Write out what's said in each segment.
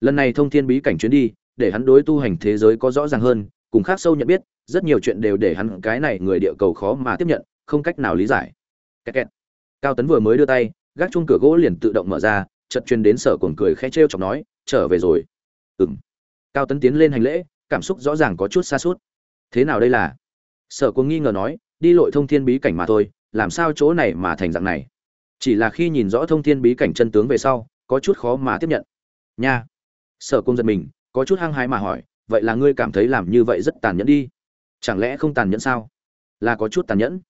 lần này thông thiên bí cảnh chuyến đi, để hắn đối tu hành thế giới có rõ ràng hơn, cùng khác sâu nhận biết, rất nhiều chuyện đều để hắn cái này người địa cầu khó mà tiếp nhận, không cách nào lý giải. Kẹt kẹt. cao tấn vừa mới đưa tay, gác chung cửa gỗ liền tự động mở ra, chợt truyền đến sở cuồng cười khẽ trêu chọc nói, trở về rồi. Ừng cao tấn tiến lên hành lễ, cảm xúc rõ ràng có chút xa suốt thế nào đây là? Sở cuồng nghi ngờ nói, đi lội thông thiên bí cảnh mà thôi, làm sao chỗ này mà thành dạng này? Chỉ là khi nhìn rõ thông thiên bí cảnh chân tướng về sau, có chút khó mà tiếp nhận. Nha sở cung giật mình, có chút hăng hái mà hỏi, vậy là ngươi cảm thấy làm như vậy rất tàn nhẫn đi? Chẳng lẽ không tàn nhẫn sao? Là có chút tàn nhẫn.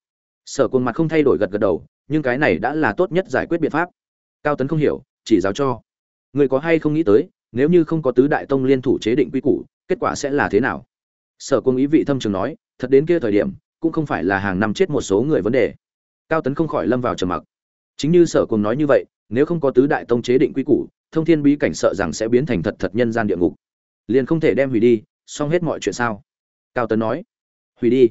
Sở cung mặt không thay đổi gật gật đầu, nhưng cái này đã là tốt nhất giải quyết biện pháp. Cao tấn không hiểu, chỉ giáo cho người có hay không nghĩ tới, nếu như không có tứ đại tông liên thủ chế định quy củ, kết quả sẽ là thế nào? Sở cung ý vị thâm trường nói, thật đến kia thời điểm, cũng không phải là hàng năm chết một số người vấn đề. Cao tấn không khỏi lâm vào trầm mặc. Chính như sở cung nói như vậy nếu không có tứ đại tông chế định quy củ, thông thiên bí cảnh sợ rằng sẽ biến thành thật thật nhân gian địa ngục. Liền không thể đem hủy đi, xong hết mọi chuyện sao? Cao tấn nói. Hủy đi.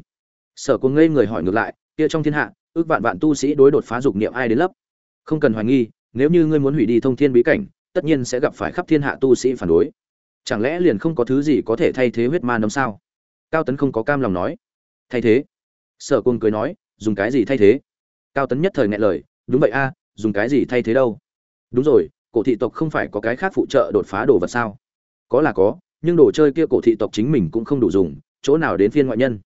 Sở cung ngây người hỏi ngược lại, kia trong thiên hạ, ước vạn vạn tu sĩ đối đột phá dục niệm ai đến lấp? Không cần hoài nghi, nếu như ngươi muốn hủy đi thông thiên bí cảnh, tất nhiên sẽ gặp phải khắp thiên hạ tu sĩ phản đối. Chẳng lẽ liền không có thứ gì có thể thay thế huyết ma nấm sao? Cao tấn không có cam lòng nói. Thay thế. Sở cung cười nói, dùng cái gì thay thế? Cao tấn nhất thời ngại lời, đúng vậy a dùng cái gì thay thế đâu? Đúng rồi, cổ thị tộc không phải có cái khác phụ trợ đột phá đồ vật sao? Có là có, nhưng đồ chơi kia cổ thị tộc chính mình cũng không đủ dùng, chỗ nào đến phiên ngoại nhân?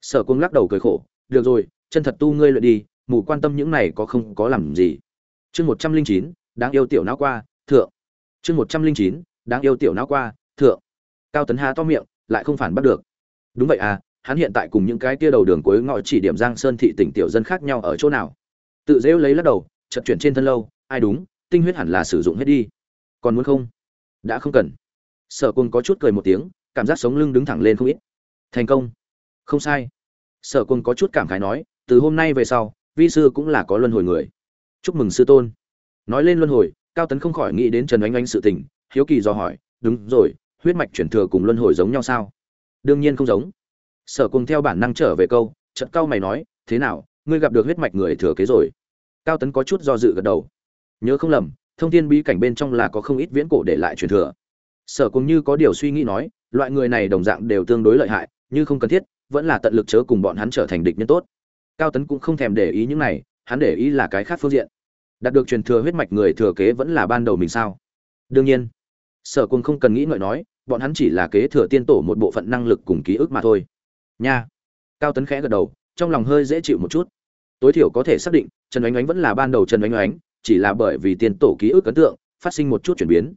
Sở cung lắc đầu cười khổ, được rồi, chân thật tu ngươi luyện đi, mù quan tâm những này có không có làm gì. Chương một trăm linh chín, đáng yêu tiểu não qua, thượng. Chương một trăm linh chín, đáng yêu tiểu não qua, thượng. Cao tấn há to miệng, lại không phản bắt được. Đúng vậy à hắn hiện tại cùng những cái kia đầu đường cuối ngõ chỉ điểm giang sơn thị tỉnh tiểu dân khác nhau ở chỗ nào? Tự dễu lấy lắc đầu chật chuyển trên thân lâu, ai đúng, tinh huyết hẳn là sử dụng hết đi. Còn muốn không? Đã không cần. Sở quân có chút cười một tiếng, cảm giác sống lưng đứng thẳng lên không ít. Thành công. Không sai. Sở quân có chút cảm khái nói, từ hôm nay về sau, vi sư cũng là có luân hồi người. Chúc mừng sư tôn. Nói lên luân hồi, cao tấn không khỏi nghĩ đến trần oanh oanh sự tình, hiếu kỳ do hỏi, đúng rồi, huyết mạch chuyển thừa cùng luân hồi giống nhau sao? Đương nhiên không giống. Sở cùng theo bản năng trở về câu trận cao mày nói, thế nào, ngươi gặp được huyết mạch người thừa kế rồi? Cao tấn có chút do dự gật đầu. Nhớ không lầm, thông tin bí cảnh bên trong là có không ít viễn cổ để lại truyền thừa. Sở cũng như có điều suy nghĩ nói, loại người này đồng dạng đều tương đối lợi hại, như không cần thiết, vẫn là tận lực chớ cùng bọn hắn trở thành địch nhân tốt. Cao tấn cũng không thèm để ý những này, hắn để ý là cái khác phương diện. Đạt được truyền thừa huyết mạch người thừa kế vẫn là ban đầu mình sao? Đương nhiên. Sở cùng không cần nghĩ ngợi nói, bọn hắn chỉ là kế thừa tiên tổ một bộ phận năng lực cùng ký ức mà thôi. Nha. Cao tấn khẽ gật đầu, trong lòng hơi dễ chịu một chút tối thiểu có thể xác định, trần oánh oánh vẫn là ban đầu trần oánh oánh, chỉ là bởi vì tiền tổ ký ức ấn tượng, phát sinh một chút chuyển biến.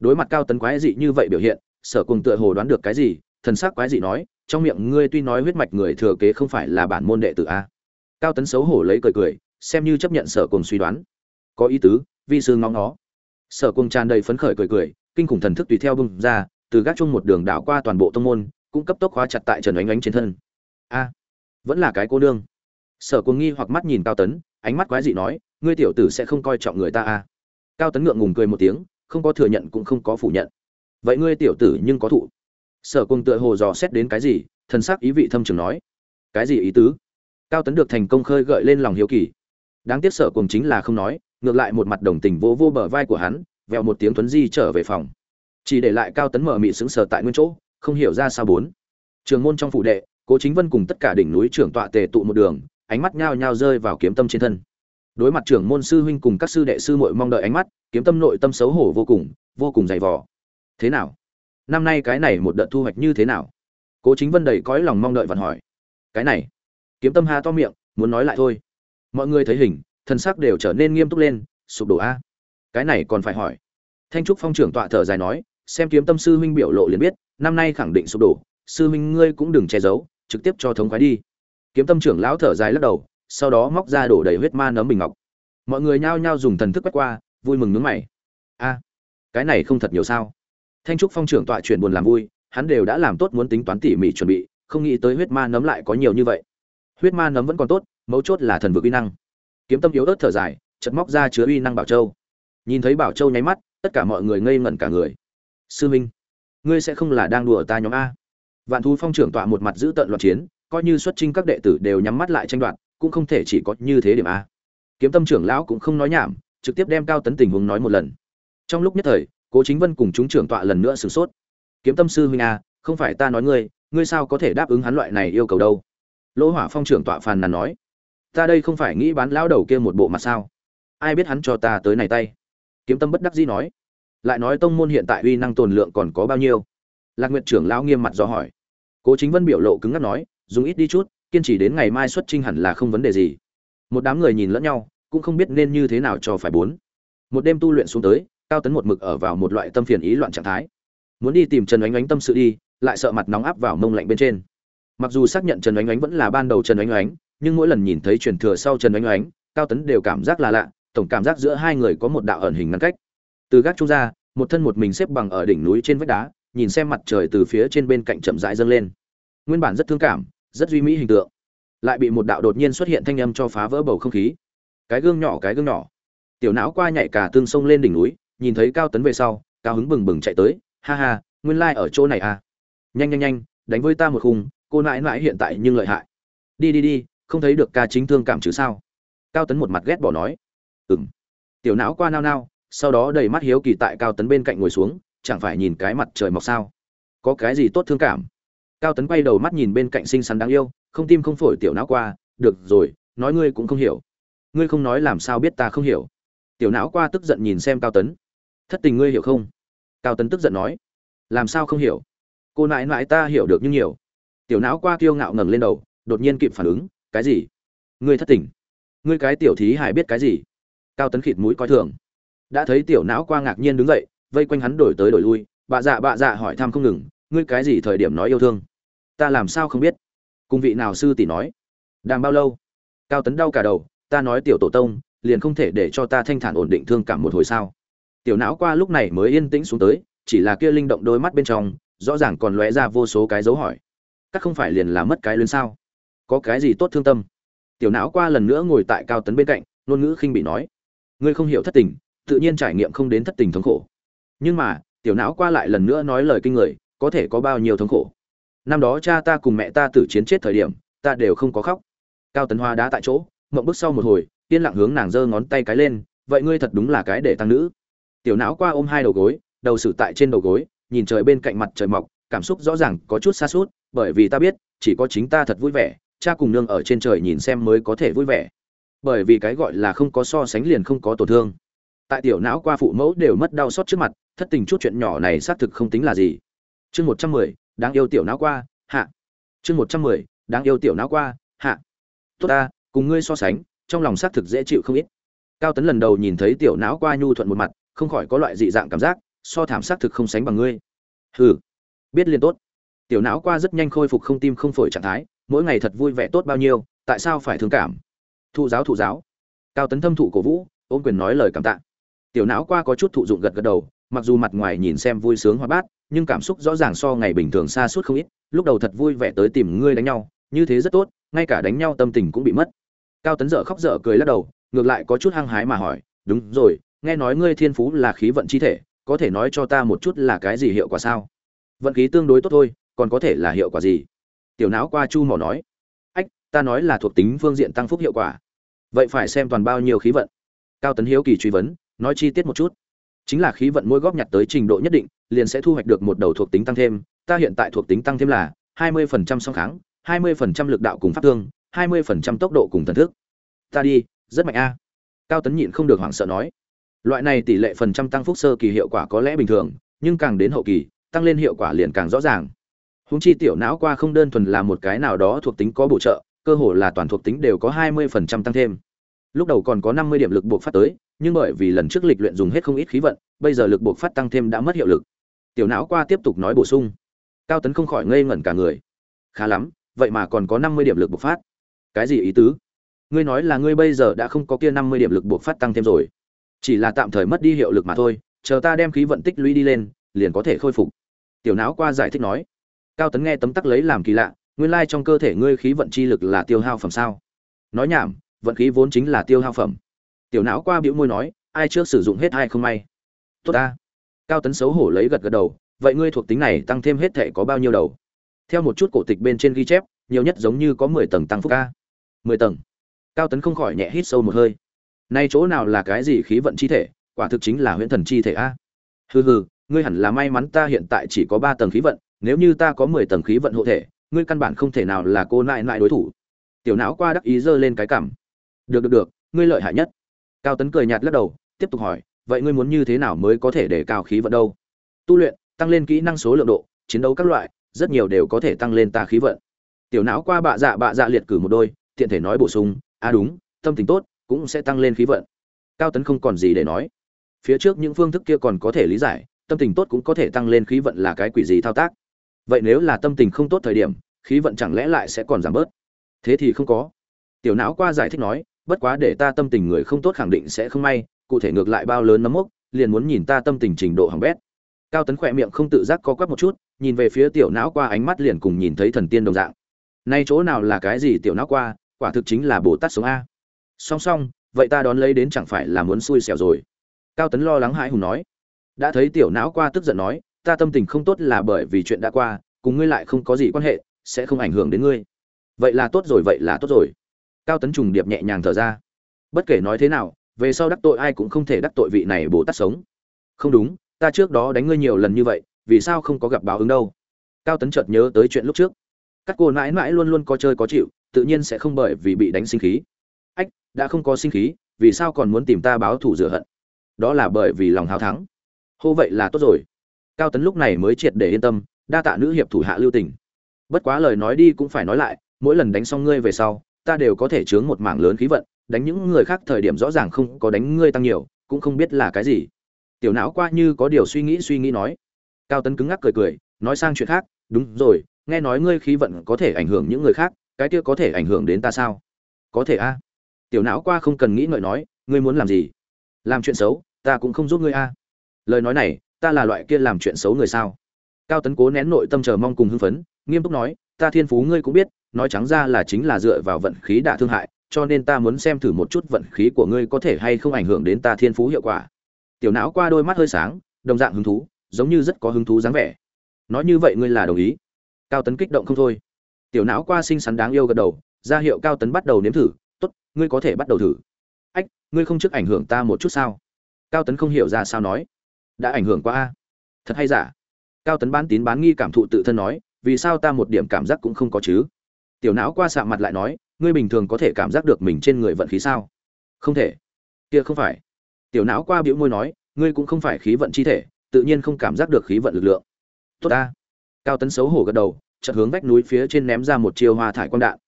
Đối mặt cao tấn quái dị như vậy biểu hiện, sở cùng tựa hồ đoán được cái gì, thần sắc quái dị nói, trong miệng ngươi tuy nói huyết mạch người thừa kế không phải là bản môn đệ tử a. Cao tấn xấu hổ lấy cười cười, xem như chấp nhận sở cùng suy đoán. Có ý tứ, vi sư ngóng nó. Sở cùng tràn đầy phấn khởi cười cười, kinh khủng thần thức tùy theo bưng ra, từ gác chung một đường đảo qua toàn bộ tông môn, cũng cấp tốc khóa chặt tại trần oánh oánh trên thân. A, vẫn là cái cô nương sở cuồng nghi hoặc mắt nhìn cao tấn, ánh mắt quái dị nói, ngươi tiểu tử sẽ không coi trọng người ta à? cao tấn ngượng ngùng cười một tiếng, không có thừa nhận cũng không có phủ nhận. Vậy ngươi tiểu tử nhưng có thụ. Sở cuồng tựa hồ dò xét đến cái gì, thần sắc ý vị thâm trường nói, cái gì ý tứ? Cao tấn được thành công khơi gợi lên lòng hiếu kỳ. Đáng tiếc sở cuồng chính là không nói, ngược lại một mặt đồng tình vô vô bờ vai của hắn, vèo một tiếng tuấn di trở về phòng. Chỉ để lại cao tấn mở mị sững sờ tại nguyên chỗ, không hiểu ra sao bốn. Trường môn trong phủ đệ, cố chính vân cùng tất cả đỉnh núi trưởng tọa tề tụ một đường ánh mắt nhao nhao rơi vào kiếm tâm trên thân. Đối mặt trưởng môn sư huynh cùng các sư đệ sư muội mong đợi ánh mắt, kiếm tâm nội tâm xấu hổ vô cùng vô cùng dày vò. Thế nào? Năm nay cái này một đợt thu hoạch như thế nào? Cố chính vân đầy cõi lòng mong đợi vặn hỏi. Cái này. Kiếm tâm ha to miệng, muốn nói lại thôi. Mọi người thấy hình, thân sắc đều trở nên nghiêm túc lên, sụp đổ a. Cái này còn phải hỏi. Thanh trúc phong trưởng tọa thở dài nói, xem kiếm tâm sư huynh biểu lộ liền biết, năm nay khẳng định sụp đổ, sư huynh ngươi cũng đừng che giấu, trực tiếp cho thống khoái đi kiếm tâm trưởng lão thở dài lắc đầu, sau đó móc ra đổ đầy huyết ma nấm bình ngọc. Mọi người nhao nhao dùng thần thức quét qua, vui mừng nướng mày. A, cái này không thật nhiều sao? Thanh trúc phong trưởng tọa chuyển buồn làm vui, hắn đều đã làm tốt muốn tính toán tỉ mỉ chuẩn bị, không nghĩ tới huyết ma nấm lại có nhiều như vậy. Huyết ma nấm vẫn còn tốt, mấu chốt là thần vực uy năng. Kiếm tâm yếu ớt thở dài chật móc ra chứa uy năng bảo châu. Nhìn thấy bảo châu nháy mắt, tất cả mọi người ngây ngẩn cả người. Sư minh, ngươi sẽ không là đang đùa ta nhóm a. Vạn thú phong trưởng tọa một mặt giữ tận loạn chiến coi như xuất trinh các đệ tử đều nhắm mắt lại tranh đoạt, cũng không thể chỉ có như thế điểm a. Kiếm tâm trưởng lão cũng không nói nhảm, trực tiếp đem cao tấn tình huống nói một lần. Trong lúc nhất thời, cố chính vân cùng chúng trưởng tọa lần nữa sửng sốt. Kiếm tâm sư huynh a, không phải ta nói ngươi ngươi sao có thể đáp ứng hắn loại này yêu cầu đâu? Lỗ hỏa phong trưởng tọa phàn nàn nói. Ta đây không phải nghĩ bán lão đầu kia một bộ mặt sao? Ai biết hắn cho ta tới này tay? Kiếm tâm bất đắc dĩ nói. Lại nói tông môn hiện tại uy năng tồn lượng còn có bao nhiêu? Lạc nguyện trưởng lão nghiêm mặt do hỏi. Cố chính vân biểu lộ cứng ngắc nói dùng ít đi chút, kiên trì đến ngày mai xuất trinh hẳn là không vấn đề gì. Một đám người nhìn lẫn nhau, cũng không biết nên như thế nào cho phải bốn. Một đêm tu luyện xuống tới, cao tấn một mực ở vào một loại tâm phiền ý loạn trạng thái. Muốn đi tìm trần oánh oánh tâm sự đi, lại sợ mặt nóng áp vào mông lạnh bên trên. Mặc dù xác nhận trần oánh oánh vẫn là ban đầu trần oánh oánh, nhưng mỗi lần nhìn thấy truyền thừa sau trần oánh oánh, cao tấn đều cảm giác là lạ, tổng cảm giác giữa hai người có một đạo ẩn hình ngăn cách. Từ gác trung ra, một thân một mình xếp bằng ở đỉnh núi trên vách đá, nhìn xem mặt trời từ phía trên bên cạnh chậm rãi dâng lên. Nguyên bản rất thương cảm rất duy mỹ hình tượng. Lại bị một đạo đột nhiên xuất hiện thanh âm cho phá vỡ bầu không khí. Cái gương nhỏ, cái gương nhỏ. Tiểu não qua nhảy cả tương sông lên đỉnh núi, nhìn thấy cao tấn về sau, cao hứng bừng bừng chạy tới. Ha ha, nguyên lai ở chỗ này à. Nhanh nhanh nhanh, đánh với ta một khung, cô nãi nãi hiện tại nhưng lợi hại. Đi đi đi, không thấy được ca chính thương cảm chứ sao? Cao tấn một mặt ghét bỏ nói. Ừng tiểu não qua nao nao, sau đó đầy mắt hiếu kỳ tại cao tấn bên cạnh ngồi xuống, chẳng phải nhìn cái mặt trời mọc sao? Có cái gì tốt thương cảm? Cao tấn quay đầu mắt nhìn bên cạnh xinh xắn đáng yêu, không tim không phổi tiểu não qua, được rồi, nói ngươi cũng không hiểu. Ngươi không nói làm sao biết ta không hiểu. Tiểu não qua tức giận nhìn xem cao tấn. Thất tình ngươi hiểu không? Cao tấn tức giận nói. Làm sao không hiểu? Cô nãi nãi ta hiểu được nhưng nhiều. Tiểu não qua kiêu ngạo ngẩng lên đầu, đột nhiên kịp phản ứng. Cái gì? Ngươi thất tình? Ngươi cái tiểu thí hài biết cái gì? Cao tấn khịt mũi coi thường. Đã thấy tiểu não qua ngạc nhiên đứng dậy, vây quanh hắn đổi tới đổi lui. Bạ dạ bạ dạ hỏi thăm không ngừng ngươi cái gì thời điểm nói yêu thương? Ta làm sao không biết? Cùng vị nào sư tỷ nói? Đang bao lâu? Cao tấn đau cả đầu, ta nói tiểu tổ tông, liền không thể để cho ta thanh thản ổn định thương cảm một hồi sao? Tiểu não qua lúc này mới yên tĩnh xuống tới, chỉ là kia linh động đôi mắt bên trong, rõ ràng còn lóe ra vô số cái dấu hỏi. Các không phải liền là mất cái lớn sao? Có cái gì tốt thương tâm? Tiểu não qua lần nữa ngồi tại cao tấn bên cạnh, ngôn ngữ khinh bị nói. Ngươi không hiểu thất tình, tự nhiên trải nghiệm không đến thất tình thống khổ. Nhưng mà, tiểu não qua lại lần nữa nói lời kinh người có thể có bao nhiêu thống khổ. Năm đó cha ta cùng mẹ ta tử chiến chết thời điểm, ta đều không có khóc. Cao tấn hoa đã tại chỗ, mộng bước sau một hồi, yên lặng hướng nàng giơ ngón tay cái lên, vậy ngươi thật đúng là cái để tăng nữ. Tiểu não qua ôm hai đầu gối, đầu xử tại trên đầu gối, nhìn trời bên cạnh mặt trời mọc, cảm xúc rõ ràng có chút xa suốt, bởi vì ta biết, chỉ có chính ta thật vui vẻ, cha cùng nương ở trên trời nhìn xem mới có thể vui vẻ. Bởi vì cái gọi là không có so sánh liền không có tổn thương. Tại tiểu não qua phụ mẫu đều mất đau xót trước mặt, thất tình chút chuyện nhỏ này xác thực không tính là gì chương một trăm mười, đáng yêu tiểu não qua, hạ. Chương một trăm mười, đáng yêu tiểu não qua, hạ. Tốt ta, cùng ngươi so sánh, trong lòng xác thực dễ chịu không ít. Cao tấn lần đầu nhìn thấy tiểu não qua nhu thuận một mặt, không khỏi có loại dị dạng cảm giác, so thảm xác thực không sánh bằng ngươi. Hừ. Biết liên tốt. Tiểu não qua rất nhanh khôi phục không tim không phổi trạng thái, mỗi ngày thật vui vẻ tốt bao nhiêu, tại sao phải thương cảm? Thụ giáo thụ giáo. Cao tấn thâm thụ cổ vũ ôm quyền nói lời cảm tạ. Tiểu não qua có chút thụ dụng gật gật đầu, mặc dù mặt ngoài nhìn xem vui sướng hoa bát nhưng cảm xúc rõ ràng so ngày bình thường xa suốt không ít, lúc đầu thật vui vẻ tới tìm ngươi đánh nhau, như thế rất tốt, ngay cả đánh nhau tâm tình cũng bị mất. Cao tấn dở khóc dở cười lắc đầu, ngược lại có chút hăng hái mà hỏi, đúng rồi, nghe nói ngươi thiên phú là khí vận chi thể, có thể nói cho ta một chút là cái gì hiệu quả sao? Vận khí tương đối tốt thôi, còn có thể là hiệu quả gì? Tiểu não qua chu mỏ nói. Ách, ta nói là thuộc tính phương diện tăng phúc hiệu quả. Vậy phải xem toàn bao nhiêu khí vận. Cao tấn hiếu kỳ truy vấn, nói chi tiết một chút chính là khí vận mỗi góp nhặt tới trình độ nhất định, liền sẽ thu hoạch được một đầu thuộc tính tăng thêm. Ta hiện tại thuộc tính tăng thêm là 20% song kháng 20% lực đạo cùng pháp thương 20% tốc độ cùng thần thức. Ta đi, rất mạnh a. Cao tấn nhịn không được hoảng sợ nói. Loại này tỷ lệ phần trăm tăng phúc sơ kỳ hiệu quả có lẽ bình thường, nhưng càng đến hậu kỳ, tăng lên hiệu quả liền càng rõ ràng. Húng chi tiểu não qua không đơn thuần là một cái nào đó thuộc tính có bổ trợ, cơ hồ là toàn thuộc tính đều có 20% tăng thêm lúc đầu còn có 50 điểm lực buộc phát tới, nhưng bởi vì lần trước lịch luyện dùng hết không ít khí vận, bây giờ lực buộc phát tăng thêm đã mất hiệu lực. Tiểu não qua tiếp tục nói bổ sung. Cao tấn không khỏi ngây ngẩn cả người. Khá lắm, vậy mà còn có 50 điểm lực buộc phát. Cái gì ý tứ? Ngươi nói là ngươi bây giờ đã không có kia 50 điểm lực buộc phát tăng thêm rồi. Chỉ là tạm thời mất đi hiệu lực mà thôi, chờ ta đem khí vận tích lũy đi lên, liền có thể khôi phục. Tiểu não qua giải thích nói. Cao tấn nghe tấm tắc lấy làm kỳ lạ, nguyên lai trong cơ thể ngươi khí vận chi lực là tiêu hao phẩm sao? Nói nhảm vận khí vốn chính là tiêu hao phẩm. Tiểu não qua biểu môi nói, ai trước sử dụng hết ai không may. Tốt ta. Cao tấn xấu hổ lấy gật gật đầu, vậy ngươi thuộc tính này tăng thêm hết thể có bao nhiêu đầu? Theo một chút cổ tịch bên trên ghi chép, nhiều nhất giống như có mười tầng tăng phúc ca. Mười tầng. Cao tấn không khỏi nhẹ hít sâu một hơi. Nay chỗ nào là cái gì khí vận chi thể? Quả thực chính là huyễn thần chi thể a. Hừ hừ, ngươi hẳn là may mắn ta hiện tại chỉ có ba tầng khí vận, nếu như ta có mười tầng khí vận hộ thể, ngươi căn bản không thể nào là cô nại nại đối thủ. Tiểu não qua đắc ý giơ lên cái cảm được được được, ngươi lợi hại nhất. Cao tấn cười nhạt lắc đầu, tiếp tục hỏi, vậy ngươi muốn như thế nào mới có thể để cao khí vận đâu? Tu luyện, tăng lên kỹ năng số lượng độ, chiến đấu các loại, rất nhiều đều có thể tăng lên ta khí vận. Tiểu não qua bạ dạ bạ dạ liệt cử một đôi, tiện thể nói bổ sung à đúng, tâm tình tốt, cũng sẽ tăng lên khí vận. Cao tấn không còn gì để nói. Phía trước những phương thức kia còn có thể lý giải, tâm tình tốt cũng có thể tăng lên khí vận là cái quỷ gì thao tác. Vậy nếu là tâm tình không tốt thời điểm, khí vận chẳng lẽ lại sẽ còn giảm bớt? Thế thì không có. Tiểu não qua giải thích nói bất quá để ta tâm tình người không tốt khẳng định sẽ không may, cụ thể ngược lại bao lớn nấm mốc, liền muốn nhìn ta tâm tình trình độ hỏng bét. Cao tấn khỏe miệng không tự giác co quắp một chút, nhìn về phía tiểu não qua ánh mắt liền cùng nhìn thấy thần tiên đồng dạng. Nay chỗ nào là cái gì tiểu não qua, quả thực chính là bồ tát sống a. Song song, vậy ta đón lấy đến chẳng phải là muốn xui xẻo rồi? Cao tấn lo lắng hãi hùng nói. Đã thấy tiểu não qua tức giận nói, ta tâm tình không tốt là bởi vì chuyện đã qua, cùng ngươi lại không có gì quan hệ, sẽ không ảnh hưởng đến ngươi. Vậy là tốt rồi, vậy là tốt rồi cao tấn trùng điệp nhẹ nhàng thở ra. Bất kể nói thế nào, về sau đắc tội ai cũng không thể đắc tội vị này bồ tát sống. Không đúng, ta trước đó đánh ngươi nhiều lần như vậy, vì sao không có gặp báo ứng đâu? Cao tấn chợt nhớ tới chuyện lúc trước. Các cô mãi mãi luôn luôn có chơi có chịu, tự nhiên sẽ không bởi vì bị đánh sinh khí. Ách, đã không có sinh khí, vì sao còn muốn tìm ta báo thù rửa hận? Đó là bởi vì lòng hào thắng. Hô vậy là tốt rồi. Cao tấn lúc này mới triệt để yên tâm, đa tạ nữ hiệp thủ hạ lưu tình. Bất quá lời nói đi cũng phải nói lại, mỗi lần đánh xong ngươi về sau ta đều có thể chướng một mảng lớn khí vận, đánh những người khác thời điểm rõ ràng không có đánh ngươi tăng nhiều, cũng không biết là cái gì. Tiểu não qua như có điều suy nghĩ suy nghĩ nói. Cao tấn cứng ngắc cười cười, nói sang chuyện khác, đúng rồi, nghe nói ngươi khí vận có thể ảnh hưởng những người khác, cái kia có thể ảnh hưởng đến ta sao? Có thể a. Tiểu não qua không cần nghĩ ngợi nói, ngươi muốn làm gì? Làm chuyện xấu, ta cũng không giúp ngươi a. Lời nói này, ta là loại kia làm chuyện xấu người sao? Cao tấn cố nén nội tâm chờ mong cùng hưng phấn, nghiêm túc nói, ta thiên phú ngươi cũng biết nói trắng ra là chính là dựa vào vận khí đả thương hại, cho nên ta muốn xem thử một chút vận khí của ngươi có thể hay không ảnh hưởng đến ta thiên phú hiệu quả. Tiểu não qua đôi mắt hơi sáng, đồng dạng hứng thú, giống như rất có hứng thú dáng vẻ. Nói như vậy ngươi là đồng ý? Cao tấn kích động không thôi. Tiểu não qua xinh xắn đáng yêu gật đầu, ra hiệu cao tấn bắt đầu nếm thử, tốt, ngươi có thể bắt đầu thử. Ách, ngươi không trước ảnh hưởng ta một chút sao? Cao tấn không hiểu ra sao nói. Đã ảnh hưởng quá a. Thật hay giả? Cao tấn bán tín bán nghi cảm thụ tự thân nói, vì sao ta một điểm cảm giác cũng không có chứ? Tiểu não qua sạ mặt lại nói, ngươi bình thường có thể cảm giác được mình trên người vận khí sao? Không thể. Kia không phải. Tiểu não qua biểu môi nói, ngươi cũng không phải khí vận chi thể, tự nhiên không cảm giác được khí vận lực lượng. Tốt ta. Cao tấn xấu hổ gật đầu, chợt hướng vách núi phía trên ném ra một chiêu hoa thải quang đạn.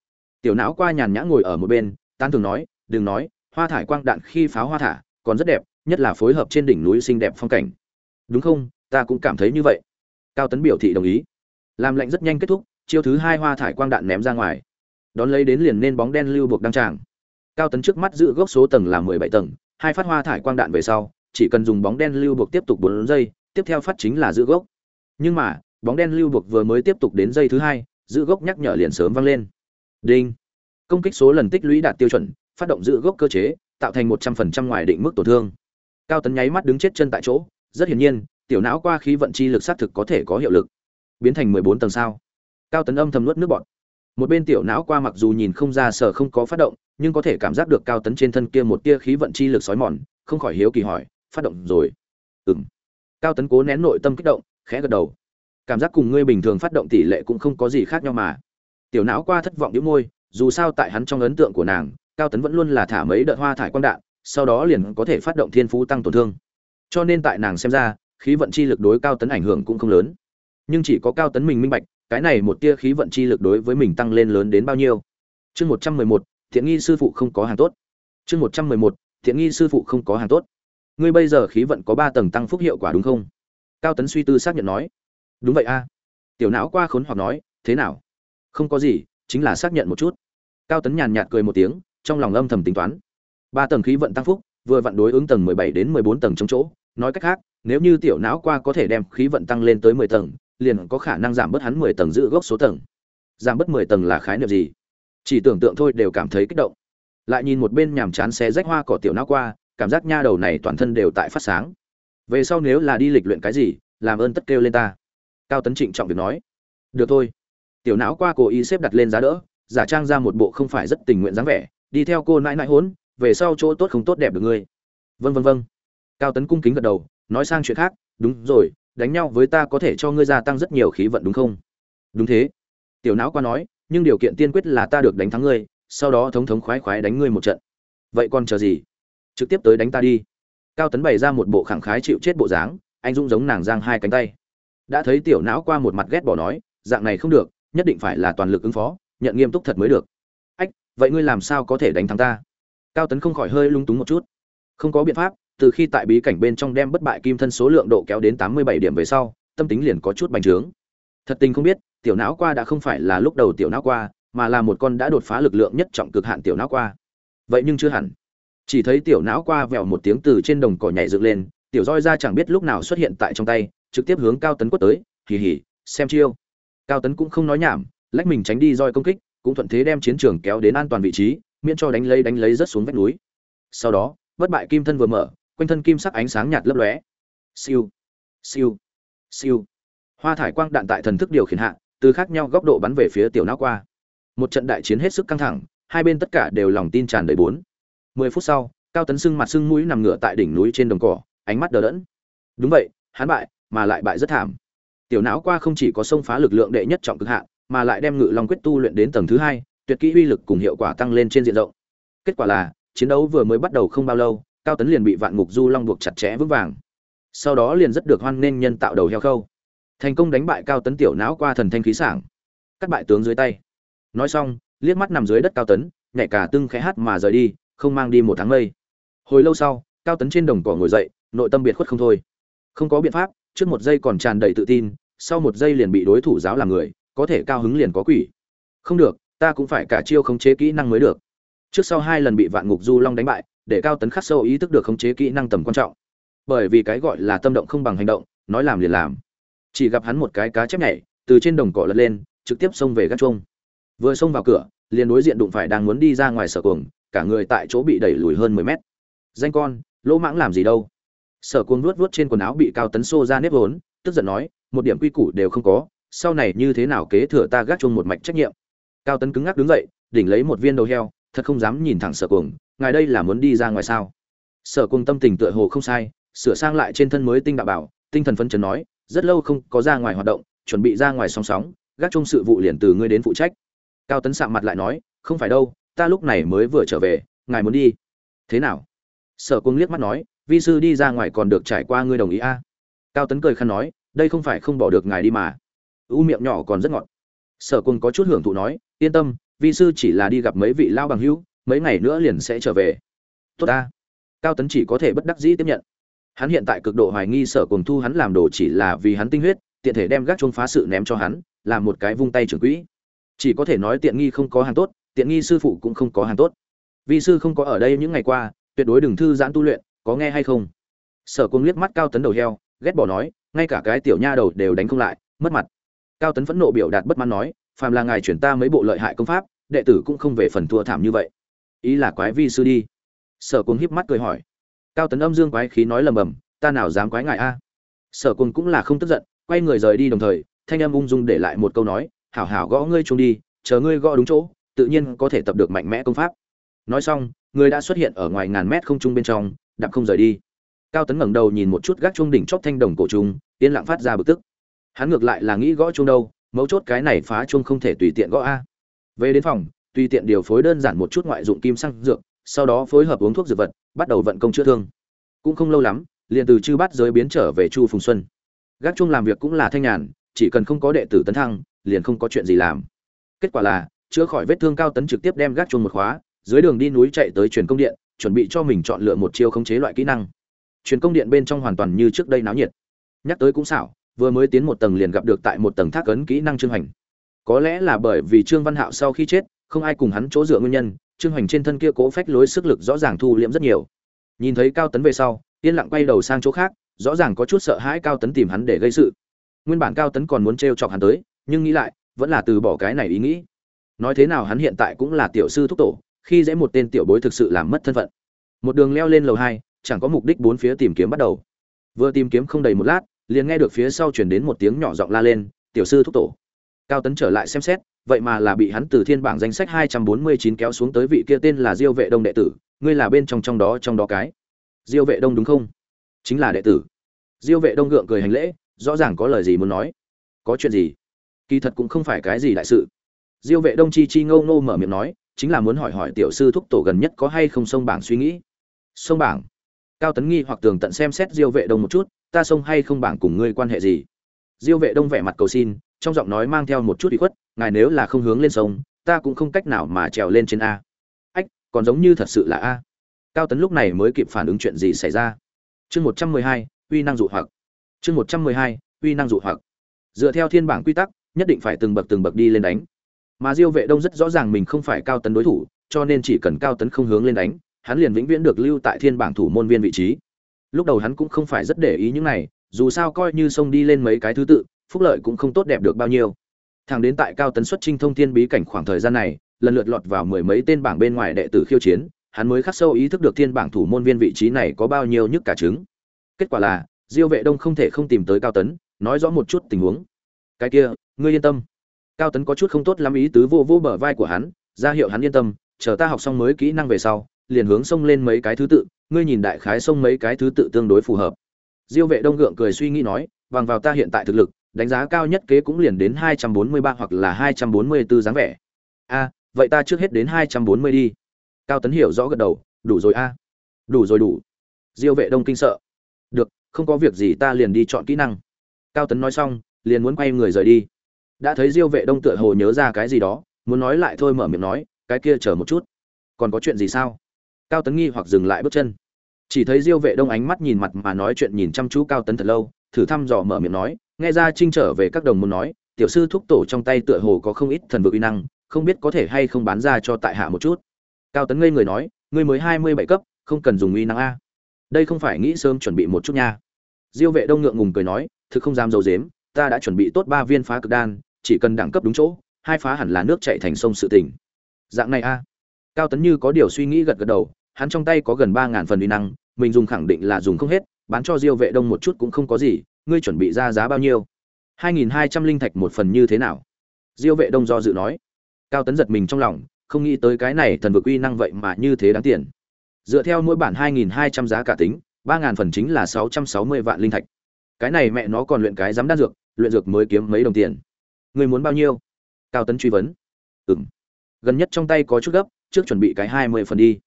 Tiểu não qua nhàn nhã ngồi ở một bên tan thường nói, đừng nói, hoa thải quang đạn khi pháo hoa thả, còn rất đẹp, nhất là phối hợp trên đỉnh núi xinh đẹp phong cảnh. Đúng không? Ta cũng cảm thấy như vậy. Cao tấn biểu thị đồng ý. Làm lệnh rất nhanh kết thúc chiêu thứ hai hoa thải quang đạn ném ra ngoài. Đón lấy đến liền nên bóng đen lưu buộc đăng tràng. Cao tấn trước mắt giữ gốc số tầng là mười bảy tầng, hai phát hoa thải quang đạn về sau, chỉ cần dùng bóng đen lưu buộc tiếp tục bốn giây, tiếp theo phát chính là giữ gốc. Nhưng mà, bóng đen lưu buộc vừa mới tiếp tục đến giây thứ hai, giữ gốc nhắc nhở liền sớm vang lên. Đinh! Công kích số lần tích lũy đạt tiêu chuẩn, phát động giữ gốc cơ chế, tạo thành một trăm phần trăm ngoài định mức tổn thương. Cao tấn nháy mắt đứng chết chân tại chỗ, rất hiển nhiên, tiểu não qua khí vận chi lực xác thực có thể có hiệu lực. Biến thành mười bốn tầng sao? Cao tấn âm thầm nuốt nước bọt. Một bên tiểu não qua mặc dù nhìn không ra sở không có phát động, nhưng có thể cảm giác được cao tấn trên thân kia một tia khí vận chi lực sói mòn, không khỏi hiếu kỳ hỏi, phát động rồi? Ừng cao tấn cố nén nội tâm kích động, khẽ gật đầu. Cảm giác cùng ngươi bình thường phát động tỷ lệ cũng không có gì khác nhau mà. Tiểu não qua thất vọng đĩu môi, dù sao tại hắn trong ấn tượng của nàng, cao tấn vẫn luôn là thả mấy đợt hoa thải quang đạn, sau đó liền có thể phát động thiên phú tăng tổn thương. Cho nên tại nàng xem ra, khí vận chi lực đối cao tấn ảnh hưởng cũng không lớn. Nhưng chỉ có cao tấn mình minh bạch cái này một tia khí vận chi lực đối với mình tăng lên lớn đến bao nhiêu? Chương một trăm mười một, thiện nghi sư phụ không có hàng tốt. Chương một trăm mười một, thiện nghi sư phụ không có hàng tốt. Ngươi bây giờ khí vận có ba tầng tăng phúc hiệu quả đúng không? Cao tấn suy tư xác nhận nói. Đúng vậy a. Tiểu não qua khốn hoặc nói, thế nào? Không có gì, chính là xác nhận một chút. Cao tấn nhàn nhạt cười một tiếng, trong lòng âm thầm tính toán. Ba tầng khí vận tăng phúc, vừa vặn đối ứng tầng mười bảy đến mười bốn tầng trong chỗ. Nói cách khác, nếu như tiểu não qua có thể đem khí vận tăng lên tới mười tầng liền có khả năng giảm bớt hắn mười tầng giữ gốc số tầng. Giảm bớt mười tầng là khái niệm gì? Chỉ tưởng tượng thôi đều cảm thấy kích động. Lại nhìn một bên nhàm chán xé rách hoa cỏ tiểu não qua, cảm giác nha đầu này toàn thân đều tại phát sáng. Về sau nếu là đi lịch luyện cái gì, làm ơn tất kêu lên ta. Cao tấn trịnh trọng việc nói. Được thôi. Tiểu não qua cố ý xếp đặt lên giá đỡ, giả trang ra một bộ không phải rất tình nguyện dáng vẻ, đi theo cô nãi nãi hốn, về sau chỗ tốt không tốt đẹp được ngươi. Vân vân vân cao tấn cung kính gật đầu, nói sang chuyện khác. Đúng rồi đánh nhau với ta có thể cho ngươi gia tăng rất nhiều khí vận đúng không? Đúng thế. Tiểu não qua nói, nhưng điều kiện tiên quyết là ta được đánh thắng ngươi, sau đó thống thống khoái khoái đánh ngươi một trận. Vậy còn chờ gì? Trực tiếp tới đánh ta đi. Cao tấn bày ra một bộ khẳng khái chịu chết bộ dáng, anh dũng giống nàng giang hai cánh tay. Đã thấy tiểu não qua một mặt ghét bỏ nói, dạng này không được, nhất định phải là toàn lực ứng phó, nhận nghiêm túc thật mới được. Ách, vậy ngươi làm sao có thể đánh thắng ta? Cao tấn không khỏi hơi lung túng một chút. Không có biện pháp từ khi tại bí cảnh bên trong đem bất bại kim thân số lượng độ kéo đến tám mươi bảy điểm về sau, tâm tính liền có chút bành trướng. Thật tình không biết, tiểu não qua đã không phải là lúc đầu tiểu não qua, mà là một con đã đột phá lực lượng nhất trọng cực hạn tiểu não qua. Vậy nhưng chưa hẳn. Chỉ thấy tiểu não qua vèo một tiếng từ trên đồng cỏ nhảy dựng lên, tiểu roi ra chẳng biết lúc nào xuất hiện tại trong tay, trực tiếp hướng cao tấn quất tới, hì hì, xem chiêu. Cao tấn cũng không nói nhảm, lách mình tránh đi roi công kích, cũng thuận thế đem chiến trường kéo đến an toàn vị trí, miễn cho đánh lấy đánh lấy rất xuống vách núi. Sau đó, bất bại kim thân vừa mở quanh thân kim sắc ánh sáng nhạt lấp lóe. Siêu siêu siêu. Hoa thải quang đạn tại thần thức điều khiển hạ, từ khác nhau góc độ bắn về phía tiểu não qua. Một trận đại chiến hết sức căng thẳng, hai bên tất cả đều lòng tin tràn đầy bốn. Mười phút sau, cao tấn sưng mặt sưng mũi nằm ngửa tại đỉnh núi trên đồng cỏ, ánh mắt đờ đẫn. Đúng vậy, hắn bại, mà lại bại rất thảm. Tiểu não qua không chỉ có xông phá lực lượng đệ nhất trọng cực hạn mà lại đem ngự long quyết tu luyện đến tầng thứ hai, tuyệt kỹ uy lực cùng hiệu quả tăng lên trên diện rộng. Kết quả là, chiến đấu vừa mới bắt đầu không bao lâu cao tấn liền bị vạn ngục du long buộc chặt chẽ vững vàng. Sau đó liền rất được hoan nghênh nhân tạo đầu heo khâu. Thành công đánh bại cao tấn tiểu não qua thần thanh khí sảng. Cắt bại tướng dưới tay. Nói xong, liếc mắt nằm dưới đất cao tấn nhảy cả tưng khẽ hát mà rời đi, không mang đi một tháng mây. Hồi lâu sau, cao tấn trên đồng cỏ ngồi dậy, nội tâm biệt khuất không thôi. Không có biện pháp, trước một giây còn tràn đầy tự tin, sau một giây liền bị đối thủ giáo làm người, có thể cao hứng liền có quỷ. Không được, ta cũng phải cả chiêu khống chế kỹ năng mới được. Trước sau hai lần bị vạn ngục du long đánh bại để cao tấn khắc sâu ý thức được khống chế kỹ năng tầm quan trọng. Bởi vì cái gọi là tâm động không bằng hành động, nói làm liền làm. Chỉ gặp hắn một cái cá chép nhảy, từ trên đồng cỏ lật lên, trực tiếp xông về gác chuông. Vừa xông vào cửa, liền đối diện đụng phải đang muốn đi ra ngoài sở cuồng, cả người tại chỗ bị đẩy lùi hơn mười mét. Danh con lỗ mãng làm gì đâu? Sở cuồng vuốt vuốt trên quần áo bị cao tấn xô ra nếp vốn, tức giận nói, một điểm quy củ đều không có, sau này như thế nào kế thừa ta gác chuông một mạch trách nhiệm? Cao tấn cứng ngắc đứng dậy, đỉnh lấy một viên đầu heo, thật không dám nhìn thẳng sở cuồng ngài đây là muốn đi ra ngoài sao? Sở cùng tâm tình tựa hồ không sai, sửa sang lại trên thân mới tinh đạo bảo, tinh thần phấn chấn nói, rất lâu không có ra ngoài hoạt động, chuẩn bị ra ngoài song sóng, gác chung sự vụ liền từ ngươi đến phụ trách. Cao tấn sạm mặt lại nói, không phải đâu, ta lúc này mới vừa trở về, ngài muốn đi. Thế nào? Sở cung liếc mắt nói, vi sư đi ra ngoài còn được trải qua ngươi đồng ý a. À? cao tấn cười khăn nói, đây không phải không bỏ được ngài đi mà. U miệng nhỏ còn rất ngọt. Sở cung có chút hưởng thụ nói, yên tâm, vi sư chỉ là đi gặp mấy vị lao bằng hữu mấy ngày nữa liền sẽ trở về. Tốt ta. Cao tấn chỉ có thể bất đắc dĩ tiếp nhận. Hắn hiện tại cực độ hoài nghi sở cùng thu hắn làm đồ chỉ là vì hắn tinh huyết, tiện thể đem gác chuông phá sự ném cho hắn làm một cái vung tay trưởng quỹ. Chỉ có thể nói tiện nghi không có hàng tốt, tiện nghi sư phụ cũng không có hàng tốt. Vì sư không có ở đây những ngày qua, tuyệt đối đừng thư giãn tu luyện, có nghe hay không? Sở cung liếc mắt cao tấn đầu heo, ghét bỏ nói, ngay cả cái tiểu nha đầu đều đánh không lại, mất mặt. Cao tấn phẫn nộ biểu đạt bất mãn nói, phàm là ngài chuyển ta mấy bộ lợi hại công pháp, đệ tử cũng không về phần thua thảm như vậy ý là quái vi sư đi. Sở cung híp mắt cười hỏi. Cao tấn âm dương quái khí nói lầm bầm, ta nào dám quái ngại a? Sở cung cũng là không tức giận, quay người rời đi đồng thời, thanh âm ung dung để lại một câu nói, hảo hảo gõ ngươi trung đi, chờ ngươi gõ đúng chỗ, tự nhiên có thể tập được mạnh mẽ công pháp. Nói xong, người đã xuất hiện ở ngoài ngàn mét không trung bên trong, đạp không rời đi. Cao tấn ngẩng đầu nhìn một chút gác trung đỉnh chóp thanh đồng cổ trung yên lặng phát ra bực tức. Hắn ngược lại là nghĩ gõ trung đâu, mấu chốt cái này phá trung không thể tùy tiện gõ a. Về đến phòng tùy tiện điều phối đơn giản một chút ngoại dụng kim xăng dược, sau đó phối hợp uống thuốc dược vật, bắt đầu vận công chữa thương. Cũng không lâu lắm, liền từ chư bát giới biến trở về chu phùng xuân. Gác Chung làm việc cũng là thanh nhàn, chỉ cần không có đệ tử tấn thăng, liền không có chuyện gì làm. Kết quả là, chữa khỏi vết thương cao tấn trực tiếp đem gác Chung một khóa, dưới đường đi núi chạy tới truyền công điện, chuẩn bị cho mình chọn lựa một chiêu khống chế loại kỹ năng. Truyền công điện bên trong hoàn toàn như trước đây náo nhiệt. Nhắc tới cũng xảo, vừa mới tiến một tầng liền gặp được tại một tầng thác ấn kỹ năng trương hành. Có lẽ là bởi vì trương văn hạo sau khi chết không ai cùng hắn chỗ dựa nguyên nhân, trương hoành trên thân kia cố phách lối sức lực rõ ràng thu liễm rất nhiều. Nhìn thấy cao tấn về sau, yên lặng quay đầu sang chỗ khác, rõ ràng có chút sợ hãi cao tấn tìm hắn để gây sự. Nguyên bản cao tấn còn muốn t chọc hắn tới, nhưng nghĩ lại, vẫn là từ bỏ cái này ý nghĩ. Nói thế nào hắn hiện tại cũng là tiểu sư thúc tổ, khi dễ một tên tiểu bối thực sự làm mất thân phận. Một đường leo lên lầu hai, chẳng có mục đích bốn phía tìm kiếm bắt đầu. Vừa tìm kiếm không đầy một lát, liền nghe được phía sau chuyển đến một tiếng nhỏ giọng la lên, tiểu sư thúc tổ. Cao tấn trở lại xem xét vậy mà là bị hắn từ thiên bảng danh sách hai trăm bốn mươi chín kéo xuống tới vị kia tên là diêu vệ đông đệ tử, ngươi là bên trong trong đó trong đó cái. Diêu vệ đông đúng không? Chính là đệ tử. Diêu vệ đông gượng cười hành lễ, rõ ràng có lời gì muốn nói. Có chuyện gì? Kỳ thật cũng không phải cái gì đại sự. Diêu vệ đông chi chi ngâu ngô mở miệng nói, chính là muốn hỏi hỏi tiểu sư thúc tổ gần nhất có hay không sông bảng suy nghĩ. Sông bảng? Cao tấn nghi hoặc tường tận xem xét diêu vệ đông một chút, ta sông hay không bảng cùng ngươi quan hệ gì? Diêu vệ đông vẻ mặt cầu xin, trong giọng nói mang theo một chút ủy khuất ngài nếu là không hướng lên sông, ta cũng không cách nào mà trèo lên trên a. Ách, còn giống như thật sự là a. Cao tấn lúc này mới kịp phản ứng chuyện gì xảy ra. Chương một trăm mười hai, uy năng dụ hoặc. Chương một trăm mười hai, uy năng dụ hoặc. Dựa theo thiên bảng quy tắc, nhất định phải từng bậc từng bậc đi lên đánh. Mà diêu vệ đông rất rõ ràng mình không phải cao tấn đối thủ, cho nên chỉ cần cao tấn không hướng lên đánh, hắn liền vĩnh viễn được lưu tại thiên bảng thủ môn viên vị trí. Lúc đầu hắn cũng không phải rất để ý những này, dù sao coi như xông đi lên mấy cái thứ tự, phúc lợi cũng không tốt đẹp được bao nhiêu thằng đến tại cao tấn xuất trinh thông thiên bí cảnh khoảng thời gian này, lần lượt lọt vào mười mấy tên bảng bên ngoài đệ tử khiêu chiến, hắn mới khắc sâu ý thức được thiên bảng thủ môn viên vị trí này có bao nhiêu nhức cả trứng. Kết quả là, diêu vệ đông không thể không tìm tới cao tấn, nói rõ một chút tình huống. Cái kia, ngươi yên tâm. Cao tấn có chút không tốt lắm ý tứ vô vô bờ vai của hắn, ra hiệu hắn yên tâm, chờ ta học xong mới kỹ năng về sau, liền hướng xông lên mấy cái thứ tự, ngươi nhìn đại khái xông mấy cái thứ tự tương đối phù hợp. Diêu vệ đông gượng cười suy nghĩ nói, bằng vào ta hiện tại thực lực đánh giá cao nhất kế cũng liền đến hai trăm bốn mươi ba hoặc là hai trăm bốn mươi 244 dáng vẻ. A, vậy ta trước hết đến hai trăm bốn mươi đi. Cao tấn hiểu rõ gật đầu, đủ rồi a. Đủ rồi đủ. Diêu vệ đông kinh sợ. Được, không có việc gì ta liền đi chọn kỹ năng. Cao tấn nói xong, liền muốn quay người rời đi. Đã thấy diêu vệ đông tựa hồ nhớ ra cái gì đó, muốn nói lại thôi mở miệng nói, cái kia chờ một chút. Còn có chuyện gì sao? Cao tấn nghi hoặc dừng lại bước chân. Chỉ thấy diêu vệ đông ánh mắt nhìn mặt mà nói chuyện nhìn chăm chú cao tấn thật lâu, thử thăm dò mở miệng nói nghe ra trinh trở về các đồng môn nói, tiểu sư thúc tổ trong tay tựa hồ có không ít thần vực uy năng, không biết có thể hay không bán ra cho tại hạ một chút. Cao tấn ngây người nói, ngươi mới hai mươi bảy cấp, không cần dùng uy năng a. Đây không phải nghĩ sớm chuẩn bị một chút nha. Diêu vệ đông ngượng ngùng cười nói, thực không dám dầu dếm ta đã chuẩn bị tốt ba viên phá cực đan, chỉ cần đẳng cấp đúng chỗ, hai phá hẳn là nước chạy thành sông sự tỉnh dạng này a. Cao tấn như có điều suy nghĩ gật gật đầu, hắn trong tay có gần ba ngàn phần uy năng, mình dùng khẳng định là dùng không hết, bán cho diêu vệ đông một chút cũng không có gì ngươi chuẩn bị ra giá bao nhiêu? hai nghìn hai trăm linh thạch một phần như thế nào? Diêu vệ đông do dự nói. Cao tấn giật mình trong lòng, không nghĩ tới cái này thần vực uy năng vậy mà như thế đáng tiền. Dựa theo mỗi bản hai nghìn hai trăm giá cả tính, ba ngàn phần chính là sáu trăm sáu mươi vạn linh thạch. Cái này mẹ nó còn luyện cái dám đan dược, luyện dược mới kiếm mấy đồng tiền. Ngươi muốn bao nhiêu? Cao tấn truy vấn. Ừm. Gần nhất trong tay có chút gấp, trước chuẩn bị cái hai mươi phần đi.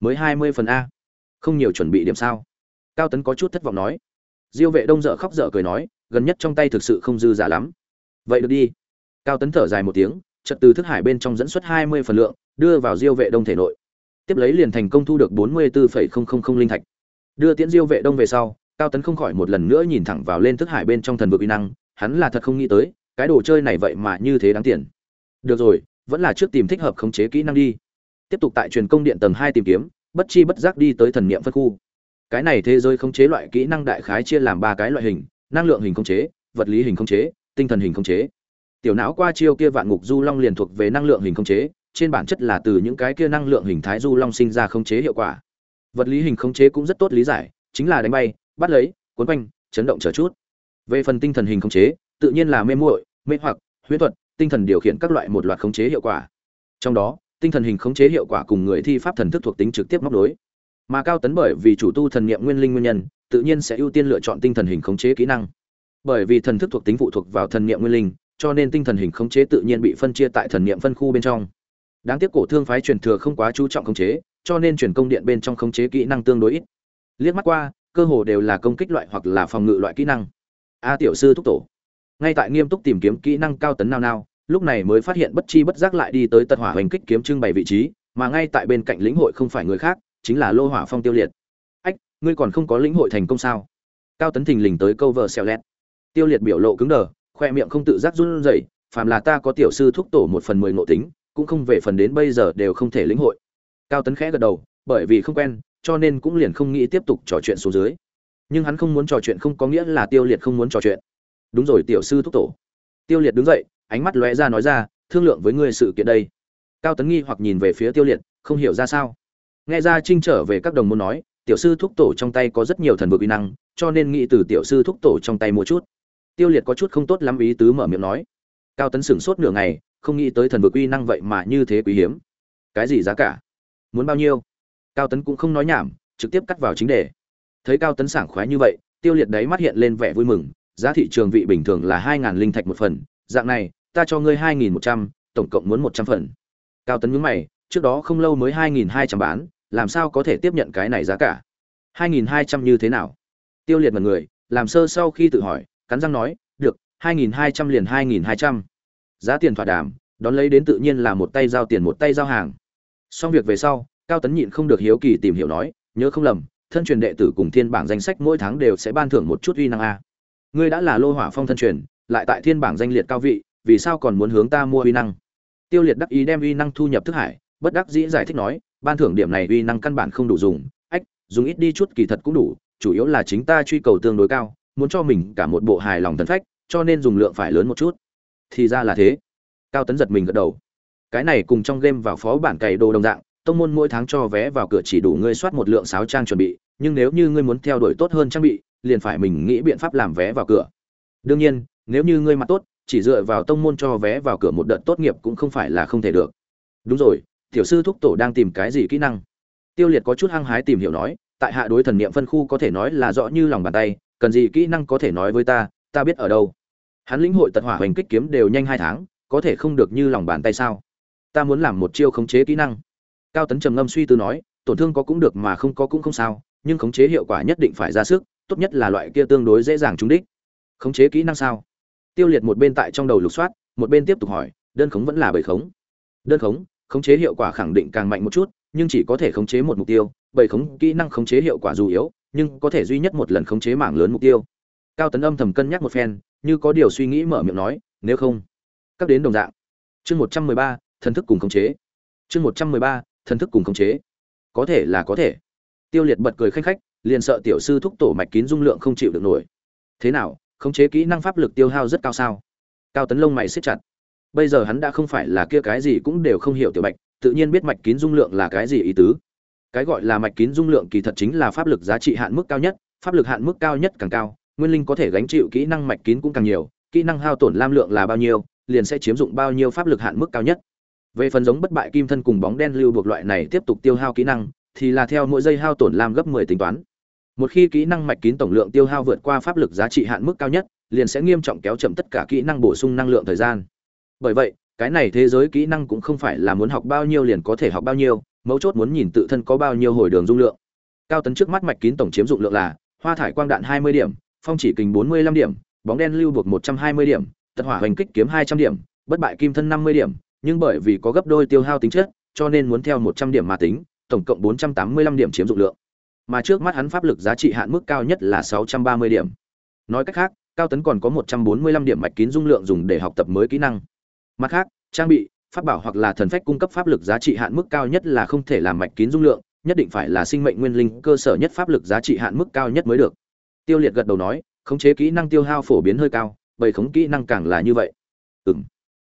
Mới hai mươi phần a. Không nhiều chuẩn bị điểm sao? Cao tấn có chút thất vọng nói diêu vệ đông dở khóc dở cười nói, gần nhất trong tay thực sự không dư giả lắm. Vậy được đi. Cao tấn thở dài một tiếng, trật từ thức hải bên trong dẫn xuất hai mươi phần lượng, đưa vào diêu vệ đông thể nội. Tiếp lấy liền thành công thu được bốn mươi bốn linh thạch. Đưa tiễn diêu vệ đông về sau, cao tấn không khỏi một lần nữa nhìn thẳng vào lên thức hải bên trong thần vực uy năng, hắn là thật không nghĩ tới, cái đồ chơi này vậy mà như thế đáng tiền. Được rồi, vẫn là trước tìm thích hợp khống chế kỹ năng đi. Tiếp tục tại truyền công điện tầng hai tìm kiếm, bất chi bất giác đi tới thần niệm phân khu cái này thế giới khống chế loại kỹ năng đại khái chia làm ba cái loại hình, năng lượng hình khống chế, vật lý hình khống chế, tinh thần hình khống chế. Tiểu não qua chiêu kia vạn ngục du long liền thuộc về năng lượng hình khống chế, trên bản chất là từ những cái kia năng lượng hình thái du long sinh ra khống chế hiệu quả. Vật lý hình khống chế cũng rất tốt lý giải, chính là đánh bay, bắt lấy, cuốn quanh, chấn động chờ chút. Về phần tinh thần hình khống chế, tự nhiên là mê muội, mê hoặc, huyễn thuật, tinh thần điều khiển các loại một loạt khống chế hiệu quả. Trong đó, tinh thần hình khống chế hiệu quả cùng người thi pháp thần thức thuộc tính trực tiếp móc đối mà cao tấn bởi vì chủ tu thần niệm nguyên linh nguyên nhân, tự nhiên sẽ ưu tiên lựa chọn tinh thần hình khống chế kỹ năng. Bởi vì thần thức thuộc tính phụ thuộc vào thần niệm nguyên linh, cho nên tinh thần hình khống chế tự nhiên bị phân chia tại thần niệm phân khu bên trong. Đáng tiếc cổ thương phái truyền thừa không quá chú trọng khống chế, cho nên truyền công điện bên trong khống chế kỹ năng tương đối ít. Liếc mắt qua, cơ hồ đều là công kích loại hoặc là phòng ngự loại kỹ năng. A tiểu sư thúc tổ. Ngay tại nghiêm túc tìm kiếm kỹ năng cao tấn nào nào lúc này mới phát hiện bất chi bất giác lại đi tới tật hỏa hoành kích kiếm trưng bày vị trí, mà ngay tại bên cạnh lĩnh hội không phải người khác chính là lô hỏa phong tiêu liệt. Ách, ngươi còn không có lĩnh hội thành công sao? Cao tấn thình lình tới câu vợ xèo lẹt. Tiêu liệt biểu lộ cứng đờ, khoe miệng không tự giác run rẩy, phàm là ta có tiểu sư thúc tổ một phần mười ngộ tính, cũng không về phần đến bây giờ đều không thể lĩnh hội. Cao tấn khẽ gật đầu, bởi vì không quen, cho nên cũng liền không nghĩ tiếp tục trò chuyện xuống dưới. Nhưng hắn không muốn trò chuyện không có nghĩa là tiêu liệt không muốn trò chuyện. Đúng rồi, tiểu sư thúc tổ. Tiêu liệt đứng dậy, ánh mắt lóe ra nói ra, thương lượng với ngươi sự kiện đây. Cao tấn nghi hoặc nhìn về phía tiêu liệt, không hiểu ra sao nghe ra trinh trở về các đồng môn nói, tiểu sư thúc tổ trong tay có rất nhiều thần vực uy năng, cho nên nghĩ từ tiểu sư thúc tổ trong tay mua chút. Tiêu liệt có chút không tốt lắm ý tứ mở miệng nói. Cao tấn sửng sốt nửa ngày, không nghĩ tới thần vực uy năng vậy mà như thế quý hiếm. Cái gì giá cả? Muốn bao nhiêu? Cao tấn cũng không nói nhảm, trực tiếp cắt vào chính đề. Thấy cao tấn sảng khoái như vậy, tiêu liệt đấy mắt hiện lên vẻ vui mừng, giá thị trường vị bình thường là hai ngàn linh thạch một phần, dạng này, ta cho ngươi hai nghìn một trăm, tổng cộng muốn một trăm phần. Cao tấn nhúng mày, trước đó không lâu mới hai nghìn hai trăm bán làm sao có thể tiếp nhận cái này giá cả? Hai nghìn hai trăm như thế nào? Tiêu liệt mật người, làm sơ sau khi tự hỏi, cắn răng nói, được, hai nghìn hai trăm liền hai nghìn hai trăm. Giá tiền thỏa đàm, đón lấy đến tự nhiên là một tay giao tiền một tay giao hàng. Xong việc về sau, cao tấn nhịn không được hiếu kỳ tìm hiểu nói, nhớ không lầm, thân truyền đệ tử cùng thiên bảng danh sách mỗi tháng đều sẽ ban thưởng một chút uy năng a. Ngươi đã là lô hỏa phong thân truyền, lại tại thiên bảng danh liệt cao vị, vì sao còn muốn hướng ta mua uy năng? Tiêu liệt đắc ý đem uy năng thu nhập thức hải, bất đắc dĩ giải thích nói ban thưởng điểm này uy năng căn bản không đủ dùng. Ách, dùng ít đi chút kỳ thật cũng đủ, chủ yếu là chính ta truy cầu tương đối cao, muốn cho mình cả một bộ hài lòng tấn phách, cho nên dùng lượng phải lớn một chút. Thì ra là thế. Cao tấn giật mình gật đầu. Cái này cùng trong game vào phó bản cày đồ đồng dạng, tông môn mỗi tháng cho vé vào cửa chỉ đủ ngươi soát một lượng sáo trang chuẩn bị, nhưng nếu như ngươi muốn theo đuổi tốt hơn trang bị, liền phải mình nghĩ biện pháp làm vé vào cửa. Đương nhiên, nếu như ngươi mặt tốt, chỉ dựa vào tông môn cho vé vào cửa một đợt tốt nghiệp cũng không phải là không thể được. Đúng rồi tiểu sư thúc tổ đang tìm cái gì kỹ năng? Tiêu liệt có chút hăng hái tìm hiểu nói, tại hạ đối thần niệm phân khu có thể nói là rõ như lòng bàn tay, cần gì kỹ năng có thể nói với ta ta biết ở đâu. Hắn lĩnh hội tật hỏa hoành kích kiếm đều nhanh hai tháng, có thể không được như lòng bàn tay sao? Ta muốn làm một chiêu khống chế kỹ năng. Cao tấn trầm ngâm suy tư nói, tổn thương có cũng được mà không có cũng không sao, nhưng khống chế hiệu quả nhất định phải ra sức, tốt nhất là loại kia tương đối dễ dàng trúng đích. Khống chế kỹ năng sao? Tiêu liệt một bên tại trong đầu lục soát, một bên tiếp tục hỏi, đơn khống vẫn là bầy khống? Đơn khống? Khống chế hiệu quả khẳng định càng mạnh một chút, nhưng chỉ có thể khống chế một mục tiêu, bởi khống, kỹ năng khống chế hiệu quả dù yếu, nhưng có thể duy nhất một lần khống chế mảng lớn mục tiêu. Cao tấn âm thầm cân nhắc một phen, như có điều suy nghĩ mở miệng nói, nếu không, các đến đồng dạng. Chương một trăm mười ba, thần thức cùng khống chế. Chương một trăm mười ba, thần thức cùng khống chế. Có thể là có thể. Tiêu liệt bật cười khanh khách, liền sợ tiểu sư thúc tổ mạch kín dung lượng không chịu được nổi. Thế nào, khống chế kỹ năng pháp lực tiêu hao rất cao sao? Cao tấn lông mày xếp chặt bây giờ hắn đã không phải là kia cái gì cũng đều không hiểu tiểu bạch, tự nhiên biết mạch kín dung lượng là cái gì ý tứ. Cái gọi là mạch kín dung lượng kỳ thật chính là pháp lực giá trị hạn mức cao nhất, pháp lực hạn mức cao nhất càng cao, nguyên linh có thể gánh chịu kỹ năng mạch kín cũng càng nhiều, kỹ năng hao tổn lam lượng là bao nhiêu, liền sẽ chiếm dụng bao nhiêu pháp lực hạn mức cao nhất. Về phần giống bất bại kim thân cùng bóng đen lưu buộc loại này tiếp tục tiêu hao kỹ năng, thì là theo mỗi giây hao tổn lam gấp 10 tính toán. Một khi kỹ năng mạch kín tổng lượng tiêu hao vượt qua pháp lực giá trị hạn mức cao nhất, liền sẽ nghiêm trọng kéo chậm tất cả kỹ năng bổ sung năng lượng thời gian bởi vậy, cái này thế giới kỹ năng cũng không phải là muốn học bao nhiêu liền có thể học bao nhiêu, mấu chốt muốn nhìn tự thân có bao nhiêu hồi đường dung lượng. Cao tấn trước mắt mạch kín tổng chiếm dụng lượng là hoa thải quang đạn 20 điểm, phong chỉ kình 45 điểm, bóng đen lưu buộc 120 điểm, tật hỏa hoành kích kiếm 200 điểm, bất bại kim thân 50 điểm. Nhưng bởi vì có gấp đôi tiêu hao tính chất, cho nên muốn theo 100 điểm mà tính, tổng cộng 485 điểm chiếm dụng lượng. Mà trước mắt hắn pháp lực giá trị hạn mức cao nhất là 630 điểm. Nói cách khác, cao tấn còn có 145 điểm mạch kín dung lượng dùng để học tập mới kỹ năng mặt khác, trang bị, pháp bảo hoặc là thần phách cung cấp pháp lực giá trị hạn mức cao nhất là không thể làm mạch kín dung lượng, nhất định phải là sinh mệnh nguyên linh cơ sở nhất pháp lực giá trị hạn mức cao nhất mới được. Tiêu liệt gật đầu nói, khống chế kỹ năng tiêu hao phổ biến hơi cao bầy khống kỹ năng càng là như vậy. Ừm.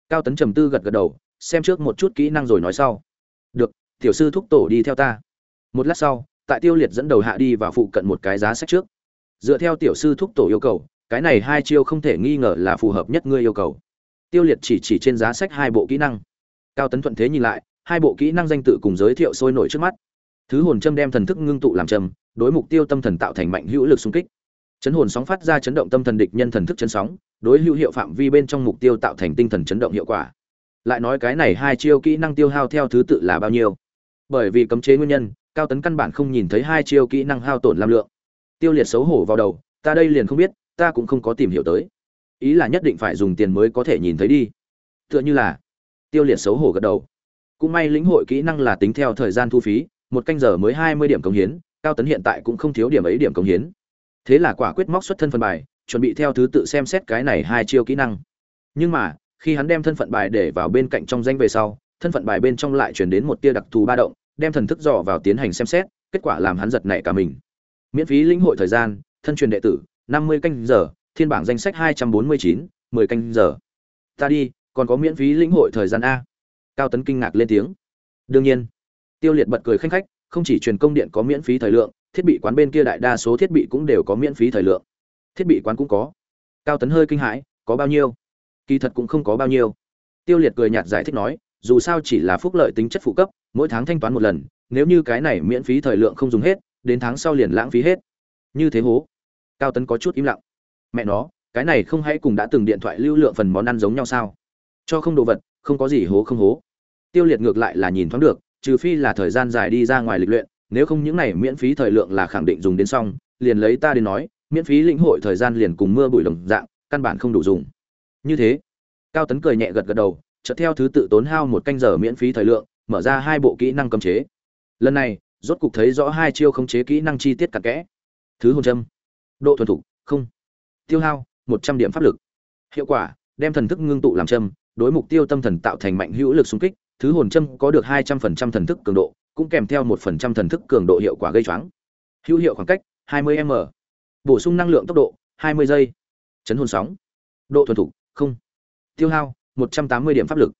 Cao tấn trầm tư gật gật đầu, xem trước một chút kỹ năng rồi nói sau. Được, tiểu sư thúc tổ đi theo ta. Một lát sau, tại tiêu liệt dẫn đầu hạ đi và phụ cận một cái giá sách trước. Dựa theo tiểu sư thúc tổ yêu cầu, cái này hai chiêu không thể nghi ngờ là phù hợp nhất ngươi yêu cầu tiêu liệt chỉ chỉ trên giá sách hai bộ kỹ năng. Cao tấn thuận thế nhìn lại, hai bộ kỹ năng danh tự cùng giới thiệu sôi nổi trước mắt. Thứ hồn châm đem thần thức ngưng tụ làm châm, đối mục tiêu tâm thần tạo thành mạnh hữu lực xung kích. Chấn hồn sóng phát ra chấn động tâm thần địch nhân thần thức chấn sóng, đối hữu hiệu phạm vi bên trong mục tiêu tạo thành tinh thần chấn động hiệu quả. Lại nói cái này hai chiêu kỹ năng tiêu hao theo thứ tự là bao nhiêu? Bởi vì cấm chế nguyên nhân, cao tấn căn bản không nhìn thấy hai chiêu kỹ năng hao tổn lam lượng. Tiêu liệt xấu hổ vào đầu, ta đây liền không biết, ta cũng không có tìm hiểu tới ý là nhất định phải dùng tiền mới có thể nhìn thấy đi. Tựa như là, tiêu liệt xấu hổ gật đầu. Cũng may lĩnh hội kỹ năng là tính theo thời gian thu phí, một canh giờ mới hai mươi điểm công hiến, cao tấn hiện tại cũng không thiếu điểm ấy điểm công hiến. Thế là quả quyết móc xuất thân phận bài, chuẩn bị theo thứ tự xem xét cái này hai chiêu kỹ năng. Nhưng mà, khi hắn đem thân phận bài để vào bên cạnh trong danh về sau, thân phận bài bên trong lại chuyển đến một tia đặc thù ba động, đem thần thức dò vào tiến hành xem xét, kết quả làm hắn giật nảy cả mình. Miễn phí lĩnh hội thời gian, thân truyền đệ tử, năm mươi canh giờ thiên bảng danh sách hai trăm bốn mươi chín, mười canh giờ. Ta đi, còn có miễn phí lĩnh hội thời gian a. Cao tấn kinh ngạc lên tiếng. Đương nhiên. Tiêu liệt bật cười khanh khách, không chỉ truyền công điện có miễn phí thời lượng, thiết bị quán bên kia đại đa số thiết bị cũng đều có miễn phí thời lượng. Thiết bị quán cũng có. Cao tấn hơi kinh hãi, có bao nhiêu? Kỳ thật cũng không có bao nhiêu. Tiêu liệt cười nhạt giải thích nói, dù sao chỉ là phúc lợi tính chất phụ cấp, mỗi tháng thanh toán một lần, nếu như cái này miễn phí thời lượng không dùng hết, đến tháng sau liền lãng phí hết. Như thế hố. Cao tấn có chút im lặng mẹ nó, cái này không hãy cùng đã từng điện thoại lưu lượng phần món ăn giống nhau sao? Cho không đồ vật, không có gì hố không hố. Tiêu liệt ngược lại là nhìn thoáng được, trừ phi là thời gian dài đi ra ngoài lịch luyện, nếu không những này miễn phí thời lượng là khẳng định dùng đến xong, liền lấy ta đến nói, miễn phí lĩnh hội thời gian liền cùng mưa bụi đồng dạng, căn bản không đủ dùng. Như thế, cao tấn cười nhẹ gật gật đầu, chợt theo thứ tự tốn hao một canh giờ miễn phí thời lượng, mở ra hai bộ kỹ năng cấm chế. Lần này, rốt cục thấy rõ hai chiêu khống chế kỹ năng chi tiết cặn kẽ. Thứ hồn châm. Độ thuần thục, không tiêu hao, một trăm điểm pháp lực. Hiệu quả, đem thần thức ngưng tụ làm châm, đối mục tiêu tâm thần tạo thành mạnh hữu lực xung kích, thứ hồn châm có được hai trăm phần trăm thần thức cường độ, cũng kèm theo một phần trăm thần thức cường độ hiệu quả gây choáng. Hữu hiệu khoảng cách, hai mươi m. Bổ sung năng lượng tốc độ, hai mươi giây. Chấn hồn sóng. Độ thuần thục, không. Tiêu hao, một trăm tám mươi điểm pháp lực.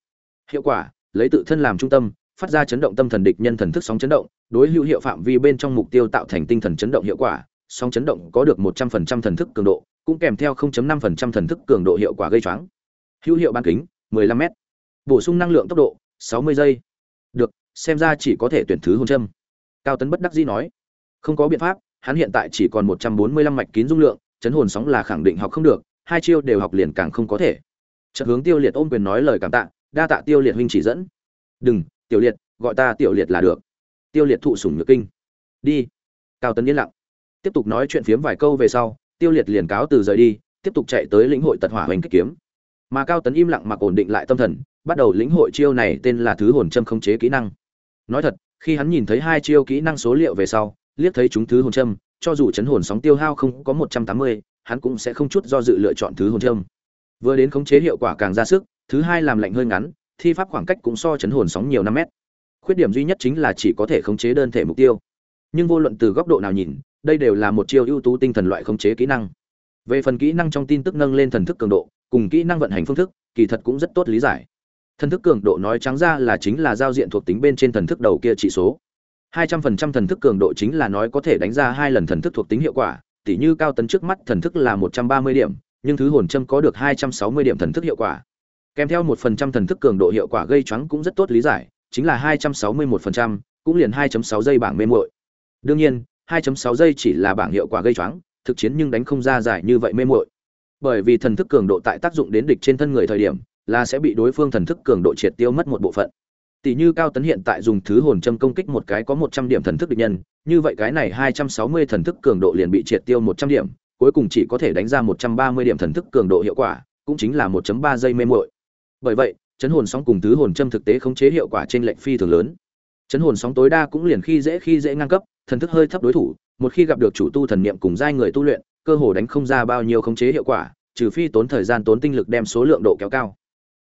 Hiệu quả, lấy tự thân làm trung tâm, phát ra chấn động tâm thần địch nhân thần thức sóng chấn động, đối hữu hiệu phạm vi bên trong mục tiêu tạo thành tinh thần chấn động hiệu quả, sóng chấn động có được một trăm phần trăm thần thức cường độ cũng kèm theo 0.5% thần thức cường độ hiệu quả gây choáng. Hữu hiệu bán kính 15 m bổ sung năng lượng tốc độ 60 giây. Được, xem ra chỉ có thể tuyển thứ hồn châm. Cao tấn bất đắc dĩ nói. Không có biện pháp, hắn hiện tại chỉ còn 145 mạch kín dung lượng, chấn hồn sóng là khẳng định học không được, hai chiêu đều học liền càng không có thể. Chợt hướng tiêu liệt ôm quyền nói lời cảm tạ, đa tạ tiêu liệt huynh chỉ dẫn. Đừng tiểu liệt, gọi ta tiểu liệt là được. Tiêu liệt thụ sủng nhược kinh. Đi. Cao tấn yên lặng. Tiếp tục nói chuyện phiếm vài câu về sau tiêu liệt liền cáo từ rời đi, tiếp tục chạy tới lĩnh hội tật hỏa hoành kích kiếm. Mà cao tấn im lặng mặc ổn định lại tâm thần, bắt đầu lĩnh hội chiêu này tên là thứ hồn châm khống chế kỹ năng. Nói thật, khi hắn nhìn thấy hai chiêu kỹ năng số liệu về sau, liếc thấy chúng thứ hồn châm, cho dù chấn hồn sóng tiêu hao không có một trăm tám mươi, hắn cũng sẽ không chút do dự lựa chọn thứ hồn châm. Vừa đến khống chế hiệu quả càng ra sức, thứ hai làm lạnh hơi ngắn, thi pháp khoảng cách cũng so chấn hồn sóng nhiều năm mét. Khuyết điểm duy nhất chính là chỉ có thể khống chế đơn thể mục tiêu nhưng vô luận từ góc độ nào nhìn đây đều là một chiêu ưu tú tinh thần loại khống chế kỹ năng. Về phần kỹ năng trong tin tức nâng lên thần thức cường độ cùng kỹ năng vận hành phương thức kỳ thật cũng rất tốt lý giải. Thần thức cường độ nói trắng ra là chính là giao diện thuộc tính bên trên thần thức đầu kia chỉ số. 200% thần thức cường độ chính là nói có thể đánh ra hai lần thần thức thuộc tính hiệu quả tỉ như cao tấn trước mắt thần thức là 130 điểm nhưng thứ hồn châm có được 260 điểm thần thức hiệu quả. Kèm theo 1% thần thức cường độ hiệu quả gây choáng cũng rất tốt lý giải chính là 261%, cũng liền 2.6 giây bảng mê muội đương nhiên 2.6 giây chỉ là bảng hiệu quả gây choáng, thực chiến nhưng đánh không ra giải như vậy mê muội. Bởi vì thần thức cường độ tại tác dụng đến địch trên thân người thời điểm, là sẽ bị đối phương thần thức cường độ triệt tiêu mất một bộ phận. Tỷ như Cao Tấn hiện tại dùng thứ hồn châm công kích một cái có 100 điểm thần thức địch nhân, như vậy cái này 260 thần thức cường độ liền bị triệt tiêu 100 điểm, cuối cùng chỉ có thể đánh ra 130 điểm thần thức cường độ hiệu quả, cũng chính là 1.3 giây mê muội. Bởi vậy, chấn hồn sóng cùng thứ hồn châm thực tế khống chế hiệu quả trên lệnh phi thường lớn. Chấn hồn sóng tối đa cũng liền khi dễ khi dễ ngang cấp, thần thức hơi thấp đối thủ, một khi gặp được chủ tu thần niệm cùng giai người tu luyện, cơ hồ đánh không ra bao nhiêu khống chế hiệu quả, trừ phi tốn thời gian tốn tinh lực đem số lượng độ kéo cao.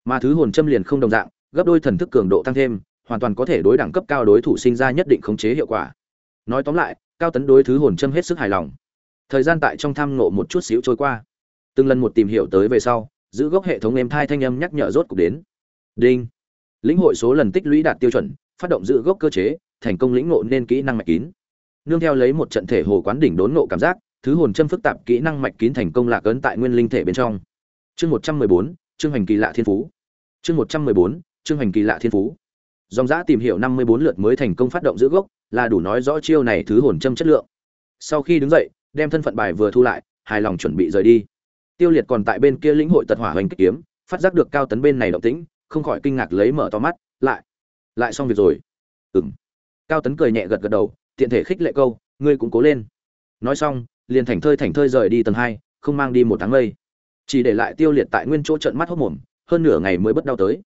Mà thứ hồn châm liền không đồng dạng, gấp đôi thần thức cường độ tăng thêm, hoàn toàn có thể đối đẳng cấp cao đối thủ sinh ra nhất định khống chế hiệu quả. Nói tóm lại, cao tấn đối thứ hồn châm hết sức hài lòng. Thời gian tại trong tham ngộ một chút xíu trôi qua. Từng lần một tìm hiểu tới về sau, giữ gốc hệ thống em thai thanh âm nhắc nhở rốt cục đến. Đinh. Lĩnh hội số lần tích lũy đạt tiêu chuẩn, phát động giữ gốc cơ chế, thành công lĩnh ngộ nên kỹ năng mạch kín. Nương theo lấy một trận thể hồ quán đỉnh đốn ngộ cảm giác thứ hồn châm phức tạp kỹ năng mạch kín thành công lạc ấn tại nguyên linh thể bên trong. Chương một trăm mười bốn chương hành kỳ lạ thiên phú. Chương một trăm mười bốn chương hành kỳ lạ thiên phú. Dòng giã tìm hiểu năm mươi bốn lượt mới thành công phát động giữ gốc là đủ nói rõ chiêu này thứ hồn châm chất lượng. Sau khi đứng dậy đem thân phận bài vừa thu lại hài lòng chuẩn bị rời đi. Tiêu liệt còn tại bên kia lĩnh hội tật hỏa hoành kích kiếm phát giác được cao tấn bên này động tĩnh không khỏi kinh ngạc lấy mở to mắt lại lại xong việc rồi. Ừng cao tấn cười nhẹ gật gật đầu, tiện thể khích lệ câu, ngươi cũng cố lên. Nói xong, liền thảnh thơi thảnh thơi rời đi tầng hai, không mang đi một tháng lây chỉ để lại tiêu liệt tại nguyên chỗ trận mắt hốc mồm, hơn nửa ngày mới bất đau tới.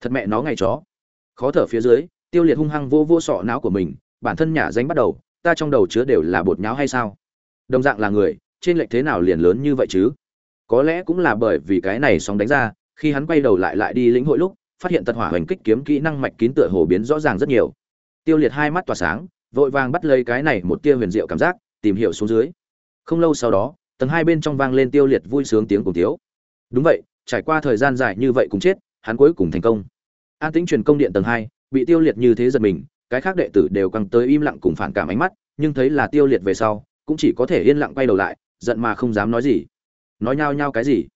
Thật mẹ nó ngày chó. Khó thở phía dưới, tiêu liệt hung hăng vô vô sọ não của mình, bản thân nhả danh bắt đầu, ta trong đầu chứa đều là bột nháo hay sao? Đồng dạng là người, trên lệch thế nào liền lớn như vậy chứ? Có lẽ cũng là bởi vì cái này sóng đánh ra, khi hắn quay đầu lại lại đi lĩnh hội lúc phát hiện tật hỏa hoành kích kiếm kỹ năng mạch kín tựa hồ biến rõ ràng rất nhiều. Tiêu liệt hai mắt tỏa sáng, vội vàng bắt lấy cái này một tia huyền diệu cảm giác, tìm hiểu xuống dưới. Không lâu sau đó, tầng hai bên trong vang lên tiêu liệt vui sướng tiếng cùng tiếu. Đúng vậy, trải qua thời gian dài như vậy cũng chết, hắn cuối cùng thành công. An tĩnh truyền công điện tầng hai, bị tiêu liệt như thế giật mình, cái khác đệ tử đều căng tới im lặng cùng phản cảm ánh mắt, nhưng thấy là tiêu liệt về sau, cũng chỉ có thể yên lặng quay đầu lại, giận mà không dám nói gì. Nói nhao nhao cái gì?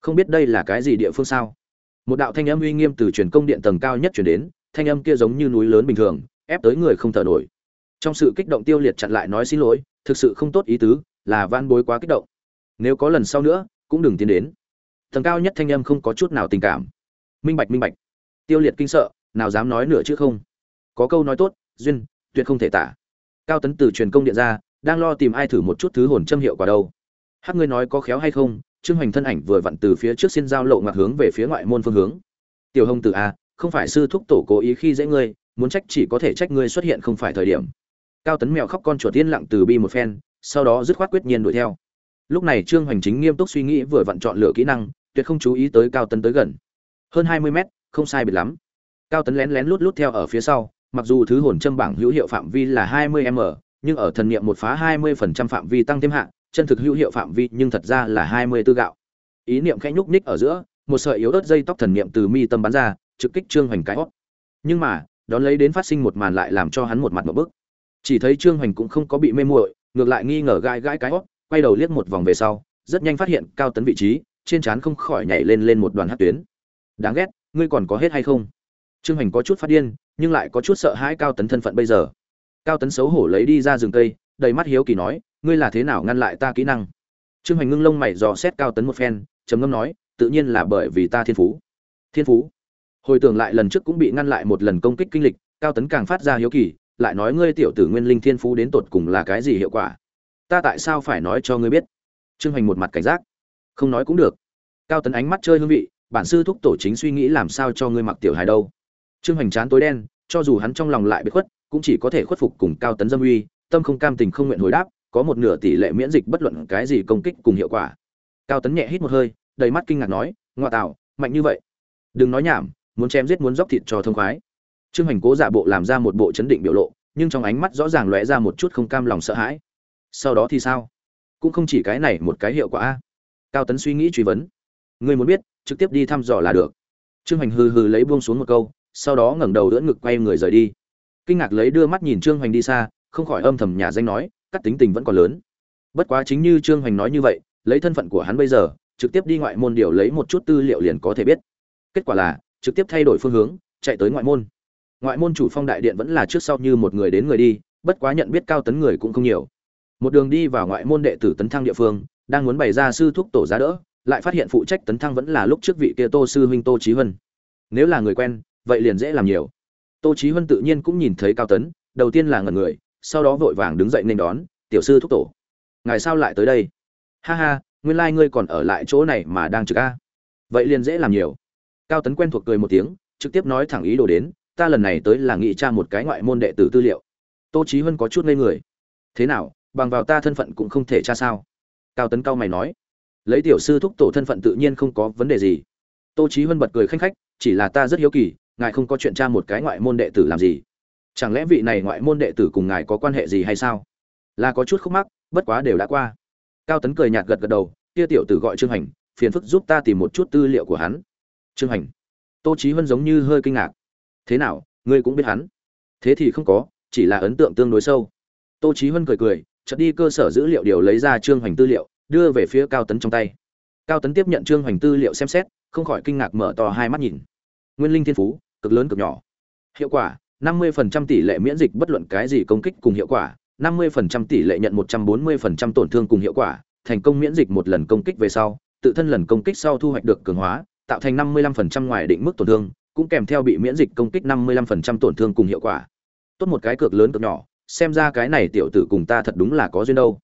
Không biết đây là cái gì địa phương sao? Một đạo thanh âm uy nghiêm từ truyền công điện tầng cao nhất chuyển đến, thanh âm kia giống như núi lớn bình thường, ép tới người không thở nổi. Trong sự kích động tiêu liệt chặn lại nói xin lỗi, thực sự không tốt ý tứ, là van bối quá kích động. Nếu có lần sau nữa, cũng đừng tiến đến. Tầng cao nhất thanh âm không có chút nào tình cảm. Minh bạch minh bạch. Tiêu liệt kinh sợ, nào dám nói nữa chứ không? Có câu nói tốt, duyên, tuyệt không thể tả. Cao tấn từ truyền công điện ra, đang lo tìm ai thử một chút thứ hồn châm hiệu quả đâu. Hát ngươi nói có khéo hay không trương hoành thân ảnh vừa vặn từ phía trước xin giao lộ ngoặt hướng về phía ngoại môn phương hướng. Tiểu hồng tử a không phải sư thúc tổ cố ý khi dễ ngươi, muốn trách chỉ có thể trách ngươi xuất hiện không phải thời điểm. Cao tấn mèo khóc con chuột tiên lặng từ bi một phen, sau đó dứt khoát quyết nhiên đuổi theo. Lúc này trương hoành chính nghiêm túc suy nghĩ vừa vặn chọn lựa kỹ năng, tuyệt không chú ý tới cao tấn tới gần. Hơn hai mươi mét, không sai biệt lắm. Cao tấn lén lén lút lút theo ở phía sau, mặc dù thứ hồn châm bảng hữu hiệu phạm vi là hai mươi m, nhưng ở thần niệm một phá hai mươi phần trăm phạm vi tăng thêm hạ chân thực hữu hiệu phạm vi nhưng thật ra là hai mươi tư gạo. Ý niệm khẽ nhúc nhích ở giữa, một sợi yếu ớt dây tóc thần niệm từ mi tâm bắn ra, trực kích trương hoành cái hót. Nhưng mà, đón lấy đến phát sinh một màn lại làm cho hắn một mặt một bức. Chỉ thấy trương hoành cũng không có bị mê muội, ngược lại nghi ngờ gai gãi cái hót, quay đầu liếc một vòng về sau, rất nhanh phát hiện cao tấn vị trí, trên trán không khỏi nhảy lên lên một đoàn hát tuyến. Đáng ghét, ngươi còn có hết hay không? Trương hoành có chút phát điên, nhưng lại có chút sợ hãi cao tấn thân phận bây giờ. Cao tấn xấu hổ lấy đi ra rừng cây, đầy mắt hiếu kỳ nói ngươi là thế nào ngăn lại ta kỹ năng? Trương hoành ngưng lông mày dò xét cao tấn một phen, trầm ngâm nói, tự nhiên là bởi vì ta thiên phú. Thiên phú? Hồi tưởng lại lần trước cũng bị ngăn lại một lần công kích kinh lịch, cao tấn càng phát ra hiếu kỳ, lại nói ngươi tiểu tử nguyên linh thiên phú đến tột cùng là cái gì hiệu quả? Ta tại sao phải nói cho ngươi biết? Trương hoành một mặt cảnh giác. Không nói cũng được. Cao tấn ánh mắt chơi hương vị, bản sư thúc tổ chính suy nghĩ làm sao cho ngươi mặc tiểu hài đâu. Trương hoành chán tối đen, cho dù hắn trong lòng lại bị khuất, cũng chỉ có thể khuất phục cùng cao tấn dâm uy, tâm không cam tình không nguyện hồi đáp có một nửa tỷ lệ miễn dịch bất luận cái gì công kích cùng hiệu quả. Cao tấn nhẹ hít một hơi, đầy mắt kinh ngạc nói, ngoa tạo, mạnh như vậy. Đừng nói nhảm, muốn chém giết muốn dóc thịt cho thông khoái. Trương hoành cố giả bộ làm ra một bộ chấn định biểu lộ, nhưng trong ánh mắt rõ ràng lóe ra một chút không cam lòng sợ hãi. Sau đó thì sao? Cũng không chỉ cái này một cái hiệu quả a. Cao tấn suy nghĩ truy vấn. Người muốn biết, trực tiếp đi thăm dò là được. Trương hoành hừ hừ lấy buông xuống một câu, sau đó ngẩng đầu đỡ ngực quay người rời đi. Kinh ngạc lấy đưa mắt nhìn trương hoành đi xa, không khỏi âm thầm nhà danh nói cắt tính tình vẫn còn lớn. Bất quá chính như trương hoành nói như vậy, lấy thân phận của hắn bây giờ, trực tiếp đi ngoại môn điều lấy một chút tư liệu liền có thể biết. Kết quả là, trực tiếp thay đổi phương hướng, chạy tới ngoại môn. Ngoại môn chủ phong đại điện vẫn là trước sau như một người đến người đi, bất quá nhận biết cao tấn người cũng không nhiều. Một đường đi vào ngoại môn đệ tử tấn thăng địa phương, đang muốn bày ra sư thúc tổ giá đỡ, lại phát hiện phụ trách tấn thăng vẫn là lúc trước vị kia tô sư huynh tô trí huân. Nếu là người quen, vậy liền dễ làm nhiều. Tô trí huân tự nhiên cũng nhìn thấy cao tấn, đầu tiên là ngẩn người sau đó vội vàng đứng dậy nên đón, tiểu sư thúc tổ, ngài sao lại tới đây? Ha ha, nguyên lai ngươi còn ở lại chỗ này mà đang trực a. Vậy liền dễ làm nhiều. Cao tấn quen thuộc cười một tiếng, trực tiếp nói thẳng ý đồ đến, ta lần này tới là nghị tra một cái ngoại môn đệ tử tư liệu. Tô trí huân có chút ngây người. Thế nào, bằng vào ta thân phận cũng không thể tra sao? Cao tấn cao mày nói. Lấy tiểu sư thúc tổ thân phận tự nhiên không có vấn đề gì. Tô trí huân bật cười khanh khách, chỉ là ta rất hiếu kỳ, ngài không có chuyện tra một cái ngoại môn đệ tử làm gì? Chẳng lẽ vị này ngoại môn đệ tử cùng ngài có quan hệ gì hay sao? Là có chút khúc mắc, bất quá đều đã qua. Cao tấn cười nhạt gật gật đầu, kia tiểu tử gọi trương hành, phiền phức giúp ta tìm một chút tư liệu của hắn. Trương hành, tô trí huân giống như hơi kinh ngạc. Thế nào, ngươi cũng biết hắn? Thế thì không có, chỉ là ấn tượng tương đối sâu. Tô trí huân cười cười, chợt đi cơ sở dữ liệu điều lấy ra trương hoành tư liệu, đưa về phía cao tấn trong tay. Cao tấn tiếp nhận trương hoành tư liệu xem xét, không khỏi kinh ngạc mở to hai mắt nhìn. Nguyên linh thiên phú, cực lớn cực nhỏ. Hiệu quả 50% tỷ lệ miễn dịch bất luận cái gì công kích cùng hiệu quả 50% tỷ lệ nhận 140% tổn thương cùng hiệu quả, thành công miễn dịch một lần công kích về sau, tự thân lần công kích sau thu hoạch được cường hóa, tạo thành 55% ngoài định mức tổn thương, cũng kèm theo bị miễn dịch công kích 55% tổn thương cùng hiệu quả. Tốt một cái cược lớn cực nhỏ, xem ra cái này tiểu tử cùng ta thật đúng là có duyên đâu.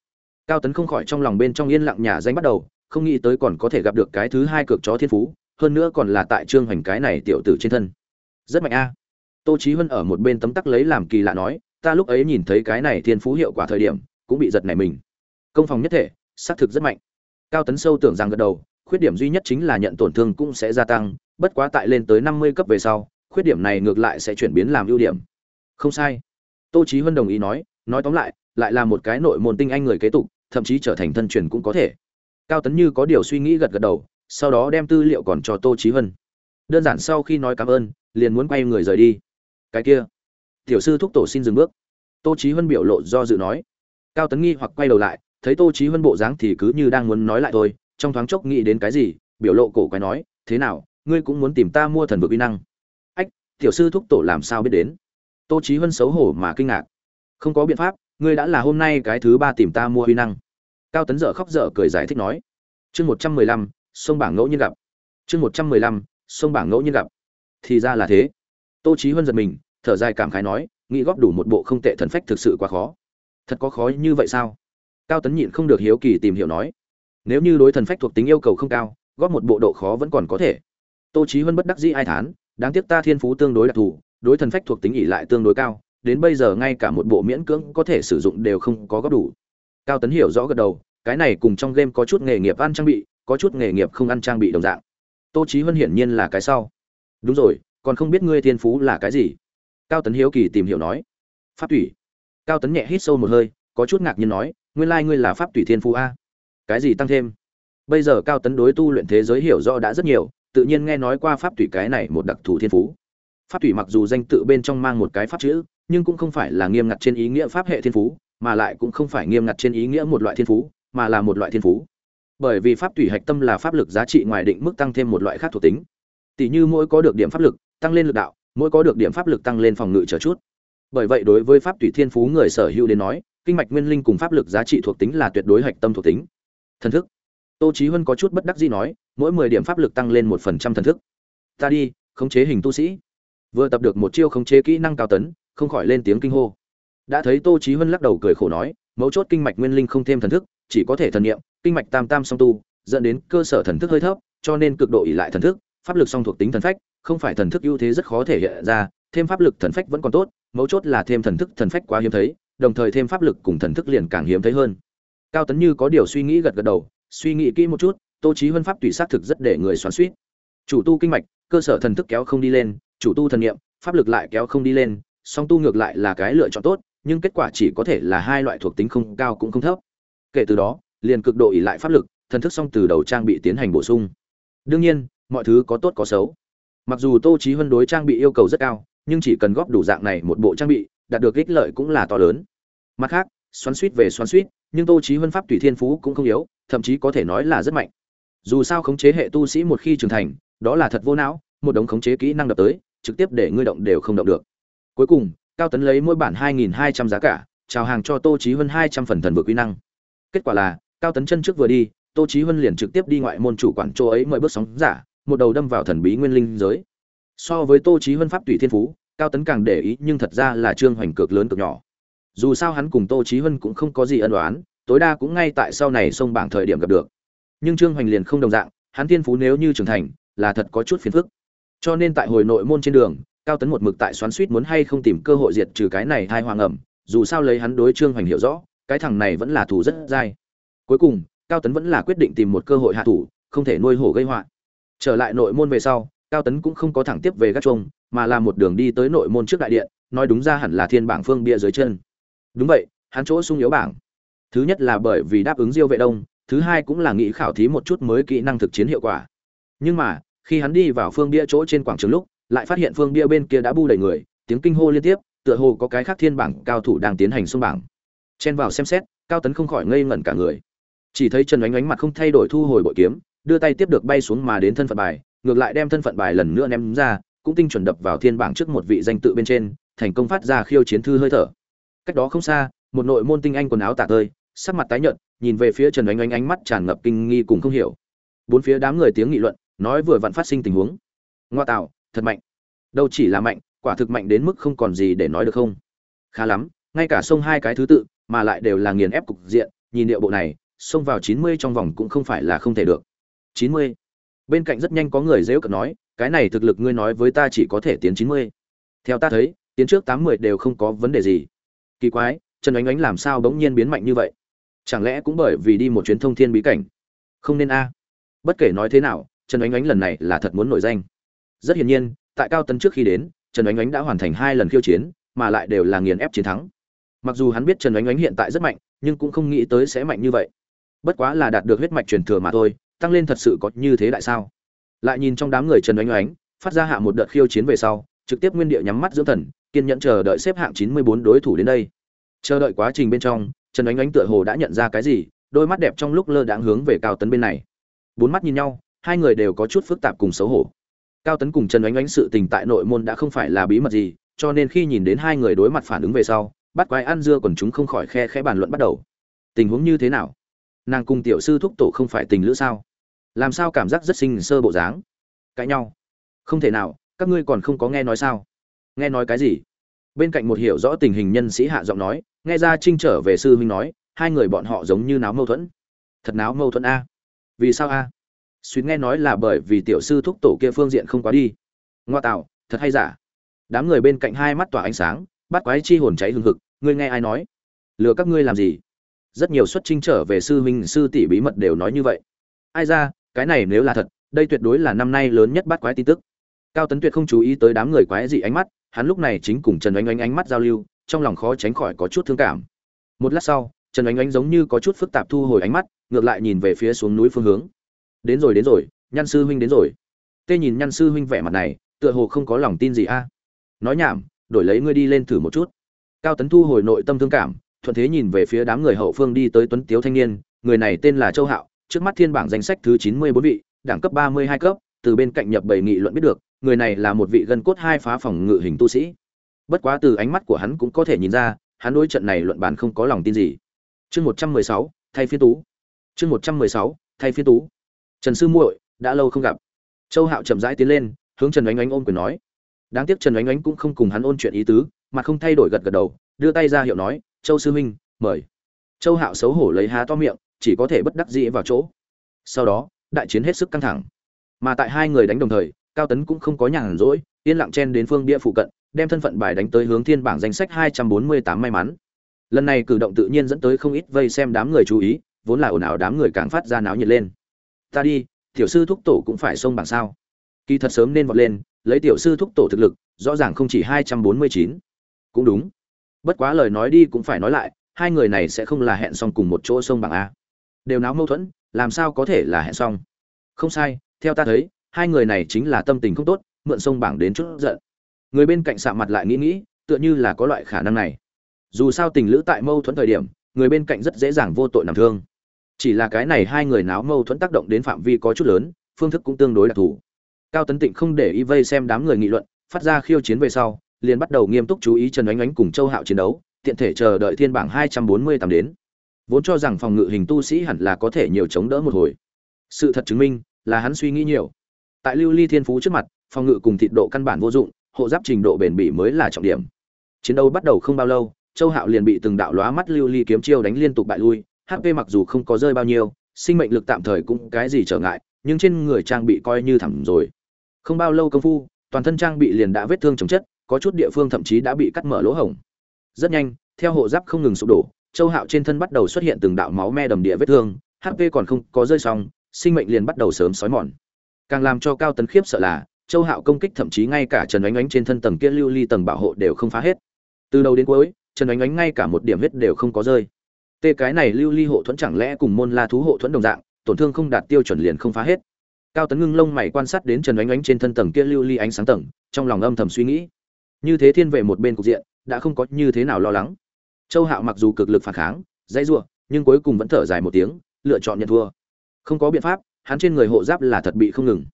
Cao tấn không khỏi trong lòng bên trong yên lặng nhà danh bắt đầu, không nghĩ tới còn có thể gặp được cái thứ hai cược chó thiên phú, hơn nữa còn là tại trương hoành cái này tiểu tử trên thân. Rất mạnh a tô trí huân ở một bên tấm tắc lấy làm kỳ lạ nói, ta lúc ấy nhìn thấy cái này thiên phú hiệu quả thời điểm, cũng bị giật nảy mình. Công phòng nhất thể xác thực rất mạnh. Cao tấn sâu tưởng rằng gật đầu, khuyết điểm duy nhất chính là nhận tổn thương cũng sẽ gia tăng, bất quá tại lên tới năm mươi cấp về sau, khuyết điểm này ngược lại sẽ chuyển biến làm ưu điểm. Không sai. Tô trí huân đồng ý nói nói tóm lại lại là một cái nội môn tinh anh người kế tục, thậm chí trở thành thân truyền cũng có thể. Cao tấn như có điều suy nghĩ gật gật đầu, sau đó đem tư liệu còn cho tô trí huân. Đơn giản sau khi nói cảm ơn, liền muốn quay người rời đi cái kia. Tiểu sư thúc tổ xin dừng bước. Tô trí huân biểu lộ do dự nói. Cao tấn nghi hoặc quay đầu lại, thấy tô trí huân bộ dáng thì cứ như đang muốn nói lại thôi, trong thoáng chốc nghĩ đến cái gì, biểu lộ cổ quái nói, thế nào, ngươi cũng muốn tìm ta mua thần vực uy năng? Ách, tiểu sư thúc tổ làm sao biết đến? Tô trí huân xấu hổ mà kinh ngạc. Không có biện pháp, ngươi đã là hôm nay cái thứ ba tìm ta mua uy năng. Cao tấn dở khóc dở cười giải thích nói. Chương một trăm mười lăm, sông bảng ngẫu nhiên gặp. Chương một trăm mười lăm, sông bảng ngẫu nhiên gặp. Thì ra là thế. Tô trí huân giật mình thở dài cảm khái nói, nghĩ góp đủ một bộ không tệ thần phách thực sự quá khó. Thật có khó như vậy sao? Cao tấn nhịn không được hiếu kỳ tìm hiểu nói. Nếu như đối thần phách thuộc tính yêu cầu không cao, góp một bộ độ khó vẫn còn có thể. Tô trí huân bất đắc dĩ ai thán, đáng tiếc ta thiên phú tương đối đặc thù, đối thần phách thuộc tính ỉ lại tương đối cao, đến bây giờ ngay cả một bộ miễn cưỡng có thể sử dụng đều không có góp đủ. Cao tấn hiểu rõ gật đầu, cái này cùng trong game có chút nghề nghiệp ăn trang bị, có chút nghề nghiệp không ăn trang bị đồng dạng. Tô trí huân hiển nhiên là cái sau. Đúng rồi, còn không biết ngươi thiên phú là cái gì cao tấn hiếu kỳ tìm hiểu nói, pháp thủy. Cao tấn nhẹ hít sâu một hơi, có chút ngạc nhiên nói, nguyên lai ngươi là pháp thủy thiên phú a. Cái gì tăng thêm? Bây giờ cao tấn đối tu luyện thế giới hiểu rõ đã rất nhiều, tự nhiên nghe nói qua pháp thủy cái này một đặc thù thiên phú. Pháp thủy mặc dù danh tự bên trong mang một cái pháp chữ, nhưng cũng không phải là nghiêm ngặt trên ý nghĩa pháp hệ thiên phú, mà lại cũng không phải nghiêm ngặt trên ý nghĩa một loại thiên phú, mà là một loại thiên phú. Bởi vì pháp thủy hạch tâm là pháp lực giá trị ngoài định mức tăng thêm một loại khác thuộc tính. Tỷ như mỗi có được điểm pháp lực, tăng lên lực đạo mỗi có được điểm pháp lực tăng lên phòng ngự trở chút. Bởi vậy đối với pháp tùy thiên phú người sở hữu đến nói, kinh mạch nguyên linh cùng pháp lực giá trị thuộc tính là tuyệt đối hạch tâm thuộc tính. Thần thức. Tô trí huân có chút bất đắc dĩ nói, mỗi mười điểm pháp lực tăng lên một phần trăm thần thức. Ta đi, khống chế hình tu sĩ. Vừa tập được một chiêu khống chế kỹ năng cao tấn, không khỏi lên tiếng kinh hô. Đã thấy tô trí huân lắc đầu cười khổ nói, mấu chốt kinh mạch nguyên linh không thêm thần thức, chỉ có thể thần niệm, kinh mạch tam tam song tu, dẫn đến cơ sở thần thức hơi thấp, cho nên cực độ ỉ lại thần thức, pháp lực song thuộc tính thần phách không phải thần thức ưu thế rất khó thể hiện ra, thêm pháp lực thần phách vẫn còn tốt, mấu chốt là thêm thần thức thần phách quá hiếm thấy, đồng thời thêm pháp lực cùng thần thức liền càng hiếm thấy hơn. Cao tấn như có điều suy nghĩ gật gật đầu, suy nghĩ kỹ một chút, tô trí huân pháp tùy sát thực rất để người xoắn xuýt. chủ tu kinh mạch, cơ sở thần thức kéo không đi lên, chủ tu thần niệm, pháp lực lại kéo không đi lên, song tu ngược lại là cái lựa chọn tốt, nhưng kết quả chỉ có thể là hai loại thuộc tính không cao cũng không thấp. Kể từ đó, liền cực độ ỷ lại pháp lực, thần thức song từ đầu trang bị tiến hành bổ sung. Đương nhiên, mọi thứ có tốt có xấu mặc dù tô trí huân đối trang bị yêu cầu rất cao, nhưng chỉ cần góp đủ dạng này một bộ trang bị, đạt được ích lợi cũng là to lớn. Mặt khác, xoắn suýt về xoắn suýt, nhưng tô trí huân pháp tùy thiên phú cũng không yếu, thậm chí có thể nói là rất mạnh. Dù sao khống chế hệ tu sĩ một khi trưởng thành, đó là thật vô não, một đống khống chế kỹ năng đập tới, trực tiếp để ngươi động đều không động được. Cuối cùng, cao tấn lấy mỗi bản 2.200 giá cả chào hàng cho tô trí huân 200 phần thần vượt quy năng. Kết quả là, cao tấn chân trước vừa đi, tô trí huân liền trực tiếp đi ngoại môn chủ quản chỗ ấy mời bước sóng giả một đầu đâm vào thần bí nguyên linh giới. So với tô trí huân pháp tùy thiên phú, cao tấn càng để ý, nhưng thật ra là trương hoành cực lớn cực nhỏ. Dù sao hắn cùng tô trí huân cũng không có gì ân đoán tối đa cũng ngay tại sau này sông bảng thời điểm gặp được. Nhưng trương hoành liền không đồng dạng, hắn thiên phú nếu như trưởng thành, là thật có chút phiền phức. Cho nên tại hồi nội môn trên đường, cao tấn một mực tại xoắn suýt muốn hay không tìm cơ hội diệt trừ cái này thai hoàng ẩm, dù sao lấy hắn đối trương hoành hiểu rõ, cái thằng này vẫn là thủ rất dai. Cuối cùng, cao tấn vẫn là quyết định tìm một cơ hội hạ thủ, không thể nuôi hổ gây họa trở lại nội môn về sau, cao tấn cũng không có thẳng tiếp về gác chuông, mà là một đường đi tới nội môn trước đại điện, nói đúng ra hẳn là thiên bảng phương bia dưới chân. Đúng vậy, hắn chỗ sung yếu bảng. Thứ nhất là bởi vì đáp ứng diêu vệ đông, thứ hai cũng là nghĩ khảo thí một chút mới kỹ năng thực chiến hiệu quả. Nhưng mà, khi hắn đi vào phương bia chỗ trên quảng trường lúc, lại phát hiện phương bia bên kia đã bu đầy người, tiếng kinh hô liên tiếp, tựa hồ có cái khác thiên bảng cao thủ đang tiến hành xung bảng. Chen vào xem xét, cao tấn không khỏi ngây ngẩn cả người. Chỉ thấy trần ánh ánh mặt không thay đổi thu hồi bội kiếm đưa tay tiếp được bay xuống mà đến thân phận bài, ngược lại đem thân phận bài lần nữa ném ra, cũng tinh chuẩn đập vào thiên bảng trước một vị danh tự bên trên, thành công phát ra khiêu chiến thư hơi thở. Cách đó không xa, một nội môn tinh anh quần áo tả tơi, sắc mặt tái nhợt, nhìn về phía trần ánh ánh ánh mắt tràn ngập kinh nghi cùng không hiểu. Bốn phía đám người tiếng nghị luận, nói vừa vặn phát sinh tình huống. Ngoa tạo, thật mạnh. Đâu chỉ là mạnh, quả thực mạnh đến mức không còn gì để nói được không? Khá lắm, ngay cả sông hai cái thứ tự, mà lại đều là nghiền ép cục diện, nhìn điệu bộ này, xông vào chín mươi trong vòng cũng không phải là không thể được chín mươi. Bên cạnh rất nhanh có người dễu cợt nói, cái này thực lực ngươi nói với ta chỉ có thể tiến chín mươi. Theo ta thấy, tiến trước tám mươi đều không có vấn đề gì. Kỳ quái, trần ánh ánh làm sao bỗng nhiên biến mạnh như vậy? Chẳng lẽ cũng bởi vì đi một chuyến thông thiên bí cảnh? Không nên a. Bất kể nói thế nào, trần ánh ánh lần này là thật muốn nổi danh. Rất hiển nhiên, tại cao tấn trước khi đến, trần ánh ánh đã hoàn thành hai lần khiêu chiến, mà lại đều là nghiền ép chiến thắng. Mặc dù hắn biết trần ánh ánh hiện tại rất mạnh, nhưng cũng không nghĩ tới sẽ mạnh như vậy. Bất quá là đạt được huyết mạch truyền thừa mà thôi tăng lên thật sự có như thế đại sao? Lại nhìn trong đám người trần ánh ánh phát ra hạ một đợt khiêu chiến về sau, trực tiếp nguyên địa nhắm mắt dưỡng thần, kiên nhẫn chờ đợi xếp hạng chín mươi bốn đối thủ đến đây. Chờ đợi quá trình bên trong, trần ánh ánh tựa hồ đã nhận ra cái gì, đôi mắt đẹp trong lúc lơ đãng hướng về cao tấn bên này. Bốn mắt nhìn nhau, hai người đều có chút phức tạp cùng xấu hổ. Cao tấn cùng trần ánh ánh sự tình tại nội môn đã không phải là bí mật gì, cho nên khi nhìn đến hai người đối mặt phản ứng về sau, bắt quái ăn dưa còn chúng không khỏi khe khẽ bàn luận bắt đầu. Tình huống như thế nào? Nàng cùng tiểu sư thúc tổ không phải tình lữ sao? Làm sao cảm giác rất sinh sơ bộ dáng? Cãi nhau. Không thể nào, các ngươi còn không có nghe nói sao? Nghe nói cái gì? Bên cạnh một hiểu rõ tình hình nhân sĩ hạ giọng nói, nghe ra trinh trở về sư huynh nói, hai người bọn họ giống như náo mâu thuẫn. Thật náo mâu thuẫn a. Vì sao a? Suýt nghe nói là bởi vì tiểu sư thúc tổ kia phương diện không quá đi. Ngoa tạo, thật hay giả? Đám người bên cạnh hai mắt tỏa ánh sáng, bắt quái chi hồn cháy hừng hực, ngươi nghe ai nói? Lừa các ngươi làm gì? Rất nhiều xuất trinh trở về sư huynh, sư tỷ bí mật đều nói như vậy. Ai ra, cái này nếu là thật, đây tuyệt đối là năm nay lớn nhất bắt quái tin tức. Cao tấn tuyệt không chú ý tới đám người quái dị ánh mắt, hắn lúc này chính cùng trần oanh oanh ánh mắt giao lưu, trong lòng khó tránh khỏi có chút thương cảm. Một lát sau, trần oanh oanh giống như có chút phức tạp thu hồi ánh mắt, ngược lại nhìn về phía xuống núi phương hướng. Đến rồi đến rồi, nhan sư huynh đến rồi. Tê nhìn nhan sư huynh vẻ mặt này, tựa hồ không có lòng tin gì a. Nói nhảm, đổi lấy ngươi đi lên thử một chút. Cao tấn thu hồi nội tâm thương cảm thuận thế nhìn về phía đám người hậu phương đi tới tuấn tiếu thanh niên, người này tên là châu hạo, trước mắt thiên bảng danh sách thứ chín mươi bốn vị, đẳng cấp ba mươi hai cấp, từ bên cạnh nhập bảy nghị luận biết được, người này là một vị gân cốt hai phá phòng ngự hình tu sĩ. Bất quá từ ánh mắt của hắn cũng có thể nhìn ra, hắn đối trận này luận bàn không có lòng tin gì. Chương một trăm mười sáu, thay phiên tú. Chương một trăm mười sáu, thay phiên tú. Trần sư muội, đã lâu không gặp. Châu hạo chậm rãi tiến lên, hướng trần oánh oánh ôm quyền nói. Đáng tiếc trần oánh oánh cũng không cùng hắn ôn chuyện ý tứ, mà không thay đổi gật gật đầu, đưa tay ra hiệu nói châu sư huynh mời. Châu hạo xấu hổ lấy há to miệng, chỉ có thể bất đắc dĩ vào chỗ. Sau đó, đại chiến hết sức căng thẳng. Mà tại hai người đánh đồng thời, cao tấn cũng không có nhàn rỗi, yên lặng chen đến phương bia phụ cận, đem thân phận bài đánh tới hướng thiên bảng danh sách hai trăm bốn mươi tám may mắn. Lần này cử động tự nhiên dẫn tới không ít vây xem đám người chú ý, vốn là ồn ào đám người càng phát ra náo nhiệt lên. Ta đi, tiểu sư thúc tổ cũng phải xông bảng sao? Kỳ thật sớm nên vọt lên, lấy tiểu sư thúc tổ thực lực, rõ ràng không chỉ hai trăm bốn mươi chín. Cũng đúng bất quá lời nói đi cũng phải nói lại, hai người này sẽ không là hẹn xong cùng một chỗ sông bảng a. Đều náo mâu thuẫn, làm sao có thể là hẹn xong? Không sai, theo ta thấy, hai người này chính là tâm tình không tốt, mượn sông bảng đến chút giận. Người bên cạnh sạ mặt lại nghĩ nghĩ, tựa như là có loại khả năng này. Dù sao tình lữ tại mâu thuẫn thời điểm, người bên cạnh rất dễ dàng vô tội nằm thương. Chỉ là cái này hai người náo mâu thuẫn tác động đến phạm vi có chút lớn, phương thức cũng tương đối đặc thù. Cao tấn tịnh không để y vây xem đám người nghị luận, phát ra khiêu chiến về sau liền bắt đầu nghiêm túc chú ý trần oánh oánh cùng châu hạo chiến đấu, tiện thể chờ đợi thiên bảng hai trăm bốn mươi tám đến. Vốn cho rằng phòng ngự hình tu sĩ hẳn là có thể nhiều chống đỡ một hồi. Sự thật chứng minh là hắn suy nghĩ nhiều. Tại lưu ly thiên phú trước mặt, phòng ngự cùng thịt độ căn bản vô dụng, hộ giáp trình độ bền bỉ mới là trọng điểm. Chiến đấu bắt đầu không bao lâu, châu hạo liền bị từng đạo lóa mắt lưu ly kiếm chiêu đánh liên tục bại lui hp mặc dù không có rơi bao nhiêu, sinh mệnh lực tạm thời cũng cái gì trở ngại, nhưng trên người trang bị coi như thẳm rồi. Không bao lâu công phu, toàn thân trang bị liền đã vết thương chồng chất có chút địa phương thậm chí đã bị cắt mở lỗ hổng. Rất nhanh, theo hộ giáp không ngừng sụp đổ, châu hạo trên thân bắt đầu xuất hiện từng đạo máu me đầm địa vết thương hp còn không có rơi xong, sinh mệnh liền bắt đầu sớm sói mòn. Càng làm cho cao tấn khiếp sợ là, châu hạo công kích thậm chí ngay cả trần ánh ánh trên thân tầng kia lưu ly tầng bảo hộ đều không phá hết. Từ đầu đến cuối, trần ánh ánh ngay cả một điểm huyết đều không có rơi. Tê cái này lưu ly hộ thuẫn chẳng lẽ cùng môn la thú hộ thuẫn đồng dạng, tổn thương không đạt tiêu chuẩn liền không phá hết. Cao tấn ngưng lông mày quan sát đến trần ánh ánh trên thân tầng kia lưu ly ánh sáng tầng, trong lòng âm thầm suy nghĩ như thế thiên về một bên cục diện, đã không có như thế nào lo lắng. Châu hạo mặc dù cực lực phản kháng, dãy giụa nhưng cuối cùng vẫn thở dài một tiếng, lựa chọn nhận thua. Không có biện pháp, hắn trên người hộ giáp là thật bị không ngừng.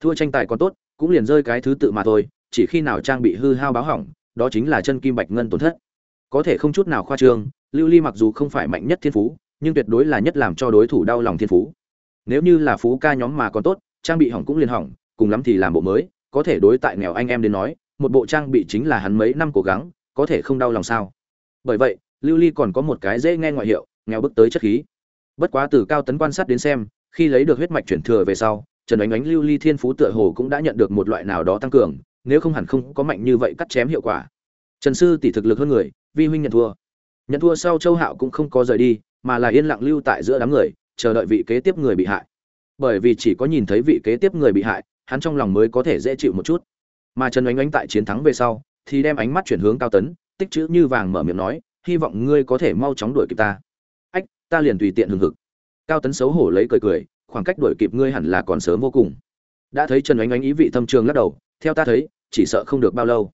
Thua tranh tài còn tốt, cũng liền rơi cái thứ tự mà thôi, chỉ khi nào trang bị hư hao báo hỏng, đó chính là chân kim bạch ngân tổn thất. Có thể không chút nào khoa trương, lưu ly mặc dù không phải mạnh nhất thiên phú, nhưng tuyệt đối là nhất làm cho đối thủ đau lòng thiên phú. Nếu như là phú ca nhóm mà còn tốt, trang bị hỏng cũng liền hỏng, cùng lắm thì làm bộ mới, có thể đối tại nghèo anh em đến nói một bộ trang bị chính là hắn mấy năm cố gắng, có thể không đau lòng sao? Bởi vậy, lưu ly còn có một cái dễ nghe ngoại hiệu, nghèo bước tới chất khí. Bất quá từ cao tấn quan sát đến xem, khi lấy được huyết mạch chuyển thừa về sau, trần ánh ánh, lưu ly thiên phú tựa hồ cũng đã nhận được một loại nào đó tăng cường, nếu không hẳn không có mạnh như vậy cắt chém hiệu quả. Trần sư tỷ thực lực hơn người, vi huynh nhận thua. Nhận thua sau châu hạo cũng không có rời đi, mà là yên lặng lưu tại giữa đám người, chờ đợi vị kế tiếp người bị hại. Bởi vì chỉ có nhìn thấy vị kế tiếp người bị hại, hắn trong lòng mới có thể dễ chịu một chút mà trần ánh ánh tại chiến thắng về sau, thì đem ánh mắt chuyển hướng cao tấn, tích chữ như vàng mở miệng nói, hy vọng ngươi có thể mau chóng đuổi kịp ta. Ách, ta liền tùy tiện hừng hực. Cao tấn xấu hổ lấy cười cười, khoảng cách đuổi kịp ngươi hẳn là còn sớm vô cùng. Đã thấy trần ánh ánh ý vị thâm trường lắc đầu, theo ta thấy, chỉ sợ không được bao lâu.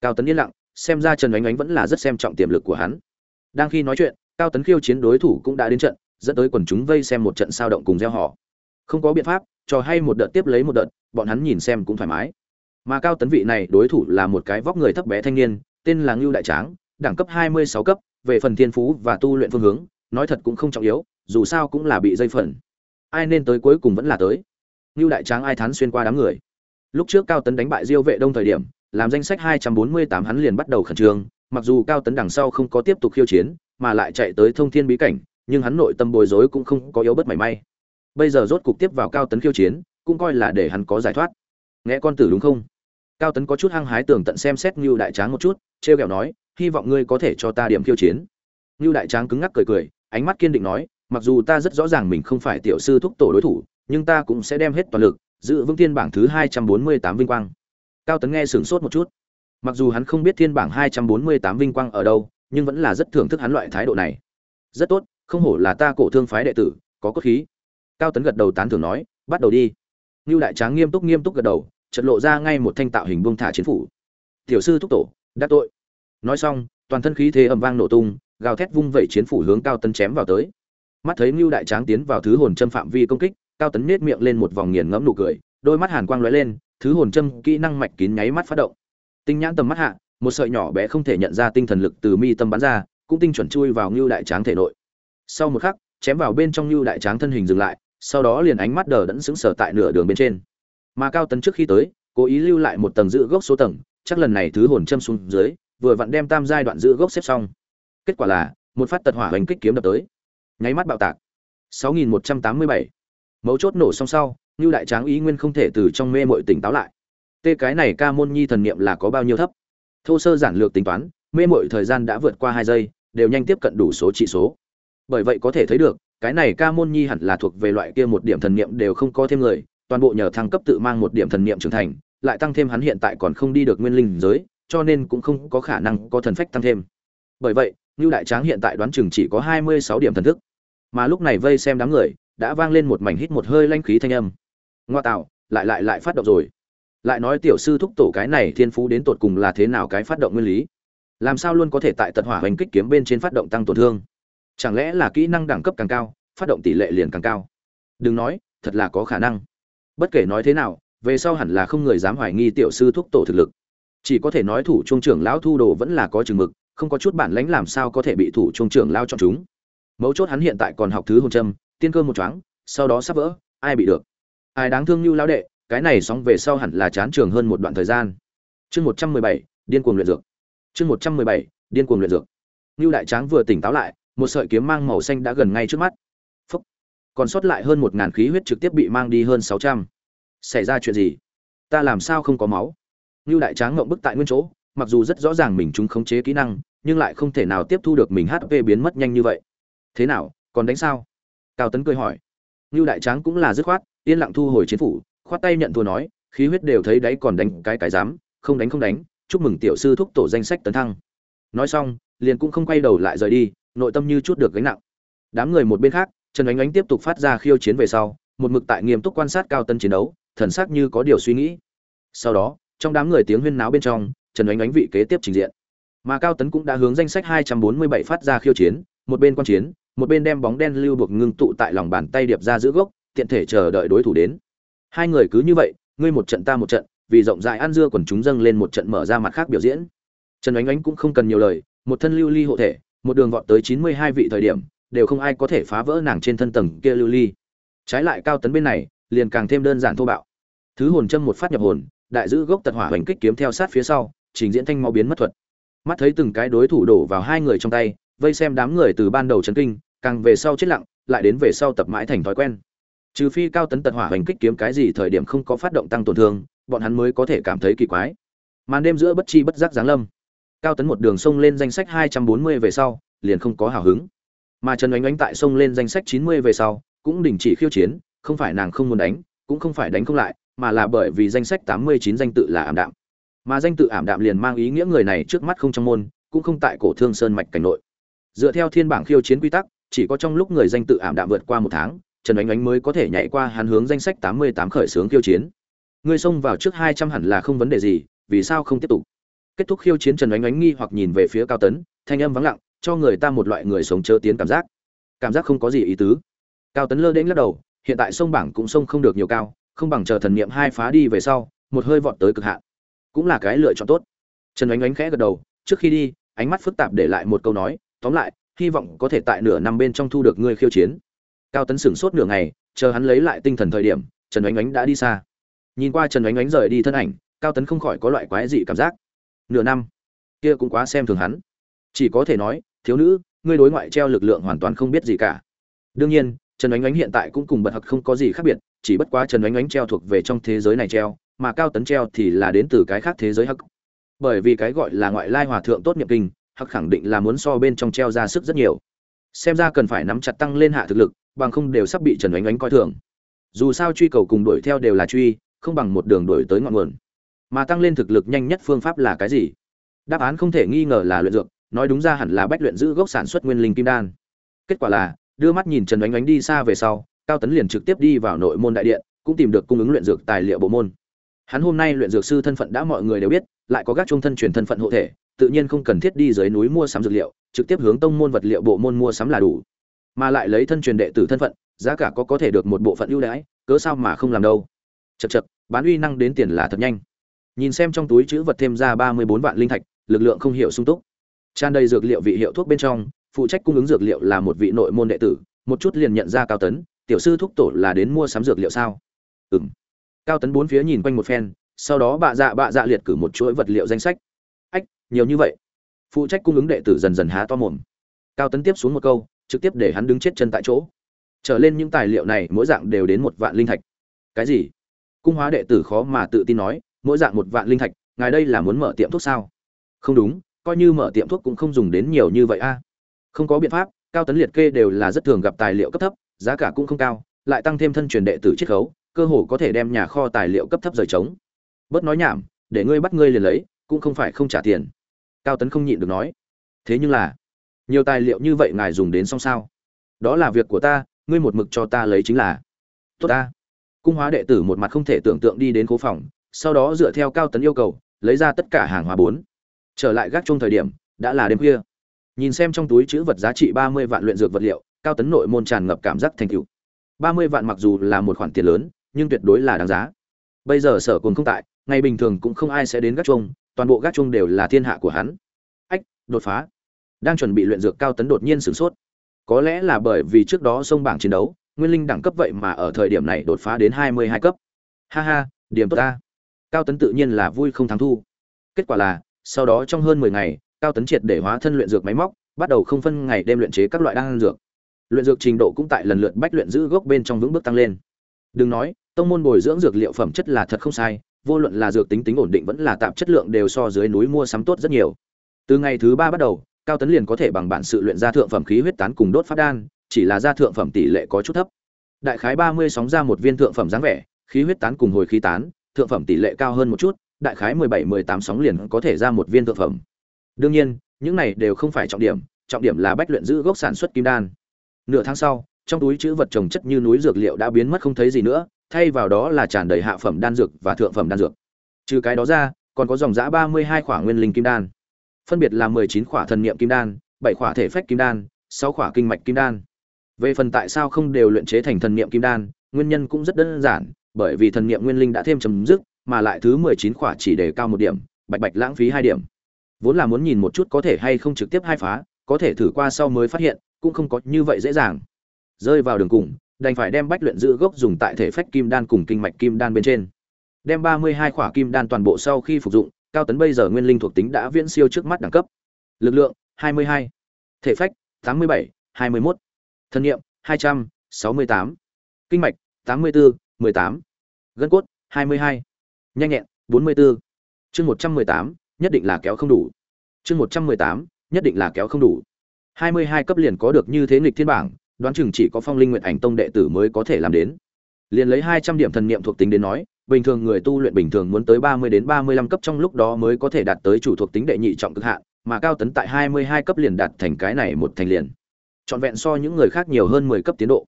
Cao tấn yên lặng, xem ra trần ánh ánh vẫn là rất xem trọng tiềm lực của hắn. Đang khi nói chuyện, cao tấn khiêu chiến đối thủ cũng đã đến trận, dẫn tới quần chúng vây xem một trận sao động cùng gieo họ. Không có biện pháp trò hay một đợt tiếp lấy một đợt, bọn hắn nhìn xem cũng thoải mái mà cao tấn vị này đối thủ là một cái vóc người thấp bé thanh niên, tên là ngưu đại tráng, đẳng cấp hai mươi sáu cấp, về phần thiên phú và tu luyện phương hướng, nói thật cũng không trọng yếu, dù sao cũng là bị dây phần. Ai nên tới cuối cùng vẫn là tới. Ngưu đại tráng ai thán xuyên qua đám người. Lúc trước cao tấn đánh bại diêu vệ đông thời điểm, làm danh sách 248 hắn liền bắt đầu khẩn trương, mặc dù cao tấn đằng sau không có tiếp tục khiêu chiến, mà lại chạy tới thông thiên bí cảnh, nhưng hắn nội tâm bối rối cũng không có yếu bất mảy may. Bây giờ rốt cục tiếp vào cao tấn khiêu chiến, cũng coi là để hắn có giải thoát. Nghe con tử đúng không? Cao tấn có chút hăng hái tưởng tận xem xét Nưu đại tráng một chút trêu kẹo nói hy vọng ngươi có thể cho ta điểm khiêu chiến. Nưu đại tráng cứng ngắc cười cười ánh mắt kiên định nói mặc dù ta rất rõ ràng mình không phải tiểu sư thúc tổ đối thủ nhưng ta cũng sẽ đem hết toàn lực giữ vững thiên bảng thứ hai trăm bốn mươi tám vinh quang. Cao tấn nghe sửng sốt một chút. Mặc dù hắn không biết thiên bảng hai trăm bốn mươi tám vinh quang ở đâu nhưng vẫn là rất thưởng thức hắn loại thái độ này. Rất tốt không hổ là ta cổ thương phái đệ tử có cốt khí. Cao tấn gật đầu tán thưởng nói bắt đầu đi. Nưu đại tráng nghiêm túc nghiêm túc gật đầu, chợt lộ ra ngay một thanh tạo hình buông thả chiến phủ. "Tiểu sư thúc tổ, đã tội." Nói xong, toàn thân khí thế ầm vang nổ tung, gào thét vung vẩy chiến phủ hướng Cao Tấn chém vào tới. Mắt thấy Nưu đại tráng tiến vào thứ hồn châm phạm vi công kích, Cao Tấn nhếch miệng lên một vòng nghiền ngẫm nụ cười, đôi mắt hàn quang lóe lên, thứ hồn châm kỹ năng mạch kín nháy mắt phát động. Tinh nhãn tầm mắt hạ, một sợi nhỏ bé không thể nhận ra tinh thần lực từ mi tâm bắn ra, cũng tinh chuẩn chui vào Nưu đại tráng thể nội. Sau một khắc, chém vào bên trong Nưu đại tráng thân hình dừng lại, sau đó liền ánh mắt đờ đẫn sững sờ tại nửa đường bên trên mà cao tấn trước khi tới, cố ý lưu lại một tầng giữ gốc số tầng, chắc lần này thứ hồn châm xuống dưới, vừa vặn đem tam giai đoạn giữ gốc xếp xong. Kết quả là, một phát tật hỏa hoành kích kiếm đập tới. Nháy mắt bạo tạc. 6187. mấu chốt nổ xong sau như đại tráng ý nguyên không thể từ trong mê mội tỉnh táo lại. Tê cái này ca môn nhi thần niệm là có bao nhiêu thấp? Thô sơ giản lược tính toán, mê mội thời gian đã vượt qua hai giây, đều nhanh tiếp cận đủ số trị số. Bởi vậy có thể thấy được, cái này ca môn nhi hẳn là thuộc về loại kia một điểm thần niệm đều không có thêm người toàn bộ nhờ thăng cấp tự mang một điểm thần niệm trưởng thành, lại tăng thêm hắn hiện tại còn không đi được nguyên linh giới, cho nên cũng không có khả năng có thần phách tăng thêm. Bởi vậy, Nưu Đại Tráng hiện tại đoán chừng chỉ có 26 điểm thần thức. Mà lúc này vây xem đám người, đã vang lên một mảnh hít một hơi lanh khí thanh âm. Ngoa tạo, lại lại lại phát động rồi. Lại nói tiểu sư thúc tổ cái này thiên phú đến tột cùng là thế nào cái phát động nguyên lý? Làm sao luôn có thể tại tật hỏa hành kích kiếm bên trên phát động tăng tổn thương? Chẳng lẽ là kỹ năng đẳng cấp càng cao, phát động tỷ lệ liền càng cao? Đừng nói, thật là có khả năng bất kể nói thế nào, về sau hẳn là không người dám hoài nghi tiểu sư thúc tổ thực lực. Chỉ có thể nói thủ trung trưởng lão thu đồ vẫn là có chừng mực, không có chút bản lãnh làm sao có thể bị thủ trung trưởng lao chọn chúng. Mấu chốt hắn hiện tại còn học thứ hôn châm, tiên cơ một choáng, sau đó sắp vỡ, ai bị được? Ai đáng thương như lão đệ, cái này sóng về sau hẳn là chán trường hơn một đoạn thời gian. Chương một trăm mười bảy, điên cuồng luyện dược. Chương một trăm mười bảy, điên cuồng luyện dược. Như đại tráng vừa tỉnh táo lại, một sợi kiếm mang màu xanh đã gần ngay trước mắt còn sót lại hơn một ngàn khí huyết trực tiếp bị mang đi hơn sáu trăm. Xảy ra chuyện gì? Ta làm sao không có máu? Như đại tráng ngộng bức tại nguyên chỗ, mặc dù rất rõ ràng mình chúng khống chế kỹ năng, nhưng lại không thể nào tiếp thu được mình hp biến mất nhanh như vậy. Thế nào, còn đánh sao? Cao tấn cười hỏi. Như đại tráng cũng là dứt khoát, yên lặng thu hồi chiến phủ, khoát tay nhận thua nói, khí huyết đều thấy đấy còn đánh cái cái dám, không đánh không đánh, chúc mừng tiểu sư thúc tổ danh sách tấn thăng. Nói xong, liền cũng không quay đầu lại rời đi, nội tâm như chút được gánh nặng. Đám người một bên khác trần ánh ánh tiếp tục phát ra khiêu chiến về sau, một mực tại nghiêm túc quan sát cao tân chiến đấu, thần sắc như có điều suy nghĩ. Sau đó, trong đám người tiếng huyên náo bên trong, trần ánh ánh vị kế tiếp trình diện. Mà cao tấn cũng đã hướng danh sách 247 phát ra khiêu chiến, một bên quan chiến, một bên đem bóng đen lưu buộc ngưng tụ tại lòng bàn tay điệp ra giữ gốc, tiện thể chờ đợi đối thủ đến. Hai người cứ như vậy, ngươi một trận ta một trận, vì rộng rãi ăn dưa quần chúng dâng lên một trận mở ra mặt khác biểu diễn. Trần ánh ánh cũng không cần nhiều lời, một thân lưu ly hộ thể, một đường vọt tới 92 vị thời điểm đều không ai có thể phá vỡ nàng trên thân tầng kia lưu ly. Trái lại cao tấn bên này, liền càng thêm đơn giản thô bạo. Thứ hồn châm một phát nhập hồn, đại giữ gốc tật hỏa hoành kích kiếm theo sát phía sau, trình diễn thanh mau biến mất thuật. Mắt thấy từng cái đối thủ đổ vào hai người trong tay, vây xem đám người từ ban đầu chấn kinh, càng về sau chết lặng, lại đến về sau tập mãi thành thói quen. Trừ phi cao tấn tật hỏa hoành kích kiếm cái gì thời điểm không có phát động tăng tổn thương, bọn hắn mới có thể cảm thấy kỳ quái. Màn đêm giữa bất chi bất giác giáng lâm. Cao tấn một đường sông lên danh sách hai trăm bốn mươi về sau, liền không có hào hứng mà trần oánh oánh tại sông lên danh sách chín mươi về sau, cũng đình chỉ khiêu chiến, không phải nàng không muốn đánh, cũng không phải đánh không lại, mà là bởi vì danh sách tám mươi chín danh tự là ảm đạm. Mà danh tự ảm đạm liền mang ý nghĩa người này trước mắt không trong môn, cũng không tại cổ thương sơn mạch cảnh nội. Dựa theo thiên bảng khiêu chiến quy tắc, chỉ có trong lúc người danh tự ảm đạm vượt qua một tháng, trần oánh oánh mới có thể nhảy qua hắn hướng danh sách tám mươi tám khởi xướng khiêu chiến. Người xông vào trước hai trăm hẳn là không vấn đề gì, vì sao không tiếp tục? Kết thúc khiêu chiến, trần oánh oánh nghi hoặc nhìn về phía cao tấn, thanh âm vắng lặng cho người ta một loại người sống chớ tiến cảm giác. Cảm giác không có gì ý tứ. Cao tấn lơ đến lắc đầu, hiện tại sông bảng cũng sông không được nhiều cao, không bằng chờ thần niệm hai phá đi về sau, một hơi vọt tới cực hạn. Cũng là cái lựa chọn tốt. Trần oánh oánh khẽ gật đầu, trước khi đi, ánh mắt phức tạp để lại một câu nói, tóm lại, hy vọng có thể tại nửa năm bên trong thu được ngươi khiêu chiến. Cao tấn sửng sốt nửa ngày, chờ hắn lấy lại tinh thần thời điểm, trần oánh oánh đã đi xa. Nhìn qua trần oánh oánh rời đi thân ảnh, cao tấn không khỏi có loại quái dị cảm giác. Nửa năm, kia cũng quá xem thường hắn. Chỉ có thể nói thiếu nữ, ngươi đối ngoại treo lực lượng hoàn toàn không biết gì cả. Đương nhiên, trần Ánh Ánh hiện tại cũng cùng bật hặc không có gì khác biệt, chỉ bất quá trần Ánh Ánh treo thuộc về trong thế giới này treo, mà cao tấn treo thì là đến từ cái khác thế giới hắc. Bởi vì cái gọi là ngoại lai hòa thượng tốt nghiệp kinh, hắc khẳng định là muốn so bên trong treo ra sức rất nhiều. Xem ra cần phải nắm chặt tăng lên hạ thực lực, bằng không đều sắp bị trần Ánh Ánh coi thường. Dù sao truy cầu cùng đuổi theo đều là truy, không bằng một đường đuổi tới ngọn nguồn. Mà tăng lên thực lực nhanh nhất phương pháp là cái gì? Đáp án không thể nghi ngờ là luyện dược nói đúng ra hẳn là bách luyện giữ gốc sản xuất nguyên linh kim đan. Kết quả là, đưa mắt nhìn trần oánh oánh đi xa về sau, cao tấn liền trực tiếp đi vào nội môn đại điện, cũng tìm được cung ứng luyện dược tài liệu bộ môn. Hắn hôm nay luyện dược sư thân phận đã mọi người đều biết, lại có các trung thân truyền thân phận hộ thể, tự nhiên không cần thiết đi dưới núi mua sắm dược liệu, trực tiếp hướng tông môn vật liệu bộ môn mua sắm là đủ. Mà lại lấy thân truyền đệ tử thân phận, giá cả có có thể được một bộ phận ưu đãi, cớ sao mà không làm đâu. Chật chật bán uy năng đến tiền là thật nhanh. Nhìn xem trong túi chữ vật thêm ra ba mươi bốn vạn linh thạch, lực lượng không hiểu sung túc tràn đầy dược liệu vị hiệu thuốc bên trong, phụ trách cung ứng dược liệu là một vị nội môn đệ tử, một chút liền nhận ra cao tấn, tiểu sư thúc tổ là đến mua sắm dược liệu sao? Ừng cao tấn bốn phía nhìn quanh một phen, sau đó bạ dạ bạ dạ liệt cử một chuỗi vật liệu danh sách. Ách, nhiều như vậy. Phụ trách cung ứng đệ tử dần dần há to mồm. Cao tấn tiếp xuống một câu, trực tiếp để hắn đứng chết chân tại chỗ. Trở lên những tài liệu này mỗi dạng đều đến một vạn linh thạch. Cái gì? Cung hóa đệ tử khó mà tự tin nói, mỗi dạng một vạn linh thạch, ngài đây là muốn mở tiệm thuốc sao? Không đúng coi như mở tiệm thuốc cũng không dùng đến nhiều như vậy a. Không có biện pháp, cao tấn liệt kê đều là rất thường gặp tài liệu cấp thấp, giá cả cũng không cao, lại tăng thêm thân truyền đệ tử chiết khấu, cơ hồ có thể đem nhà kho tài liệu cấp thấp rời trống. Bớt nói nhảm, để ngươi bắt ngươi liền lấy, cũng không phải không trả tiền. Cao tấn không nhịn được nói. Thế nhưng là, nhiều tài liệu như vậy ngài dùng đến xong sao? Đó là việc của ta, ngươi một mực cho ta lấy chính là. Tốt ta. Cung hóa đệ tử một mặt không thể tưởng tượng đi đến cố phòng, sau đó dựa theo cao tấn yêu cầu, lấy ra tất cả hàng hóa bốn trở lại gác chung thời điểm, đã là đêm khuya. Nhìn xem trong túi chữ vật giá trị ba mươi vạn luyện dược vật liệu, cao tấn nội môn tràn ngập cảm giác thành tựu. Ba mươi vạn mặc dù là một khoản tiền lớn, nhưng tuyệt đối là đáng giá. Bây giờ sở cùng không tại, ngày bình thường cũng không ai sẽ đến gác chung toàn bộ gác chung đều là thiên hạ của hắn. Ách, đột phá. Đang chuẩn bị luyện dược cao tấn đột nhiên sửng sốt. Có lẽ là bởi vì trước đó sông bảng chiến đấu, nguyên linh đẳng cấp vậy mà ở thời điểm này đột phá đến hai mươi hai cấp. Ha ha, điểm tốt ta. Cao tấn tự nhiên là vui không thắng thu. Kết quả là sau đó trong hơn mười ngày, cao tấn triệt để hóa thân luyện dược máy móc, bắt đầu không phân ngày đêm luyện chế các loại đan dược. Luyện dược trình độ cũng tại lần lượt bách luyện giữ gốc bên trong vững bước tăng lên. Đừng nói, tông môn bồi dưỡng dược liệu phẩm chất là thật không sai, vô luận là dược tính tính ổn định vẫn là tạp chất lượng đều so dưới núi mua sắm tốt rất nhiều. Từ ngày thứ ba bắt đầu, cao tấn liền có thể bằng bản sự luyện ra thượng phẩm khí huyết tán cùng đốt phát đan, chỉ là ra thượng phẩm tỷ lệ có chút thấp. Đại khái ba mươi sóng ra một viên thượng phẩm dáng vẻ, khí huyết tán cùng hồi khí tán, thượng phẩm tỷ lệ cao hơn một chút đại khái mười bảy, mười tám sóng liền có thể ra một viên thượng phẩm. Đương nhiên, những này đều không phải trọng điểm trọng điểm là bách luyện giữ gốc sản xuất kim đan. Nửa tháng sau, trong túi chữ vật trồng chất như núi dược liệu đã biến mất không thấy gì nữa, thay vào đó là tràn đầy hạ phẩm đan dược và thượng phẩm đan dược. Trừ cái đó ra, còn có dòng giá ba mươi hai khỏa nguyên linh kim đan. Phân biệt là mười chín khỏa thần niệm kim đan, bảy khỏa thể phách kim đan, sáu khỏa kinh mạch kim đan. Về phần tại sao không đều luyện chế thành thần niệm kim đan, nguyên nhân cũng rất đơn giản, bởi vì thần niệm nguyên linh đã thêm chấm dứt mà lại thứ mười chín khỏa chỉ để cao một điểm bạch bạch lãng phí hai điểm vốn là muốn nhìn một chút có thể hay không trực tiếp hai phá có thể thử qua sau mới phát hiện cũng không có như vậy dễ dàng rơi vào đường cùng đành phải đem bách luyện giữ gốc dùng tại thể phách kim đan cùng kinh mạch kim đan bên trên đem ba mươi hai khỏa kim đan toàn bộ sau khi phục dụng cao tấn bây giờ nguyên linh thuộc tính đã viễn siêu trước mắt đẳng cấp lực lượng 22. thể phách 87, 21. thân nghiệm 268. kinh mạch 84, 18. gân cốt 22 nhanh nhẹn 44. chương 118, nhất định là kéo không đủ chương 118, nhất định là kéo không đủ 22 cấp liền có được như thế nghịch thiên bảng đoán chừng chỉ có phong linh nguyện ảnh tông đệ tử mới có thể làm đến liền lấy 200 điểm thần niệm thuộc tính đến nói bình thường người tu luyện bình thường muốn tới 30 đến 35 cấp trong lúc đó mới có thể đạt tới chủ thuộc tính đệ nhị trọng cực hạn, mà cao tấn tại 22 cấp liền đạt thành cái này một thành liền. Trọn vẹn so những người khác nhiều hơn 10 cấp tiến độ.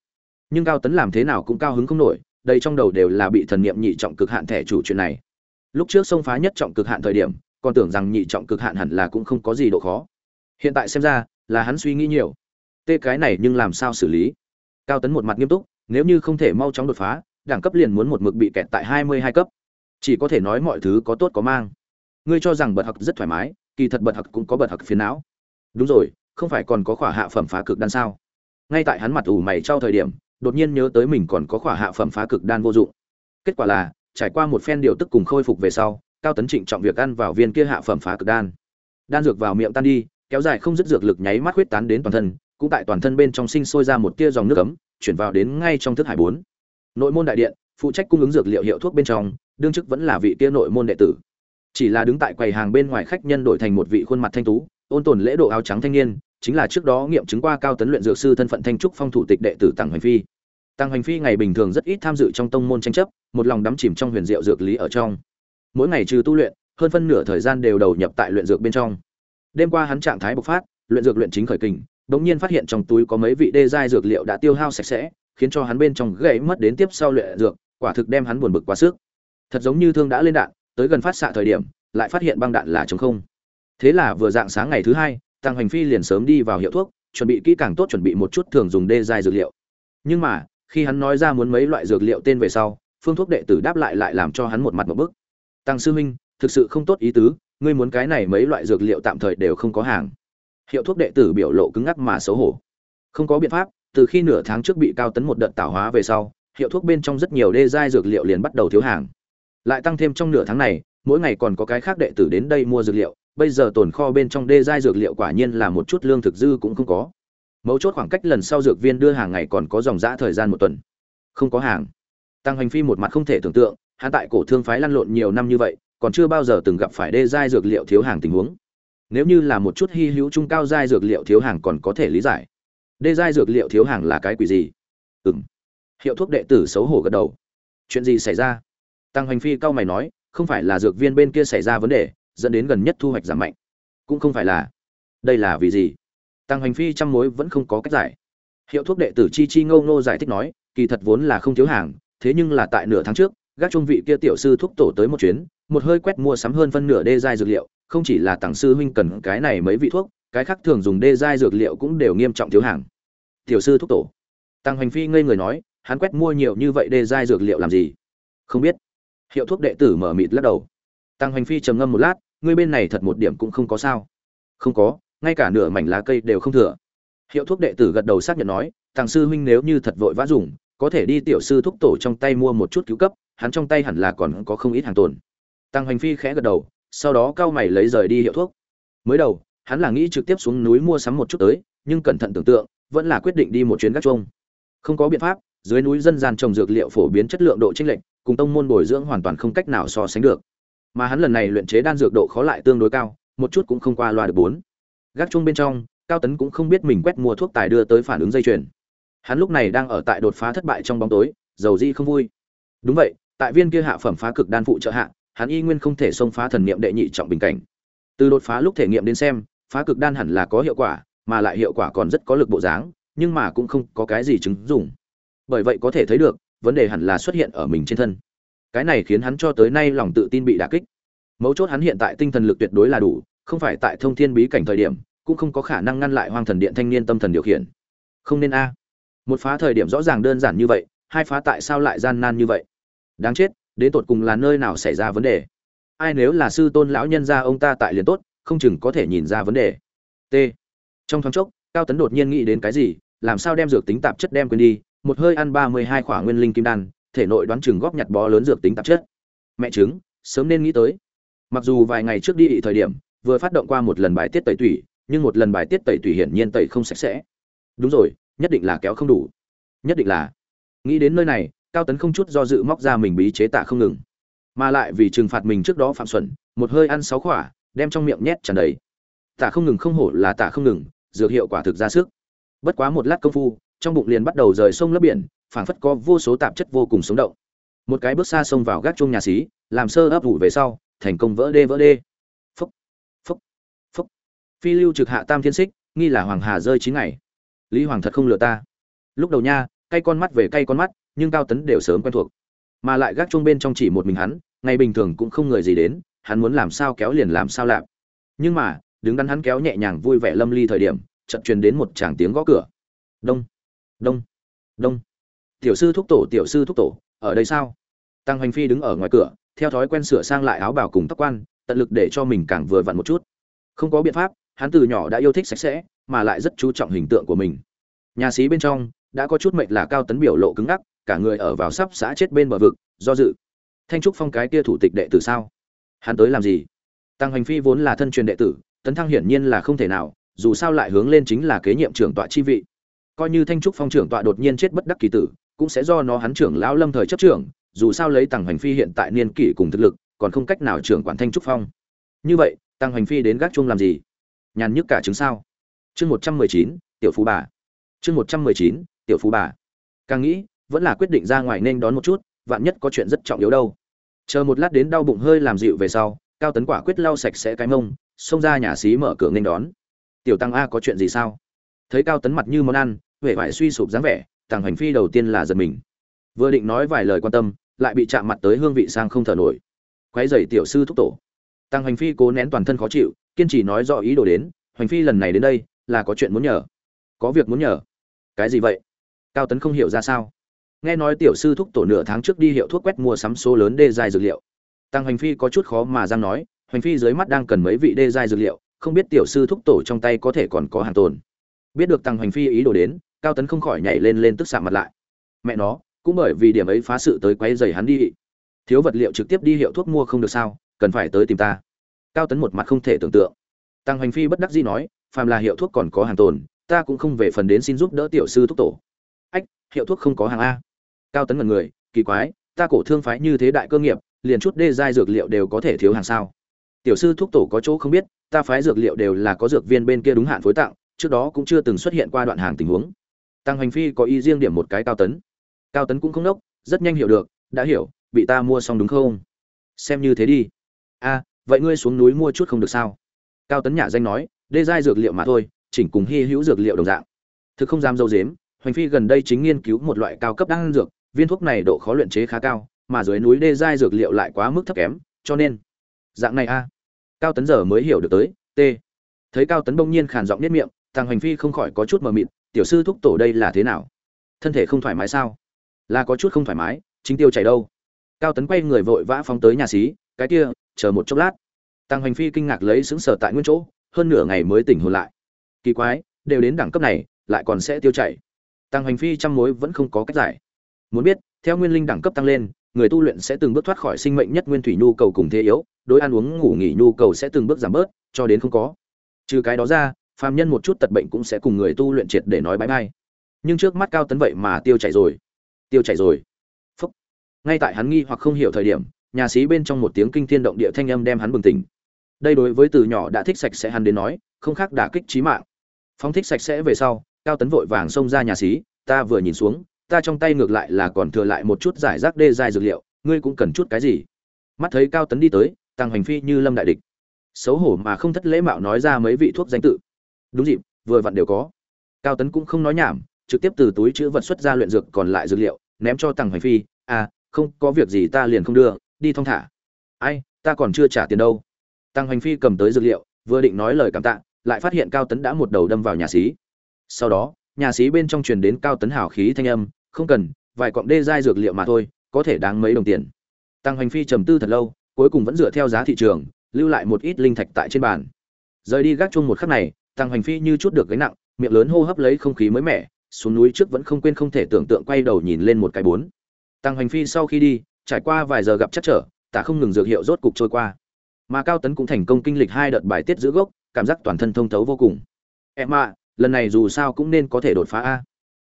Nhưng cao tấn làm thế nào cũng cao hứng không nổi, đây trong đầu đều là bị thần niệm nhị trọng cực hạn thẻ chủ chuyện này. Lúc trước xông phá nhất trọng cực hạn thời điểm, còn tưởng rằng nhị trọng cực hạn hẳn là cũng không có gì độ khó. Hiện tại xem ra, là hắn suy nghĩ nhiều. Tê cái này nhưng làm sao xử lý? Cao tấn một mặt nghiêm túc, nếu như không thể mau chóng đột phá, đẳng cấp liền muốn một mực bị kẹt tại hai mươi hai cấp chỉ có thể nói mọi thứ có tốt có mang ngươi cho rằng bật học rất thoải mái kỳ thật bật học cũng có bật học phiền não đúng rồi không phải còn có khỏa hạ phẩm phá cực đan sao ngay tại hắn mặt ủ mày trao thời điểm đột nhiên nhớ tới mình còn có khỏa hạ phẩm phá cực đan vô dụng. Kết quả là trải qua một phen điều tức cùng khôi phục về sau cao tấn trịnh trọng việc ăn vào viên kia hạ phẩm phá cực đan. Đan dược vào miệng tan đi kéo dài không dứt dược lực nháy mắt huyết tán đến toàn thân cũng tại toàn thân bên trong sinh sôi ra một tia dòng nước cấm, chuyển vào đến ngay trong thức hải bốn. Nội môn đại điện phụ trách cung ứng dược liệu hiệu thuốc bên trong đương chức vẫn là vị tia nội môn đệ tử. Chỉ là đứng tại quầy hàng bên ngoài khách nhân đổi thành một vị khuôn mặt thanh tú ôn tồn lễ độ áo trắng thanh niên chính là trước đó nghiệm chứng qua cao tấn luyện dược sư thân phận thanh trúc phong thủ tịch đệ tử tặng hoành phi tăng hoành phi ngày bình thường rất ít tham dự trong tông môn tranh chấp, một lòng đắm chìm trong huyền diệu dược lý ở trong. Mỗi ngày trừ tu luyện, hơn phân nửa thời gian đều đầu nhập tại luyện dược bên trong. Đêm qua hắn trạng thái bộc phát, luyện dược luyện chính khởi kình bỗng nhiên phát hiện trong túi có mấy vị đê giai dược liệu đã tiêu hao sạch sẽ, khiến cho hắn bên trong gãy mất đến tiếp sau luyện dược, quả thực đem hắn buồn bực quá sức. Thật giống như thương đã lên đạn, tới gần phát xạ thời điểm, lại phát hiện băng đạn là trống không. Thế là vừa dạng sáng ngày thứ hai, tăng hành phi liền sớm đi vào hiệu thuốc, chuẩn bị kỹ càng tốt chuẩn bị một chút thường dùng đê giai dược liệu. Nhưng mà khi hắn nói ra muốn mấy loại dược liệu tên về sau, phương thuốc đệ tử đáp lại lại làm cho hắn một mặt một bức. Tăng sư huynh, thực sự không tốt ý tứ, ngươi muốn cái này mấy loại dược liệu tạm thời đều không có hàng. Hiệu thuốc đệ tử biểu lộ cứng ngắc mà xấu hổ. Không có biện pháp, từ khi nửa tháng trước bị cao tấn một đợt tạo hóa về sau, hiệu thuốc bên trong rất nhiều đê giai dược liệu liền bắt đầu thiếu hàng. Lại tăng thêm trong nửa tháng này, mỗi ngày còn có cái khác đệ tử đến đây mua dược liệu, bây giờ tồn kho bên trong đê giai dược liệu quả nhiên là một chút lương thực dư cũng không có mấu chốt khoảng cách lần sau dược viên đưa hàng ngày còn có dòng giã thời gian một tuần. Không có hàng. Tăng hành phi một mặt không thể tưởng tượng, hắn tại cổ thương phái lăn lộn nhiều năm như vậy, còn chưa bao giờ từng gặp phải đê giai dược liệu thiếu hàng tình huống. Nếu như là một chút hy hữu trung cao giai dược liệu thiếu hàng còn có thể lý giải. Đê giai dược liệu thiếu hàng là cái quỷ gì? Ừng hiệu thuốc đệ tử xấu hổ gật đầu. Chuyện gì xảy ra? Tăng hành phi cao mày nói, không phải là dược viên bên kia xảy ra vấn đề, dẫn đến gần nhất thu hoạch giảm mạnh. Cũng không phải là. Đây là vì gì? Tăng hành phi trăm mối vẫn không có cách giải. Hiệu thuốc đệ tử chi chi ngâu Nô giải thích nói, kỳ thật vốn là không thiếu hàng, thế nhưng là tại nửa tháng trước, gác trung vị kia tiểu sư thuốc tổ tới một chuyến, một hơi quét mua sắm hơn phân nửa đê giai dược liệu, không chỉ là tặng sư huynh cần cái này mấy vị thuốc, cái khác thường dùng đê giai dược liệu cũng đều nghiêm trọng thiếu hàng. Tiểu sư thuốc tổ. Tăng hành phi ngây người nói, hắn quét mua nhiều như vậy đê giai dược liệu làm gì? Không biết. Hiệu thuốc đệ tử mở mịt lắc đầu. Tăng hành phi trầm ngâm một lát, ngươi bên này thật một điểm cũng không có sao. Không có ngay cả nửa mảnh lá cây đều không thừa. Hiệu thuốc đệ tử gật đầu xác nhận nói thằng sư huynh nếu như thật vội vã dùng, có thể đi tiểu sư thúc tổ trong tay mua một chút cứu cấp, hắn trong tay hẳn là còn có không ít hàng tồn. Tăng Hoành phi khẽ gật đầu, sau đó cao mày lấy rời đi hiệu thuốc. Mới đầu, hắn là nghĩ trực tiếp xuống núi mua sắm một chút tới, nhưng cẩn thận tưởng tượng, vẫn là quyết định đi một chuyến gác chuông. Không có biện pháp, dưới núi dân gian trồng dược liệu phổ biến chất lượng độ chênh lệch, cùng tông môn bồi dưỡng hoàn toàn không cách nào so sánh được. Mà hắn lần này luyện chế đan dược độ khó lại tương đối cao, một chút cũng không qua loa được bốn gác chuông bên trong, cao tấn cũng không biết mình quét mua thuốc tài đưa tới phản ứng dây chuyền. Hắn lúc này đang ở tại đột phá thất bại trong bóng tối, dầu di không vui. Đúng vậy, tại viên kia hạ phẩm phá cực đan phụ trợ hạ, hắn y nguyên không thể xông phá thần niệm đệ nhị trọng bình cảnh. Từ đột phá lúc thể nghiệm đến xem, phá cực đan hẳn là có hiệu quả, mà lại hiệu quả còn rất có lực bộ dáng, nhưng mà cũng không có cái gì chứng dùng bởi vậy có thể thấy được, vấn đề hẳn là xuất hiện ở mình trên thân. Cái này khiến hắn cho tới nay lòng tự tin bị đả kích. Mấu chốt hắn hiện tại tinh thần lực tuyệt đối là đủ không phải tại thông thiên bí cảnh thời điểm, cũng không có khả năng ngăn lại hoang thần điện thanh niên tâm thần điều khiển. Không nên a. Một phá thời điểm rõ ràng đơn giản như vậy, hai phá tại sao lại gian nan như vậy? Đáng chết, đến tột cùng là nơi nào xảy ra vấn đề? Ai nếu là sư tôn lão nhân gia ông ta tại liền tốt, không chừng có thể nhìn ra vấn đề. T. Trong thoáng chốc, cao tấn đột nhiên nghĩ đến cái gì, làm sao đem dược tính tạp chất đem quên đi, một hơi ăn ba mươi hai khỏa nguyên linh kim đan, thể nội đoán chừng góp nhặt bó lớn dược tính tạp chất. Mẹ chứng sớm nên nghĩ tới. Mặc dù vài ngày trước đi ị thời điểm vừa phát động qua một lần bài tiết tẩy tủy, nhưng một lần bài tiết tẩy tủy hiển nhiên tẩy không sạch sẽ. Đúng rồi, nhất định là kéo không đủ. Nhất định là. Nghĩ đến nơi này, cao tấn không chút do dự móc ra mình bí chế tạ không ngừng. Mà lại vì trừng phạt mình trước đó phạm xuẩn, một hơi ăn sáu khỏa, đem trong miệng nhét tràn đầy. Tạ không ngừng không hổ là tạ không ngừng, dược hiệu quả thực ra sức. Bất quá một lát công phu, trong bụng liền bắt đầu rời sông lấp biển, phảng phất có vô số tạp chất vô cùng sống động. Một cái bước xa xông vào gác chuông nhà xí, làm sơ ấp ủ về sau, thành công vỡ đê vỡ đê phi lưu trực hạ tam thiên xích, nghi là hoàng hà rơi chín ngày. Lý hoàng thật không lừa ta. Lúc đầu nha, cay con mắt về cay con mắt, nhưng cao tấn đều sớm quen thuộc. Mà lại gác chuông bên trong chỉ một mình hắn, ngày bình thường cũng không người gì đến, hắn muốn làm sao kéo liền làm sao lạp. Nhưng mà, đứng đắn hắn kéo nhẹ nhàng vui vẻ lâm ly thời điểm, chợt truyền đến một tràng tiếng gõ cửa. Đông đông đông. Tiểu sư thúc tổ, tiểu sư thúc tổ, ở đây sao? Tăng hoành phi đứng ở ngoài cửa, theo thói quen sửa sang lại áo bào cùng tóc quan, tận lực để cho mình càng vừa vặn một chút. Không có biện pháp hắn từ nhỏ đã yêu thích sạch sẽ, mà lại rất chú trọng hình tượng của mình. Nhà sĩ bên trong, đã có chút mệnh là cao tấn biểu lộ cứng ngắc, cả người ở vào sắp xã chết bên bờ vực, do dự. Thanh trúc phong cái kia thủ tịch đệ tử sao? Hắn tới làm gì? Tăng hành phi vốn là thân truyền đệ tử, tấn thăng hiển nhiên là không thể nào, dù sao lại hướng lên chính là kế nhiệm trưởng tọa chi vị. Coi như thanh trúc phong trưởng tọa đột nhiên chết bất đắc kỳ tử, cũng sẽ do nó hắn trưởng lão lâm thời chấp trưởng, dù sao lấy tăng hành phi hiện tại niên kỷ cùng thực lực, còn không cách nào trưởng quản thanh trúc phong. Như vậy, tăng hành phi đến gác chung làm gì? Nhàn nhức cả chứng sao. Chương một trăm mười chín, tiểu phú bà. Chương một trăm mười chín, tiểu phú bà. Càng nghĩ, vẫn là quyết định ra ngoài nên đón một chút, vạn nhất có chuyện rất trọng yếu đâu. Chờ một lát đến đau bụng hơi làm dịu về sau, cao tấn quả quyết lau sạch sẽ cái mông, xông ra nhà xí mở cửa nên đón. Tiểu tăng a có chuyện gì sao? Thấy cao tấn mặt như món ăn huệ vải suy sụp dáng vẻ tàng hành phi đầu tiên là giật mình. Vừa định nói vài lời quan tâm, lại bị chạm mặt tới hương vị sang không thở nổi. Quấy dày tiểu sư thúc tổ. Tăng hành phi cố nén toàn thân khó chịu kiên trì nói rõ ý đồ đến, hoành phi lần này đến đây, là có chuyện muốn nhờ. Có việc muốn nhờ. Cái gì vậy? Cao tấn không hiểu ra sao. Nghe nói tiểu sư thúc tổ nửa tháng trước đi hiệu thuốc quét mua sắm số lớn đê dài dược liệu. Tăng hoành phi có chút khó mà giang nói, hoành phi dưới mắt đang cần mấy vị đê dài dược liệu, không biết tiểu sư thúc tổ trong tay có thể còn có hàng tồn. Biết được tăng hoành phi ý đồ đến, cao tấn không khỏi nhảy lên lên tức xạ mặt lại. Mẹ nó, cũng bởi vì điểm ấy phá sự tới quấy dày hắn đi. Thiếu vật liệu trực tiếp đi hiệu thuốc mua không được sao, cần phải tới tìm ta cao tấn một mặt không thể tưởng tượng. Tăng Hoành phi bất đắc dĩ nói, phàm là hiệu thuốc còn có hàng tồn, ta cũng không về phần đến xin giúp đỡ tiểu sư thúc tổ. Ách, hiệu thuốc không có hàng a. Cao tấn mật người, kỳ quái, ta cổ thương phái như thế đại cơ nghiệp, liền chút đê giai dược liệu đều có thể thiếu hàng sao? Tiểu sư thuốc tổ có chỗ không biết, ta phái dược liệu đều là có dược viên bên kia đúng hạn phối tặng, trước đó cũng chưa từng xuất hiện qua đoạn hàng tình huống. Tăng Hoành phi có ý riêng điểm một cái cao tấn. Cao tấn cũng không đốc, rất nhanh hiểu được, đã hiểu, bị ta mua xong đúng không? Xem như thế đi. A vậy ngươi xuống núi mua chút không được sao? Cao tấn nhả danh nói, đê giai dược liệu mà thôi, chỉnh cùng hy hữu dược liệu đồng dạng. Thực không dám dâu dếm, hoành phi gần đây chính nghiên cứu một loại cao cấp đan dược, viên thuốc này độ khó luyện chế khá cao, mà dưới núi đê giai dược liệu lại quá mức thấp kém, cho nên, dạng này a. Cao tấn giờ mới hiểu được tới, t. Thấy cao tấn bỗng nhiên khàn giọng nhất miệng, thằng hoành phi không khỏi có chút mờ mịt, tiểu sư thúc tổ đây là thế nào? Thân thể không thoải mái sao? Là có chút không thoải mái, chính tiêu chảy đâu. Cao tấn quay người vội vã phóng tới nhà xí, cái kia chờ một chốc lát. Tăng hoành phi kinh ngạc lấy xứng sở tại nguyên chỗ, hơn nửa ngày mới tỉnh hồn lại. Kỳ quái, đều đến đẳng cấp này, lại còn sẽ tiêu chảy. Tăng hoành phi trăm mối vẫn không có cách giải. Muốn biết, theo nguyên linh đẳng cấp tăng lên, người tu luyện sẽ từng bước thoát khỏi sinh mệnh nhất nguyên thủy nhu cầu cùng thế yếu, đối ăn uống, ngủ nghỉ nhu cầu sẽ từng bước giảm bớt, cho đến không có. Trừ cái đó ra, phàm nhân một chút tật bệnh cũng sẽ cùng người tu luyện triệt để nói bãi bye nhưng trước mắt cao tấn vậy mà tiêu chảy rồi. Tiêu chảy rồi. Phúc. Ngay tại hắn nghi hoặc không hiểu thời điểm nhà sĩ bên trong một tiếng kinh thiên động địa thanh âm đem hắn bừng tỉnh. Đây đối với từ nhỏ đã thích sạch sẽ hắn đến nói, không khác đả kích trí mạng. Phóng thích sạch sẽ về sau, cao tấn vội vàng xông ra nhà xí ta vừa nhìn xuống, ta trong tay ngược lại là còn thừa lại một chút giải rác đê dài dược liệu, ngươi cũng cần chút cái gì? Mắt thấy cao tấn đi tới, tăng hành phi như lâm đại địch. Xấu hổ mà không thất lễ mạo nói ra mấy vị thuốc danh tự. Đúng dịp, vừa vặn đều có. Cao tấn cũng không nói nhảm, trực tiếp từ túi chữ vật xuất ra luyện dược còn lại dược liệu, ném cho tăng hành phi à không có việc gì ta liền không đưa đi thong thả. Ai, ta còn chưa trả tiền đâu. Tăng Hoành phi cầm tới dược liệu, vừa định nói lời cảm tạ, lại phát hiện cao tấn đã một đầu đâm vào nhà xí. Sau đó, nhà xí bên trong truyền đến cao tấn hảo khí thanh âm, không cần, vài cọng đê giai dược liệu mà thôi, có thể đáng mấy đồng tiền. Tăng Hoành phi trầm tư thật lâu, cuối cùng vẫn dựa theo giá thị trường, lưu lại một ít linh thạch tại trên bàn. Rời đi gác chung một khắc này, tăng Hoành phi như chút được gánh nặng, miệng lớn hô hấp lấy không khí mới mẻ, xuống núi trước vẫn không quên không thể tưởng tượng quay đầu nhìn lên một cái bốn. Tăng Hoành phi sau khi đi trải qua vài giờ gặp chắc trở, tả không ngừng dược hiệu rốt cục trôi qua. Mà cao tấn cũng thành công kinh lịch hai đợt bài tiết giữ gốc, cảm giác toàn thân thông thấu vô cùng. Em ạ, lần này dù sao cũng nên có thể đột phá a.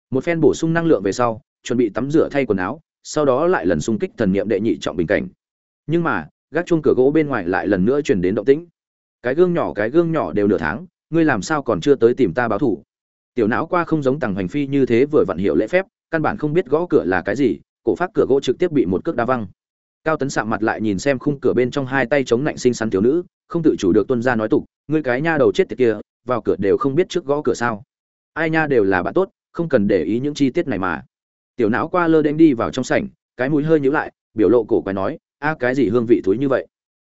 Một phen bổ sung năng lượng về sau, chuẩn bị tắm rửa thay quần áo, sau đó lại lần xung kích thần niệm đệ nhị trọng bình cảnh. Nhưng mà, gác chuông cửa gỗ bên ngoài lại lần nữa truyền đến động tĩnh. Cái gương nhỏ, cái gương nhỏ đều nửa tháng, ngươi làm sao còn chưa tới tìm ta báo thủ? Tiểu não qua không giống tàng hành phi như thế vừa vặn hiệu lễ phép, căn bản không biết gõ cửa là cái gì cổ phát cửa gỗ trực tiếp bị một cước đá văng. Cao tấn sạm mặt lại nhìn xem khung cửa bên trong hai tay chống nạnh xinh xắn thiếu nữ, không tự chủ được tuân ra nói tục, ngươi cái nha đầu chết tiệt kia, vào cửa đều không biết trước gõ cửa sao. Ai nha đều là bạn tốt, không cần để ý những chi tiết này mà. Tiểu não qua lơ đen đi vào trong sảnh, cái mũi hơi nhíu lại, biểu lộ cổ quái nói, a, cái gì hương vị thối như vậy?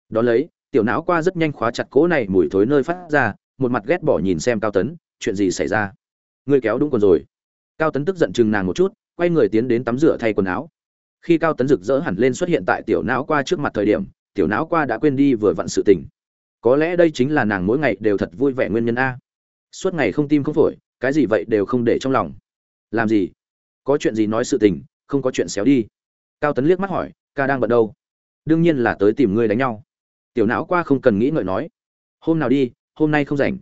Đón lấy, tiểu não qua rất nhanh khóa chặt cỗ này mùi thối nơi phát ra, một mặt ghét bỏ nhìn xem cao tấn, chuyện gì xảy ra? Ngươi kéo đúng quần rồi. Cao tấn tức giận chừng nàng một chút quay người tiến đến tắm rửa thay quần áo. Khi cao tấn rực rỡ hẳn lên xuất hiện tại tiểu não qua trước mặt thời điểm, tiểu não qua đã quên đi vừa vặn sự tình. Có lẽ đây chính là nàng mỗi ngày đều thật vui vẻ nguyên nhân a. Suốt ngày không tim không phổi, cái gì vậy đều không để trong lòng. Làm gì? Có chuyện gì nói sự tình, không có chuyện xéo đi. Cao tấn liếc mắt hỏi, ca đang bận đâu? Đương nhiên là tới tìm ngươi đánh nhau. Tiểu não qua không cần nghĩ ngợi nói, hôm nào đi, hôm nay không rảnh.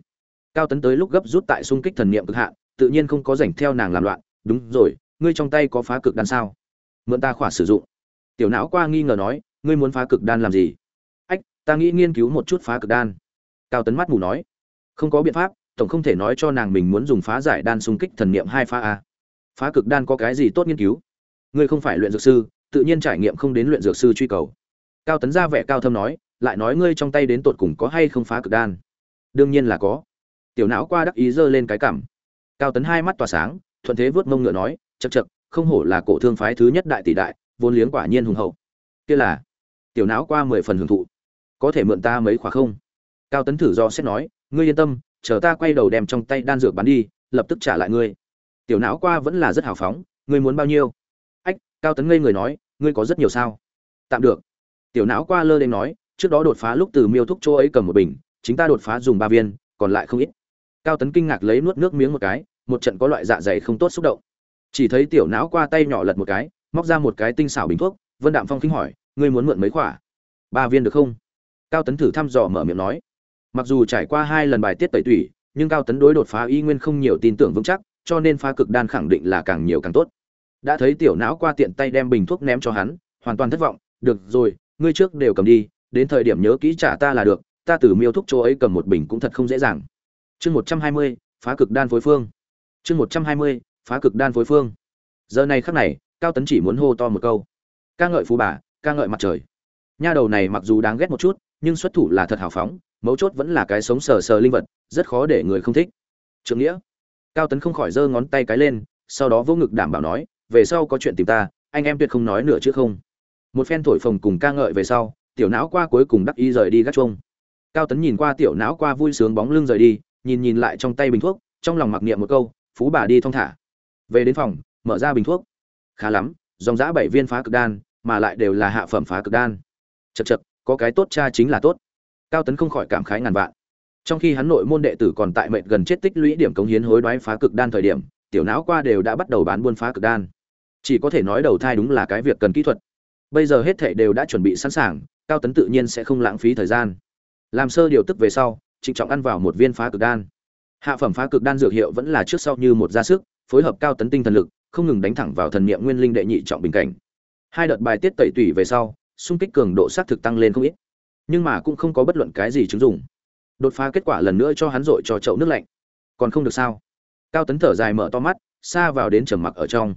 Cao tấn tới lúc gấp rút tại xung kích thần niệm cực hạn, tự nhiên không có rảnh theo nàng làm loạn, đúng rồi ngươi trong tay có phá cực đan sao? Mượn ta khỏa sử dụng. Tiểu não qua nghi ngờ nói, ngươi muốn phá cực đan làm gì? Ách, ta nghĩ nghiên cứu một chút phá cực đan. Cao tấn mắt mù nói, không có biện pháp, tổng không thể nói cho nàng mình muốn dùng phá giải đan xung kích thần niệm hai phá a. Phá cực đan có cái gì tốt nghiên cứu? Ngươi không phải luyện dược sư, tự nhiên trải nghiệm không đến luyện dược sư truy cầu. Cao tấn ra vẻ cao thâm nói, lại nói ngươi trong tay đến tột cùng có hay không phá cực đan? Đương nhiên là có. Tiểu não qua đắc ý giơ lên cái cảm cao tấn hai mắt tỏa sáng, thuận thế vớt mông ngựa nói chật chật không hổ là cổ thương phái thứ nhất đại tỷ đại, vốn liếng quả nhiên hùng hậu. Kia là, tiểu não qua mười phần hưởng thụ. Có thể mượn ta mấy khóa không? Cao tấn thử do xét nói, ngươi yên tâm, chờ ta quay đầu đem trong tay đan dược bán đi, lập tức trả lại ngươi. Tiểu não qua vẫn là rất hào phóng, ngươi muốn bao nhiêu? Ách, cao tấn ngây người nói, ngươi có rất nhiều sao? Tạm được. Tiểu não qua lơ lên nói, trước đó đột phá lúc từ miêu thúc chỗ ấy cầm một bình, chính ta đột phá dùng ba viên, còn lại không ít. Cao tấn kinh ngạc lấy nuốt nước miếng một cái, một trận có loại dạ dày không tốt xúc động chỉ thấy tiểu não qua tay nhỏ lật một cái, móc ra một cái tinh xảo bình thuốc, vân đạm phong kinh hỏi, ngươi muốn mượn mấy khỏa ba viên được không? Cao tấn thử thăm dò mở miệng nói. Mặc dù trải qua hai lần bài tiết tẩy tủy, nhưng cao tấn đối đột phá y nguyên không nhiều tin tưởng vững chắc, cho nên phá cực đan khẳng định là càng nhiều càng tốt. Đã thấy tiểu não qua tiện tay đem bình thuốc ném cho hắn, hoàn toàn thất vọng, được rồi, ngươi trước đều cầm đi, đến thời điểm nhớ kỹ trả ta là được, ta từ miêu thúc chỗ ấy cầm một bình cũng thật không dễ dàng. Chương một trăm hai mươi, phá cực đan phối phương. Chương một trăm hai mươi phá cực đan phối phương. Giờ này khắc này, cao tấn chỉ muốn hô to một câu. Ca ngợi phú bà, ca ngợi mặt trời. Nha đầu này mặc dù đáng ghét một chút, nhưng xuất thủ là thật hào phóng, mấu chốt vẫn là cái sống sờ sờ linh vật, rất khó để người không thích. Trượng nghĩa. Cao tấn không khỏi giơ ngón tay cái lên, sau đó vô ngực đảm bảo nói, về sau có chuyện tìm ta, anh em tuyệt không nói nữa chứ không. Một phen thổi phồng cùng ca ngợi về sau, tiểu não qua cuối cùng đắc ý rời đi gác chuông. Cao tấn nhìn qua tiểu não qua vui sướng bóng lưng rời đi, nhìn nhìn lại trong tay bình thuốc, trong lòng mặc niệm một câu, phú bà đi thong thả về đến phòng, mở ra bình thuốc. Khá lắm, dòng giã bảy viên phá cực đan, mà lại đều là hạ phẩm phá cực đan. Chật chật có cái tốt cha chính là tốt. Cao tấn không khỏi cảm khái ngàn vạn. Trong khi hắn nội môn đệ tử còn tại mệnh gần chết tích lũy điểm cống hiến hối đoái phá cực đan thời điểm, tiểu não qua đều đã bắt đầu bán buôn phá cực đan. Chỉ có thể nói đầu thai đúng là cái việc cần kỹ thuật. Bây giờ hết thảy đều đã chuẩn bị sẵn sàng, cao tấn tự nhiên sẽ không lãng phí thời gian. Làm sơ điều tức về sau, trịnh trọng ăn vào một viên phá cực đan. Hạ phẩm phá cực đan dược hiệu vẫn là trước sau như một gia sức phối hợp cao tấn tinh thần lực, không ngừng đánh thẳng vào thần niệm nguyên linh đệ nhị trọng bình cảnh. Hai đợt bài tiết tẩy tủy về sau, xung kích cường độ sát thực tăng lên không ít, nhưng mà cũng không có bất luận cái gì chứng dụng. Đột phá kết quả lần nữa cho hắn dội cho chậu nước lạnh. Còn không được sao? Cao tấn thở dài mở to mắt, xa vào đến trầm mặc ở trong.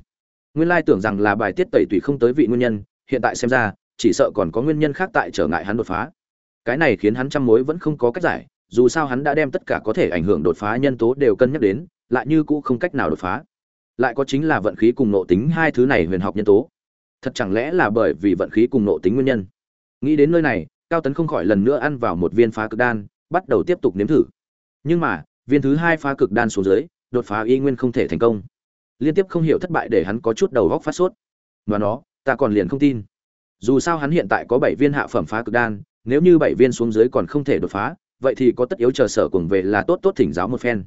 Nguyên lai tưởng rằng là bài tiết tẩy tủy không tới vị nguyên nhân, hiện tại xem ra, chỉ sợ còn có nguyên nhân khác tại trở ngại hắn đột phá. Cái này khiến hắn trăm mối vẫn không có cách giải, dù sao hắn đã đem tất cả có thể ảnh hưởng đột phá nhân tố đều cân nhắc đến lại như cũ không cách nào đột phá. Lại có chính là vận khí cùng nộ tính hai thứ này huyền học nhân tố. Thật chẳng lẽ là bởi vì vận khí cùng nộ tính nguyên nhân? Nghĩ đến nơi này, cao tấn không khỏi lần nữa ăn vào một viên phá cực đan, bắt đầu tiếp tục nếm thử. Nhưng mà, viên thứ hai phá cực đan xuống dưới, đột phá y nguyên không thể thành công. Liên tiếp không hiểu thất bại để hắn có chút đầu góc phát sốt. Và nó, ta còn liền không tin. Dù sao hắn hiện tại có bảy viên hạ phẩm phá cực đan, nếu như bảy viên xuống dưới còn không thể đột phá, vậy thì có tất yếu chờ sở cùng về là tốt tốt thỉnh giáo một phen.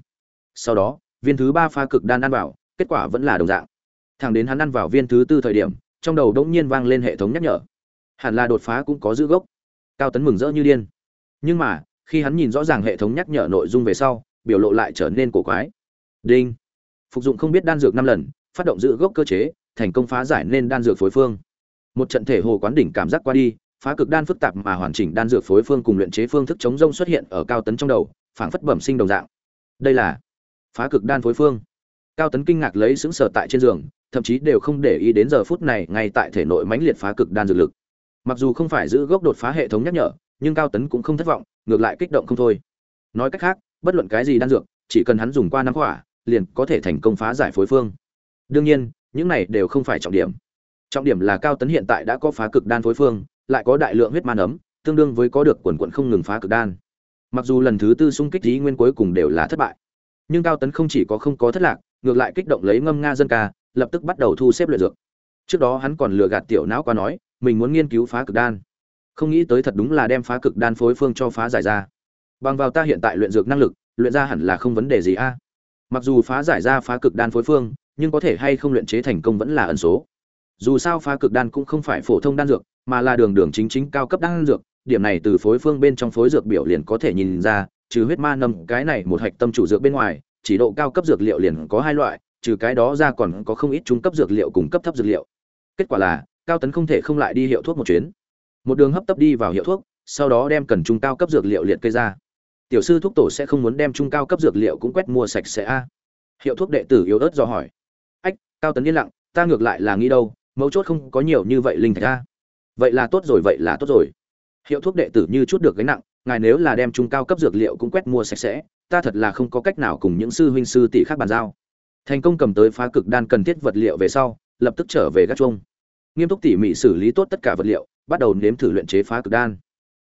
Sau đó viên thứ ba phá cực đan ăn vào, kết quả vẫn là đồng dạng. Thẳng đến hắn ăn vào viên thứ tư thời điểm, trong đầu đỗng nhiên vang lên hệ thống nhắc nhở. Hẳn là đột phá cũng có giữ gốc. Cao tấn mừng rỡ như điên. Nhưng mà, khi hắn nhìn rõ ràng hệ thống nhắc nhở nội dung về sau, biểu lộ lại trở nên cổ quái. Đinh. Phục dụng không biết đan dược năm lần, phát động giữ gốc cơ chế, thành công phá giải nên đan dược phối phương. Một trận thể hồ quán đỉnh cảm giác qua đi, phá cực đan phức tạp mà hoàn chỉnh đan dược phối phương cùng luyện chế phương thức chống rông xuất hiện ở cao tấn trong đầu, phảng phất bẩm sinh đồng dạng. Đây là phá cực đan phối phương. Cao tấn kinh ngạc lấy xứng sở tại trên giường thậm chí đều không để ý đến giờ phút này ngay tại thể nội mãnh liệt phá cực đan dược lực. Mặc dù không phải giữ gốc đột phá hệ thống nhắc nhở nhưng cao tấn cũng không thất vọng ngược lại kích động không thôi. Nói cách khác bất luận cái gì đan dược chỉ cần hắn dùng qua năm quả, liền có thể thành công phá giải phối phương. Đương nhiên những này đều không phải trọng điểm. Trọng điểm là cao tấn hiện tại đã có phá cực đan phối phương lại có đại lượng huyết man ấm tương đương với có được quần quận không ngừng phá cực đan. Mặc dù lần thứ tư xung kích dĩ nguyên cuối cùng đều là thất bại nhưng cao tấn không chỉ có không có thất lạc, ngược lại kích động lấy ngâm nga dân ca, lập tức bắt đầu thu xếp luyện dược. Trước đó hắn còn lừa gạt tiểu não qua nói, mình muốn nghiên cứu phá cực đan. Không nghĩ tới thật đúng là đem phá cực đan phối phương cho phá giải ra. Bằng vào ta hiện tại luyện dược năng lực, luyện ra hẳn là không vấn đề gì a. Mặc dù phá giải ra phá cực đan phối phương, nhưng có thể hay không luyện chế thành công vẫn là ẩn số. Dù sao phá cực đan cũng không phải phổ thông đan dược, mà là đường đường chính chính cao cấp đan dược, điểm này từ phối phương bên trong phối dược biểu liền có thể nhìn ra trừ huyết ma nâm, cái này một hạch tâm chủ dược bên ngoài, chỉ độ cao cấp dược liệu liền có hai loại, trừ cái đó ra còn có không ít trung cấp dược liệu cùng cấp thấp dược liệu. Kết quả là, cao tấn không thể không lại đi hiệu thuốc một chuyến. Một đường hấp tấp đi vào hiệu thuốc, sau đó đem cần trung cao cấp dược liệu liệt kê ra. Tiểu sư thuốc tổ sẽ không muốn đem trung cao cấp dược liệu cũng quét mua sạch sẽ a. Hiệu thuốc đệ tử yếu ớt do hỏi. Ách, cao tấn yên lặng, ta ngược lại là nghĩ đâu, mấu chốt không có nhiều như vậy linh thạch a. Vậy là tốt rồi, vậy là tốt rồi. Hiệu thuốc đệ tử như chút được gánh nặng ngài nếu là đem trung cao cấp dược liệu cũng quét mua sạch sẽ, ta thật là không có cách nào cùng những sư huynh sư tỷ khác bàn giao. Thành công cầm tới phá cực đan cần thiết vật liệu về sau, lập tức trở về gác chuông. Nghiêm túc tỉ mỉ xử lý tốt tất cả vật liệu, bắt đầu nếm thử luyện chế phá cực đan.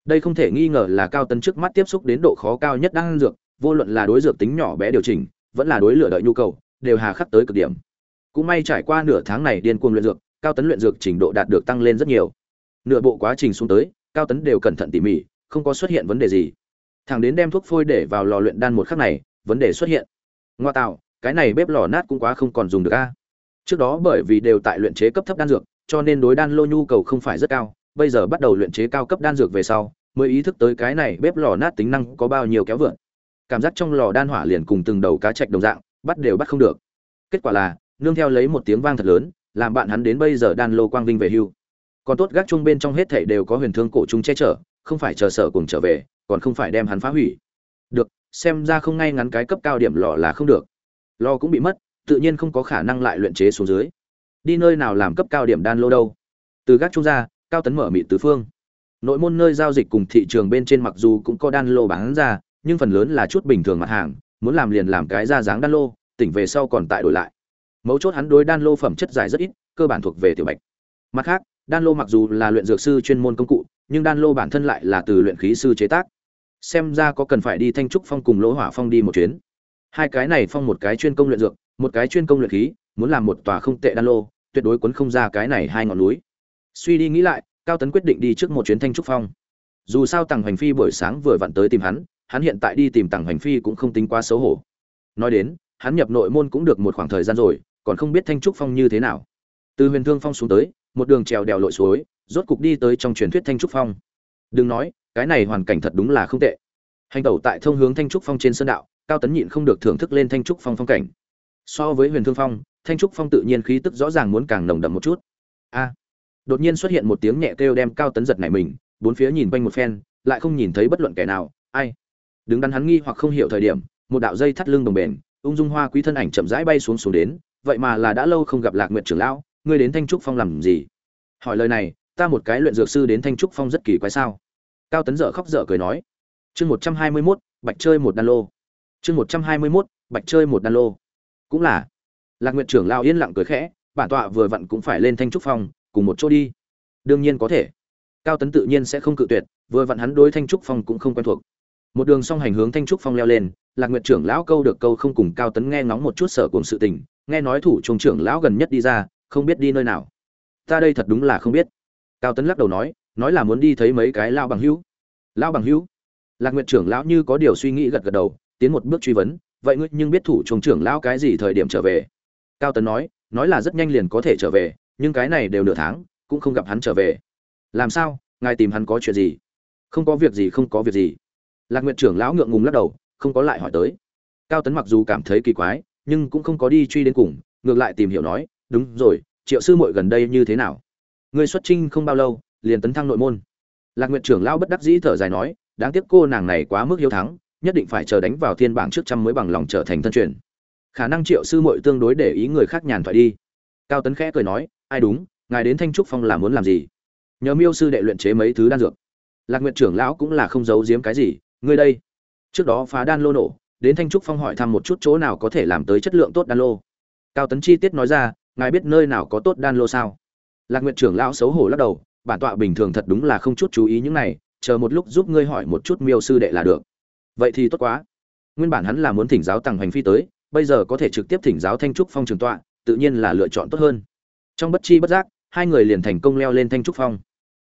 Đây không thể nghi ngờ là cao tấn trước mắt tiếp xúc đến độ khó cao nhất đang dược, vô luận là đối dược tính nhỏ bé điều chỉnh, vẫn là đối lửa đợi nhu cầu, đều hà khắc tới cực điểm. Cũng may trải qua nửa tháng này điên cuồng luyện dược, cao tấn luyện dược trình độ đạt được tăng lên rất nhiều. Nửa bộ quá trình xuống tới, cao tấn đều cẩn thận tỉ mỉ không có xuất hiện vấn đề gì. Thằng đến đem thuốc phôi để vào lò luyện đan một khắc này, vấn đề xuất hiện. Ngoa tạo, cái này bếp lò nát cũng quá không còn dùng được a. Trước đó bởi vì đều tại luyện chế cấp thấp đan dược, cho nên đối đan lô nhu cầu không phải rất cao. Bây giờ bắt đầu luyện chế cao cấp đan dược về sau, mới ý thức tới cái này bếp lò nát tính năng có bao nhiêu kéo vượn cảm giác trong lò đan hỏa liền cùng từng đầu cá chạch đồng dạng, bắt đều bắt không được. Kết quả là, nương theo lấy một tiếng vang thật lớn, làm bạn hắn đến bây giờ đan lô quang vinh về hưu. Còn tốt gác chung bên trong hết thảy đều có huyền thương cổ chúng che chở không phải chờ sợ cùng trở về, còn không phải đem hắn phá hủy. Được, xem ra không ngay ngắn cái cấp cao điểm lò là không được. Lò cũng bị mất, tự nhiên không có khả năng lại luyện chế xuống dưới. Đi nơi nào làm cấp cao điểm đan lô đâu? Từ gác trung ra cao tấn mở mịt tứ phương. Nội môn nơi giao dịch cùng thị trường bên trên mặc dù cũng có đan lô bán ra, nhưng phần lớn là chút bình thường mặt hàng, muốn làm liền làm cái ra dáng đan lô, tỉnh về sau còn tại đổi lại. Mấu chốt hắn đối đan lô phẩm chất dài rất ít, cơ bản thuộc về tiểu bạch. Mặt khác đan lô mặc dù là luyện dược sư chuyên môn công cụ, nhưng đan lô bản thân lại là từ luyện khí sư chế tác. Xem ra có cần phải đi thanh trúc phong cùng lỗ hỏa phong đi một chuyến. Hai cái này phong một cái chuyên công luyện dược, một cái chuyên công luyện khí, muốn làm một tòa không tệ đan lô, tuyệt đối quấn không ra cái này hai ngọn núi. Suy đi nghĩ lại, cao tấn quyết định đi trước một chuyến thanh trúc phong. Dù sao tằng hoành phi buổi sáng vừa vặn tới tìm hắn hắn hiện tại đi tìm tằng hoành phi cũng không tính quá xấu hổ. Nói đến, hắn nhập nội môn cũng được một khoảng thời gian rồi, còn không biết thanh trúc phong như thế nào. Từ huyền thương phong xuống tới một đường trèo đèo lội suối, rốt cục đi tới trong truyền thuyết thanh trúc phong. Đừng nói, cái này hoàn cảnh thật đúng là không tệ. Hành tẩu tại thông hướng thanh trúc phong trên sơn đạo, cao tấn nhịn không được thưởng thức lên thanh trúc phong phong cảnh. So với huyền thương phong, thanh trúc phong tự nhiên khí tức rõ ràng muốn càng nồng đậm một chút. A! Đột nhiên xuất hiện một tiếng nhẹ kêu đem cao tấn giật nảy mình, bốn phía nhìn quanh một phen, lại không nhìn thấy bất luận kẻ nào. Ai? Đứng đắn hắn nghi hoặc không hiểu thời điểm, một đạo dây thắt lưng đồng bền, ung dung hoa quý thân ảnh chậm rãi bay xuống xuống đến, vậy mà là đã lâu không gặp lạc nguyện trưởng lão ngươi đến thanh trúc phong làm gì? Hỏi lời này, ta một cái luyện dược sư đến thanh trúc phong rất kỳ quái sao? Cao tấn dở khóc dở cười nói. Chương một trăm hai mươi mốt, bạch chơi một đan lô. Chương một trăm hai mươi mốt, bạch chơi một đan lô. Cũng là. Lạc nguyện trưởng lao yên lặng cười khẽ, bản tọa vừa vặn cũng phải lên thanh trúc phong, cùng một chỗ đi. Đương nhiên có thể. Cao tấn tự nhiên sẽ không cự tuyệt, vừa vặn hắn đối thanh trúc phong cũng không quen thuộc. Một đường song hành hướng thanh trúc phong leo lên, lạc nguyện trưởng lão câu được câu không cùng cao tấn nghe ngóng một chút sở cùng sự tình, nghe nói thủ trung trưởng lão gần nhất đi ra không biết đi nơi nào. Ta đây thật đúng là không biết. Cao tấn lắc đầu nói nói là muốn đi thấy mấy cái lao bằng hữu. Lao bằng hữu? Lạc nguyện trưởng lão như có điều suy nghĩ gật gật đầu, tiến một bước truy vấn, vậy ngươi nhưng biết thủ trung trưởng lão cái gì thời điểm trở về? Cao tấn nói nói là rất nhanh liền có thể trở về, nhưng cái này đều nửa tháng, cũng không gặp hắn trở về. Làm sao? Ngài tìm hắn có chuyện gì? Không có việc gì, không có việc gì. Lạc nguyện trưởng lão ngượng ngùng lắc đầu, không có lại hỏi tới. Cao tấn mặc dù cảm thấy kỳ quái, nhưng cũng không có đi truy đến cùng, ngược lại tìm hiểu nói đúng rồi, triệu sư muội gần đây như thế nào? Người xuất trinh không bao lâu, liền tấn thăng nội môn. Lạc nguyện trưởng lão bất đắc dĩ thở dài nói, đáng tiếc cô nàng này quá mức hiếu thắng, nhất định phải chờ đánh vào thiên bảng trước trăm mới bằng lòng trở thành thân truyền. Khả năng triệu sư muội tương đối để ý người khác nhàn thoại đi. Cao tấn khẽ cười nói, ai đúng, ngài đến thanh trúc phong là muốn làm gì? Nhờ miêu sư đệ luyện chế mấy thứ đan dược. Lạc nguyện trưởng lão cũng là không giấu giếm cái gì, ngươi đây. Trước đó phá đan lô nổ, đến thanh trúc phong hỏi thăm một chút chỗ nào có thể làm tới chất lượng tốt đan lô. Cao tấn chi tiết nói ra ngài biết nơi nào có tốt đan lô sao? Lạc nguyện trưởng lão xấu hổ lắc đầu, bản tọa bình thường thật đúng là không chút chú ý những này, chờ một lúc giúp ngươi hỏi một chút miêu sư đệ là được. Vậy thì tốt quá. Nguyên bản hắn là muốn thỉnh giáo tàng hành phi tới, bây giờ có thể trực tiếp thỉnh giáo thanh trúc phong trường tọa, tự nhiên là lựa chọn tốt hơn. Trong bất chi bất giác, hai người liền thành công leo lên thanh trúc phong.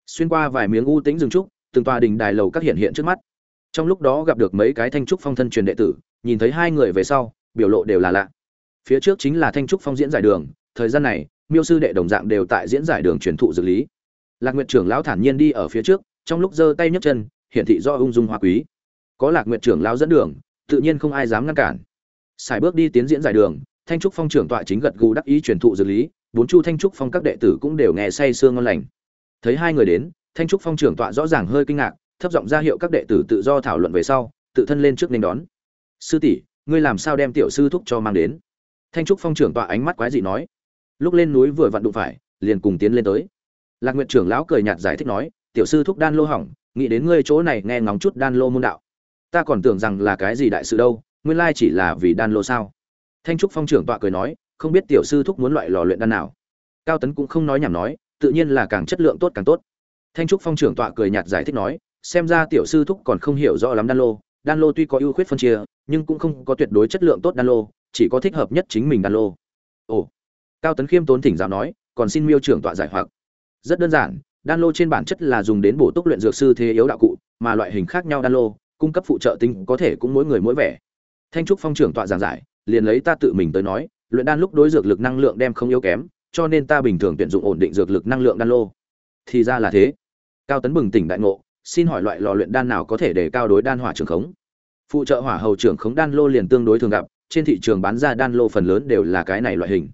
Xuyên qua vài miếng u tĩnh rừng trúc, từng tòa đình đài lầu các hiện hiện trước mắt. Trong lúc đó gặp được mấy cái thanh trúc phong thân truyền đệ tử, nhìn thấy hai người về sau, biểu lộ đều là lạ. Phía trước chính là thanh trúc phong diễn giải đường thời gian này, miêu sư đệ đồng dạng đều tại diễn giải đường truyền thụ dược lý. Lạc nguyện trưởng lão thản nhiên đi ở phía trước, trong lúc giơ tay nhấc chân, hiển thị do ung dung hoa quý. Có lạc nguyện trưởng lão dẫn đường, tự nhiên không ai dám ngăn cản. Xài bước đi tiến diễn giải đường, thanh trúc phong trưởng tọa chính gật gù đắc ý truyền thụ dược lý, bốn chu thanh trúc phong các đệ tử cũng đều nghe say sương ngon lành. Thấy hai người đến, thanh trúc phong trưởng tọa rõ ràng hơi kinh ngạc, thấp giọng ra hiệu các đệ tử tự do thảo luận về sau, tự thân lên trước nên đón. Sư tỷ, ngươi làm sao đem tiểu sư thúc cho mang đến? Thanh trúc phong trưởng tọa ánh mắt quái dị nói lúc lên núi vừa vặn đụng phải, liền cùng tiến lên tới. Lạc nguyện trưởng lão cười nhạt giải thích nói, tiểu sư thúc đan lô hỏng, nghĩ đến ngươi chỗ này nghe ngóng chút đan lô môn đạo. Ta còn tưởng rằng là cái gì đại sự đâu, nguyên lai chỉ là vì đan lô sao? Thanh trúc phong trưởng tọa cười nói, không biết tiểu sư thúc muốn loại lò luyện đan nào? Cao tấn cũng không nói nhảm nói, tự nhiên là càng chất lượng tốt càng tốt. Thanh trúc phong trưởng tọa cười nhạt giải thích nói, xem ra tiểu sư thúc còn không hiểu rõ lắm đan lô. Đan lô tuy có ưu khuyết phân chia, nhưng cũng không có tuyệt đối chất lượng tốt đan lô, chỉ có thích hợp nhất chính mình đan lô. Ồ cao tấn khiêm tốn thỉnh giáo nói, còn xin miêu trưởng tọa giải hoặc. Rất đơn giản, đan lô trên bản chất là dùng đến bổ túc luyện dược sư thế yếu đạo cụ, mà loại hình khác nhau đan lô, cung cấp phụ trợ tinh có thể cũng mỗi người mỗi vẻ. Thanh trúc phong trưởng tọa giảng giải, liền lấy ta tự mình tới nói, luyện đan lúc đối dược lực năng lượng đem không yếu kém, cho nên ta bình thường tuyển dụng ổn định dược lực năng lượng đan lô. Thì ra là thế. Cao tấn bừng tỉnh đại ngộ, xin hỏi loại lò luyện đan nào có thể để cao đối đan hỏa trường khống? Phụ trợ hỏa hầu trưởng khống đan lô liền tương đối thường gặp, trên thị trường bán ra đan lô phần lớn đều là cái này loại hình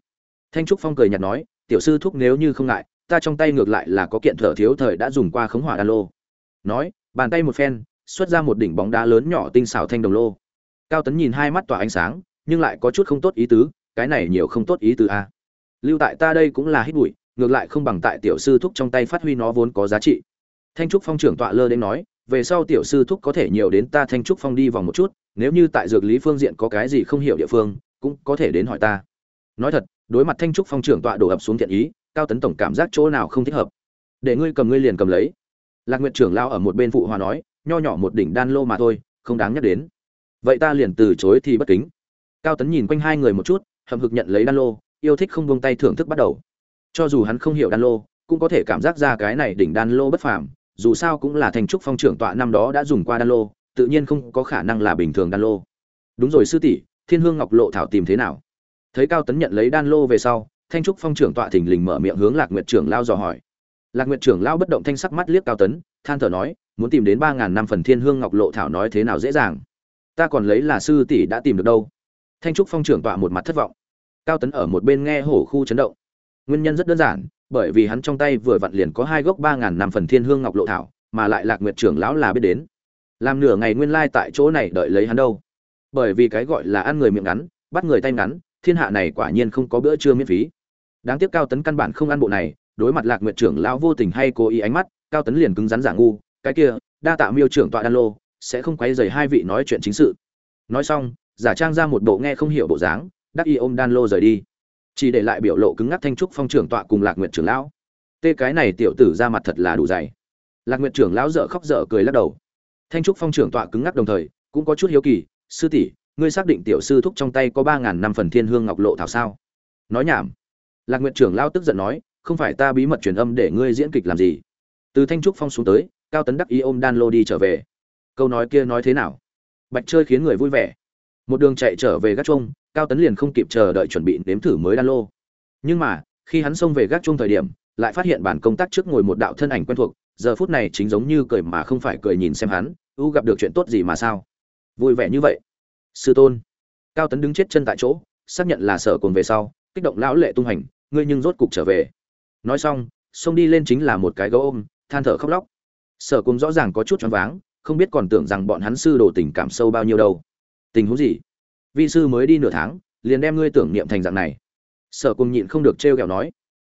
thanh trúc phong cười nhạt nói, tiểu sư thúc nếu như không ngại, ta trong tay ngược lại là có kiện thở thiếu thời đã dùng qua khống hỏa đan lô. Nói, bàn tay một phen, xuất ra một đỉnh bóng đá lớn nhỏ tinh xảo thanh đồng lô. Cao tấn nhìn hai mắt tỏa ánh sáng, nhưng lại có chút không tốt ý tứ, cái này nhiều không tốt ý tứ a lưu tại ta đây cũng là hít bụi, ngược lại không bằng tại tiểu sư thúc trong tay phát huy nó vốn có giá trị. Thanh trúc phong trưởng tọa lơ đến nói, về sau tiểu sư thúc có thể nhiều đến ta thanh trúc phong đi vòng một chút, nếu như tại dược lý phương diện có cái gì không hiểu địa phương, cũng có thể đến hỏi ta. Nói thật đối mặt thanh trúc phong trưởng tọa đổ ập xuống thiện ý, cao tấn tổng cảm giác chỗ nào không thích hợp? Để ngươi cầm ngươi liền cầm lấy. Lạc nguyệt trưởng lao ở một bên phụ hòa nói, nho nhỏ một đỉnh đan lô mà thôi, không đáng nhắc đến. Vậy ta liền từ chối thì bất kính. Cao tấn nhìn quanh hai người một chút, hậm hực nhận lấy đan lô, yêu thích không buông tay thưởng thức bắt đầu. Cho dù hắn không hiểu đan lô, cũng có thể cảm giác ra cái này đỉnh đan lô bất phàm, dù sao cũng là thành trúc phong trưởng tọa năm đó đã dùng qua đan lô, tự nhiên không có khả năng là bình thường đan lô. Đúng rồi sư tỷ, thiên hương ngọc lộ thảo tìm thế nào? Thấy cao tấn nhận lấy đan lô về sau, thanh trúc phong trưởng tọa thình lình mở miệng hướng lạc nguyệt trưởng lao dò hỏi. Lạc nguyệt trưởng lao bất động thanh sắc mắt liếc cao tấn, than thở nói, muốn tìm đến ba ngàn năm phần thiên hương ngọc lộ thảo nói thế nào dễ dàng? Ta còn lấy là sư tỷ đã tìm được đâu. Thanh trúc phong trưởng tọa một mặt thất vọng. Cao tấn ở một bên nghe hổ khu chấn động. Nguyên nhân rất đơn giản, bởi vì hắn trong tay vừa vặn liền có hai gốc ba ngàn năm phần thiên hương ngọc lộ thảo, mà lại lạc nguyệt trưởng lão là biết đến. Làm nửa ngày nguyên lai tại chỗ này đợi lấy hắn đâu. Bởi vì cái gọi là ăn người miệng ngắn, bắt người tay ngắn thiên hạ này quả nhiên không có bữa trưa miễn phí. Đáng tiếc cao tấn căn bản không ăn bộ này, đối mặt lạc nguyệt trưởng lão vô tình hay cố ý ánh mắt, cao tấn liền cứng rắn giả ngu, cái kia, đa tạ miêu trưởng tọa đan lô, sẽ không quấy rầy hai vị nói chuyện chính sự. Nói xong, giả trang ra một bộ nghe không hiểu bộ dáng, đắc y ôm đan lô rời đi. Chỉ để lại biểu lộ cứng ngắc thanh trúc phong trưởng tọa cùng lạc nguyện trưởng lão. Tê cái này tiểu tử ra mặt thật là đủ dày. Lạc nguyện trưởng lão dở khóc dở cười lắc đầu. Thanh trúc phong trưởng tọa cứng ngắc đồng thời, cũng có chút hiếu kỳ, sư tỷ ngươi xác định tiểu sư thúc trong tay có ba ngàn năm phần thiên hương ngọc lộ thảo sao? Nói nhảm. Lạc nguyện trưởng lão tức giận nói, không phải ta bí mật truyền âm để ngươi diễn kịch làm gì? Từ thanh trúc phong xuống tới, cao tấn đắc ý ôm đan lô đi trở về. Câu nói kia nói thế nào? Bạch chơi khiến người vui vẻ. Một đường chạy trở về gác chuông cao tấn liền không kịp chờ đợi chuẩn bị nếm thử mới đan lô. Nhưng mà, khi hắn xông về gác chuông thời điểm, lại phát hiện bản công tác trước ngồi một đạo thân ảnh quen thuộc, giờ phút này chính giống như cười mà không phải cười nhìn xem hắn u gặp được chuyện tốt gì mà sao? Vui vẻ như vậy sư tôn. Cao tấn đứng chết chân tại chỗ, xác nhận là sở cồn về sau, kích động lão lệ tung hành, ngươi nhưng rốt cục trở về. Nói xong, xông đi lên chính là một cái gấu ôm, than thở khóc lóc. Sở cồn rõ ràng có chút choáng váng, không biết còn tưởng rằng bọn hắn sư đồ tình cảm sâu bao nhiêu đâu. Tình huống gì? Vi sư mới đi nửa tháng, liền đem ngươi tưởng niệm thành dạng này. Sở cùng nhịn không được trêu ghẹo nói.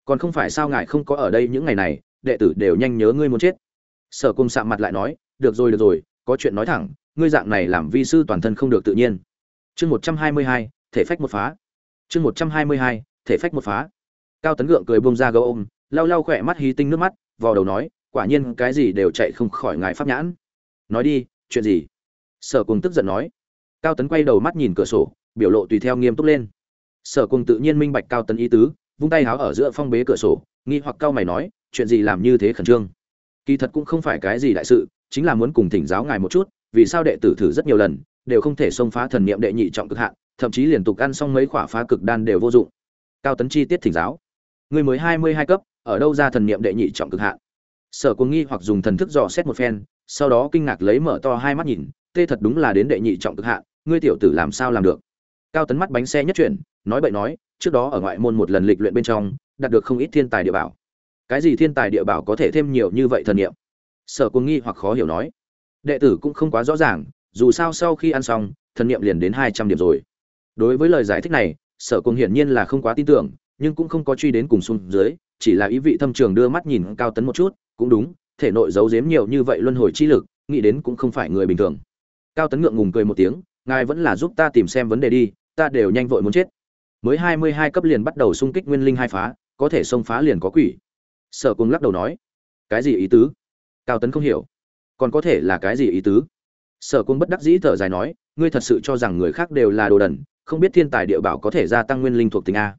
Còn không phải sao ngài không có ở đây những ngày này, đệ tử đều nhanh nhớ ngươi muốn chết. Sở cùng sạm mặt lại nói, được rồi được rồi, có chuyện nói thẳng ngươi dạng này làm vi sư toàn thân không được tự nhiên. Chương một trăm hai mươi hai, thể phách một phá. Chương một trăm hai mươi hai, thể phách một phá. Cao tấn gượng cười bông ra gấu ôm, lau lau khỏe mắt hí tinh nước mắt vào đầu nói, quả nhiên cái gì đều chạy không khỏi ngài pháp nhãn. Nói đi, chuyện gì? Sở cùng tức giận nói. Cao tấn quay đầu mắt nhìn cửa sổ, biểu lộ tùy theo nghiêm túc lên. Sở cùng tự nhiên minh bạch cao tấn ý tứ, vung tay háo ở giữa phong bế cửa sổ, nghi hoặc cao mày nói, chuyện gì làm như thế khẩn trương? Kỳ thật cũng không phải cái gì đại sự, chính là muốn cùng thỉnh giáo ngài một chút vì sao đệ tử thử rất nhiều lần, đều không thể xông phá thần niệm đệ nhị trọng cực hạn, thậm chí liên tục ăn xong mấy quả phá cực đan đều vô dụng. Cao tấn chi tiết thỉnh giáo. Người mới hai mươi hai cấp, ở đâu ra thần niệm đệ nhị trọng cực hạn? Sở cuồng nghi hoặc dùng thần thức dò xét một phen, sau đó kinh ngạc lấy mở to hai mắt nhìn, tê thật đúng là đến đệ nhị trọng cực hạn, ngươi tiểu tử làm sao làm được? Cao tấn mắt bánh xe nhất chuyển, nói bậy nói, trước đó ở ngoại môn một lần lịch luyện bên trong, đạt được không ít thiên tài địa bảo. Cái gì thiên tài địa bảo có thể thêm nhiều như vậy thần niệm? Sở cuồng nghi hoặc khó hiểu nói đệ tử cũng không quá rõ ràng, dù sao sau khi ăn xong, thần niệm liền đến hai trăm điểm rồi. Đối với lời giải thích này, sở cùng hiển nhiên là không quá tin tưởng, nhưng cũng không có truy đến cùng xuống dưới, chỉ là ý vị thâm trường đưa mắt nhìn cao tấn một chút, cũng đúng, thể nội giấu giếm nhiều như vậy luân hồi chi lực, nghĩ đến cũng không phải người bình thường. Cao tấn ngượng ngùng cười một tiếng, ngài vẫn là giúp ta tìm xem vấn đề đi, ta đều nhanh vội muốn chết. Mới hai mươi hai cấp liền bắt đầu xung kích nguyên linh hai phá, có thể xông phá liền có quỷ. Sở cung lắc đầu nói, cái gì ý tứ? Cao tấn không hiểu còn có thể là cái gì ý tứ? Sở cung bất đắc dĩ thở dài nói, ngươi thật sự cho rằng người khác đều là đồ đần, không biết thiên tài địa bảo có thể gia tăng nguyên linh thuộc tính a.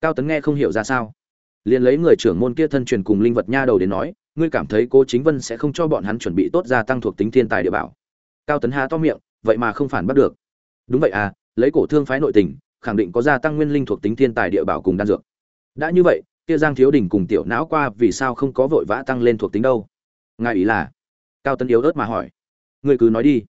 Cao tấn nghe không hiểu ra sao. Liền lấy người trưởng môn kia thân truyền cùng linh vật nha đầu đến nói, ngươi cảm thấy cô chính vân sẽ không cho bọn hắn chuẩn bị tốt gia tăng thuộc tính thiên tài địa bảo. Cao tấn há to miệng, vậy mà không phản bắt được. Đúng vậy à lấy cổ thương phái nội tình, khẳng định có gia tăng nguyên linh thuộc tính thiên tài địa bảo cùng đan dược. Đã như vậy, kia giang thiếu đình cùng tiểu não qua vì sao không có vội vã tăng lên thuộc tính đâu? Ngài ý là cao tấn yếu ớt mà hỏi. Người cứ nói đi.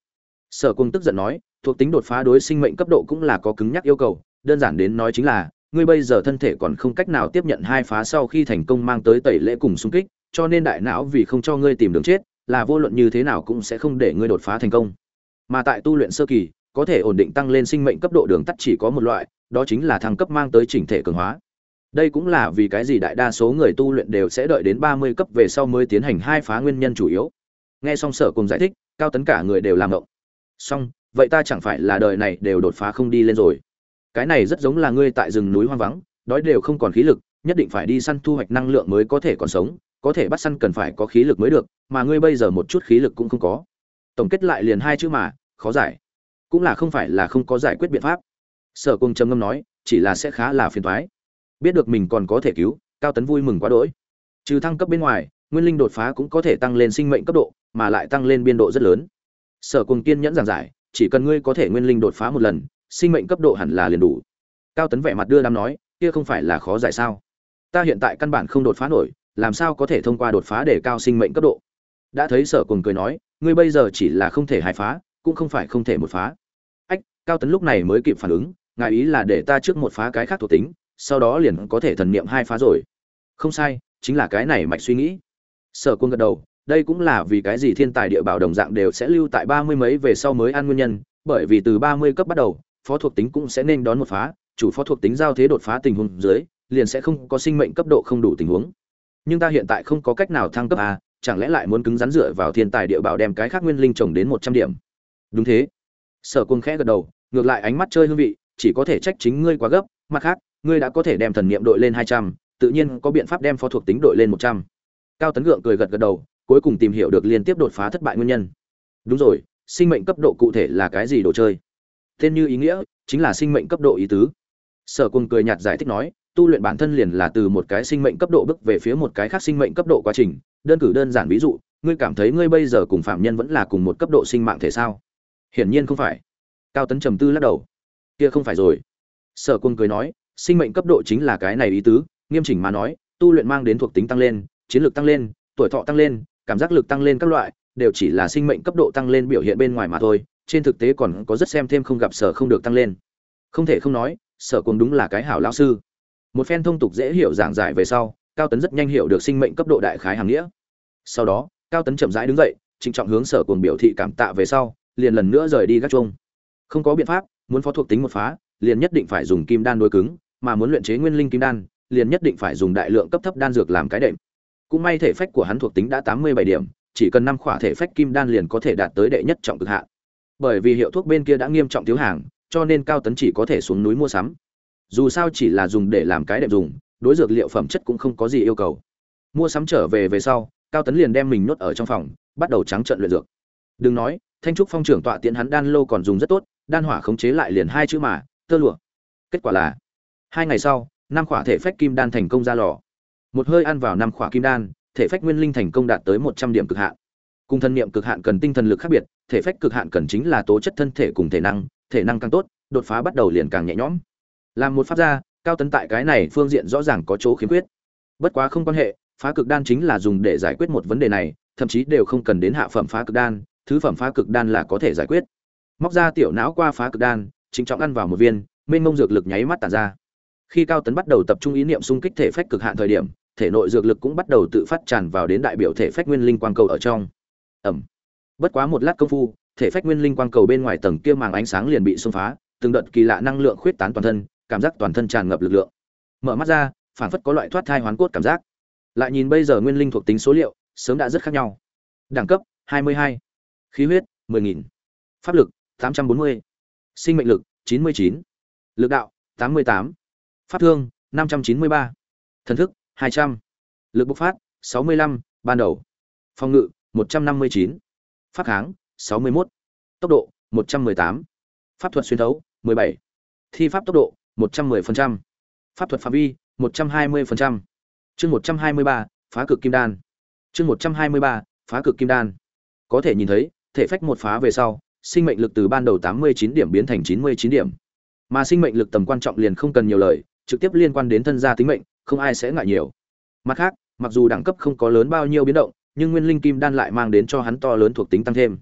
Sở cung tức giận nói, thuộc tính đột phá đối sinh mệnh cấp độ cũng là có cứng nhắc yêu cầu, đơn giản đến nói chính là, ngươi bây giờ thân thể còn không cách nào tiếp nhận hai phá sau khi thành công mang tới tẩy lễ cùng xung kích, cho nên đại não vì không cho ngươi tìm đường chết, là vô luận như thế nào cũng sẽ không để ngươi đột phá thành công. Mà tại tu luyện sơ kỳ, có thể ổn định tăng lên sinh mệnh cấp độ đường tắt chỉ có một loại, đó chính là thăng cấp mang tới chỉnh thể cường hóa. Đây cũng là vì cái gì đại đa số người tu luyện đều sẽ đợi đến ba mươi cấp về sau mới tiến hành hai phá nguyên nhân chủ yếu nghe xong sở cùng giải thích, cao tấn cả người đều làm động xong, vậy ta chẳng phải là đời này đều đột phá không đi lên rồi. Cái này rất giống là ngươi tại rừng núi hoang vắng, đói đều không còn khí lực, nhất định phải đi săn thu hoạch năng lượng mới có thể còn sống, có thể bắt săn cần phải có khí lực mới được, mà ngươi bây giờ một chút khí lực cũng không có. Tổng kết lại liền hai chữ mà, khó giải. Cũng là không phải là không có giải quyết biện pháp. Sở cùng trầm ngâm nói, chỉ là sẽ khá là phiền thoái biết được mình còn có thể cứu, cao tấn vui mừng quá đỗi. Trừ thăng cấp bên ngoài, nguyên linh đột phá cũng có thể tăng lên sinh mệnh cấp độ mà lại tăng lên biên độ rất lớn. Sở cùng kiên nhẫn giảng giải, chỉ cần ngươi có thể nguyên linh đột phá một lần, sinh mệnh cấp độ hẳn là liền đủ. Cao tấn vẻ mặt đưa đám nói, kia không phải là khó giải sao? Ta hiện tại căn bản không đột phá nổi, làm sao có thể thông qua đột phá để cao sinh mệnh cấp độ? Đã thấy sở cùng cười nói, ngươi bây giờ chỉ là không thể hai phá, cũng không phải không thể một phá. Ách, cao tấn lúc này mới kịp phản ứng, ngài ý là để ta trước một phá cái khác thuộc tính, sau đó liền có thể thần niệm hai phá rồi. Không sai, chính là cái này mạch suy nghĩ. Sở quân gật đầu đây cũng là vì cái gì thiên tài địa bảo đồng dạng đều sẽ lưu tại ba mươi mấy về sau mới ăn nguyên nhân, bởi vì từ ba mươi cấp bắt đầu, phó thuộc tính cũng sẽ nên đón một phá, chủ phó thuộc tính giao thế đột phá tình huống dưới, liền sẽ không có sinh mệnh cấp độ không đủ tình huống. Nhưng ta hiện tại không có cách nào thăng cấp a chẳng lẽ lại muốn cứng rắn dựa vào thiên tài địa bảo đem cái khác nguyên linh trồng đến một trăm điểm? Đúng thế. Sở quân khẽ gật đầu, ngược lại ánh mắt chơi hương vị, chỉ có thể trách chính ngươi quá gấp, mặt khác, ngươi đã có thể đem thần niệm đội lên hai trăm, tự nhiên có biện pháp đem phó thuộc tính đội lên một trăm. Cao tấn gượng cười gật gật đầu cuối cùng tìm hiểu được liên tiếp đột phá thất bại nguyên nhân. Đúng rồi, sinh mệnh cấp độ cụ thể là cái gì đồ chơi? Tên như ý nghĩa chính là sinh mệnh cấp độ ý tứ. Sở quân cười nhạt giải thích nói, tu luyện bản thân liền là từ một cái sinh mệnh cấp độ bước về phía một cái khác sinh mệnh cấp độ quá trình. Đơn cử đơn giản ví dụ, ngươi cảm thấy ngươi bây giờ cùng phạm nhân vẫn là cùng một cấp độ sinh mạng thể sao? Hiển nhiên không phải. Cao tấn trầm tư lắc đầu. Kia không phải rồi. Sở quân cười nói, sinh mệnh cấp độ chính là cái này ý tứ. Nghiêm chỉnh mà nói, tu luyện mang đến thuộc tính tăng lên, chiến lược tăng lên, tuổi thọ tăng lên cảm giác lực tăng lên các loại, đều chỉ là sinh mệnh cấp độ tăng lên biểu hiện bên ngoài mà thôi, trên thực tế còn có rất xem thêm không gặp sở không được tăng lên. Không thể không nói, sở cùng đúng là cái hảo lao sư. Một phen thông tục dễ hiểu giảng giải về sau, cao tấn rất nhanh hiểu được sinh mệnh cấp độ đại khái hàng nghĩa. Sau đó, cao tấn chậm rãi đứng dậy, trịnh trọng hướng sở cùng biểu thị cảm tạ về sau, liền lần nữa rời đi gác chuông. Không có biện pháp, muốn phó thuộc tính một phá, liền nhất định phải dùng kim đan đối cứng, mà muốn luyện chế nguyên linh kim đan, liền nhất định phải dùng đại lượng cấp thấp đan dược làm cái đệm cũng may thể phách của hắn thuộc tính đã tám mươi bảy điểm, chỉ cần năm khỏa thể phách kim đan liền có thể đạt tới đệ nhất trọng cực hạn. Bởi vì hiệu thuốc bên kia đã nghiêm trọng thiếu hàng, cho nên cao tấn chỉ có thể xuống núi mua sắm. Dù sao chỉ là dùng để làm cái đệm dùng, đối dược liệu phẩm chất cũng không có gì yêu cầu. Mua sắm trở về về sau, cao tấn liền đem mình nhốt ở trong phòng, bắt đầu trắng trận luyện dược. Đừng nói, thanh trúc phong trưởng tọa tiện hắn đan lô còn dùng rất tốt, đan hỏa khống chế lại liền hai chữ mà, tơ lụa. Kết quả là, hai ngày sau, năm khỏa thể phách kim đan thành công ra lò một hơi ăn vào năm khỏa kim đan, thể phách nguyên linh thành công đạt tới một trăm điểm cực hạn. Cùng thân niệm cực hạn cần tinh thần lực khác biệt, thể phách cực hạn cần chính là tố chất thân thể cùng thể năng thể năng càng tốt, đột phá bắt đầu liền càng nhẹ nhõm. Làm một pháp gia, cao tấn tại cái này phương diện rõ ràng có chỗ khiếm khuyết. Bất quá không quan hệ, phá cực đan chính là dùng để giải quyết một vấn đề này, thậm chí đều không cần đến hạ phẩm phá cực đan, thứ phẩm phá cực đan là có thể giải quyết. Móc ra tiểu não qua phá cực đan, chính trọng ăn vào một viên, mênh mông dược lực nháy mắt tàn ra. Khi cao tấn bắt đầu tập trung ý niệm xung kích thể phách cực hạn thời điểm thể nội dược lực cũng bắt đầu tự phát tràn vào đến đại biểu thể phách nguyên linh quang cầu ở trong ẩm bất quá một lát công phu, thể phách nguyên linh quang cầu bên ngoài tầng kia màng ánh sáng liền bị xung phá, từng đợt kỳ lạ năng lượng khuyết tán toàn thân, cảm giác toàn thân tràn ngập lực lượng mở mắt ra phản phất có loại thoát thai hoán cốt cảm giác lại nhìn bây giờ nguyên linh thuộc tính số liệu, sớm đã rất khác nhau đẳng cấp 22. khí huyết 10.000. pháp lực 840. sinh mệnh lực 99. lực đạo 88. pháp thương 593. thần thức 200. lực bộc phát 65, ban đầu phòng ngự 159. pháp kháng 61. tốc độ 118. pháp thuật xuyên thấu 17. thi pháp tốc độ 110%. pháp thuật phạm vi 120%. chương 123, phá cực kim đan chương 123, phá cực kim đan có thể nhìn thấy thể phách một phá về sau sinh mệnh lực từ ban đầu 89 điểm biến thành 99 điểm mà sinh mệnh lực tầm quan trọng liền không cần nhiều lời trực tiếp liên quan đến thân gia tính mệnh không ai sẽ ngại nhiều. Mặt khác, mặc dù đẳng cấp không có lớn bao nhiêu biến động, nhưng nguyên linh kim đan lại mang đến cho hắn to lớn thuộc tính tăng thêm.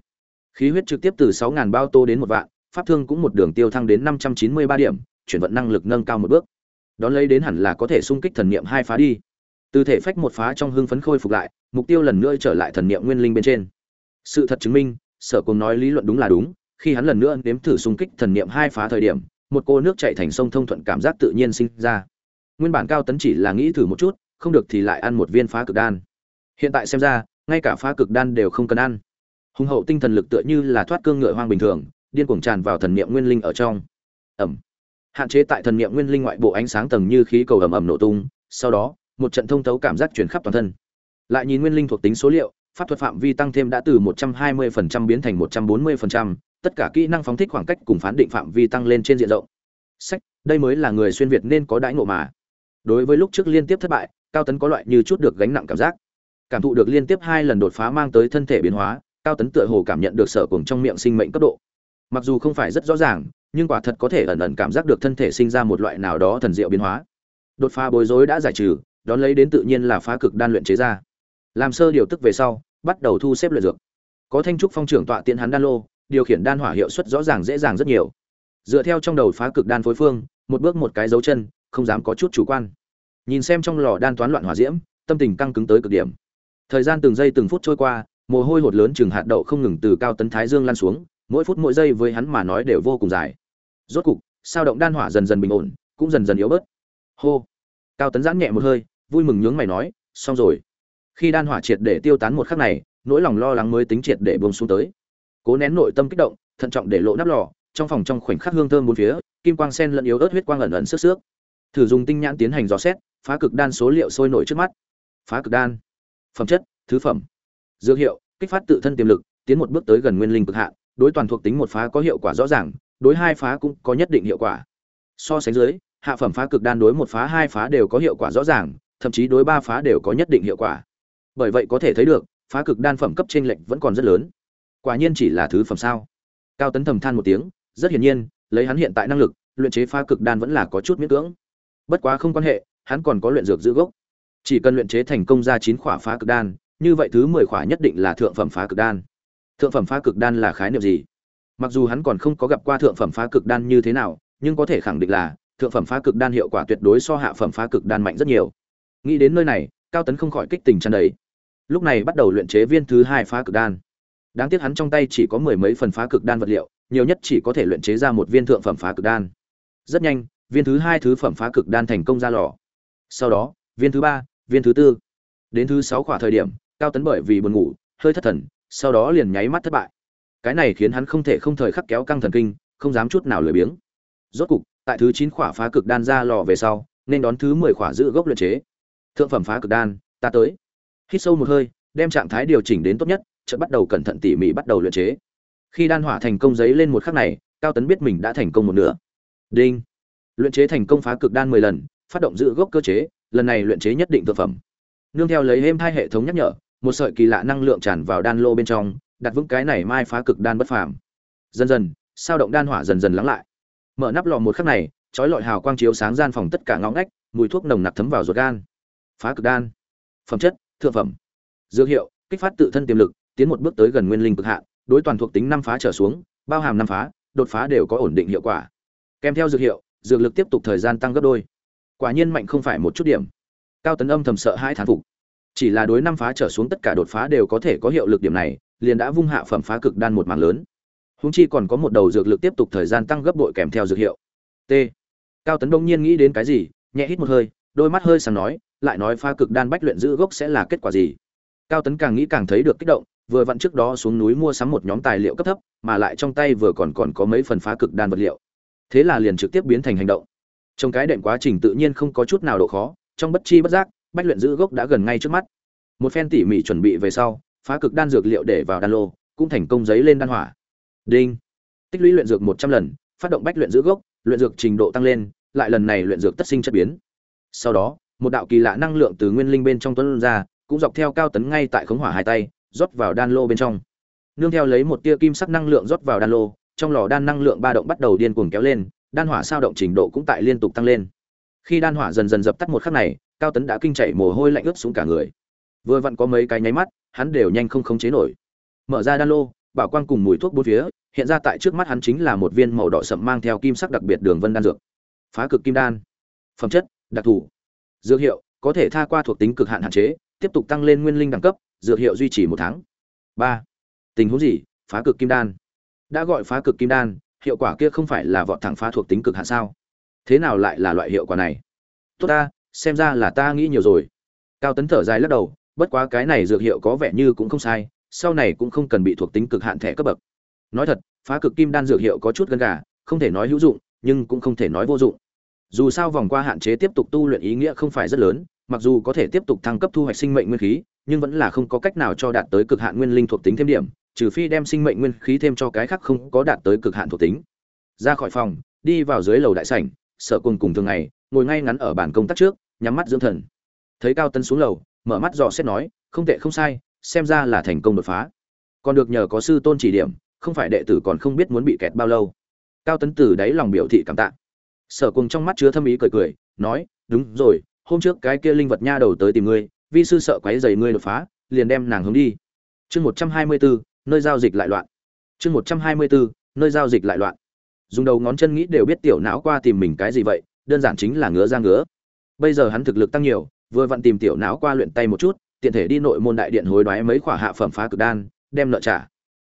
Khí huyết trực tiếp từ 6.000 bao tô đến một vạn, pháp thương cũng một đường tiêu thăng đến 593 điểm, chuyển vận năng lực nâng cao một bước. Đón lấy đến hẳn là có thể xung kích thần niệm hai phá đi. Từ thể phách một phá trong hưng phấn khôi phục lại, mục tiêu lần nữa trở lại thần niệm nguyên linh bên trên. Sự thật chứng minh, sở cùng nói lý luận đúng là đúng, khi hắn lần nữa nếm thử xung kích thần niệm hai phá thời điểm, một cô nước chảy thành sông thông thuận cảm giác tự nhiên sinh ra nguyên bản cao tấn chỉ là nghĩ thử một chút không được thì lại ăn một viên phá cực đan. Hiện tại xem ra ngay cả phá cực đan đều không cần ăn. Hùng hậu tinh thần lực tựa như là thoát cương ngựa hoang bình thường điên cuồng tràn vào thần niệm nguyên linh ở trong. Ẩm. Hạn chế tại thần niệm nguyên linh ngoại bộ ánh sáng tầng như khí cầu ầm ầm nổ tung sau đó một trận thông thấu cảm giác chuyển khắp toàn thân. Lại nhìn nguyên linh thuộc tính số liệu pháp thuật phạm vi tăng thêm đã từ 120% biến thành 140%, tất cả kỹ năng phóng thích khoảng cách cùng phán định phạm vi tăng lên trên diện rộng. Sách, đây mới là người xuyên việt nên có đãi ngộ mà. Đối với lúc trước liên tiếp thất bại, Cao Tấn có loại như chút được gánh nặng cảm giác. Cảm thụ được liên tiếp hai lần đột phá mang tới thân thể biến hóa, Cao Tấn tựa hồ cảm nhận được sở cùng trong miệng sinh mệnh cấp độ. Mặc dù không phải rất rõ ràng, nhưng quả thật có thể ẩn ẩn cảm giác được thân thể sinh ra một loại nào đó thần diệu biến hóa. Đột phá bối rối đã giải trừ, đón lấy đến tự nhiên là phá cực đan luyện chế ra. Làm sơ điều tức về sau, bắt đầu thu xếp luyện dược. Có thanh trúc phong trưởng tọa tiện hắn đan lô, điều khiển đan hỏa hiệu suất rõ ràng dễ dàng rất nhiều. Dựa theo trong đầu phá cực đan phối phương, một bước một cái dấu chân, không dám có chút chủ quan. Nhìn xem trong lò đan toán loạn hỏa diễm, tâm tình căng cứng tới cực điểm. Thời gian từng giây từng phút trôi qua, mồ hôi hột lớn chừng hạt đậu không ngừng từ cao tấn thái dương lan xuống, mỗi phút mỗi giây với hắn mà nói đều vô cùng dài. Rốt cục, sao động đan hỏa dần dần bình ổn, cũng dần dần yếu bớt. Hô. Cao tấn giãn nhẹ một hơi, vui mừng nhướng mày nói, xong rồi khi đan hỏa triệt để tiêu tán một khắc này nỗi lòng lo lắng mới tính triệt để buông xuống tới cố nén nội tâm kích động thận trọng để lộ nắp lò trong phòng trong khoảnh khắc hương thơm bốn phía kim quang sen lẫn yếu ớt huyết quang ẩn ẩn sức xước thử dùng tinh nhãn tiến hành dò xét phá cực đan số liệu sôi nổi trước mắt. Phá cực đan. Phẩm chất, thứ phẩm. Dược hiệu, kích phát tự thân tiềm lực, tiến một bước tới gần nguyên linh cực hạn, đối toàn thuộc tính một phá có hiệu quả rõ ràng, đối hai phá cũng có nhất định hiệu quả. So sánh dưới, hạ phẩm phá cực đan đối một phá, hai phá đều có hiệu quả rõ ràng, thậm chí đối ba phá đều có nhất định hiệu quả. Bởi vậy có thể thấy được, phá cực đan phẩm cấp trên lệnh vẫn còn rất lớn. Quả nhiên chỉ là thứ phẩm sao? Cao tấn thầm than một tiếng, rất hiển nhiên, lấy hắn hiện tại năng lực, luyện chế phá cực đan vẫn là có chút miễn cưỡng. Bất quá không quan hệ hắn còn có luyện dược giữ gốc chỉ cần luyện chế thành công ra chín khỏa phá cực đan như vậy thứ mười khỏa nhất định là thượng phẩm phá cực đan thượng phẩm phá cực đan là khái niệm gì mặc dù hắn còn không có gặp qua thượng phẩm phá cực đan như thế nào nhưng có thể khẳng định là thượng phẩm phá cực đan hiệu quả tuyệt đối so hạ phẩm phá cực đan mạnh rất nhiều nghĩ đến nơi này cao tấn không khỏi kích tình tràn đầy lúc này bắt đầu luyện chế viên thứ hai phá cực đan đáng tiếc hắn trong tay chỉ có mười mấy phần phá cực đan vật liệu nhiều nhất chỉ có thể luyện chế ra một viên thượng phẩm phá cực đan rất nhanh viên thứ hai thứ phẩm phá cực đan thành công ra lò sau đó, viên thứ ba, viên thứ tư. Đến thứ sáu khỏa thời điểm, cao tấn bởi vì buồn ngủ, hơi thất thần, sau đó liền nháy mắt thất bại. Cái này khiến hắn không thể không thời khắc kéo căng thần kinh, không dám chút nào lười biếng. Rốt cục, tại thứ chín khỏa phá cực đan ra lò về sau, nên đón thứ mười khỏa giữ gốc luyện chế. Thượng phẩm phá cực đan, ta tới. Hít sâu một hơi, đem trạng thái điều chỉnh đến tốt nhất, chợt bắt đầu cẩn thận tỉ mỉ bắt đầu luyện chế. Khi đan hỏa thành công giấy lên một khắc này, cao tấn biết mình đã thành công một nửa. Đinh. Luyện chế thành công phá cực đan mười lần phát động giữ gốc cơ chế, lần này luyện chế nhất định thực phẩm. Nương theo lấy êm hai hệ thống nhắc nhở, một sợi kỳ lạ năng lượng tràn vào đan lô bên trong, đặt vững cái này mai phá cực đan bất phàm. Dần dần, sao động đan hỏa dần dần lắng lại. Mở nắp lò một khắc này, chói lọi hào quang chiếu sáng gian phòng tất cả ngõ ngách, mùi thuốc nồng nặc thấm vào ruột gan. Phá cực đan. Phẩm chất, thượng phẩm. Dược hiệu, kích phát tự thân tiềm lực, tiến một bước tới gần nguyên linh cực hạn, đối toàn thuộc tính năm phá trở xuống, bao hàm năm phá, đột phá đều có ổn định hiệu quả. Kèm theo dược hiệu, dược lực tiếp tục thời gian tăng gấp đôi quả nhiên mạnh không phải một chút điểm. Cao tấn âm thầm sợ hai thán phục. Chỉ là đối năm phá trở xuống tất cả đột phá đều có thể có hiệu lực điểm này, liền đã vung hạ phẩm phá cực đan một mảng lớn. Húng chi còn có một đầu dược lực tiếp tục thời gian tăng gấp bội kèm theo dược hiệu. T. Cao tấn đông nhiên nghĩ đến cái gì, nhẹ hít một hơi, đôi mắt hơi sáng nói, lại nói phá cực đan bách luyện giữ gốc sẽ là kết quả gì? Cao tấn càng nghĩ càng thấy được kích động, vừa vặn trước đó xuống núi mua sắm một nhóm tài liệu cấp thấp, mà lại trong tay vừa còn còn có mấy phần phá cực đan vật liệu. Thế là liền trực tiếp biến thành hành động trong cái đệm quá trình tự nhiên không có chút nào độ khó, trong bất chi bất giác, bách luyện giữ gốc đã gần ngay trước mắt. Một phen tỉ mỉ chuẩn bị về sau, phá cực đan dược liệu để vào đan lô, cũng thành công giấy lên đan hỏa. Đinh. Tích lũy luyện dược một trăm lần, phát động bách luyện giữ gốc, luyện dược trình độ tăng lên, lại lần này luyện dược tất sinh chất biến. Sau đó, một đạo kỳ lạ năng lượng từ nguyên linh bên trong tuấn ra, cũng dọc theo cao tấn ngay tại khống hỏa hai tay, rót vào đan lô bên trong. Nương theo lấy một tia kim sắc năng lượng rót vào đan lô, trong lò đan năng lượng ba động bắt đầu điên cuồng kéo lên đan hỏa sao động trình độ cũng tại liên tục tăng lên. Khi đan hỏa dần dần dập tắt một khắc này, cao tấn đã kinh chảy mồ hôi lạnh ướt xuống cả người. Vừa vặn có mấy cái nháy mắt, hắn đều nhanh không khống chế nổi. Mở ra đan lô, bảo quang cùng mùi thuốc bốn phía, hiện ra tại trước mắt hắn chính là một viên màu đỏ sậm mang theo kim sắc đặc biệt đường vân đan dược. Phá cực kim đan. Phẩm chất, đặc thù. Dược hiệu, có thể tha qua thuộc tính cực hạn hạn chế, tiếp tục tăng lên nguyên linh đẳng cấp, dược hiệu duy trì một tháng. Ba. Tình huống gì? Phá cực kim đan. Đã gọi phá cực kim đan hiệu quả kia không phải là vọt thẳng phá thuộc tính cực hạn sao? Thế nào lại là loại hiệu quả này? Tốt ta, xem ra là ta nghĩ nhiều rồi. Cao tấn thở dài lắc đầu, bất quá cái này dược hiệu có vẻ như cũng không sai, sau này cũng không cần bị thuộc tính cực hạn thẻ cấp bậc. Nói thật, phá cực kim đan dược hiệu có chút gần gà, không thể nói hữu dụng, nhưng cũng không thể nói vô dụng. Dù sao vòng qua hạn chế tiếp tục tu luyện ý nghĩa không phải rất lớn, mặc dù có thể tiếp tục thăng cấp thu hoạch sinh mệnh nguyên khí, nhưng vẫn là không có cách nào cho đạt tới cực hạn nguyên linh thuộc tính thêm điểm trừ phi đem sinh mệnh nguyên khí thêm cho cái khác không có đạt tới cực hạn thuộc tính. Ra khỏi phòng, đi vào dưới lầu đại sảnh sợ cùng cùng thường ngày, ngồi ngay ngắn ở bàn công tác trước, nhắm mắt dưỡng thần. Thấy cao tân xuống lầu, mở mắt dò xét nói, không tệ, không sai, xem ra là thành công đột phá. Còn được nhờ có sư tôn chỉ điểm, không phải đệ tử còn không biết muốn bị kẹt bao lâu. Cao tấn từ đáy lòng biểu thị cảm tạ. Sở cùng trong mắt chứa thâm ý cười cười, nói, đúng rồi, hôm trước cái kia linh vật nha đầu tới tìm ngươi, vi sư sợ quấy dày ngươi đột phá, liền đem nàng hướng đi. Chương một trăm hai mươi bốn nơi giao dịch lại loạn. Chương một trăm hai mươi bốn nơi giao dịch lại loạn. Dùng đầu ngón chân nghĩ đều biết tiểu não qua tìm mình cái gì vậy đơn giản chính là ngứa ra ngứa. Bây giờ hắn thực lực tăng nhiều vừa vặn tìm tiểu não qua luyện tay một chút tiện thể đi nội môn đại điện hối đoái mấy khỏa hạ phẩm phá cực đan đem nợ trả.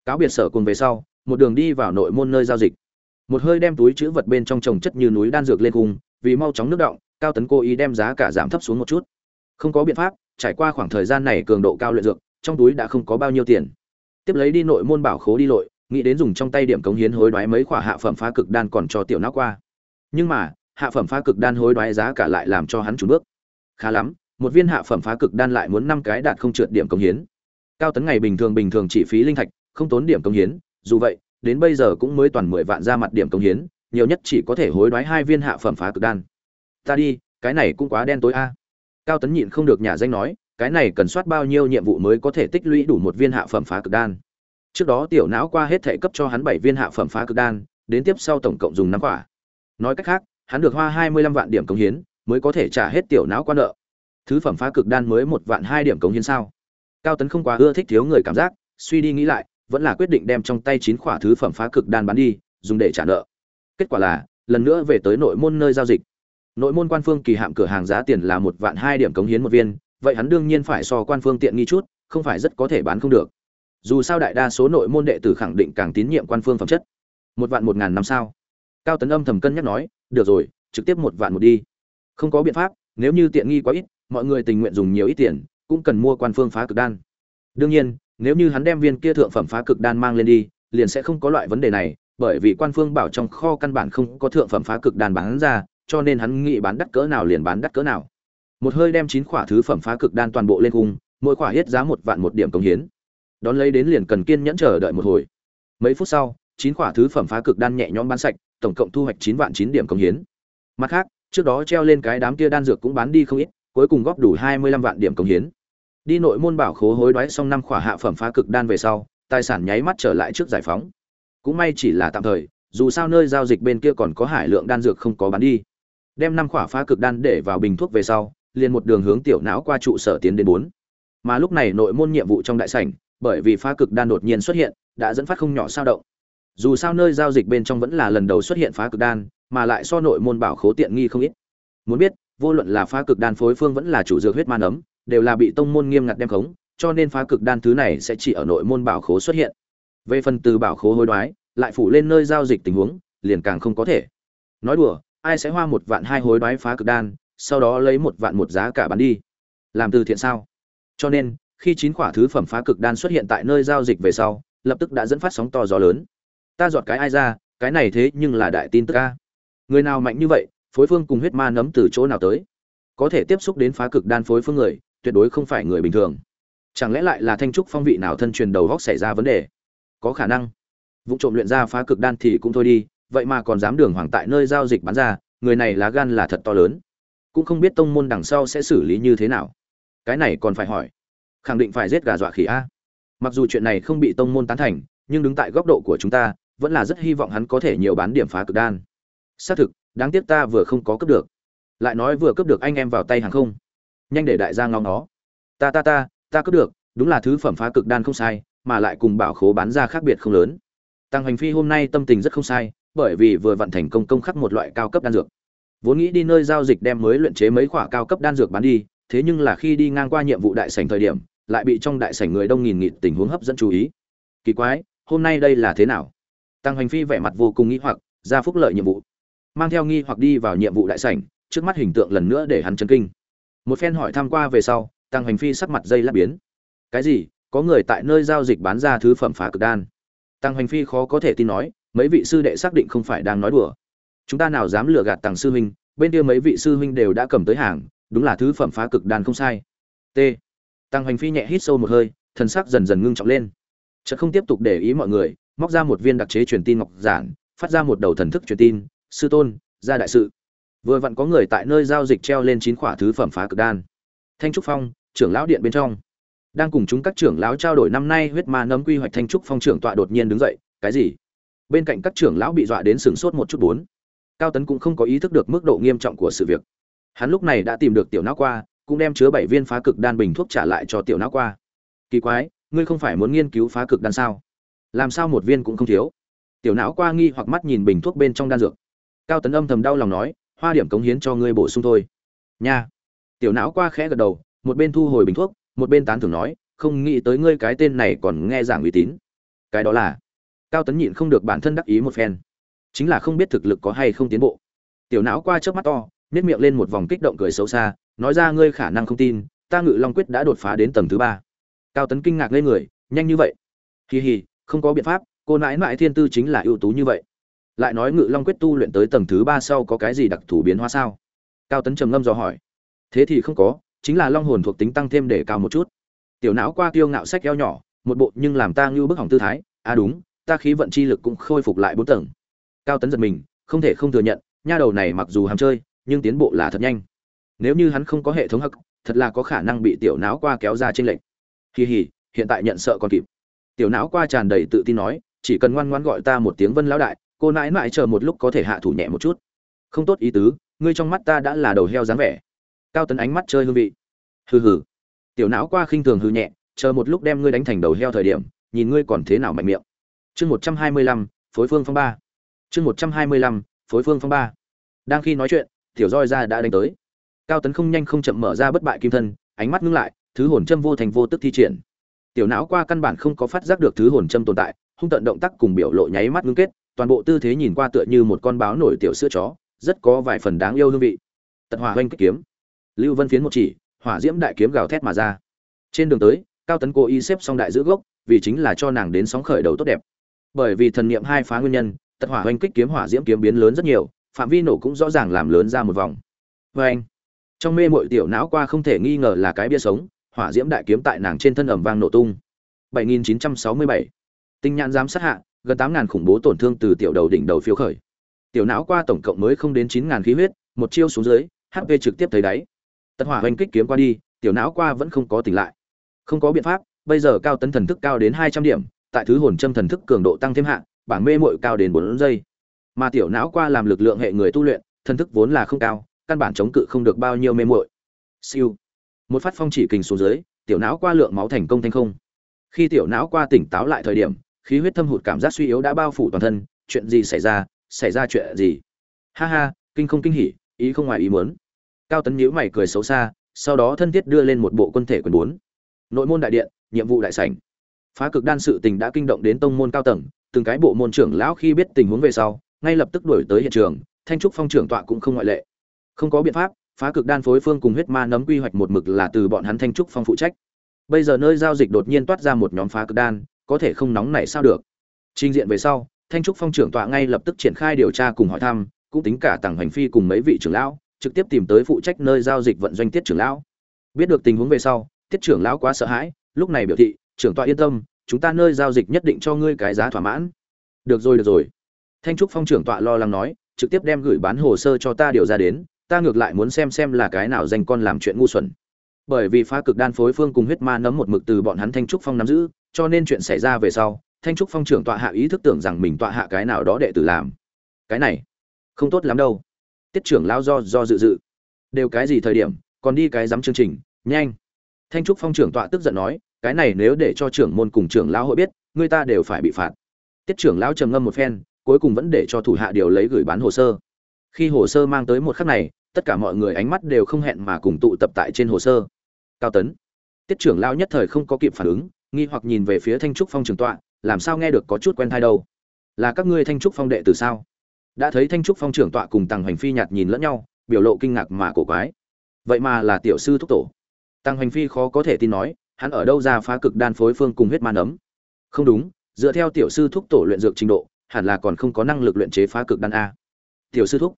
Cáo biệt sở cùng về sau một đường đi vào nội môn nơi giao dịch. Một hơi đem túi chữ vật bên trong trồng chất như núi đan dược lên cùng, vì mau chóng nước động cao tấn cố ý đem giá cả giảm thấp xuống một chút. Không có biện pháp trải qua khoảng thời gian này cường độ cao luyện dược trong túi đã không có bao nhiêu tiền tiếp lấy đi nội môn bảo khố đi lội, nghĩ đến dùng trong tay điểm cống hiến hối đoái mấy khoả hạ phẩm phá cực đan còn cho tiểu não qua. Nhưng mà, hạ phẩm phá cực đan hối đoái giá cả lại làm cho hắn trùn bước. Khá lắm, một viên hạ phẩm phá cực đan lại muốn năm cái đạt không trượt điểm cống hiến. Cao tấn ngày bình thường bình thường chỉ phí linh thạch, không tốn điểm cống hiến, dù vậy, đến bây giờ cũng mới toàn mười vạn ra mặt điểm cống hiến, nhiều nhất chỉ có thể hối đoái hai viên hạ phẩm phá cực đan. Ta đi, cái này cũng quá đen tối a. Cao tấn nhịn không được nhà danh nói cái này cần soát bao nhiêu nhiệm vụ mới có thể tích lũy đủ một viên hạ phẩm phá cực đan. Trước đó tiểu não qua hết thể cấp cho hắn bảy viên hạ phẩm phá cực đan, đến tiếp sau tổng cộng dùng năm quả. Nói cách khác, hắn được hoa hai mươi lăm vạn điểm cống hiến, mới có thể trả hết tiểu não qua nợ. Thứ phẩm phá cực đan mới một vạn hai điểm cống hiến sao? Cao tấn không quá ưa thích thiếu người cảm giác, suy đi nghĩ lại, vẫn là quyết định đem trong tay chín quả thứ phẩm phá cực đan bán đi, dùng để trả nợ. Kết quả là, lần nữa về tới nội môn nơi giao dịch. Nội môn quan phương kỳ hạm cửa hàng giá tiền là một vạn hai điểm cống hiến một viên vậy hắn đương nhiên phải so quan phương tiện nghi chút, không phải rất có thể bán không được. Dù sao đại đa số nội môn đệ tử khẳng định càng tín nhiệm quan phương phẩm chất. Một vạn một ngàn năm sao? Cao tấn âm thầm cân nhắc nói, được rồi, trực tiếp một vạn một đi. Không có biện pháp, nếu như tiện nghi quá ít, mọi người tình nguyện dùng nhiều ít tiền, cũng cần mua quan phương phá cực đan. Đương nhiên, nếu như hắn đem viên kia thượng phẩm phá cực đan mang lên đi, liền sẽ không có loại vấn đề này, bởi vì quan phương bảo trong kho căn bản không có thượng phẩm phá cực đan bán ra, cho nên hắn nghĩ bán đắt cỡ nào liền bán đắt cỡ nào một hơi đem chín khỏa thứ phẩm phá cực đan toàn bộ lên cung mỗi khỏa hết giá một vạn một điểm công hiến. Đón lấy đến liền cần kiên nhẫn chờ đợi một hồi. Mấy phút sau, chín khỏa thứ phẩm phá cực đan nhẹ nhõm bán sạch, tổng cộng thu hoạch chín vạn chín điểm công hiến. Mặt khác, trước đó treo lên cái đám kia đan dược cũng bán đi không ít, cuối cùng góp đủ hai mươi lăm vạn điểm công hiến. Đi nội môn bảo khố hối đoái xong năm khỏa hạ phẩm phá cực đan về sau, tài sản nháy mắt trở lại trước giải phóng. Cũng may chỉ là tạm thời, dù sao nơi giao dịch bên kia còn có hải lượng đan dược không có bán đi. Đem năm khỏa phá cực đan để vào bình thuốc về sau liền một đường hướng tiểu não qua trụ sở tiến đến bốn. Mà lúc này nội môn nhiệm vụ trong đại sảnh, bởi vì phá cực đan đột nhiên xuất hiện, đã dẫn phát không nhỏ sao động. Dù sao nơi giao dịch bên trong vẫn là lần đầu xuất hiện phá cực đan, mà lại so nội môn bảo khố tiện nghi không ít. Muốn biết, vô luận là phá cực đan phối phương vẫn là chủ dược huyết man ấm đều là bị tông môn nghiêm ngặt đem khống, cho nên phá cực đan thứ này sẽ chỉ ở nội môn bảo khố xuất hiện. Về phần từ bảo khố hối đoái, lại phủ lên nơi giao dịch tình huống, liền càng không có thể. Nói đùa, ai sẽ hoa một vạn hai hối đoái phá cực đan sau đó lấy một vạn một giá cả bán đi. Làm từ thiện sao? Cho nên, khi chín quả thứ phẩm phá cực đan xuất hiện tại nơi giao dịch về sau, lập tức đã dẫn phát sóng to gió lớn. Ta dọn cái ai ra, cái này thế nhưng là đại tin tức ca người nào mạnh như vậy, phối phương cùng huyết ma nấm từ chỗ nào tới? Có thể tiếp xúc đến phá cực đan phối phương người, tuyệt đối không phải người bình thường. Chẳng lẽ lại là thanh trúc phong vị nào thân truyền đầu góc xảy ra vấn đề? Có khả năng. Vụ trộm luyện ra phá cực đan thì cũng thôi đi, vậy mà còn dám đường hoàng tại nơi giao dịch bán ra, người này lá gan là thật to lớn cũng không biết tông môn đằng sau sẽ xử lý như thế nào. Cái này còn phải hỏi. Khẳng định phải giết gà dọa khỉ a. Mặc dù chuyện này không bị tông môn tán thành, nhưng đứng tại góc độ của chúng ta, vẫn là rất hy vọng hắn có thể nhiều bán điểm phá cực đan. Xác thực, đáng tiếc ta vừa không có cướp được. Lại nói vừa cướp được anh em vào tay hàng không. Nhanh để đại gia ngóng nó ta ta ta ta cướp được, đúng là thứ phẩm phá cực đan không sai, mà lại cùng bảo khố bán ra khác biệt không lớn. Tăng hành phi hôm nay tâm tình rất không sai, bởi vì vừa vận thành công công khắc một loại cao cấp đan dược vốn nghĩ đi nơi giao dịch đem mới luyện chế mấy khoả cao cấp đan dược bán đi, thế nhưng là khi đi ngang qua nhiệm vụ đại sảnh thời điểm, lại bị trong đại sảnh người đông nghìn nghịt tình huống hấp dẫn chú ý. Kỳ quái, hôm nay đây là thế nào? Tăng hành phi vẻ mặt vô cùng nghi hoặc, ra phúc lợi nhiệm vụ. Mang theo nghi hoặc đi vào nhiệm vụ đại sảnh, trước mắt hình tượng lần nữa để hắn chấn kinh. Một phen hỏi tham qua về sau, tăng hành phi sắc mặt dây lắp biến. Cái gì? Có người tại nơi giao dịch bán ra thứ phẩm phá cực đan. Tăng hành phi khó có thể tin nói, mấy vị sư đệ xác định không phải đang nói đùa chúng ta nào dám lừa gạt tàng sư huynh, bên kia mấy vị sư huynh đều đã cầm tới hàng, đúng là thứ phẩm phá cực đan không sai. T. Tăng hoành phi nhẹ hít sâu một hơi, thần sắc dần dần ngưng trọng lên. Chợt không tiếp tục để ý mọi người, móc ra một viên đặc chế truyền tin ngọc giản, phát ra một đầu thần thức truyền tin, sư tôn, ra đại sự. Vừa vặn có người tại nơi giao dịch treo lên chín khỏa thứ phẩm phá cực đan. Thanh trúc phong, trưởng lão điện bên trong. Đang cùng chúng các trưởng lão trao đổi năm nay huyết ma nấm quy hoạch, thanh trúc phong trưởng tọa đột nhiên đứng dậy, cái gì? Bên cạnh các trưởng lão bị dọa đến sửng sốt một chút bốn cao tấn cũng không có ý thức được mức độ nghiêm trọng của sự việc. Hắn lúc này đã tìm được tiểu não qua, cũng đem chứa bảy viên phá cực đan bình thuốc trả lại cho tiểu não qua. Kỳ quái, ngươi không phải muốn nghiên cứu phá cực đan sao? Làm sao một viên cũng không thiếu? Tiểu não qua nghi hoặc mắt nhìn bình thuốc bên trong đan dược. Cao tấn âm thầm đau lòng nói, hoa điểm cống hiến cho ngươi bổ sung thôi. Nha. Tiểu não qua khẽ gật đầu, một bên thu hồi bình thuốc, một bên tán thưởng nói, không nghĩ tới ngươi cái tên này còn nghe giảng uy tín. Cái đó là? Cao tấn nhịn không được bản thân đắc ý một phen chính là không biết thực lực có hay không tiến bộ. Tiểu não qua trước mắt to nếp miệng lên một vòng kích động cười xấu xa, nói ra ngươi khả năng không tin, ta ngự long quyết đã đột phá đến tầng thứ ba. Cao tấn kinh ngạc lên người, nhanh như vậy. Kỳ hì, không có biện pháp, cô nãi nãi thiên tư chính là ưu tú như vậy. Lại nói ngự long quyết tu luyện tới tầng thứ ba sau có cái gì đặc thù biến hóa sao? Cao tấn trầm ngâm dò hỏi. Thế thì không có, chính là long hồn thuộc tính tăng thêm để cao một chút. Tiểu não qua tiêu ngạo sách eo nhỏ, một bộ nhưng làm ta ngưu bức hỏng tư thái. À đúng, ta khí vận chi lực cũng khôi phục lại bốn tầng cao tấn giật mình, không thể không thừa nhận, nha đầu này mặc dù hàm chơi, nhưng tiến bộ là thật nhanh. Nếu như hắn không có hệ thống hắc, thật là có khả năng bị tiểu não qua kéo ra trên lệnh kỳ hỉ hiện tại nhận sợ còn kịp. Tiểu não qua tràn đầy tự tin nói, chỉ cần ngoan ngoan gọi ta một tiếng vân lão đại, cô nãi nãi chờ một lúc có thể hạ thủ nhẹ một chút. Không tốt ý tứ, ngươi trong mắt ta đã là đầu heo dáng vẻ. Cao tấn ánh mắt chơi hương vị. Hừ hừ. Tiểu não qua khinh thường hư nhẹ, chờ một lúc đem ngươi đánh thành đầu heo thời điểm, nhìn ngươi còn thế nào mạnh miệng. Chương một trăm hai mươi lăm, phối phương phong ba chương một trăm hai mươi lăm, phối phương phong ba. Đang khi nói chuyện, tiểu roi ra đã đánh tới. Cao tấn không nhanh không chậm mở ra bất bại kim thân, ánh mắt ngưng lại, thứ hồn châm vô thành vô tức thi triển. Tiểu não qua căn bản không có phát giác được thứ hồn châm tồn tại, hung tận động tác cùng biểu lộ nháy mắt ngưng kết, toàn bộ tư thế nhìn qua tựa như một con báo nổi tiểu sữa chó, rất có vài phần đáng yêu hương vị. Tật hỏa hoanh kích kiếm. Lưu vân phiến một chỉ, hỏa diễm đại kiếm gào thét mà ra. Trên đường tới, cao tấn cố ý xếp xong đại giữ gốc, vì chính là cho nàng đến sóng khởi đầu tốt đẹp. Bởi vì thần niệm hai phá nguyên nhân tật hỏa hoanh kích kiếm hỏa diễm kiếm biến lớn rất nhiều, phạm vi nổ cũng rõ ràng làm lớn ra một vòng. Vê anh, trong mê mội tiểu não qua không thể nghi ngờ là cái bia sống, hỏa diễm đại kiếm tại nàng trên thân ẩm vang nổ tung. 7967. tinh nhãn giám sát hạ, gần 8.000 khủng bố tổn thương từ tiểu đầu đỉnh đầu phiêu khởi. Tiểu não qua tổng cộng mới không đến 9.000 khí huyết, một chiêu xuống dưới hp trực tiếp thấy đáy. Tật hỏa hoành kích kiếm qua đi, tiểu não qua vẫn không có tỉnh lại. Không có biện pháp, bây giờ cao tấn thần thức cao đến 200 điểm, tại thứ hồn châm thần thức cường độ tăng thêm hạ bảng mê muội cao đến 4 giây. Mà tiểu não qua làm lực lượng hệ người tu luyện, thân thức vốn là không cao, căn bản chống cự không được bao nhiêu mê muội siêu. Một phát phong chỉ kình xuống dưới, tiểu não qua lượng máu thành công thành không. Khi tiểu não qua tỉnh táo lại thời điểm, khí huyết thâm hụt cảm giác suy yếu đã bao phủ toàn thân, chuyện gì xảy ra xảy ra chuyện gì? Ha ha, kinh không kinh hỉ, ý không ngoài ý muốn. Cao tấn nhíu mày cười xấu xa, sau đó thân thiết đưa lên một bộ quân thể quyền bốn. Nội môn đại điện, nhiệm vụ đại sảnh. Phá cực đan sự tình đã kinh động đến tông môn cao tầng từng cái bộ môn trưởng lão khi biết tình huống về sau, ngay lập tức đuổi tới hiện trường, thanh trúc phong trưởng tọa cũng không ngoại lệ. Không có biện pháp, phá cực đan phối phương cùng huyết ma nấm quy hoạch một mực là từ bọn hắn thanh trúc phong phụ trách. Bây giờ nơi giao dịch đột nhiên toát ra một nhóm phá cực đan, có thể không nóng này sao được. Trình diện về sau, thanh trúc phong trưởng tọa ngay lập tức triển khai điều tra cùng hỏi thăm, cũng tính cả Tằng hành phi cùng mấy vị trưởng lão, trực tiếp tìm tới phụ trách nơi giao dịch vận doanh tiết trưởng lão. Biết được tình huống về sau, tiết trưởng lão quá sợ hãi, lúc này biểu thị, trưởng tọa yên tâm chúng ta nơi giao dịch nhất định cho ngươi cái giá thỏa mãn. Được rồi được rồi. Thanh trúc phong trưởng tọa lo lắng nói, trực tiếp đem gửi bán hồ sơ cho ta điều ra đến, ta ngược lại muốn xem xem là cái nào danh con làm chuyện ngu xuẩn. Bởi vì phá cực đan phối phương cùng huyết ma nấm một mực từ bọn hắn thanh trúc phong nắm giữ, cho nên chuyện xảy ra về sau, thanh trúc phong trưởng tọa hạ ý thức tưởng rằng mình tọa hạ cái nào đó đệ tử làm. Cái này, không tốt lắm đâu. Tiết trưởng lao do do dự dự. Đều cái gì thời điểm, còn đi cái dám chương trình, nhanh. Thanh trúc phong trưởng tọa tức giận nói cái này nếu để cho trưởng môn cùng trưởng lão hội biết, người ta đều phải bị phạt. Tiết trưởng lão trầm ngâm một phen, cuối cùng vẫn để cho thủ hạ điều lấy gửi bán hồ sơ. Khi hồ sơ mang tới một khắc này, tất cả mọi người ánh mắt đều không hẹn mà cùng tụ tập tại trên hồ sơ. Cao tấn, tiết trưởng lão nhất thời không có kịp phản ứng, nghi hoặc nhìn về phía thanh trúc phong trường tọa, làm sao nghe được có chút quen thai đâu? Là các ngươi thanh trúc phong đệ từ sao? Đã thấy thanh trúc phong trưởng tọa cùng tàng hoành phi nhạt nhìn lẫn nhau, biểu lộ kinh ngạc mà cổ quái. Vậy mà là tiểu sư thúc tổ. Tăng hoành phi khó có thể tin nói hắn ở đâu ra phá cực đan phối phương cùng huyết man ấm không đúng, dựa theo tiểu sư thúc tổ luyện dược trình độ, hẳn là còn không có năng lực luyện chế phá cực đan a. Tiểu sư thúc.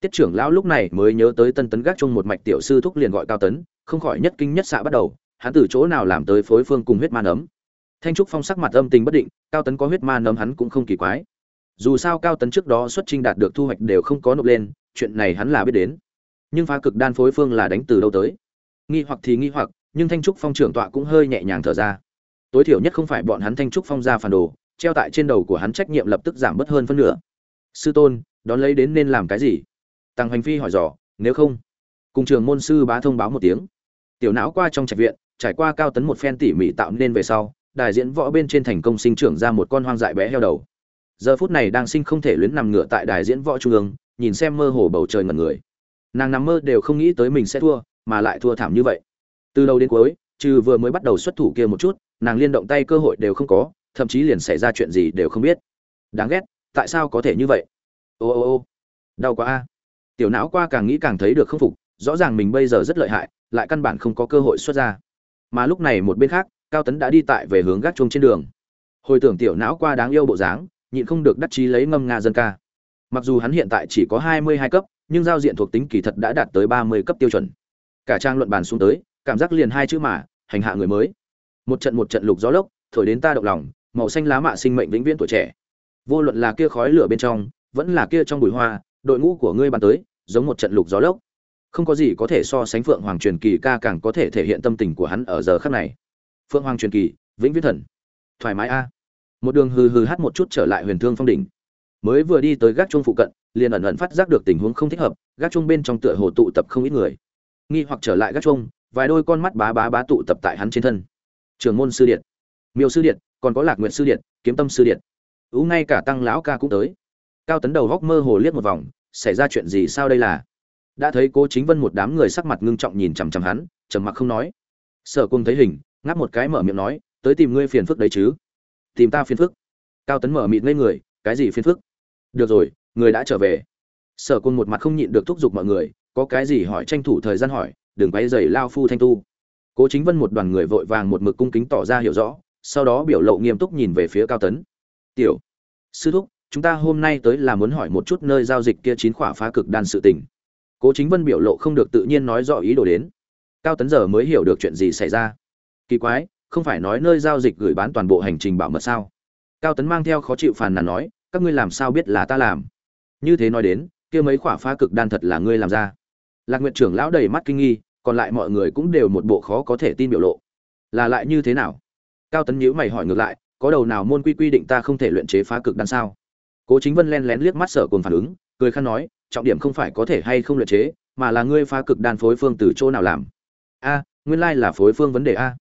Tiết trưởng lão lúc này mới nhớ tới tân tấn gác chung một mạch tiểu sư thúc liền gọi cao tấn, không khỏi nhất kinh nhất xạ bắt đầu, hắn từ chỗ nào làm tới phối phương cùng huyết man ấm thanh trúc phong sắc mặt âm tình bất định, cao tấn có huyết man ấm hắn cũng không kỳ quái. Dù sao cao tấn trước đó xuất trình đạt được thu hoạch đều không có nộp lên, chuyện này hắn là biết đến. Nhưng phá cực đan phối phương là đánh từ đâu tới? Nghi hoặc thì nghi hoặc nhưng thanh trúc phong trưởng tọa cũng hơi nhẹ nhàng thở ra. Tối thiểu nhất không phải bọn hắn thanh trúc phong ra phản đồ, treo tại trên đầu của hắn trách nhiệm lập tức giảm bớt hơn phân nửa. Sư tôn, đón lấy đến nên làm cái gì? Tăng hành phi hỏi dò, nếu không? Cùng trường môn sư bá thông báo một tiếng. Tiểu não qua trong trạch viện, trải qua cao tấn một phen tỉ mỉ tạo nên về sau, đại diễn võ bên trên thành công sinh trưởng ra một con hoang dại bé heo đầu. Giờ phút này đang sinh không thể luyến nằm ngửa tại đài diễn võ trung ương, nhìn xem mơ hồ bầu trời ngẩn người. Nàng nằm mơ đều không nghĩ tới mình sẽ thua, mà lại thua thảm như vậy từ đầu đến cuối, trừ vừa mới bắt đầu xuất thủ kia một chút, nàng liên động tay cơ hội đều không có, thậm chí liền xảy ra chuyện gì đều không biết. Đáng ghét, tại sao có thể như vậy? Ô ô ô, đau quá a. Tiểu não qua càng nghĩ càng thấy được khâm phục, rõ ràng mình bây giờ rất lợi hại, lại căn bản không có cơ hội xuất ra. Mà lúc này một bên khác, cao tấn đã đi tại về hướng gác chuông trên đường. Hồi tưởng tiểu não qua đáng yêu bộ dáng, nhịn không được đắc chí lấy ngâm nga dân ca. Mặc dù hắn hiện tại chỉ có hai mươi hai cấp, nhưng giao diện thuộc tính kỳ thật đã đạt tới ba mươi cấp tiêu chuẩn. Cả trang luận bàn xuống tới cảm giác liền hai chữ mà, hành hạ người mới. Một trận một trận lục gió lốc, thổi đến ta động lòng, màu xanh lá mạ sinh mệnh vĩnh viễn tuổi trẻ. Vô luận là kia khói lửa bên trong, vẫn là kia trong bụi hoa, đội ngũ của ngươi bàn tới, giống một trận lục gió lốc. Không có gì có thể so sánh phượng hoàng truyền kỳ ca càng có thể thể hiện tâm tình của hắn ở giờ khắc này. Phượng hoàng truyền kỳ, vĩnh viễn thần. Thoải mái a. Một đường hừ hừ hát một chút trở lại huyền thương phong đỉnh. Mới vừa đi tới gác chuông phụ cận, liền ẩn ẩn phát giác được tình huống không thích hợp, gác chuông bên trong tựa hồ tụ tập không ít người. Nghi hoặc trở lại gác chuông vài đôi con mắt bá bá bá tụ tập tại hắn trên thân. Trường môn sư điện, miêu sư điện, còn có lạc nguyện sư điện, kiếm tâm sư điện. Ú, ngay cả tăng lão ca cũng tới. Cao tấn đầu góc mơ hồ liếc một vòng, xảy ra chuyện gì sao đây là? Đã thấy cố chính vân một đám người sắc mặt ngưng trọng nhìn chằm chằm hắn, trầm mặc không nói. Sở cung thấy hình, ngáp một cái mở miệng nói, tới tìm ngươi phiền phức đấy chứ? Tìm ta phiền phức? Cao tấn mở mịt ngây người, cái gì phiền phức? Được rồi, người đã trở về. Sở cung một mặt không nhịn được thúc giục mọi người, có cái gì hỏi tranh thủ thời gian hỏi đừng quay dày lao phu thanh tu. Cố chính vân một đoàn người vội vàng một mực cung kính tỏ ra hiểu rõ, sau đó biểu lộ nghiêm túc nhìn về phía cao tấn. Tiểu sư thúc, chúng ta hôm nay tới là muốn hỏi một chút nơi giao dịch kia chín khỏa phá cực đan sự tình. Cố chính vân biểu lộ không được tự nhiên nói rõ ý đồ đến. Cao tấn giờ mới hiểu được chuyện gì xảy ra. Kỳ quái, không phải nói nơi giao dịch gửi bán toàn bộ hành trình bảo mật sao? Cao tấn mang theo khó chịu phàn nàn nói, các ngươi làm sao biết là ta làm? Như thế nói đến, kia mấy khỏa phá cực đan thật là ngươi làm ra. Lạc nguyện trưởng lão đầy mắt kinh nghi còn lại mọi người cũng đều một bộ khó có thể tin biểu lộ. Là lại như thế nào? Cao tấn nhíu mày hỏi ngược lại, có đầu nào môn quy quy định ta không thể luyện chế phá cực đan sao? Cố chính vân len lén liếc mắt sở cùng phản ứng, cười khăn nói, trọng điểm không phải có thể hay không luyện chế, mà là ngươi phá cực đan phối phương từ chỗ nào làm? A, nguyên lai là phối phương vấn đề a.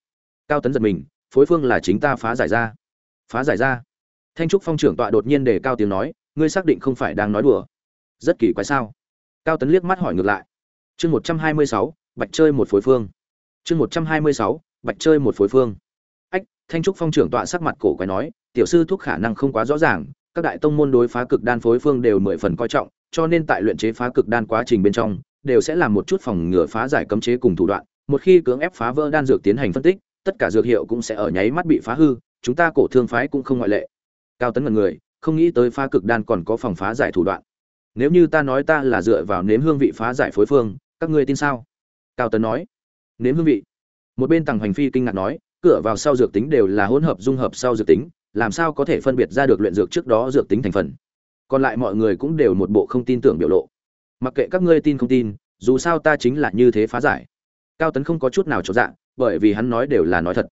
Cao tấn giật mình, phối phương là chính ta phá giải ra. Phá giải ra. Thanh trúc phong trưởng tọa đột nhiên để cao tiếng nói, ngươi xác định không phải đang nói đùa. Rất kỳ quái sao? Cao tấn liếc mắt hỏi ngược lại. Chương một trăm hai mươi sáu bạch chơi một phối phương. Chương một trăm hai mươi sáu, bạch chơi một phối phương. Ách, thanh trúc phong trưởng tọa sắc mặt cổ quái nói, tiểu sư thuốc khả năng không quá rõ ràng, các đại tông môn đối phá cực đan phối phương đều mười phần coi trọng, cho nên tại luyện chế phá cực đan quá trình bên trong, đều sẽ làm một chút phòng ngừa phá giải cấm chế cùng thủ đoạn, một khi cưỡng ép phá vỡ đan dược tiến hành phân tích, tất cả dược hiệu cũng sẽ ở nháy mắt bị phá hư, chúng ta cổ thương phái cũng không ngoại lệ. Cao tấn ngần người, không nghĩ tới phá cực đan còn có phòng phá giải thủ đoạn. Nếu như ta nói ta là dựa vào nếm hương vị phá giải phối phương, các ngươi tin sao? Cao tấn nói, nếm hương vị. Một bên tàng hoành phi kinh ngạc nói, cửa vào sau dược tính đều là hỗn hợp dung hợp sau dược tính, làm sao có thể phân biệt ra được luyện dược trước đó dược tính thành phần? Còn lại mọi người cũng đều một bộ không tin tưởng biểu lộ. Mặc kệ các ngươi tin không tin, dù sao ta chính là như thế phá giải. Cao tấn không có chút nào cho dạ bởi vì hắn nói đều là nói thật.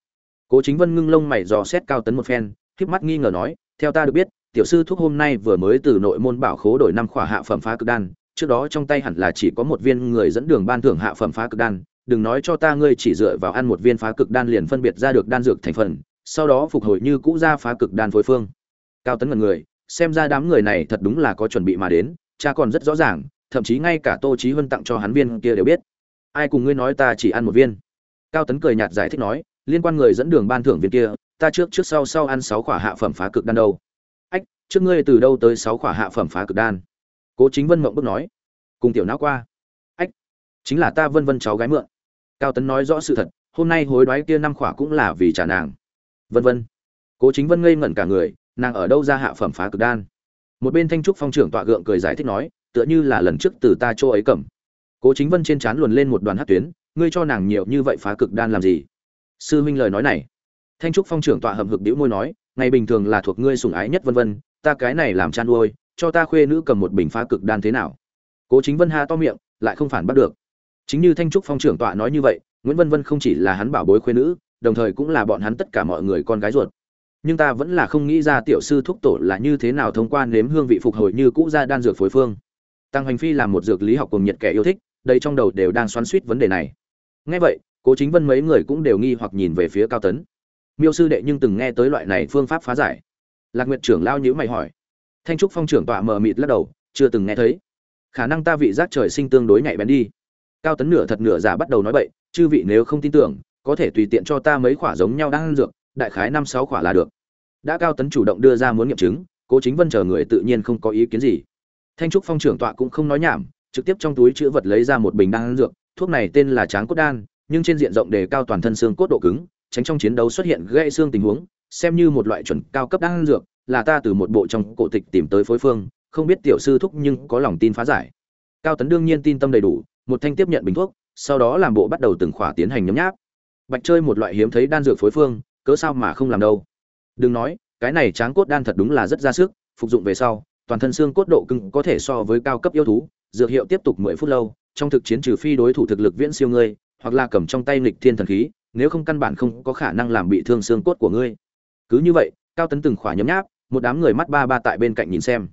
Cố chính vân ngưng lông mày dò xét cao tấn một phen híp mắt nghi ngờ nói, theo ta được biết, tiểu sư thuốc hôm nay vừa mới từ nội môn bảo khố đổi năm khỏa hạ phẩm phá cực đan trước đó trong tay hẳn là chỉ có một viên người dẫn đường ban thưởng hạ phẩm phá cực đan, đừng nói cho ta ngươi chỉ dựa vào ăn một viên phá cực đan liền phân biệt ra được đan dược thành phần, sau đó phục hồi như cũ ra phá cực đan phối phương. Cao tấn ngần người, xem ra đám người này thật đúng là có chuẩn bị mà đến, cha còn rất rõ ràng, thậm chí ngay cả tô trí huân tặng cho hắn viên kia đều biết. Ai cùng ngươi nói ta chỉ ăn một viên? Cao tấn cười nhạt giải thích nói, liên quan người dẫn đường ban thưởng viên kia, ta trước trước sau sau ăn sáu khỏa hạ phẩm phá cực đan đâu. Ách, trước ngươi từ đâu tới sáu khỏa hạ phẩm phá cực đan? Cố chính vân mộng bức nói, cùng tiểu não qua. Ách, chính là ta vân vân cháu gái mượn. Cao tấn nói rõ sự thật, hôm nay hối đoái kia năm khỏa cũng là vì trả nàng. Vân vân. Cố chính vân ngây ngẩn cả người, nàng ở đâu ra hạ phẩm phá cực đan? Một bên thanh trúc phong trưởng tọa gượng cười giải thích nói, tựa như là lần trước từ ta chỗ ấy cầm. Cố chính vân trên trán luồn lên một đoàn hát tuyến, ngươi cho nàng nhiều như vậy phá cực đan làm gì? Sư huynh lời nói này. Thanh trúc phong trưởng tọa hậm hực đĩu môi nói, ngày bình thường là thuộc ngươi sủng ái nhất vân vân, ta cái này làm chăn nuôi cho ta khuê nữ cầm một bình phá cực đan thế nào? Cố chính vân ha to miệng, lại không phản bắt được. Chính như thanh trúc phong trưởng tọa nói như vậy, nguyễn vân vân không chỉ là hắn bảo bối khuê nữ, đồng thời cũng là bọn hắn tất cả mọi người con gái ruột. Nhưng ta vẫn là không nghĩ ra tiểu sư thúc tổ là như thế nào thông qua nếm hương vị phục hồi như cũ ra đan dược phối phương. Tăng hành phi là một dược lý học cùng nhiệt kẻ yêu thích, đây trong đầu đều đang xoắn suýt vấn đề này. Ngay vậy, cố chính vân mấy người cũng đều nghi hoặc nhìn về phía cao tấn. Miêu sư đệ nhưng từng nghe tới loại này phương pháp phá giải. Lạc nguyệt trưởng lao nhữ mày hỏi thanh trúc phong trưởng tọa mờ mịt lắc đầu, chưa từng nghe thấy. Khả năng ta vị giác trời sinh tương đối nhạy bén đi. Cao tấn nửa thật nửa giả bắt đầu nói bậy, chư vị nếu không tin tưởng, có thể tùy tiện cho ta mấy khỏa giống nhau đang ăn dược, đại khái năm sáu khỏa là được. Đã cao tấn chủ động đưa ra muốn nghiệm chứng, cố chính vân chờ người tự nhiên không có ý kiến gì. Thanh trúc phong trưởng tọa cũng không nói nhảm, trực tiếp trong túi chữ vật lấy ra một bình đan ăn dược, thuốc này tên là tráng cốt đan, nhưng trên diện rộng đề cao toàn thân xương cốt độ cứng, tránh trong chiến đấu xuất hiện gãy xương tình huống, xem như một loại chuẩn cao cấp đan dược là ta từ một bộ trong cổ tịch tìm tới phối phương, không biết tiểu sư thúc nhưng có lòng tin phá giải. Cao tấn đương nhiên tin tâm đầy đủ, một thanh tiếp nhận bình thuốc, sau đó làm bộ bắt đầu từng khỏa tiến hành nhấm nháp. Bạch chơi một loại hiếm thấy đan dược phối phương, cớ sao mà không làm đâu. Đừng nói, cái này tráng cốt đan thật đúng là rất ra sức, phục dụng về sau, toàn thân xương cốt độ cứng có thể so với cao cấp yêu thú, dược hiệu tiếp tục mười phút lâu, trong thực chiến trừ phi đối thủ thực lực viễn siêu ngươi, hoặc là cầm trong tay nghịch thiên thần khí, nếu không căn bản không có khả năng làm bị thương xương cốt của ngươi. Cứ như vậy, cao tấn từng khỏa nhấm nháp một đám người mắt ba ba tại bên cạnh nhìn xem.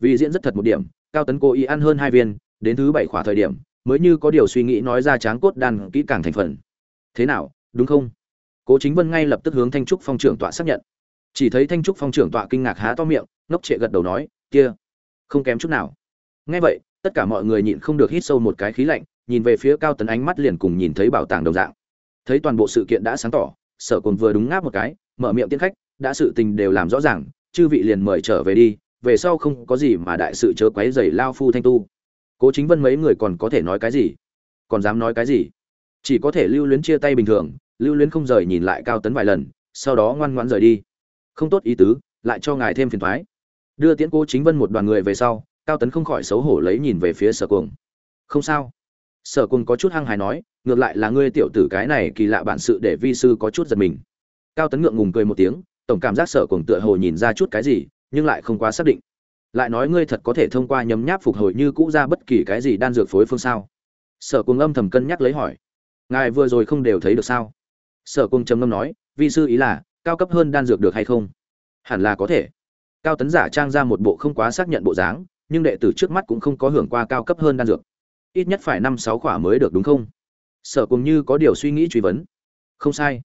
Vì diễn rất thật một điểm, cao tấn cố ý ăn hơn hai viên, đến thứ bảy khỏa thời điểm, mới như có điều suy nghĩ nói ra tráng cốt đan kỹ càng thành phần. Thế nào, đúng không? Cố chính vân ngay lập tức hướng thanh trúc phong trưởng tọa xác nhận. Chỉ thấy thanh trúc phong trưởng tọa kinh ngạc há to miệng, ngốc trệ gật đầu nói, kia, không kém chút nào. Ngay vậy, tất cả mọi người nhịn không được hít sâu một cái khí lạnh, nhìn về phía cao tấn ánh mắt liền cùng nhìn thấy bảo tàng đồng dạng. Thấy toàn bộ sự kiện đã sáng tỏ, sở cồn vừa đúng ngáp một cái, mở miệng tiến khách, đã sự tình đều làm rõ ràng chư vị liền mời trở về đi, về sau không có gì mà đại sự chớ quấy rầy lao phu thanh tu. Cố chính vân mấy người còn có thể nói cái gì? Còn dám nói cái gì? Chỉ có thể lưu luyến chia tay bình thường, lưu luyến không rời nhìn lại cao tấn vài lần, sau đó ngoan ngoãn rời đi. Không tốt ý tứ, lại cho ngài thêm phiền thoái. Đưa tiễn cố chính vân một đoàn người về sau, cao tấn không khỏi xấu hổ lấy nhìn về phía sở cuồng. Không sao. Sở cuồng có chút hăng hài nói, ngược lại là ngươi tiểu tử cái này kỳ lạ bản sự để vi sư có chút giật mình. Cao tấn ngượng ngùng cười một tiếng tổng cảm giác sở cuồng tựa hồ nhìn ra chút cái gì, nhưng lại không quá xác định. Lại nói ngươi thật có thể thông qua nhấm nháp phục hồi như cũ ra bất kỳ cái gì đan dược phối phương sao? Sở cuồng âm thầm cân nhắc lấy hỏi. Ngài vừa rồi không đều thấy được sao? Sở cuồng trầm ngâm nói, vi sư ý là, cao cấp hơn đan dược được hay không? Hẳn là có thể. Cao tấn giả trang ra một bộ không quá xác nhận bộ dáng, nhưng đệ tử trước mắt cũng không có hưởng qua cao cấp hơn đan dược. Ít nhất phải năm sáu khỏa mới được đúng không? Sở cùng như có điều suy nghĩ truy vấn. Không sai.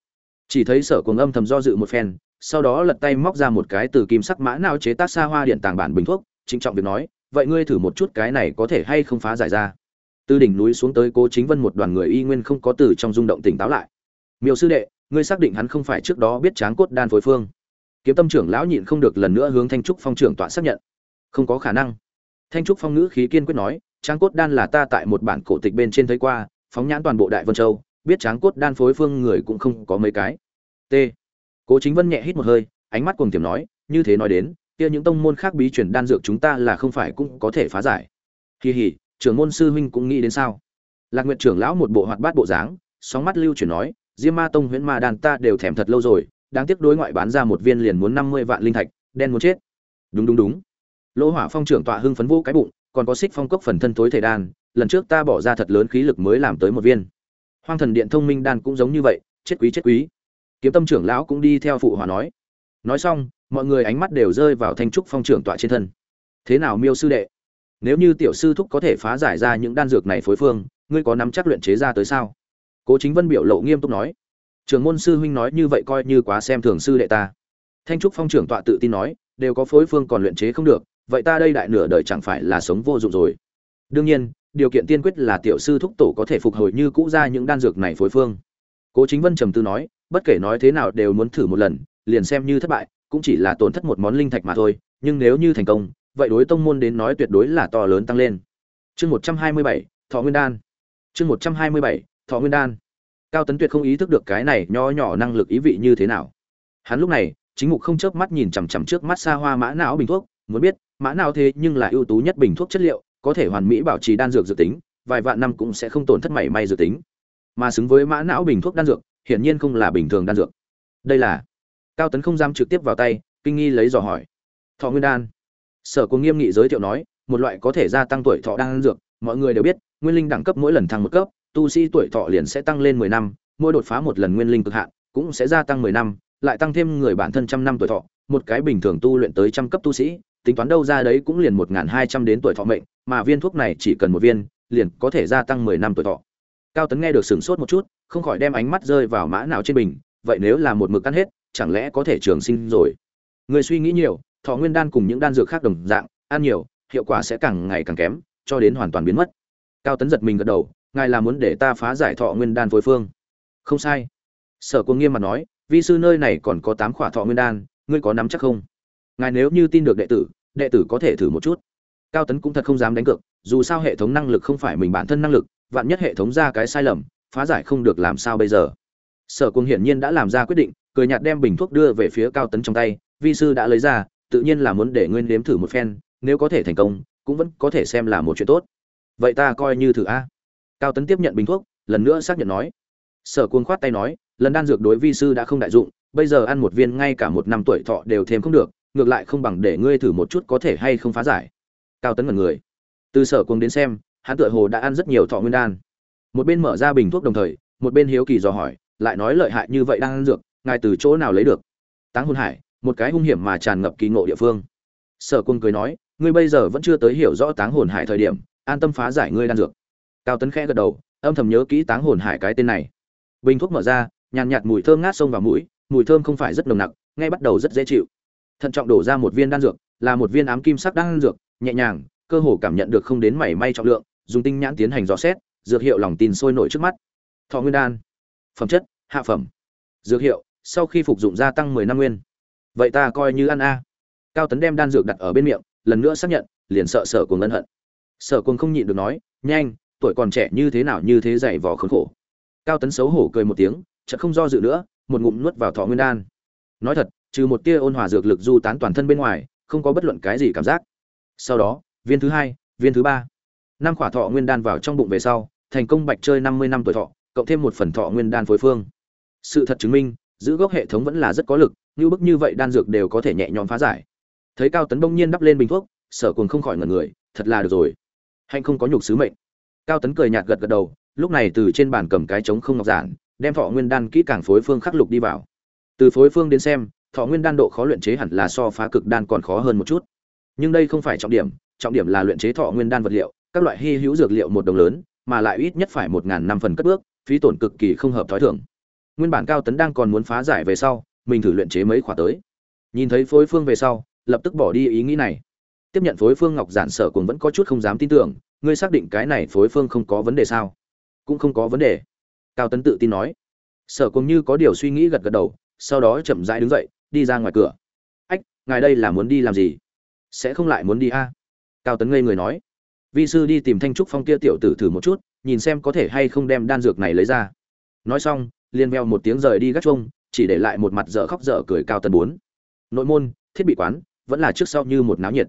Chỉ thấy sở cùng âm thầm do dự một phen sau đó lật tay móc ra một cái từ kim sắc mã nào chế tác xa hoa điện tàng bản bình thuốc, trịnh trọng việc nói, vậy ngươi thử một chút cái này có thể hay không phá giải ra? Từ đỉnh núi xuống tới cố chính vân một đoàn người y nguyên không có từ trong rung động tỉnh táo lại. Miêu sư đệ, ngươi xác định hắn không phải trước đó biết tráng cốt đan phối phương. Kiếm tâm trưởng lão nhịn không được lần nữa hướng thanh trúc phong trưởng tọa xác nhận. Không có khả năng. Thanh trúc phong ngữ khí kiên quyết nói, tráng cốt đan là ta tại một bản cổ tịch bên trên thấy qua, phóng nhãn toàn bộ đại vân châu, biết tráng cốt đan phối phương người cũng không có mấy cái. T cố chính vân nhẹ hít một hơi, ánh mắt cuồng tiềm nói, như thế nói đến, kia những tông môn khác bí truyền đan dược chúng ta là không phải cũng có thể phá giải. Kỳ hỉ, trưởng môn sư huynh cũng nghĩ đến sao? Lạc nguyện trưởng lão một bộ hoạt bát bộ dáng, sóng mắt lưu chuyển nói, diêm ma tông, huyễn ma đan ta đều thèm thật lâu rồi, đáng tiếc đối ngoại bán ra một viên liền muốn năm mươi vạn linh thạch, đen muốn chết. Đúng đúng đúng. Lỗ hỏa phong trưởng tọa hưng phấn vũ cái bụng, còn có xích phong cốc phần thân tối thể đan, lần trước ta bỏ ra thật lớn khí lực mới làm tới một viên. Hoang thần điện thông minh đan cũng giống như vậy, chết quý chết quý kiếm tâm trưởng lão cũng đi theo phụ hòa nói. Nói xong, mọi người ánh mắt đều rơi vào thanh trúc phong trưởng tọa trên thân. Thế nào miêu sư đệ? Nếu như tiểu sư thúc có thể phá giải ra những đan dược này phối phương, ngươi có nắm chắc luyện chế ra tới sao? Cố chính vân biểu lộ nghiêm túc nói. Trường môn sư huynh nói như vậy coi như quá xem thường sư đệ ta. Thanh trúc phong trưởng tọa tự tin nói, đều có phối phương còn luyện chế không được, vậy ta đây đại nửa đời chẳng phải là sống vô dụng rồi. Đương nhiên, điều kiện tiên quyết là tiểu sư thúc tổ có thể phục hồi như cũ ra những đan dược này phối phương. Cố chính vân trầm tư nói bất kể nói thế nào đều muốn thử một lần, liền xem như thất bại, cũng chỉ là tổn thất một món linh thạch mà thôi, nhưng nếu như thành công, vậy đối tông môn đến nói tuyệt đối là to lớn tăng lên. Chương một trăm hai mươi bảy, thọ nguyên đan. Chương một trăm hai mươi bảy, thọ nguyên đan. Cao tấn tuyệt không ý thức được cái này nho nhỏ năng lực ý vị như thế nào. Hắn lúc này, chính mục không chớp mắt nhìn chằm chằm trước mắt xa hoa mã não bình thuốc, muốn biết, mã não thế nhưng là ưu tú nhất bình thuốc chất liệu, có thể hoàn mỹ bảo trì đan dược dự tính, vài vạn năm cũng sẽ không tổn thất mảy may dự tính. Mà xứng với mã não bình thuốc đan dược hiển nhiên không là bình thường đan dược. Đây là. Cao tấn không dám trực tiếp vào tay, kinh nghi lấy dò hỏi. Thọ nguyên đan. Sở của nghiêm nghị giới thiệu nói, một loại có thể gia tăng tuổi thọ đan dược, mọi người đều biết, nguyên linh đẳng cấp mỗi lần thăng một cấp, tu sĩ tuổi thọ liền sẽ tăng lên mười năm, mỗi đột phá một lần nguyên linh cực hạn, cũng sẽ gia tăng mười năm, lại tăng thêm người bản thân trăm năm tuổi thọ. Một cái bình thường tu luyện tới trăm cấp tu sĩ, tính toán đâu ra đấy cũng liền một hai trăm đến tuổi thọ mệnh, mà viên thuốc này chỉ cần một viên, liền có thể gia tăng mười năm tuổi thọ cao tấn nghe được sửng sốt một chút, không khỏi đem ánh mắt rơi vào mã não trên bình, vậy nếu là một mực ăn hết, chẳng lẽ có thể trường sinh rồi? Người suy nghĩ nhiều, thọ nguyên đan cùng những đan dược khác đồng dạng, ăn nhiều, hiệu quả sẽ càng ngày càng kém, cho đến hoàn toàn biến mất. Cao tấn giật mình gật đầu, ngài là muốn để ta phá giải thọ nguyên đan phối phương. Không sai. Sở cung nghiêm mặt nói, vi sư nơi này còn có tám khỏa thọ nguyên đan, ngươi có nắm chắc không? Ngài nếu như tin được đệ tử đệ tử có thể thử một chút. Cao tấn cũng thật không dám đánh cược, dù sao hệ thống năng lực không phải mình bản thân năng lực vạn nhất hệ thống ra cái sai lầm, phá giải không được làm sao bây giờ? Sở cung hiển nhiên đã làm ra quyết định, cười nhạt đem bình thuốc đưa về phía cao tấn trong tay, vi sư đã lấy ra, tự nhiên là muốn để nguyên nếm thử một phen, nếu có thể thành công, cũng vẫn có thể xem là một chuyện tốt. Vậy ta coi như thử a. Cao tấn tiếp nhận bình thuốc, lần nữa xác nhận nói. Sở cuồng khoát tay nói, lần đan dược đối vi sư đã không đại dụng, bây giờ ăn một viên ngay cả một năm tuổi thọ đều thêm không được, ngược lại không bằng để ngươi thử một chút có thể hay không phá giải. Cao tấn mật người. Từ sở cuồng đến xem hắn tựa hồ đã ăn rất nhiều thọ nguyên đan. Một bên mở ra bình thuốc đồng thời, một bên hiếu kỳ dò hỏi, lại nói lợi hại như vậy đang ăn dược, ngài từ chỗ nào lấy được? Táng hồn hải, một cái hung hiểm mà tràn ngập kỳ ngộ địa phương. Sở quân cười nói, ngươi bây giờ vẫn chưa tới hiểu rõ táng hồn hải thời điểm, an tâm phá giải ngươi đan dược. Cao tấn khẽ gật đầu, âm thầm nhớ kỹ táng hồn hải cái tên này. Bình thuốc mở ra, nhàn nhạt mùi thơm ngát xông vào mũi, mùi thơm không phải rất nồng nặc ngay bắt đầu rất dễ chịu. Thận trọng đổ ra một viên đan dược, là một viên ám kim sắc đan dược, nhẹ nhàng, cơ hồ cảm nhận được không đến mảy may trọng lượng dùng tinh nhãn tiến hành dò xét, dược hiệu lòng tin sôi nổi trước mắt. Thọ nguyên đan, phẩm chất, hạ phẩm. Dược hiệu, sau khi phục dụng gia tăng mười năm nguyên. Vậy ta coi như ăn a. Cao tấn đem đan dược đặt ở bên miệng, lần nữa xác nhận, liền sợ sở cuồng ân hận. Sở cuồng không nhịn được nói, nhanh, tuổi còn trẻ như thế nào như thế dày vò khốn khổ. Cao tấn xấu hổ cười một tiếng, chợt không do dự nữa, một ngụm nuốt vào thọ nguyên đan. Nói thật, trừ một tia ôn hòa dược lực du tán toàn thân bên ngoài, không có bất luận cái gì cảm giác. Sau đó, viên thứ hai, viên thứ ba năm khỏa thọ nguyên đan vào trong bụng về sau, thành công bạch chơi năm mươi năm tuổi thọ, cộng thêm một phần thọ nguyên đan phối phương. Sự thật chứng minh, giữ gốc hệ thống vẫn là rất có lực, như bức như vậy đan dược đều có thể nhẹ nhõm phá giải. Thấy cao tấn bỗng nhiên đắp lên bình thuốc, sở cuồng không khỏi ngẩn người, thật là được rồi. Hạnh không có nhục sứ mệnh. Cao tấn cười nhạt gật gật đầu, lúc này từ trên bàn cầm cái trống không ngọc giản, đem thọ nguyên đan kỹ càng phối phương khắc lục đi vào. Từ phối phương đến xem, thọ nguyên đan độ khó luyện chế hẳn là so phá cực đan còn khó hơn một chút. Nhưng đây không phải trọng điểm trọng điểm là luyện chế thọ nguyên đan vật liệu, các loại hy hữu dược liệu một đồng lớn, mà lại ít nhất phải một ngàn năm phần cất bước, phí tổn cực kỳ không hợp thói thường. Nguyên bản cao tấn đang còn muốn phá giải về sau, mình thử luyện chế mấy khóa tới. Nhìn thấy phối phương về sau, lập tức bỏ đi ý nghĩ này. Tiếp nhận phối phương ngọc giản sở cùng vẫn có chút không dám tin tưởng, ngươi xác định cái này phối phương không có vấn đề sao? Cũng không có vấn đề. Cao tấn tự tin nói. Sở cùng như có điều suy nghĩ gật gật đầu, sau đó chậm rãi đứng dậy, đi ra ngoài cửa. Ách, ngài đây là muốn đi làm gì? Sẽ không lại muốn đi a? Cao tấn ngây người nói, vi sư đi tìm thanh trúc phong kia tiểu tử thử một chút, nhìn xem có thể hay không đem đan dược này lấy ra. Nói xong, liền veo một tiếng rời đi gác chuông, chỉ để lại một mặt dở khóc dở cười cao tấn bốn. Nội môn, thiết bị quán, vẫn là trước sau như một náo nhiệt.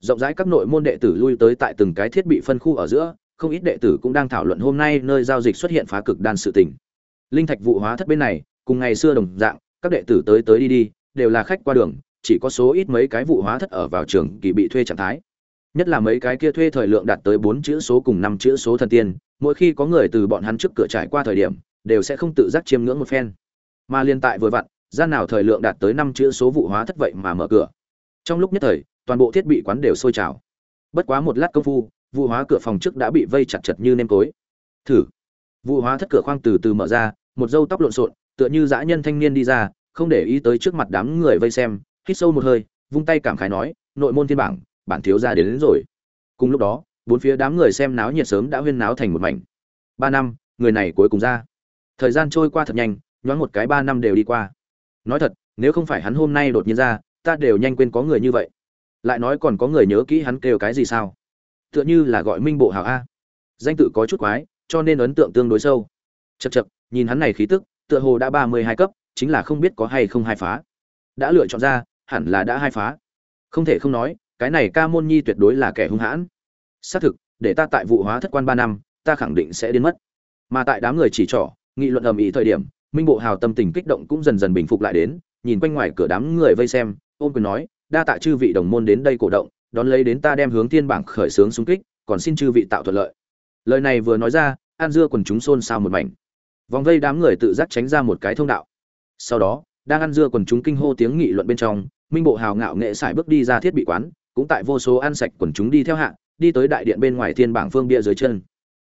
Rộng rãi các nội môn đệ tử lui tới tại từng cái thiết bị phân khu ở giữa, không ít đệ tử cũng đang thảo luận hôm nay nơi giao dịch xuất hiện phá cực đan sự tình. Linh thạch vụ hóa thất bên này, cùng ngày xưa đồng dạng, các đệ tử tới tới đi đi, đều là khách qua đường, chỉ có số ít mấy cái vụ hóa thất ở vào trường kỳ bị thuê trạng thái nhất là mấy cái kia thuê thời lượng đạt tới bốn chữ số cùng năm chữ số thần tiên, mỗi khi có người từ bọn hắn trước cửa trải qua thời điểm, đều sẽ không tự giác chiêm ngưỡng một phen. Mà liên tại vừa vặn, gian nào thời lượng đạt tới năm chữ số vụ hóa thất vậy mà mở cửa. Trong lúc nhất thời, toàn bộ thiết bị quán đều sôi trào. Bất quá một lát công phu, vụ hóa cửa phòng trước đã bị vây chặt chật như nêm tối thử. Vụ hóa thất cửa khoang từ từ mở ra, một dâu tóc lộn xộn, tựa như dã nhân thanh niên đi ra, không để ý tới trước mặt đám người vây xem, hít sâu một hơi, vung tay cảm khái nói, nội môn thiên bảng bản thiếu gia đến, đến rồi. Cùng lúc đó bốn phía đám người xem náo nhiệt sớm đã huyên náo thành một mảnh. Ba năm người này cuối cùng ra. Thời gian trôi qua thật nhanh nhoáng một cái ba năm đều đi qua. Nói thật nếu không phải hắn hôm nay đột nhiên ra ta đều nhanh quên có người như vậy. Lại nói còn có người nhớ kỹ hắn kêu cái gì sao? Tựa như là gọi minh bộ hào a. Danh tự có chút quái cho nên ấn tượng tương đối sâu. Chật chật nhìn hắn này khí tức tựa hồ đã ba mươi hai cấp chính là không biết có hay không hai phá. Đã lựa chọn ra hẳn là đã hai phá. Không thể không nói cái này ca môn nhi tuyệt đối là kẻ hung hãn. Xác thực, để ta tại vụ hóa thất quan ba năm, ta khẳng định sẽ đến mất. Mà tại đám người chỉ trỏ, nghị luận ầm ĩ thời điểm, minh bộ hào tâm tình kích động cũng dần dần bình phục lại đến, nhìn quanh ngoài cửa đám người vây xem, ôm quyền nói, đa tạ chư vị đồng môn đến đây cổ động, đón lấy đến ta đem hướng thiên bảng khởi xướng xung kích, còn xin chư vị tạo thuận lợi. Lời này vừa nói ra, an dưa quần chúng xôn xao một mảnh. Vòng vây đám người tự giác tránh ra một cái thông đạo. Sau đó, đang ăn dưa quần chúng kinh hô tiếng nghị luận bên trong, minh bộ hào ngạo nghệ sải bước đi ra thiết bị quán cũng tại vô số ăn sạch quần chúng đi theo hạ, đi tới đại điện bên ngoài thiên bảng phương bia dưới chân.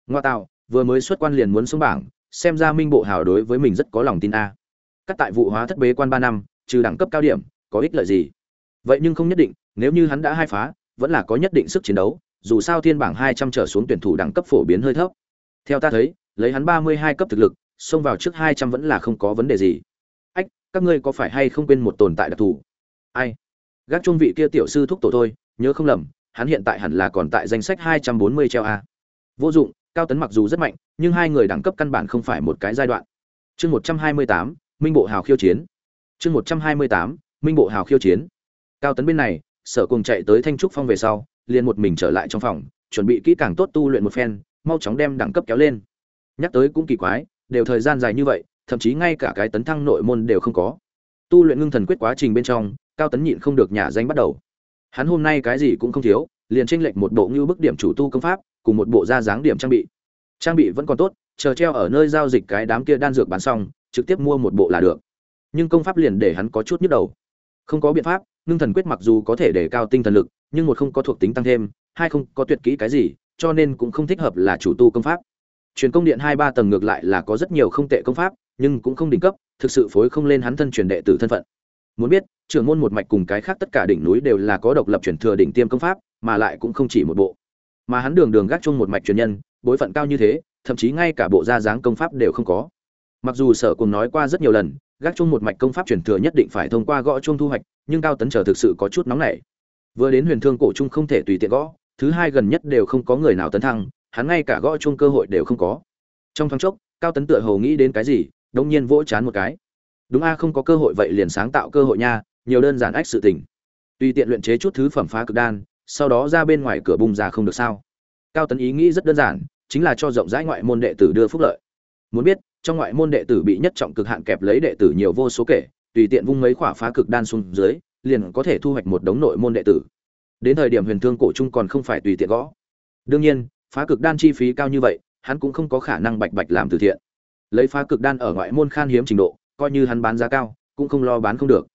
Ngoa tạo, vừa mới xuất quan liền muốn xuống bảng, xem ra minh bộ hào đối với mình rất có lòng tin a. Cắt tại vụ hóa thất bế quan ba năm, trừ đẳng cấp cao điểm, có ích lợi gì? Vậy nhưng không nhất định, nếu như hắn đã hai phá, vẫn là có nhất định sức chiến đấu, dù sao thiên bảng hai trăm trở xuống tuyển thủ đẳng cấp phổ biến hơi thấp. Theo ta thấy, lấy hắn ba mươi hai cấp thực lực, xông vào trước hai trăm vẫn là không có vấn đề gì. Ách, các ngươi có phải hay không quên một tồn tại đặc thù? Ai? Gác trung vị kia tiểu sư thúc tổ thôi, nhớ không lầm, hắn hiện tại hẳn là còn tại danh sách hai trăm bốn mươi treo a. Vô dụng, cao tấn mặc dù rất mạnh, nhưng hai người đẳng cấp căn bản không phải một cái giai đoạn. Chương một trăm hai mươi tám, minh bộ hào khiêu chiến. Chương một trăm hai mươi tám, minh bộ hào khiêu chiến. Cao tấn bên này, sở cùng chạy tới thanh trúc phong về sau, liền một mình trở lại trong phòng, chuẩn bị kỹ càng tốt tu luyện một phen, mau chóng đem đẳng cấp kéo lên. Nhắc tới cũng kỳ quái, đều thời gian dài như vậy, thậm chí ngay cả cái tấn thăng nội môn đều không có. Tu luyện ngưng thần quyết quá trình bên trong cao tấn nhịn không được nhả danh bắt đầu. Hắn hôm nay cái gì cũng không thiếu, liền tranh lệch một bộ như bức điểm chủ tu công pháp, cùng một bộ da dáng điểm trang bị. Trang bị vẫn còn tốt, chờ treo ở nơi giao dịch cái đám kia đan dược bán xong, trực tiếp mua một bộ là được. Nhưng công pháp liền để hắn có chút nhức đầu. Không có biện pháp, ngưng thần quyết mặc dù có thể để cao tinh thần lực, nhưng một không có thuộc tính tăng thêm, hai không có tuyệt kỹ cái gì, cho nên cũng không thích hợp là chủ tu công pháp. Truyền công điện hai ba tầng ngược lại là có rất nhiều không tệ công pháp, nhưng cũng không đỉnh cấp, thực sự phối không lên hắn thân truyền đệ tử thân phận muốn biết, trưởng môn một mạch cùng cái khác tất cả đỉnh núi đều là có độc lập truyền thừa đỉnh tiêm công pháp, mà lại cũng không chỉ một bộ. Mà hắn đường đường gác chung một mạch truyền nhân, bối phận cao như thế, thậm chí ngay cả bộ gia dáng công pháp đều không có. Mặc dù sở cùng nói qua rất nhiều lần, gác chung một mạch công pháp truyền thừa nhất định phải thông qua gõ chung thu hoạch, nhưng cao tấn trở thực sự có chút nóng nảy. Vừa đến huyền thương cổ trung không thể tùy tiện gõ, thứ hai gần nhất đều không có người nào tấn thăng, hắn ngay cả gõ chung cơ hội đều không có. Trong thoáng chốc, cao tấn tựa hồ nghĩ đến cái gì đông nhiên vỗ chán một cái đúng a, không có cơ hội vậy liền sáng tạo cơ hội nha, nhiều đơn giản ách sự tình. Tùy tiện luyện chế chút thứ phẩm phá cực đan, sau đó ra bên ngoài cửa bung ra không được sao. Cao tấn ý nghĩ rất đơn giản, chính là cho rộng rãi ngoại môn đệ tử đưa phúc lợi. Muốn biết, trong ngoại môn đệ tử bị nhất trọng cực hạn kẹp lấy đệ tử nhiều vô số kể, tùy tiện vung mấy khỏa phá cực đan xuống dưới, liền có thể thu hoạch một đống nội môn đệ tử. Đến thời điểm huyền thương cổ trung còn không phải tùy tiện gõ. Đương nhiên, phá cực đan chi phí cao như vậy, hắn cũng không có khả năng bạch bạch làm từ thiện. Lấy phá cực đan ở ngoại môn khan hiếm trình độ coi như hắn bán giá cao, cũng không lo bán không được.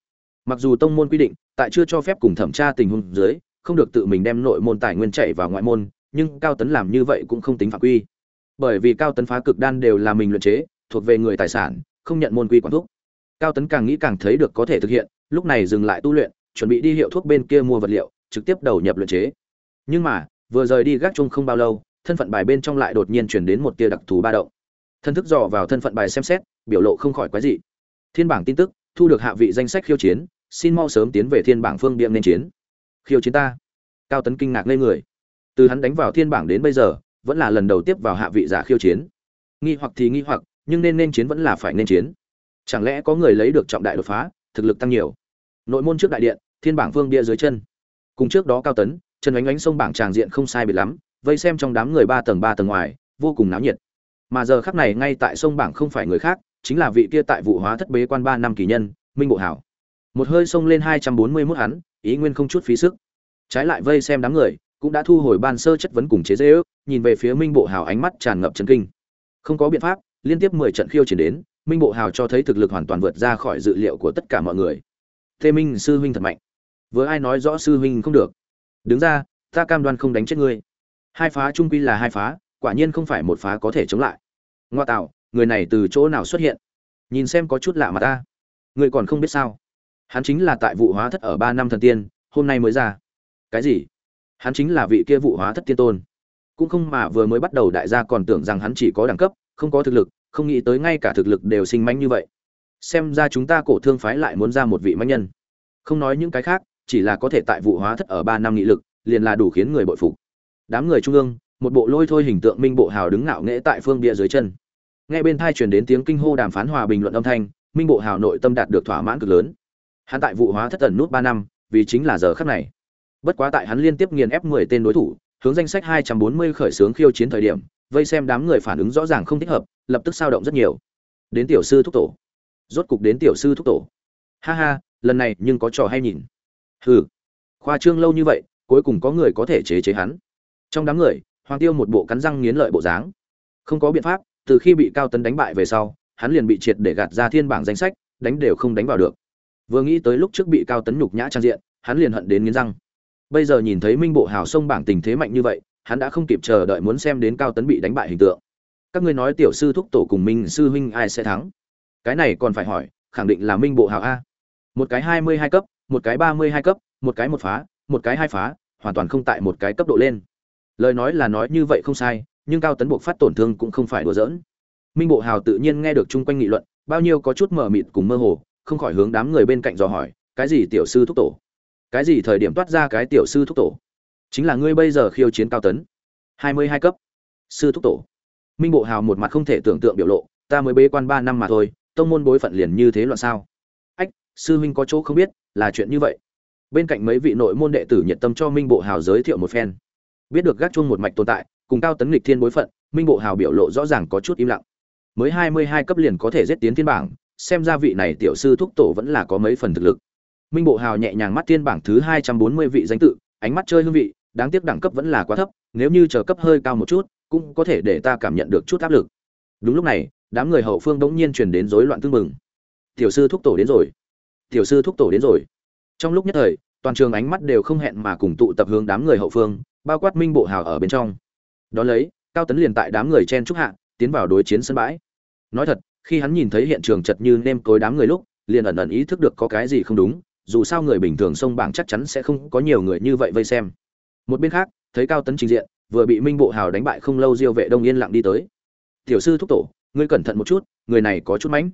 Mặc dù tông môn quy định, tại chưa cho phép cùng thẩm tra tình huống dưới, không được tự mình đem nội môn tài nguyên chạy vào ngoại môn, nhưng cao tấn làm như vậy cũng không tính phạm quy. Bởi vì cao tấn phá cực đan đều là mình luyện chế, thuộc về người tài sản, không nhận môn quy quản thuốc cao tấn càng nghĩ càng thấy được có thể thực hiện, lúc này dừng lại tu luyện, chuẩn bị đi hiệu thuốc bên kia mua vật liệu, trực tiếp đầu nhập luyện chế. Nhưng mà, vừa rời đi gác chung không bao lâu, thân phận bài bên trong lại đột nhiên chuyển đến một tia đặc thù ba động. Thân thức dò vào thân phận bài xem xét, biểu lộ không khỏi quái dị thiên bảng tin tức, thu được hạ vị danh sách khiêu chiến, xin mau sớm tiến về thiên bảng phương điện nên chiến. Khiêu chiến ta. Cao tấn kinh ngạc lên người. Từ hắn đánh vào thiên bảng đến bây giờ, vẫn là lần đầu tiếp vào hạ vị giả khiêu chiến. Nghi hoặc thì nghi hoặc, nhưng nên nên chiến vẫn là phải nên chiến. Chẳng lẽ có người lấy được trọng đại đột phá, thực lực tăng nhiều? Nội môn trước đại điện, thiên bảng phương bia dưới chân. Cùng trước đó cao tấn, trần ánh ánh sông bảng tràng diện không sai biệt lắm, vây xem trong đám người ba tầng ba tầng ngoài, vô cùng náo nhiệt. Mà giờ khắc này ngay tại sông bảng không phải người khác chính là vị kia tại vụ hóa thất bế quan ba năm kỳ nhân minh bộ hảo. Một hơi xông lên hai trăm bốn mươi mốt hắn ý nguyên không chút phí sức. Trái lại vây xem đám người cũng đã thu hồi ban sơ chất vấn cùng chế giễu, nhìn về phía minh bộ hào ánh mắt tràn ngập chấn kinh. Không có biện pháp liên tiếp mười trận khiêu chiến đến minh bộ hào cho thấy thực lực hoàn toàn vượt ra khỏi dự liệu của tất cả mọi người. Thế minh sư huynh thật mạnh. Vừa ai nói rõ sư huynh không được. Đứng ra ta cam đoan không đánh chết ngươi. Hai phá trung quy là hai phá quả nhiên không phải một phá có thể chống lại. Ngoa tạo người này từ chỗ nào xuất hiện? Nhìn xem có chút lạ mà ta. Người còn không biết sao. Hắn chính là tại vụ hóa thất ở ba năm thần tiên, hôm nay mới ra. Cái gì? Hắn chính là vị kia vụ hóa thất tiên tôn. Cũng không mà vừa mới bắt đầu đại gia còn tưởng rằng hắn chỉ có đẳng cấp, không có thực lực, không nghĩ tới ngay cả thực lực đều sinh manh như vậy. Xem ra chúng ta cổ thương phái lại muốn ra một vị manh nhân. Không nói những cái khác, chỉ là có thể tại vụ hóa thất ở ba năm nghị lực, liền là đủ khiến người bội phục. Đám người trung ương, một bộ lôi thôi hình tượng minh bộ hào đứng ngạo nghễ tại phương bia dưới chân nghe bên thai truyền đến tiếng kinh hô đàm phán hòa bình luận âm thanh, minh bộ hào nội tâm đạt được thỏa mãn cực lớn. Hắn tại vụ hóa thất tần nút ba năm, vì chính là giờ khắc này. Bất quá tại hắn liên tiếp nghiền ép mười tên đối thủ, hướng danh sách hai trăm bốn mươi khởi xướng khiêu chiến thời điểm, vây xem đám người phản ứng rõ ràng không thích hợp, lập tức sao động rất nhiều. Đến tiểu sư thúc tổ. Rốt cục đến tiểu sư thúc tổ. Ha ha, lần này nhưng có trò hay nhìn. Hừ. Khoa trương lâu như vậy, cuối cùng có người có thể chế chế hắn. Trong đám người, hoàng tiêu một bộ cắn răng nghiến lợi bộ dáng. Không có biện pháp từ khi bị cao tấn đánh bại về sau, hắn liền bị triệt để gạt ra thiên bảng danh sách, đánh đều không đánh vào được. Vừa nghĩ tới lúc trước bị cao tấn nhục nhã trang diện, hắn liền hận đến nghiến răng. Bây giờ nhìn thấy minh bộ hào sông bảng tình thế mạnh như vậy, hắn đã không kịp chờ đợi muốn xem đến cao tấn bị đánh bại hình tượng. Các ngươi nói tiểu sư thúc tổ cùng minh sư huynh ai sẽ thắng? Cái này còn phải hỏi, khẳng định là minh bộ hào a. Một cái hai mươi hai cấp, một cái ba mươi hai cấp, một cái một phá, một cái hai phá, hoàn toàn không tại một cái cấp độ lên. Lời nói là nói như vậy không sai nhưng cao tấn buộc phát tổn thương cũng không phải đùa giỡn. Minh bộ hào tự nhiên nghe được chung quanh nghị luận, bao nhiêu có chút mờ mịt cùng mơ hồ, không khỏi hướng đám người bên cạnh dò hỏi, cái gì tiểu sư thúc tổ? Cái gì thời điểm toát ra cái tiểu sư thúc tổ? Chính là ngươi bây giờ khiêu chiến cao tấn, hai mươi hai cấp, sư thúc tổ. Minh bộ hào một mặt không thể tưởng tượng biểu lộ, ta mới bế quan ba năm mà thôi, tông môn bối phận liền như thế loạn sao? Ách, sư huynh có chỗ không biết, là chuyện như vậy. Bên cạnh mấy vị nội môn đệ tử nhiệt tâm cho minh bộ hào giới thiệu một phen. Biết được gác chuông một mạch tồn tại cùng cao tấn lịch thiên bối phận, minh bộ hào biểu lộ rõ ràng có chút im lặng. Mới hai mươi hai cấp liền có thể giết tiến thiên bảng, xem ra vị này tiểu sư thúc tổ vẫn là có mấy phần thực lực. Minh bộ hào nhẹ nhàng mắt thiên bảng thứ hai trăm bốn mươi vị danh tự, ánh mắt chơi hương vị, đáng tiếc đẳng cấp vẫn là quá thấp, nếu như chờ cấp hơi cao một chút, cũng có thể để ta cảm nhận được chút áp lực. Đúng lúc này, đám người hậu phương đống nhiên truyền đến rối loạn tương mừng tiểu sư thúc tổ đến rồi. Tiểu sư thúc tổ đến rồi. Trong lúc nhất thời, toàn trường ánh mắt đều không hẹn mà cùng tụ tập hướng đám người hậu phương, bao quát minh bộ hào ở bên trong đó lấy, cao tấn liền tại đám người chen trúc hạ, tiến vào đối chiến sân bãi. Nói thật, khi hắn nhìn thấy hiện trường chật như nêm cối đám người lúc, liền ẩn ẩn ý thức được có cái gì không đúng, dù sao người bình thường sông bảng chắc chắn sẽ không có nhiều người như vậy vây xem. Một bên khác, thấy cao tấn trình diện, vừa bị minh bộ hào đánh bại không lâu diêu vệ đông yên lặng đi tới. Tiểu sư thúc tổ, ngươi cẩn thận một chút, người này có chút mánh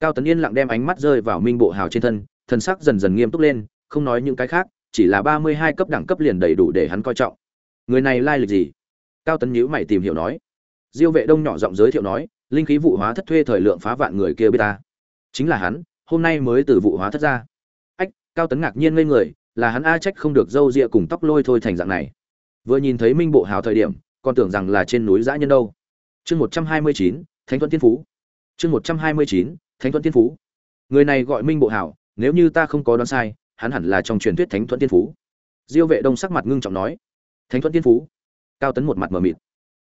cao tấn yên lặng đem ánh mắt rơi vào minh bộ hào trên thân, thần sắc dần dần nghiêm túc lên, không nói những cái khác, chỉ là ba mươi hai cấp đẳng cấp liền đầy đủ để hắn coi trọng. Người này lai lịch gì? Cao tấn nhíu mày tìm hiểu nói. Diêu vệ đông nhỏ giọng giới thiệu nói, linh khí vụ hóa thất thuê thời lượng phá vạn người kia biết ta. Chính là hắn, hôm nay mới từ vụ hóa thất ra. Ách, cao tấn ngạc nhiên ngây người, là hắn a trách không được dâu ria cùng tóc lôi thôi thành dạng này. Vừa nhìn thấy minh bộ hào thời điểm, còn tưởng rằng là trên núi dã nhân đâu. Chương một trăm hai mươi chín, thánh thuận tiên phú. Chương một trăm hai mươi chín, thánh thuận tiên phú. Người này gọi minh bộ hào, nếu như ta không có đoán sai, hắn hẳn là trong truyền thuyết thánh thuận tiên phú. Diêu vệ đông sắc mặt ngưng trọng nói, thánh thuận tiên phú cao tấn một mặt mờ mịt.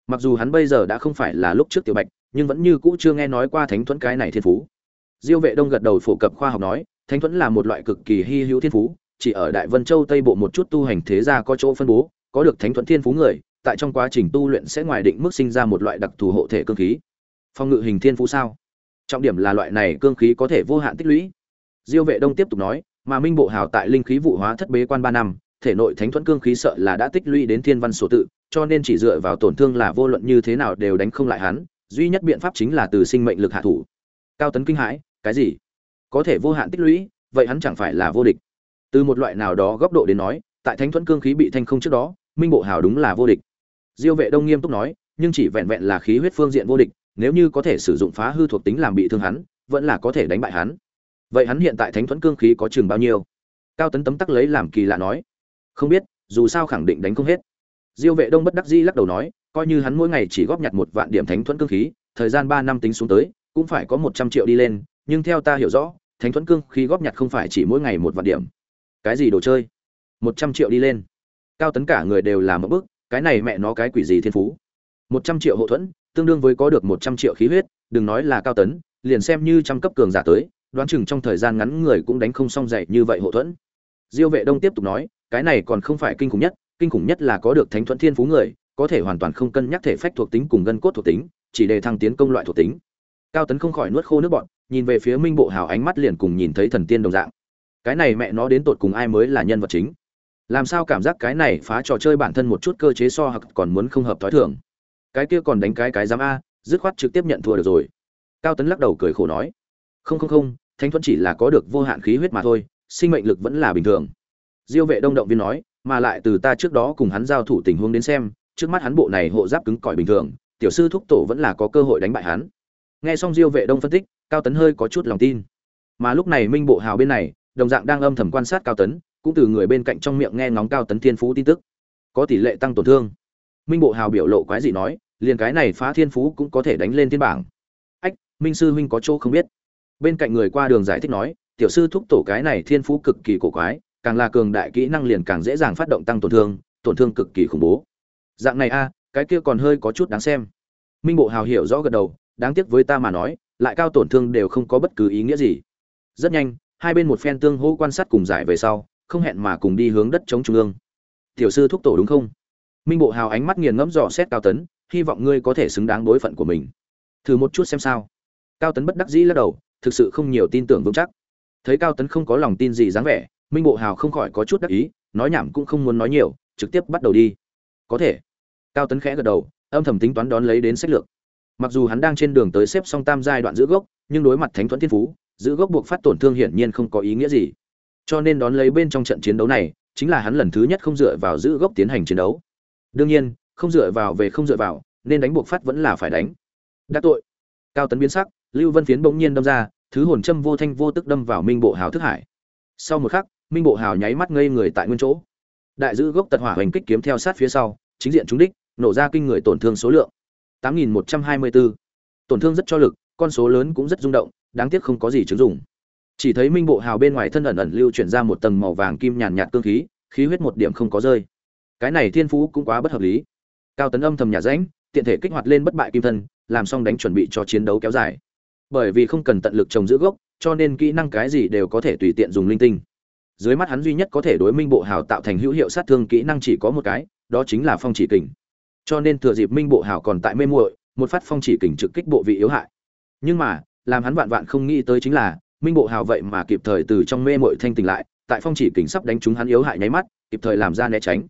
Mặc dù hắn bây giờ đã không phải là lúc trước tiểu bạch, nhưng vẫn như cũ chưa nghe nói qua thánh thuẫn cái này thiên phú. Diêu vệ đông gật đầu phổ cập khoa học nói, thánh thuẫn là một loại cực kỳ hy hữu thiên phú, chỉ ở đại vân châu tây bộ một chút tu hành thế gia có chỗ phân bố, có được thánh thuẫn thiên phú người, tại trong quá trình tu luyện sẽ ngoài định mức sinh ra một loại đặc thù hộ thể cương khí. Phong ngự hình thiên phú sao? Trọng điểm là loại này cương khí có thể vô hạn tích lũy. Diêu vệ đông tiếp tục nói, mà minh bộ hào tại linh khí vụ hóa thất bế quan ba năm, thể nội thánh thuẫn cương khí sợ là đã tích lũy đến thiên văn sổ tự cho nên chỉ dựa vào tổn thương là vô luận như thế nào đều đánh không lại hắn, duy nhất biện pháp chính là từ sinh mệnh lực hạ thủ. Cao tấn kinh hãi, cái gì? Có thể vô hạn tích lũy, vậy hắn chẳng phải là vô địch. Từ một loại nào đó góc độ đến nói, tại thánh thuẫn cương khí bị thanh không trước đó, minh bộ hào đúng là vô địch. Diêu vệ đông nghiêm túc nói, nhưng chỉ vẹn vẹn là khí huyết phương diện vô địch, nếu như có thể sử dụng phá hư thuộc tính làm bị thương hắn, vẫn là có thể đánh bại hắn. Vậy hắn hiện tại thánh thuẫn cương khí có chừng bao nhiêu? Cao tấn tấm tắc lấy làm kỳ lạ nói, không biết, dù sao khẳng định đánh không hết diêu vệ đông bất đắc dĩ lắc đầu nói, coi như hắn mỗi ngày chỉ góp nhặt một vạn điểm thánh thuẫn cương khí, thời gian ba năm tính xuống tới, cũng phải có một trăm triệu đi lên, nhưng theo ta hiểu rõ, thánh thuẫn cương khí góp nhặt không phải chỉ mỗi ngày một vạn điểm. Cái gì đồ chơi? Một trăm triệu đi lên. Cao tấn cả người đều làm một bước cái này mẹ nó cái quỷ gì thiên phú? Một trăm triệu hộ thuẫn, tương đương với có được một trăm triệu khí huyết, đừng nói là cao tấn, liền xem như trăm cấp cường giả tới, đoán chừng trong thời gian ngắn người cũng đánh không xong dậy như vậy hộ thuẫn. Diêu vệ đông tiếp tục nói, cái này còn không phải kinh khủng nhất kinh khủng nhất là có được thánh thuẫn thiên phú người, có thể hoàn toàn không cân nhắc thể phách thuộc tính cùng gân cốt thuộc tính, chỉ để thăng tiến công loại thuộc tính. Cao tấn không khỏi nuốt khô nước bọn nhìn về phía minh bộ hào ánh mắt liền cùng nhìn thấy thần tiên đồng dạng. Cái này mẹ nó đến tột cùng ai mới là nhân vật chính? Làm sao cảm giác cái này phá trò chơi bản thân một chút cơ chế so hoặc còn muốn không hợp thói thường? Cái kia còn đánh cái cái dám a, dứt khoát trực tiếp nhận thua được rồi. Cao tấn lắc đầu cười khổ nói, không không không, thánh thuẫn chỉ là có được vô hạn khí huyết mà thôi, sinh mệnh lực vẫn là bình thường. Diêu vệ đông động viên nói mà lại từ ta trước đó cùng hắn giao thủ tình huống đến xem, trước mắt hắn bộ này hộ giáp cứng cỏi bình thường, tiểu sư thúc tổ vẫn là có cơ hội đánh bại hắn. Nghe xong diêu vệ đông phân tích, cao tấn hơi có chút lòng tin. Mà lúc này minh bộ hào bên này, đồng dạng đang âm thầm quan sát cao tấn, cũng từ người bên cạnh trong miệng nghe ngóng cao tấn thiên phú tin tức. Có tỷ lệ tăng tổn thương. Minh bộ hào biểu lộ quái gì nói, liền cái này phá thiên phú cũng có thể đánh lên thiên bảng. Ách, minh sư huynh có chỗ không biết. Bên cạnh người qua đường giải thích nói, tiểu sư thúc tổ cái này thiên phú cực kỳ cổ quái càng là cường đại kỹ năng liền càng dễ dàng phát động tăng tổn thương tổn thương cực kỳ khủng bố. Dạng này a, cái kia còn hơi có chút đáng xem. Minh bộ hào hiểu rõ gật đầu, đáng tiếc với ta mà nói, lại cao tổn thương đều không có bất cứ ý nghĩa gì. Rất nhanh, hai bên một phen tương hỗ quan sát cùng giải về sau, không hẹn mà cùng đi hướng đất chống trung ương. Tiểu sư thúc tổ đúng không? Minh bộ hào ánh mắt nghiền ngẫm dò xét cao tấn, hy vọng ngươi có thể xứng đáng đối phận của mình. Thử một chút xem sao. Cao tấn bất đắc dĩ lắc đầu, thực sự không nhiều tin tưởng vững chắc. Thấy cao tấn không có lòng tin gì dáng vẻ minh bộ hào không khỏi có chút đắc ý, nói nhảm cũng không muốn nói nhiều, trực tiếp bắt đầu đi. Có thể. Cao tấn khẽ gật đầu, âm thầm tính toán đón lấy đến sách lược. Mặc dù hắn đang trên đường tới xếp song tam giai đoạn giữ gốc, nhưng đối mặt thánh thuẫn thiên phú, giữ gốc buộc phát tổn thương hiển nhiên không có ý nghĩa gì. Cho nên đón lấy bên trong trận chiến đấu này, chính là hắn lần thứ nhất không dựa vào giữ gốc tiến hành chiến đấu. Đương nhiên, không dựa vào về không dựa vào, nên đánh buộc phát vẫn là phải đánh. Đắc tội. Cao tấn biến sắc, lưu vân phiến bỗng nhiên đâm ra, thứ hồn châm vô thanh vô tức đâm vào minh bộ hào thức hải. Sau một khắc minh bộ hào nháy mắt ngây người tại nguyên chỗ. Đại giữ gốc tật hỏa hoành kích kiếm theo sát phía sau, chính diện trúng đích, nổ ra kinh người tổn thương số lượng. 8124. tổn thương rất cho lực, con số lớn cũng rất rung động, đáng tiếc không có gì chứng dụng. Chỉ thấy minh bộ hào bên ngoài thân ẩn ẩn lưu chuyển ra một tầng màu vàng kim nhàn nhạt cương khí khí huyết một điểm không có rơi. Cái này thiên phú cũng quá bất hợp lý. Cao tấn âm thầm nhà rãnh, tiện thể kích hoạt lên bất bại kim thân, làm xong đánh chuẩn bị cho chiến đấu kéo dài. Bởi vì không cần tận lực trồng giữ gốc, cho nên kỹ năng cái gì đều có thể tùy tiện dùng linh tinh dưới mắt hắn duy nhất có thể đối minh bộ hào tạo thành hữu hiệu sát thương kỹ năng chỉ có một cái, đó chính là phong chỉ kình. Cho nên thừa dịp minh bộ hào còn tại mê muội, một phát phong chỉ kình trực kích bộ vị yếu hại. Nhưng mà, làm hắn vạn vạn không nghĩ tới chính là, minh bộ hào vậy mà kịp thời từ trong mê muội thanh tỉnh lại, tại phong chỉ kình sắp đánh trúng hắn yếu hại nháy mắt, kịp thời làm ra né tránh.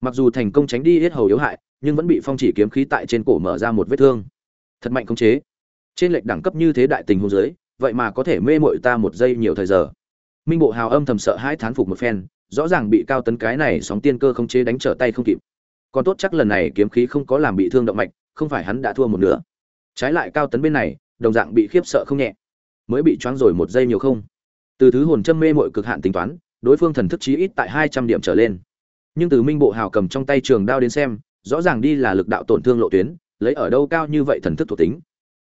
Mặc dù thành công tránh đi hết hầu yếu hại, nhưng vẫn bị phong chỉ kiếm khí tại trên cổ mở ra một vết thương. Thật mạnh khống chế. Trên lệch đẳng cấp như thế đại tình hôn dưới, vậy mà có thể mê mội ta một giây nhiều thời giờ minh bộ hào âm thầm sợ hai thán phục một phen, rõ ràng bị cao tấn cái này sóng tiên cơ không chế đánh trở tay không kịp. Còn tốt chắc lần này kiếm khí không có làm bị thương động mạch, không phải hắn đã thua một nửa. Trái lại cao tấn bên này, đồng dạng bị khiếp sợ không nhẹ. Mới bị choáng rồi một giây nhiều không. Từ thứ hồn châm mê mội cực hạn tính toán, đối phương thần thức chí ít tại hai trăm điểm trở lên. Nhưng từ minh bộ hào cầm trong tay trường đao đến xem, rõ ràng đi là lực đạo tổn thương lộ tuyến, lấy ở đâu cao như vậy thần thức thuộc tính.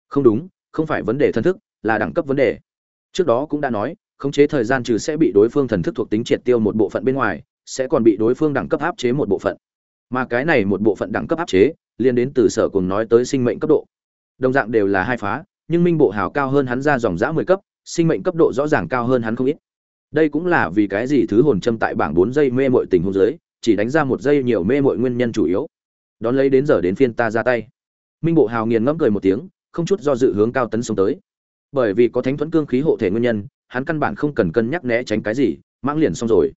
Không đúng, không phải vấn đề thần thức, là đẳng cấp vấn đề. Trước đó cũng đã nói khống chế thời gian trừ sẽ bị đối phương thần thức thuộc tính triệt tiêu một bộ phận bên ngoài, sẽ còn bị đối phương đẳng cấp áp chế một bộ phận. Mà cái này một bộ phận đẳng cấp áp chế liên đến từ sở cùng nói tới sinh mệnh cấp độ. Đồng dạng đều là hai phá, nhưng minh bộ hào cao hơn hắn ra dòng giã mười cấp, sinh mệnh cấp độ rõ ràng cao hơn hắn không ít. Đây cũng là vì cái gì thứ hồn châm tại bảng bốn giây mê mội tình hôn giới chỉ đánh ra một giây nhiều mê mội nguyên nhân chủ yếu. Đón lấy đến giờ đến phiên ta ra tay. Minh bộ hào nghiền ngẫm cười một tiếng, không chút do dự hướng cao tấn sống tới. Bởi vì có thánh thuẫn cương khí hộ thể nguyên nhân hắn căn bản không cần cân nhắc né tránh cái gì, mãng liền xong rồi.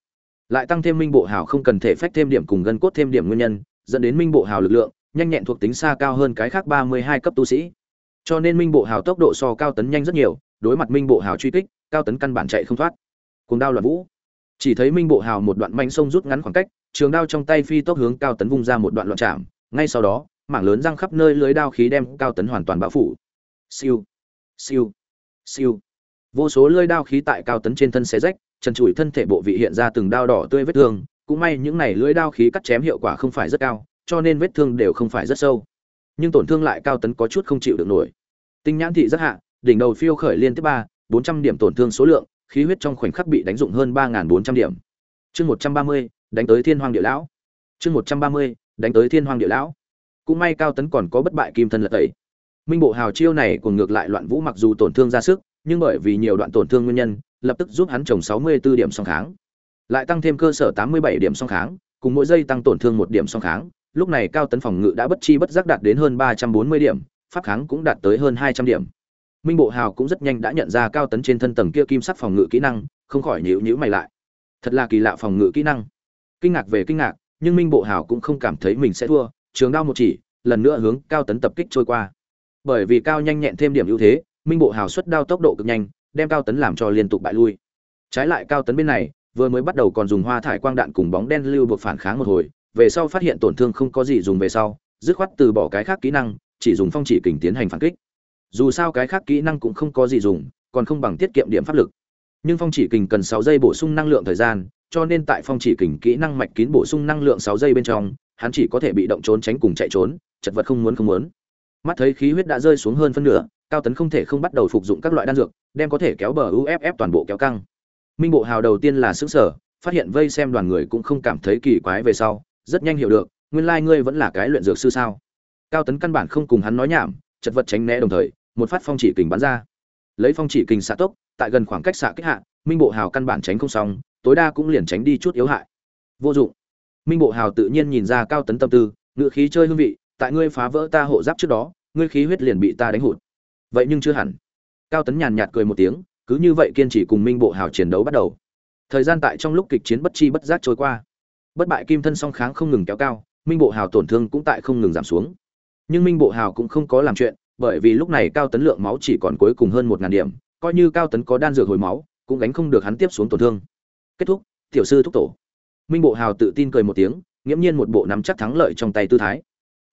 Lại tăng thêm minh bộ hào không cần thể phách thêm điểm cùng gân cốt thêm điểm nguyên nhân, dẫn đến minh bộ hào lực lượng nhanh nhẹn thuộc tính xa cao hơn cái khác ba mươi hai cấp tu sĩ. Cho nên minh bộ hào tốc độ so cao tấn nhanh rất nhiều, đối mặt minh bộ hào truy kích, cao tấn căn bản chạy không thoát. Cùng đao loạn vũ. Chỉ thấy minh bộ hào một đoạn manh sông rút ngắn khoảng cách, trường đao trong tay phi tốc hướng cao tấn vung ra một đoạn loạn chạm, ngay sau đó, mảng lớn răng khắp nơi lưới đao khí đem cao tấn hoàn toàn bao phủ. Siêu. Siêu. Siêu vô số lưỡi đao khí tại cao tấn trên thân xé rách, trần trụi thân thể bộ vị hiện ra từng đao đỏ tươi vết thương. Cũng may những này lưỡi đao khí cắt chém hiệu quả không phải rất cao, cho nên vết thương đều không phải rất sâu. Nhưng tổn thương lại cao tấn có chút không chịu được nổi. Tinh nhãn thị rất hạ, đỉnh đầu phiêu khởi liên tiếp ba, bốn trăm điểm tổn thương số lượng, khí huyết trong khoảnh khắc bị đánh dụng hơn ba bốn trăm điểm. Chương một trăm ba mươi, đánh tới thiên hoàng địa lão. Chương một trăm ba mươi, đánh tới thiên hoàng địa lão. Cũng may cao tấn còn có bất bại kim thân lật tẩy. Minh bộ hào chiêu này còn ngược lại loạn vũ mặc dù tổn thương ra sức nhưng bởi vì nhiều đoạn tổn thương nguyên nhân, lập tức giúp hắn trồng 64 điểm song kháng. Lại tăng thêm cơ sở tám mươi bảy điểm song kháng, cùng mỗi giây tăng tổn thương một điểm song kháng. Lúc này cao tấn phòng ngự đã bất chi bất giác đạt đến hơn ba trăm bốn mươi điểm, pháp kháng cũng đạt tới hơn hai trăm điểm. Minh bộ hào cũng rất nhanh đã nhận ra cao tấn trên thân tầng kia kim sắc phòng ngự kỹ năng, không khỏi nhíu nhíu mày lại. Thật là kỳ lạ phòng ngự kỹ năng. Kinh ngạc về kinh ngạc, nhưng minh bộ hào cũng không cảm thấy mình sẽ thua, trường đao một chỉ, lần nữa hướng cao tấn tập kích trôi qua. Bởi vì cao nhanh nhẹn thêm điểm ưu thế minh bộ hào xuất đao tốc độ cực nhanh, đem cao tấn làm cho liên tục bại lui. Trái lại cao tấn bên này, vừa mới bắt đầu còn dùng hoa thải quang đạn cùng bóng đen lưu buộc phản kháng một hồi, về sau phát hiện tổn thương không có gì dùng về sau, dứt khoát từ bỏ cái khác kỹ năng, chỉ dùng phong chỉ kình tiến hành phản kích. Dù sao cái khác kỹ năng cũng không có gì dùng, còn không bằng tiết kiệm điểm pháp lực. Nhưng phong chỉ kình cần sáu giây bổ sung năng lượng thời gian, cho nên tại phong chỉ kình kỹ năng mạch kín bổ sung năng lượng sáu giây bên trong, hắn chỉ có thể bị động trốn tránh cùng chạy trốn, chật vật không muốn không muốn. Mắt thấy khí huyết đã rơi xuống hơn phân nửa cao tấn không thể không bắt đầu phục dụng các loại đan dược, đem có thể kéo bờ uff toàn bộ kéo căng. Minh bộ hào đầu tiên là xứng sở phát hiện vây xem đoàn người cũng không cảm thấy kỳ quái về sau, rất nhanh hiểu được, nguyên lai ngươi vẫn là cái luyện dược sư sao. Cao tấn căn bản không cùng hắn nói nhảm, chật vật tránh né đồng thời, một phát phong chỉ kình bắn ra. Lấy phong chỉ kình xạ tốc, tại gần khoảng cách xạ kích hạ, minh bộ hào căn bản tránh không xong, tối đa cũng liền tránh đi chút yếu hại. Vô dụng. Minh bộ hào tự nhiên nhìn ra cao tấn tâm tư, ngựa khí chơi hương vị, tại ngươi phá vỡ ta hộ giáp trước đó, ngươi khí huyết liền bị ta đánh hụt vậy nhưng chưa hẳn. Cao tấn nhàn nhạt cười một tiếng, cứ như vậy kiên trì cùng minh bộ hào chiến đấu bắt đầu. Thời gian tại trong lúc kịch chiến bất chi bất giác trôi qua. Bất bại kim thân song kháng không ngừng kéo cao, minh bộ hào tổn thương cũng tại không ngừng giảm xuống. Nhưng minh bộ hào cũng không có làm chuyện, bởi vì lúc này cao tấn lượng máu chỉ còn cuối cùng hơn một ngàn điểm, coi như cao tấn có đan dược hồi máu, cũng gánh không được hắn tiếp xuống tổn thương. Kết thúc, tiểu sư thúc tổ. Minh bộ hào tự tin cười một tiếng, nghiễm nhiên một bộ nắm chắc thắng lợi trong tay tư thái.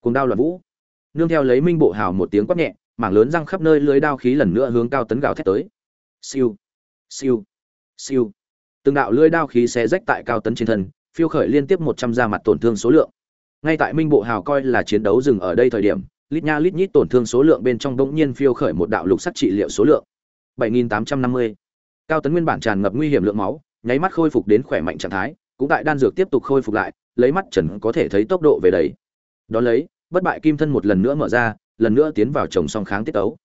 Cùng đao loạn vũ. Nương theo lấy minh bộ hào một tiếng quát nhẹ mảng lớn răng khắp nơi lưới đao khí lần nữa hướng cao tấn gào thét tới. Siêu siêu siêu. Từng đạo lưới đao khí xé rách tại cao tấn trên thân, phiêu khởi liên tiếp một trăm da mặt tổn thương số lượng. Ngay tại minh bộ hào coi là chiến đấu dừng ở đây thời điểm, lít nha lít nhít tổn thương số lượng bên trong bỗng nhiên phiêu khởi một đạo lục sắc trị liệu số lượng. 7850. cao tấn nguyên bản tràn ngập nguy hiểm lượng máu, nháy mắt khôi phục đến khỏe mạnh trạng thái, cũng tại đan dược tiếp tục khôi phục lại, lấy mắt trần có thể thấy tốc độ về đấy đón lấy, bất bại kim thân một lần nữa mở ra lần nữa tiến vào chồng song kháng tiết tấu.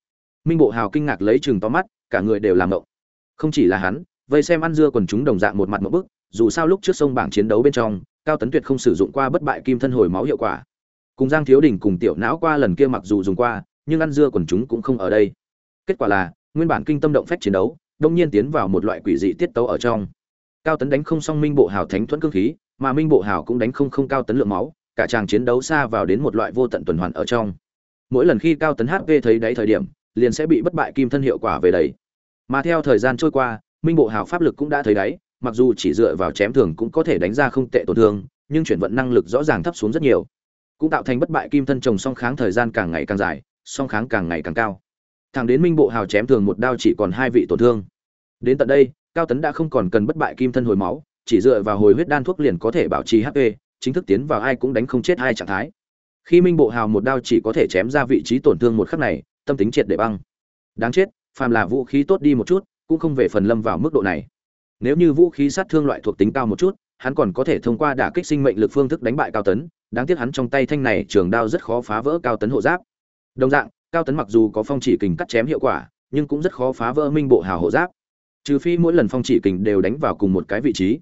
Minh bộ hào kinh ngạc lấy chừng to mắt, cả người đều làm động không chỉ là hắn, vây xem ăn dưa còn chúng đồng dạng một mặt một bức, dù sao lúc trước sông bảng chiến đấu bên trong, cao tấn tuyệt không sử dụng qua bất bại kim thân hồi máu hiệu quả. Cùng giang thiếu đình cùng tiểu não qua lần kia mặc dù dùng qua, nhưng ăn dưa còn chúng cũng không ở đây. Kết quả là, nguyên bản kinh tâm động phách chiến đấu, đông nhiên tiến vào một loại quỷ dị tiết tấu ở trong. Cao tấn đánh không xong minh bộ hào thánh thuẫn cương khí, mà minh bộ hào cũng đánh không không cao tấn lượng máu, cả chàng chiến đấu xa vào đến một loại vô tận tuần hoàn ở trong mỗi lần khi cao tấn hp thấy đáy thời điểm, liền sẽ bị bất bại kim thân hiệu quả về đấy mà theo thời gian trôi qua, minh bộ hào pháp lực cũng đã thấy đáy, mặc dù chỉ dựa vào chém thường cũng có thể đánh ra không tệ tổn thương, nhưng chuyển vận năng lực rõ ràng thấp xuống rất nhiều. Cũng tạo thành bất bại kim thân trồng song kháng thời gian càng ngày càng dài, song kháng càng ngày càng cao. Thẳng đến minh bộ hào chém thường một đao chỉ còn hai vị tổn thương. Đến tận đây, cao tấn đã không còn cần bất bại kim thân hồi máu, chỉ dựa vào hồi huyết đan thuốc liền có thể bảo trì hp chính thức tiến vào ai cũng đánh không chết hai trạng thái khi minh bộ hào một đao chỉ có thể chém ra vị trí tổn thương một khắc này, tâm tính triệt để băng. Đáng chết, phàm là vũ khí tốt đi một chút, cũng không về phần lâm vào mức độ này. Nếu như vũ khí sát thương loại thuộc tính cao một chút, hắn còn có thể thông qua đả kích sinh mệnh lực phương thức đánh bại cao tấn. Đáng tiếc hắn trong tay thanh này trường đao rất khó phá vỡ cao tấn hộ giáp. Đồng dạng, cao tấn mặc dù có phong chỉ kình cắt chém hiệu quả, nhưng cũng rất khó phá vỡ minh bộ hào hộ giáp. Trừ phi mỗi lần phong chỉ kình đều đánh vào cùng một cái vị trí.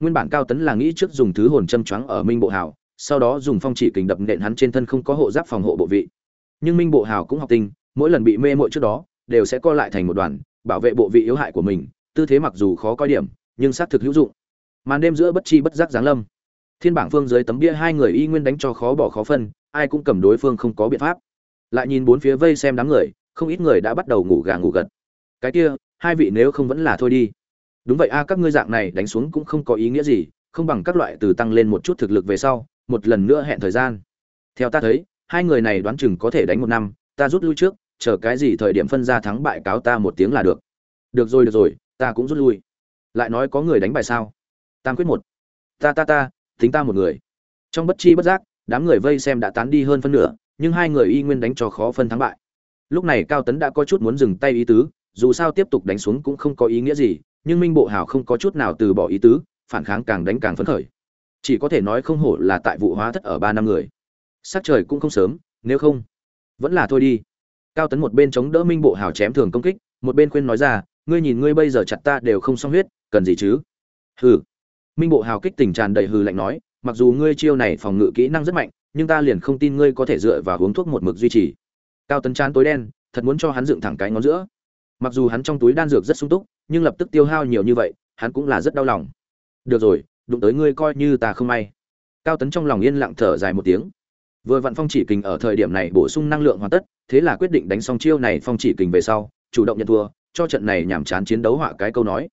Nguyên bản cao tấn là nghĩ trước dùng thứ hồn châm choáng ở minh bộ hào sau đó dùng phong chỉ kình đập nện hắn trên thân không có hộ giáp phòng hộ bộ vị. Nhưng minh bộ hào cũng học tinh, mỗi lần bị mê mội trước đó, đều sẽ co lại thành một đoàn, bảo vệ bộ vị yếu hại của mình, tư thế mặc dù khó coi điểm, nhưng xác thực hữu dụng. Màn đêm giữa bất chi bất giác giáng lâm. Thiên bảng phương dưới tấm bia hai người y nguyên đánh cho khó bỏ khó phân, ai cũng cầm đối phương không có biện pháp. Lại nhìn bốn phía vây xem đám người, không ít người đã bắt đầu ngủ gà ngủ gật. Cái kia, hai vị nếu không vẫn là thôi đi. Đúng vậy a, các ngươi dạng này đánh xuống cũng không có ý nghĩa gì, không bằng các loại từ tăng lên một chút thực lực về sau một lần nữa hẹn thời gian. Theo ta thấy, hai người này đoán chừng có thể đánh một năm, ta rút lui trước, chờ cái gì thời điểm phân ra thắng bại cáo ta một tiếng là được. Được rồi được rồi, ta cũng rút lui. Lại nói có người đánh bài sao? Tam quyết một. Ta ta ta, tính ta một người. Trong bất chi bất giác, đám người vây xem đã tán đi hơn phân nửa, nhưng hai người y nguyên đánh cho khó phân thắng bại. Lúc này cao tấn đã có chút muốn dừng tay ý tứ, dù sao tiếp tục đánh xuống cũng không có ý nghĩa gì, nhưng minh bộ hào không có chút nào từ bỏ ý tứ, phản kháng càng đánh càng phấn khởi chỉ có thể nói không hổ là tại vụ hóa thất ở ba năm người. Sắc trời cũng không sớm, nếu không, vẫn là thôi đi. Cao tấn một bên chống đỡ minh bộ hào chém thường công kích, một bên khuyên nói ra, ngươi nhìn ngươi bây giờ chặt ta đều không xong huyết, cần gì chứ? Hừ. Minh bộ hào kích tình tràn đầy hừ lạnh nói, mặc dù ngươi chiêu này phòng ngự kỹ năng rất mạnh, nhưng ta liền không tin ngươi có thể dựa vào uống thuốc một mực duy trì. Cao tấn chán tối đen, thật muốn cho hắn dựng thẳng cái ngón giữa. Mặc dù hắn trong túi đan dược rất sung túc, nhưng lập tức tiêu hao nhiều như vậy, hắn cũng là rất đau lòng. Được rồi đụng tới ngươi coi như ta không may. Cao tấn trong lòng yên lặng thở dài một tiếng. Vừa vặn phong chỉ kình ở thời điểm này bổ sung năng lượng hoàn tất, thế là quyết định đánh xong chiêu này phong chỉ kình về sau, chủ động nhận thua, cho trận này nhảm chán chiến đấu họa cái câu nói.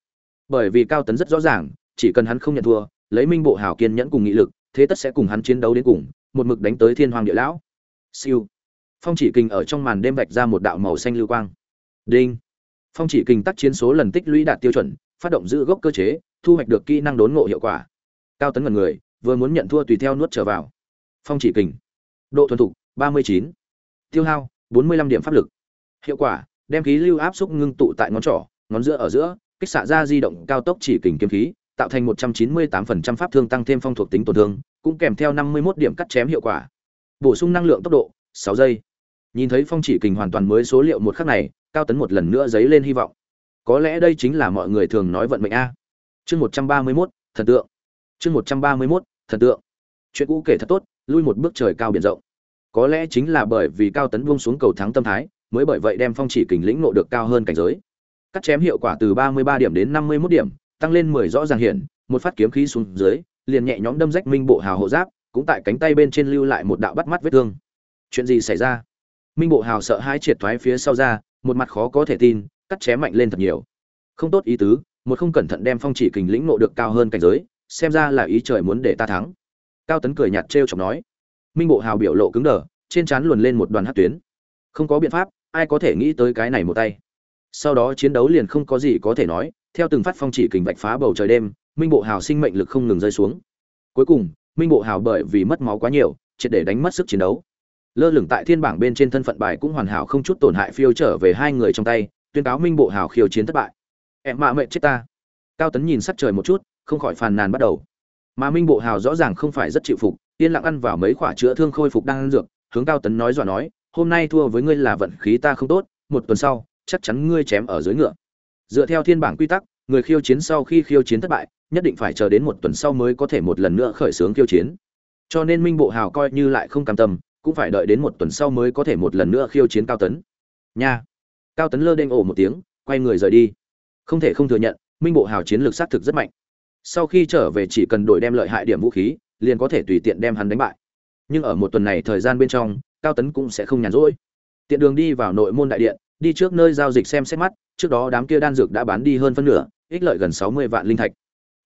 Bởi vì cao tấn rất rõ ràng, chỉ cần hắn không nhận thua, lấy minh bộ hào kiên nhẫn cùng nghị lực, thế tất sẽ cùng hắn chiến đấu đến cùng, một mực đánh tới thiên hoàng địa lão. Siêu. Phong chỉ kình ở trong màn đêm vạch ra một đạo màu xanh lưu quang. Đinh. Phong chỉ kình tác chiến số lần tích lũy đạt tiêu chuẩn, phát động giữ gốc cơ chế, thu hoạch được kỹ năng đốn ngộ hiệu quả cao tấn ngần người vừa muốn nhận thua tùy theo nuốt trở vào. Phong chỉ kình. Độ thuần thục 39. tiêu hao 45 điểm pháp lực. Hiệu quả đem khí lưu áp xúc ngưng tụ tại ngón trỏ ngón giữa ở giữa kích xạ ra di động cao tốc chỉ kình kiếm khí tạo thành 198% pháp thương tăng thêm phong thuộc tính tổn thương cũng kèm theo 51 điểm cắt chém hiệu quả. Bổ sung năng lượng tốc độ 6 giây. Nhìn thấy phong chỉ kình hoàn toàn mới số liệu một khắc này cao tấn một lần nữa dấy lên hy vọng. Có lẽ đây chính là mọi người thường nói vận mệnh a. Chương 131, thần tượng chương 131, thần tượng. Chuyện cũ kể thật tốt lui một bước trời cao biển rộng. Có lẽ chính là bởi vì cao tấn buông xuống cầu thắng tâm thái mới bởi vậy đem phong chỉ kình lĩnh nộ được cao hơn cảnh giới. Cắt chém hiệu quả từ 33 điểm đến 51 điểm tăng lên 10 rõ ràng hiển một phát kiếm khí xuống dưới liền nhẹ nhõm đâm rách minh bộ hào hộ giáp cũng tại cánh tay bên trên lưu lại một đạo bắt mắt vết thương. Chuyện gì xảy ra? Minh bộ hào sợ hãi triệt thoái phía sau ra một mặt khó có thể tin cắt chém mạnh lên thật nhiều. Không tốt ý tứ một không cẩn thận đem phong chỉ kình lĩnh nộ được cao hơn cảnh giới xem ra là ý trời muốn để ta thắng. Cao tấn cười nhạt trêu chọc nói. Minh bộ hào biểu lộ cứng đờ, trên trán luồn lên một đoàn hát tuyến. Không có biện pháp, ai có thể nghĩ tới cái này một tay. Sau đó chiến đấu liền không có gì có thể nói, theo từng phát phong chỉ kình vạch phá bầu trời đêm, minh bộ hào sinh mệnh lực không ngừng rơi xuống. Cuối cùng, minh bộ hào bởi vì mất máu quá nhiều, triệt để đánh mất sức chiến đấu. Lơ lửng tại thiên bảng bên trên thân phận bài cũng hoàn hảo không chút tổn hại phiêu trở về hai người trong tay, tuyên cáo minh bộ hào khiêu chiến thất bại. Em mạ mệnh chết ta. Cao tấn nhìn sắc trời một chút không khỏi phàn nàn bắt đầu. Mà minh bộ hào rõ ràng không phải rất chịu phục, yên lặng ăn vào mấy quả chữa thương khôi phục đang ăn dược, hướng cao tấn nói dọa nói, hôm nay thua với ngươi là vận khí ta không tốt, một tuần sau, chắc chắn ngươi chém ở dưới ngựa. Dựa theo thiên bảng quy tắc, người khiêu chiến sau khi khiêu chiến thất bại, nhất định phải chờ đến một tuần sau mới có thể một lần nữa khởi xướng khiêu chiến. Cho nên minh bộ hào coi như lại không cam tâm, cũng phải đợi đến một tuần sau mới có thể một lần nữa khiêu chiến cao tấn. Nha. Cao tấn lơ đênh ổ một tiếng, quay người rời đi. Không thể không thừa nhận, minh bộ hào chiến lược xác thực rất mạnh sau khi trở về chỉ cần đổi đem lợi hại điểm vũ khí, liền có thể tùy tiện đem hắn đánh bại. Nhưng ở một tuần này thời gian bên trong, cao tấn cũng sẽ không nhàn rỗi. Tiện đường đi vào nội môn đại điện, đi trước nơi giao dịch xem xét mắt, trước đó đám kia đan dược đã bán đi hơn phân nửa, ích lợi gần sáu mươi vạn linh thạch.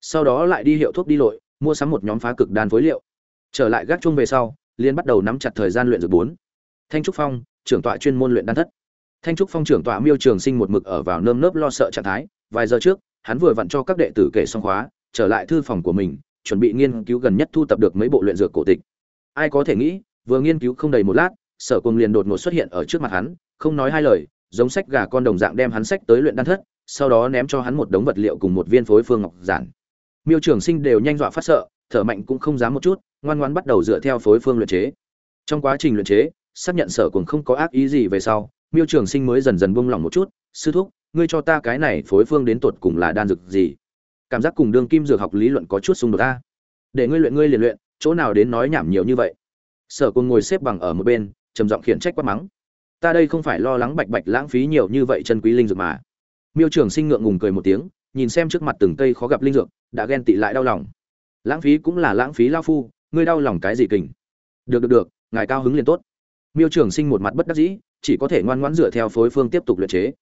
Sau đó lại đi hiệu thuốc đi lội, mua sắm một nhóm phá cực đan phối liệu. Trở lại gác chung về sau liên bắt đầu nắm chặt thời gian luyện dược bốn. Thanh trúc phong, trưởng tọa chuyên môn luyện đan thất. Thanh trúc phong trưởng tọa miêu trường sinh một mực ở vào nơm nớp lo sợ trạng thái, vài giờ trước, hắn vừa vặn cho các đệ tử kể xong khóa trở lại thư phòng của mình, chuẩn bị nghiên cứu gần nhất thu tập được mấy bộ luyện dược cổ tịch. Ai có thể nghĩ, vừa nghiên cứu không đầy một lát, sở cùng liền đột ngột xuất hiện ở trước mặt hắn, không nói hai lời, giống sách gà con đồng dạng đem hắn sách tới luyện đan thất, sau đó ném cho hắn một đống vật liệu cùng một viên phối phương ngọc giản. Miêu trường sinh đều nhanh dọa phát sợ, thở mạnh cũng không dám một chút, ngoan ngoan bắt đầu dựa theo phối phương luyện chế. Trong quá trình luyện chế, xác nhận sở cùng không có ác ý gì về sau, miêu trường sinh mới dần dần buông lỏng một chút, sư thúc, ngươi cho ta cái này phối phương đến tột cùng là đan dược gì? Cảm giác cùng đương kim dược học lý luận có chút xung đột ta để ngươi luyện, ngươi liền luyện, chỗ nào đến nói nhảm nhiều như vậy. Sở côn ngồi xếp bằng ở một bên, trầm giọng khiển trách quát mắng. Ta đây không phải lo lắng bạch bạch lãng phí nhiều như vậy chân quý linh dược mà. Miêu trưởng sinh ngượng ngùng cười một tiếng, nhìn xem trước mặt từng cây khó gặp linh dược, đã ghen tị lại đau lòng. Lãng phí cũng là lãng phí lao phu, ngươi đau lòng cái gì kình? Được được được, ngài cao hứng liền tốt. Miêu trưởng sinh một mặt bất đắc dĩ, chỉ có thể ngoan ngoãn dựa theo phối phương tiếp tục luyện chế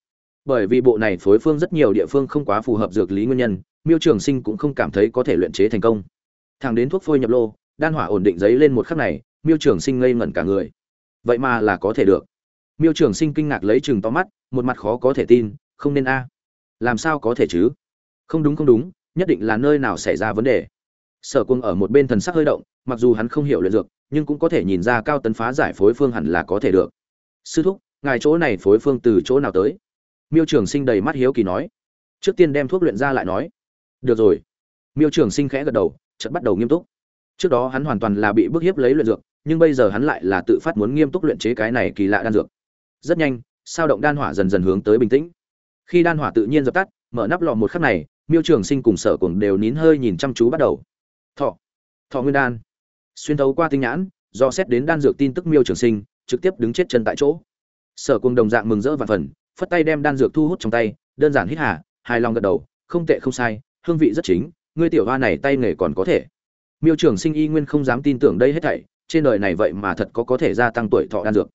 bởi vì bộ này phối phương rất nhiều địa phương không quá phù hợp dược lý nguyên nhân, miêu trường sinh cũng không cảm thấy có thể luyện chế thành công. Thằng đến thuốc phôi nhập lô, đan hỏa ổn định giấy lên một khắc này, miêu trường sinh ngây ngẩn cả người. Vậy mà là có thể được. Miêu trường sinh kinh ngạc lấy chừng to mắt, một mặt khó có thể tin, không nên a. Làm sao có thể chứ? Không đúng không đúng, nhất định là nơi nào xảy ra vấn đề. Sở quân ở một bên thần sắc hơi động, mặc dù hắn không hiểu luyện dược, nhưng cũng có thể nhìn ra cao tấn phá giải phối phương hẳn là có thể được. Sư thúc, ngài chỗ này phối phương từ chỗ nào tới? Miêu trường sinh đầy mắt hiếu kỳ nói. Trước tiên đem thuốc luyện ra lại nói. Được rồi. Miêu trường sinh khẽ gật đầu, chợt bắt đầu nghiêm túc. Trước đó hắn hoàn toàn là bị bức hiếp lấy luyện dược, nhưng bây giờ hắn lại là tự phát muốn nghiêm túc luyện chế cái này kỳ lạ đan dược. Rất nhanh, sao động đan hỏa dần dần hướng tới bình tĩnh. Khi đan hỏa tự nhiên dập tắt, mở nắp lọ một khắc này, miêu trường sinh cùng sở cùng đều nín hơi nhìn chăm chú bắt đầu. Thọ. Thọ nguyên đan. Xuyên thấu qua tinh nhãn, do xét đến đan dược tin tức miêu trường sinh, trực tiếp đứng chết chân tại chỗ. Sở cùng đồng dạng mừng rỡ và phần phất tay đem đan dược thu hút trong tay, đơn giản hít hà, hài lòng gật đầu, không tệ không sai, hương vị rất chính, ngươi tiểu hoa này tay nghề còn có thể. Miêu trưởng sinh y nguyên không dám tin tưởng đây hết thảy, trên đời này vậy mà thật có có thể gia tăng tuổi thọ đan dược.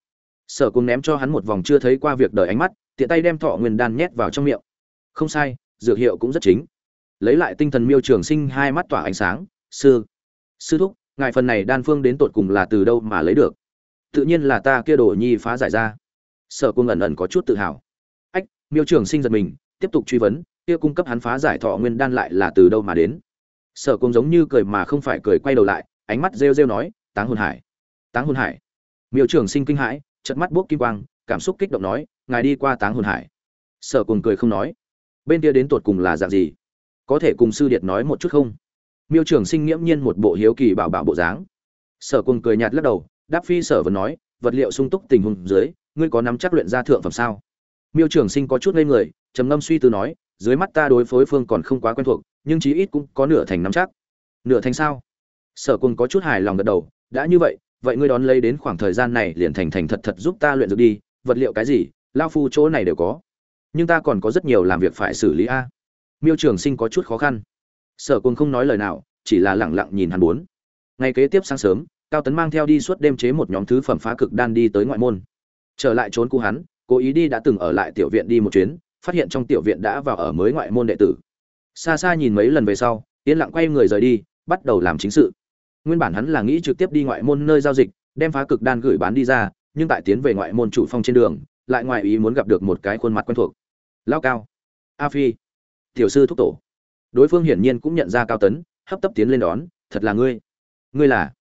Sở cùng ném cho hắn một vòng chưa thấy qua việc đời ánh mắt, tiện tay đem thọ nguyên đan nhét vào trong miệng. Không sai, dược hiệu cũng rất chính. Lấy lại tinh thần miêu trường sinh hai mắt tỏa ánh sáng, sư sư thúc, ngài phần này đan phương đến tột cùng là từ đâu mà lấy được? Tự nhiên là ta kia đồ nhi phá giải ra. Sở cung ẩn ẩn có chút tự hào miêu trường sinh giật mình, tiếp tục truy vấn, kia cung cấp hắn phá giải thọ nguyên đan lại là từ đâu mà đến? Sở cung giống như cười mà không phải cười quay đầu lại, ánh mắt rêu rêu nói, táng hồn hải, táng hồn hải. Miêu trường sinh kinh hãi trận mắt buốc kim quang, cảm xúc kích động nói, ngài đi qua táng hồn hải. Sở cùng cười không nói, bên kia đến tột cùng là dạng gì? Có thể cùng sư điệt nói một chút không? Miêu trường sinh nghiễm nhiên một bộ hiếu kỳ bảo bảo bộ dáng. Sở cùng cười nhạt lắc đầu, đáp phi sở vẫn nói, vật liệu sung túc tình huống dưới, ngươi có nắm chắc luyện ra thượng phẩm sao? Miêu trường sinh có chút ngây người, trầm ngâm suy tư nói, dưới mắt ta đối phối phương còn không quá quen thuộc, nhưng chí ít cũng có nửa thành nắm chắc. Nửa thành sao? Sở cùng có chút hài lòng gật đầu, đã như vậy vậy ngươi đón lấy đến khoảng thời gian này liền thành thành thật thật giúp ta luyện dược đi, vật liệu cái gì, lao phu chỗ này đều có. Nhưng ta còn có rất nhiều làm việc phải xử lý a. Miêu trường sinh có chút khó khăn. Sở cùng không nói lời nào, chỉ là lẳng lặng nhìn hắn bốn. Ngày kế tiếp sáng sớm, cao tấn mang theo đi suốt đêm chế một nhóm thứ phẩm phá cực đan đi tới ngoại môn. Trở lại trốn cũ hắn cố ý đi đã từng ở lại tiểu viện đi một chuyến, phát hiện trong tiểu viện đã vào ở mới ngoại môn đệ tử. Xa xa nhìn mấy lần về sau, yên lặng quay người rời đi, bắt đầu làm chính sự. Nguyên bản hắn là nghĩ trực tiếp đi ngoại môn nơi giao dịch, đem phá cực đan gửi bán đi ra, nhưng tại tiến về ngoại môn chủ phong trên đường, lại ngoại ý muốn gặp được một cái khuôn mặt quen thuộc. Lao cao. A phi. Tiểu sư thúc tổ. Đối phương hiển nhiên cũng nhận ra cao tấn, hấp tấp tiến lên đón, thật là ngươi. Ngươi là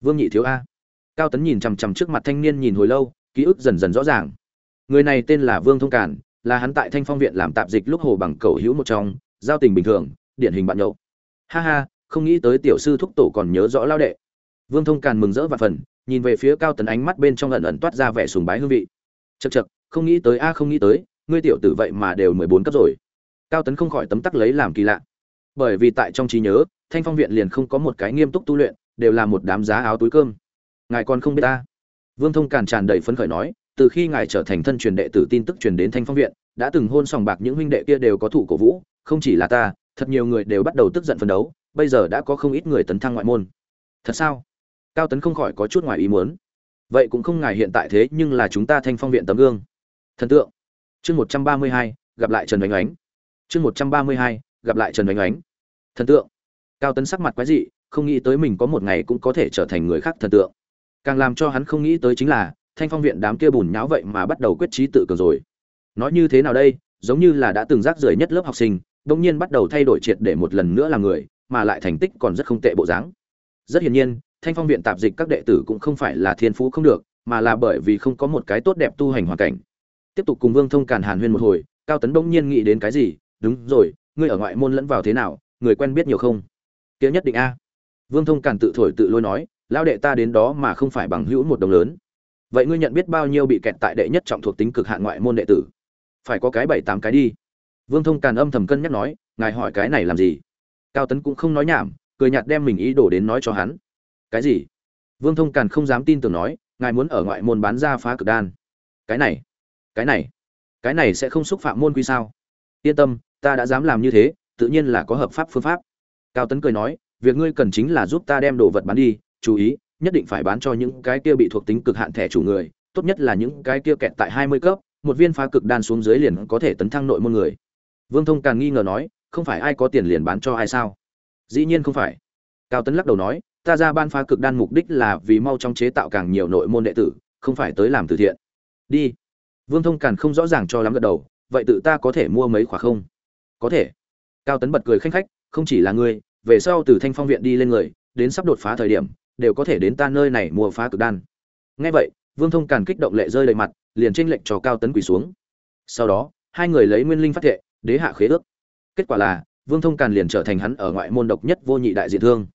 vương nhị thiếu a. Cao tấn nhìn chằm chằm trước mặt thanh niên nhìn hồi lâu, ký ức dần dần rõ ràng người này tên là vương thông cản là hắn tại thanh phong viện làm tạp dịch lúc hồ bằng cầu hữu một trong, giao tình bình thường, điển hình bạn nhậu. Ha ha, không nghĩ tới tiểu sư thúc tổ còn nhớ rõ lao đệ. Vương thông càn mừng rỡ và phần, nhìn về phía cao tấn ánh mắt bên trong ẩn ẩn toát ra vẻ sùng bái hương vị. Chật chật không nghĩ tới a, không nghĩ tới, ngươi tiểu tử vậy mà đều mười bốn cấp rồi. Cao tấn không khỏi tấm tắc lấy làm kỳ lạ. Bởi vì tại trong trí nhớ, thanh phong viện liền không có một cái nghiêm túc tu luyện, đều là một đám giá áo túi cơm. Ngài còn không biết ta. Vương thông càn tràn đầy phấn khởi nói từ khi ngài trở thành thân truyền đệ tử tin tức truyền đến thanh phong viện, đã từng hôn sòng bạc những huynh đệ kia đều có thủ cổ vũ, không chỉ là ta, thật nhiều người đều bắt đầu tức giận phấn đấu, bây giờ đã có không ít người tấn thăng ngoại môn. Thật sao? Cao tấn không khỏi có chút ngoài ý muốn. Vậy cũng không ngài hiện tại thế, nhưng là chúng ta thanh phong viện tấm gương. Thần tượng. Chương một trăm ba mươi hai, gặp lại trần oánh oánh. Chương một trăm ba mươi hai, gặp lại trần oánh oánh. Thần tượng. Cao tấn sắc mặt quái dị, không nghĩ tới mình có một ngày cũng có thể trở thành người khác thần tượng. Càng làm cho hắn không nghĩ tới chính là thanh phong viện đám kia bùn nháo vậy mà bắt đầu quyết trí tự cường rồi. Nói như thế nào đây, giống như là đã từng rác rưởi nhất lớp học sinh bỗng nhiên bắt đầu thay đổi triệt để một lần nữa là người, mà lại thành tích còn rất không tệ bộ dáng. Rất hiển nhiên, thanh phong viện tạp dịch các đệ tử cũng không phải là thiên phú không được, mà là bởi vì không có một cái tốt đẹp tu hành hoàn cảnh. Tiếp tục cùng vương thông càn hàn huyên một hồi, cao tấn bỗng nhiên nghĩ đến cái gì, đúng rồi, ngươi ở ngoại môn lẫn vào thế nào, người quen biết nhiều không? Kia nhất định a. Vương thông càn tự thổi tự lôi nói lao đệ ta đến đó mà không phải bằng hữu một đồng lớn vậy ngươi nhận biết bao nhiêu bị kẹt tại đệ nhất trọng thuộc tính cực hạn ngoại môn đệ tử? Phải có cái bảy tám cái đi. Vương thông càn âm thầm cân nhắc nói, ngài hỏi cái này làm gì? Cao tấn cũng không nói nhảm, cười nhạt đem mình ý đồ đến nói cho hắn. Cái gì? Vương thông càn không dám tin tưởng nói, ngài muốn ở ngoại môn bán ra phá cực đan. Cái này cái này cái này sẽ không xúc phạm môn quy sao? Yên tâm, ta đã dám làm như thế, tự nhiên là có hợp pháp phương pháp. Cao tấn cười nói, việc ngươi cần chính là giúp ta đem đồ vật bán đi, chú ý nhất định phải bán cho những cái kia bị thuộc tính cực hạn thẻ chủ người, tốt nhất là những cái kia kẹt tại hai mươi cấp, một viên phá cực đan xuống dưới liền có thể tấn thăng nội môn người. Vương thông càng nghi ngờ nói, không phải ai có tiền liền bán cho ai sao? Dĩ nhiên không phải. Cao tấn lắc đầu nói, ta ra ban phá cực đan mục đích là vì mau chóng chế tạo càng nhiều nội môn đệ tử, không phải tới làm từ thiện. Đi. Vương thông càng không rõ ràng cho lắm gật đầu, vậy tự ta có thể mua mấy khóa không? Có thể. Cao tấn bật cười khanh khách, không chỉ là ngươi, về sau từ thanh phong viện đi lên người, đến sắp đột phá thời điểm đều có thể đến ta nơi này mua phá cực đan. Nghe vậy, vương thông càn kích động lệ rơi đầy mặt, liền tranh lệnh cho cao tấn quỳ xuống. Sau đó, hai người lấy nguyên linh phát thệ, đế hạ khế ước. Kết quả là, vương thông càn liền trở thành hắn ở ngoại môn độc nhất vô nhị đại diện thương.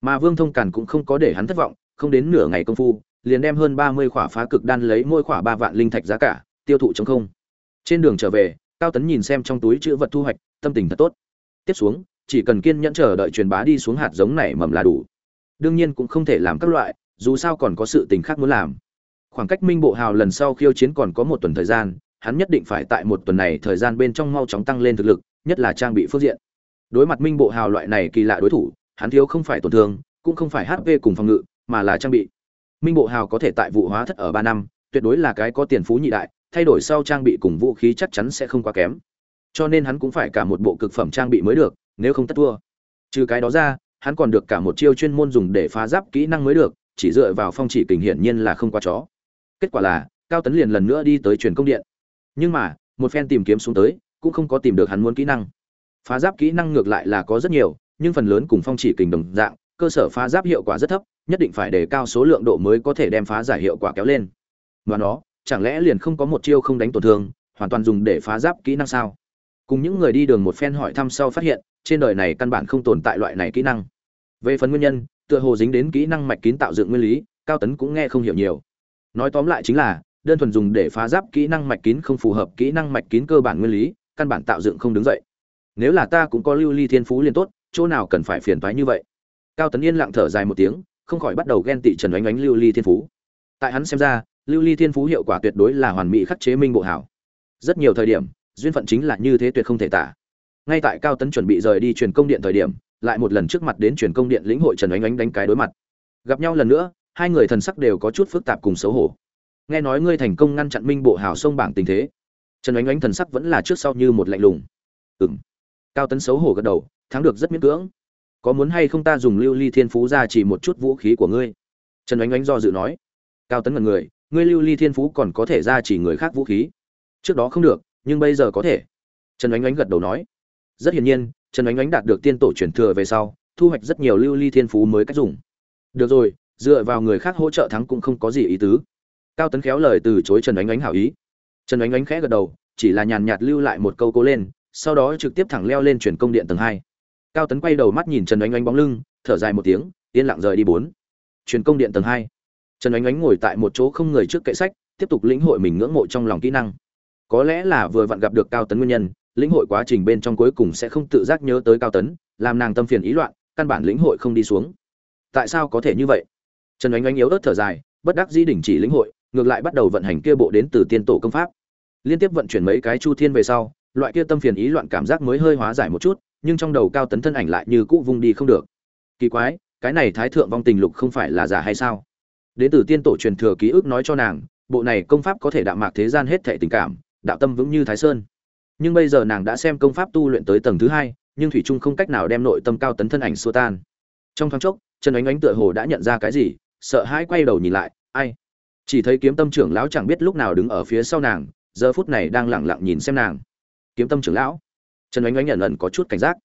Mà vương thông càn cũng không có để hắn thất vọng, không đến nửa ngày công phu, liền đem hơn ba mươi khỏa phá cực đan lấy mỗi khỏa ba vạn linh thạch giá cả, tiêu thụ chống không. Trên đường trở về, cao tấn nhìn xem trong túi chữ vật thu hoạch, tâm tình thật tốt. Tiếp xuống, chỉ cần kiên nhẫn chờ đợi truyền bá đi xuống hạt giống này mầm là đủ đương nhiên cũng không thể làm các loại, dù sao còn có sự tình khác muốn làm. Khoảng cách minh bộ hào lần sau khiêu chiến còn có một tuần thời gian, hắn nhất định phải tại một tuần này thời gian bên trong mau chóng tăng lên thực lực, nhất là trang bị phương diện. Đối mặt minh bộ hào loại này kỳ lạ đối thủ, hắn thiếu không phải tổn thương, cũng không phải hp cùng phòng ngự, mà là trang bị. Minh bộ hào có thể tại vụ hóa thất ở ba năm, tuyệt đối là cái có tiền phú nhị đại, thay đổi sau trang bị cùng vũ khí chắc chắn sẽ không quá kém. Cho nên hắn cũng phải cả một bộ cực phẩm trang bị mới được, nếu không tất thua. Trừ cái đó ra hắn còn được cả một chiêu chuyên môn dùng để phá giáp kỹ năng mới được, chỉ dựa vào phong chỉ kình hiển nhiên là không qua chó. Kết quả là, cao tấn liền lần nữa đi tới truyền công điện. Nhưng mà, một phen tìm kiếm xuống tới, cũng không có tìm được hắn muốn kỹ năng. Phá giáp kỹ năng ngược lại là có rất nhiều, nhưng phần lớn cùng phong chỉ kình đồng dạng, cơ sở phá giáp hiệu quả rất thấp, nhất định phải đề cao số lượng độ mới có thể đem phá giải hiệu quả kéo lên. Và nó, chẳng lẽ liền không có một chiêu không đánh tổn thương, hoàn toàn dùng để phá giáp kỹ năng sao? Cùng những người đi đường một phen hỏi thăm sau phát hiện trên đời này căn bản không tồn tại loại này kỹ năng. Về phần nguyên nhân, tựa hồ dính đến kỹ năng mạch kín tạo dựng nguyên lý, cao tấn cũng nghe không hiểu nhiều. Nói tóm lại chính là, đơn thuần dùng để phá giáp kỹ năng mạch kín không phù hợp kỹ năng mạch kín cơ bản nguyên lý, căn bản tạo dựng không đứng dậy. Nếu là ta cũng có lưu ly thiên phú liền tốt, chỗ nào cần phải phiền toái như vậy? Cao tấn yên lặng thở dài một tiếng, không khỏi bắt đầu ghen tị trần oánh oánh lưu ly thiên phú. Tại hắn xem ra, lưu ly thiên phú hiệu quả tuyệt đối là hoàn mỹ khắc chế minh bộ hảo. Rất nhiều thời điểm, duyên phận chính là như thế tuyệt không thể tả ngay tại cao tấn chuẩn bị rời đi truyền công điện thời điểm, lại một lần trước mặt đến truyền công điện lĩnh hội trần Ánh Ánh đánh cái đối mặt. Gặp nhau lần nữa, hai người thần sắc đều có chút phức tạp cùng xấu hổ. Nghe nói ngươi thành công ngăn chặn minh bộ hào sông bảng tình thế, trần Ánh Ánh thần sắc vẫn là trước sau như một lạnh lùng. Ừng cao tấn xấu hổ gật đầu, thắng được rất miễn cưỡng. Có muốn hay không ta dùng lưu ly thiên phú ra chỉ một chút vũ khí của ngươi? Trần Ánh Ánh do dự nói. Cao tấn mật người, ngươi lưu ly thiên phú còn có thể ra chỉ người khác vũ khí? Trước đó không được, nhưng bây giờ có thể. Trần Ánh Ánh gật đầu nói rất hiển nhiên, trần Ánh Ánh đạt được tiên tổ truyền thừa về sau, thu hoạch rất nhiều lưu ly thiên phú mới cách dùng. Được rồi, dựa vào người khác hỗ trợ thắng cũng không có gì ý tứ. Cao tấn khéo lời từ chối trần Ánh Ánh hảo ý. Trần Ánh Ánh khẽ gật đầu, chỉ là nhàn nhạt lưu lại một câu cố lên, sau đó trực tiếp thẳng leo lên chuyển công điện tầng hai. Cao tấn quay đầu mắt nhìn trần Ánh Ánh bóng lưng, thở dài một tiếng, yên lặng rời đi bốn. Truyền công điện tầng hai. Trần Ánh Ánh ngồi tại một chỗ không người trước kệ sách, tiếp tục lĩnh hội mình ngưỡng mộ trong lòng kỹ năng. Có lẽ là vừa vặn gặp được cao tấn nguyên nhân lĩnh hội quá trình bên trong cuối cùng sẽ không tự giác nhớ tới cao tấn, làm nàng tâm phiền ý loạn, căn bản lĩnh hội không đi xuống. Tại sao có thể như vậy? Trần oánh oánh yếu ớt thở dài, bất đắc dĩ đình chỉ lĩnh hội, ngược lại bắt đầu vận hành kia bộ đến từ tiên tổ công pháp. Liên tiếp vận chuyển mấy cái chu thiên về sau, loại kia tâm phiền ý loạn cảm giác mới hơi hóa giải một chút, nhưng trong đầu cao tấn thân ảnh lại như cũ vung đi không được. Kỳ quái, cái này thái thượng vong tình lục không phải là giả hay sao? Đến từ tiên tổ truyền thừa ký ức nói cho nàng, bộ này công pháp có thể đạo mạc thế gian hết thệ tình cảm, đạo tâm vững như thái sơn nhưng bây giờ nàng đã xem công pháp tu luyện tới tầng thứ hai, nhưng thủy trung không cách nào đem nội tâm cao tấn thân ảnh xua tan. Trong thoáng chốc, trần ánh ánh tựa hồ đã nhận ra cái gì, sợ hãi quay đầu nhìn lại, ai? Chỉ thấy kiếm tâm trưởng lão chẳng biết lúc nào đứng ở phía sau nàng, giờ phút này đang lẳng lặng nhìn xem nàng. Kiếm tâm trưởng lão? Trần ánh ánh nhận lần có chút cảnh giác.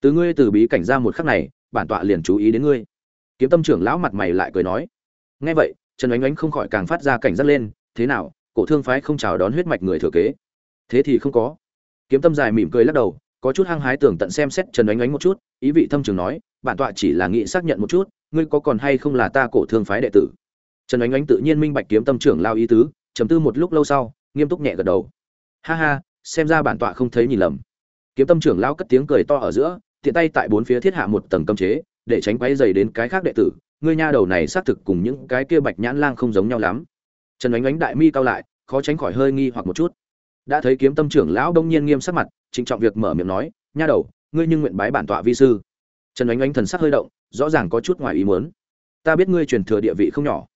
Từ ngươi từ bí cảnh ra một khắc này, bản tọa liền chú ý đến ngươi. Kiếm tâm trưởng lão mặt mày lại cười nói. Nghe vậy, trần ánh ánh không khỏi càng phát ra cảnh giác lên, thế nào, cổ thương phái không chào đón huyết mạch người thừa kế? Thế thì không có kiếm tâm dài mỉm cười lắc đầu, có chút hăng hái tưởng tận xem xét trần ánh ánh một chút, ý vị thâm trường nói, bản tọa chỉ là nghĩ xác nhận một chút, ngươi có còn hay không là ta cổ thương phái đệ tử. Trần ánh ánh tự nhiên minh bạch kiếm tâm trưởng lao ý tứ, trầm tư một lúc lâu sau, nghiêm túc nhẹ gật đầu. Ha ha, xem ra bản tọa không thấy nhìn lầm. Kiếm tâm trưởng lao cất tiếng cười to ở giữa, tiện tay tại bốn phía thiết hạ một tầng cấm chế, để tránh quấy dày đến cái khác đệ tử, ngươi nha đầu này xác thực cùng những cái kia bạch nhãn lang không giống nhau lắm. Trần ánh ánh đại mi cao lại, khó tránh khỏi hơi nghi hoặc một chút đã thấy kiếm tâm trưởng lão đông nhiên nghiêm sắc mặt, trịnh trọng việc mở miệng nói, nha đầu, ngươi nhưng nguyện bái bản tọa vi sư. Trần ánh ánh thần sắc hơi động, rõ ràng có chút ngoài ý muốn. Ta biết ngươi truyền thừa địa vị không nhỏ.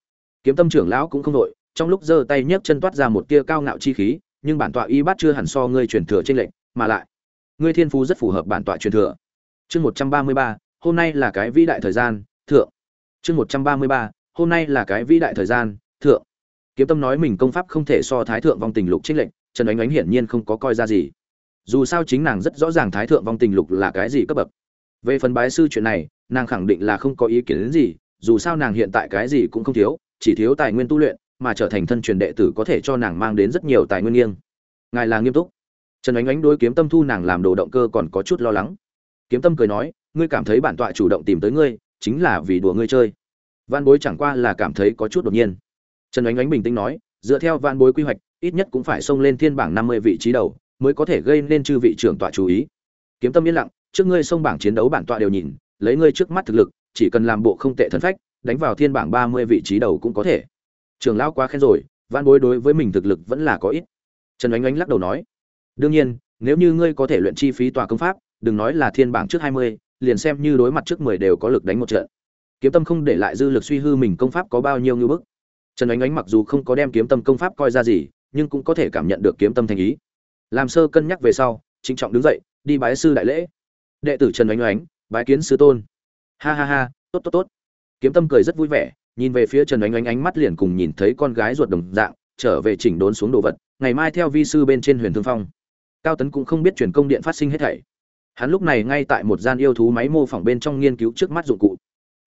Kiếm tâm trưởng lão cũng không đội, trong lúc giơ tay nhấc chân toát ra một tia cao ngạo chi khí, nhưng bản tọa y bát chưa hẳn so ngươi truyền thừa trên lệnh mà lại, ngươi thiên phú rất phù hợp bản tọa truyền thừa. Chương một trăm ba mươi ba, hôm nay là cái vĩ đại thời gian, thượng. Chương một trăm ba mươi ba, hôm nay là cái vĩ đại thời gian, thượng. Kiếm tâm nói mình công pháp không thể so thái thượng vong tình lục trích lệnh trần ánh ánh hiển nhiên không có coi ra gì. Dù sao chính nàng rất rõ ràng thái thượng vong tình lục là cái gì cấp bậc. Về phần bái sư chuyện này, nàng khẳng định là không có ý kiến đến gì, dù sao nàng hiện tại cái gì cũng không thiếu, chỉ thiếu tài nguyên tu luyện, mà trở thành thân truyền đệ tử có thể cho nàng mang đến rất nhiều tài nguyên nghiêng. Ngài là nghiêm túc. Trần ánh ánh đối kiếm tâm thu nàng làm đồ động cơ còn có chút lo lắng. Kiếm tâm cười nói, ngươi cảm thấy bản tọa chủ động tìm tới ngươi, chính là vì đùa ngươi chơi. Văn bối chẳng qua là cảm thấy có chút đột nhiên. Trần ánh ánh bình tĩnh nói, dựa theo văn bối quy hoạch ít nhất cũng phải xông lên thiên bảng năm mươi vị trí đầu mới có thể gây nên chư vị trưởng tọa chú ý. Kiếm tâm yên lặng, trước ngươi xông bảng chiến đấu bản tọa đều nhìn, lấy ngươi trước mắt thực lực, chỉ cần làm bộ không tệ thần phách, đánh vào thiên bảng ba mươi vị trí đầu cũng có thể. Trường lão quá khen rồi văn bối đối với mình thực lực vẫn là có ít. Trần ánh ánh lắc đầu nói, đương nhiên, nếu như ngươi có thể luyện chi phí tòa công pháp, đừng nói là thiên bảng trước hai mươi, liền xem như đối mặt trước mười đều có lực đánh một trận. Kiếm tâm không để lại dư lực suy hư mình công pháp có bao nhiêu ngưỡng bức. Trần ánh ánh mặc dù không có đem kiếm tâm công pháp coi ra gì nhưng cũng có thể cảm nhận được kiếm tâm thành ý. Làm sơ cân nhắc về sau, trịnh trọng đứng dậy, đi bái sư đại lễ. Đệ tử trần oánh oánh, bái kiến sư tôn. Ha ha ha, tốt tốt tốt. Kiếm tâm cười rất vui vẻ, nhìn về phía trần oánh oánh ánh mắt liền cùng nhìn thấy con gái ruột đồng dạng, trở về chỉnh đốn xuống đồ vật, ngày mai theo vi sư bên trên huyền thương phong. Cao tấn cũng không biết truyền công điện phát sinh hết thảy. Hắn lúc này ngay tại một gian yêu thú máy mô phỏng bên trong nghiên cứu trước mắt dụng cụ.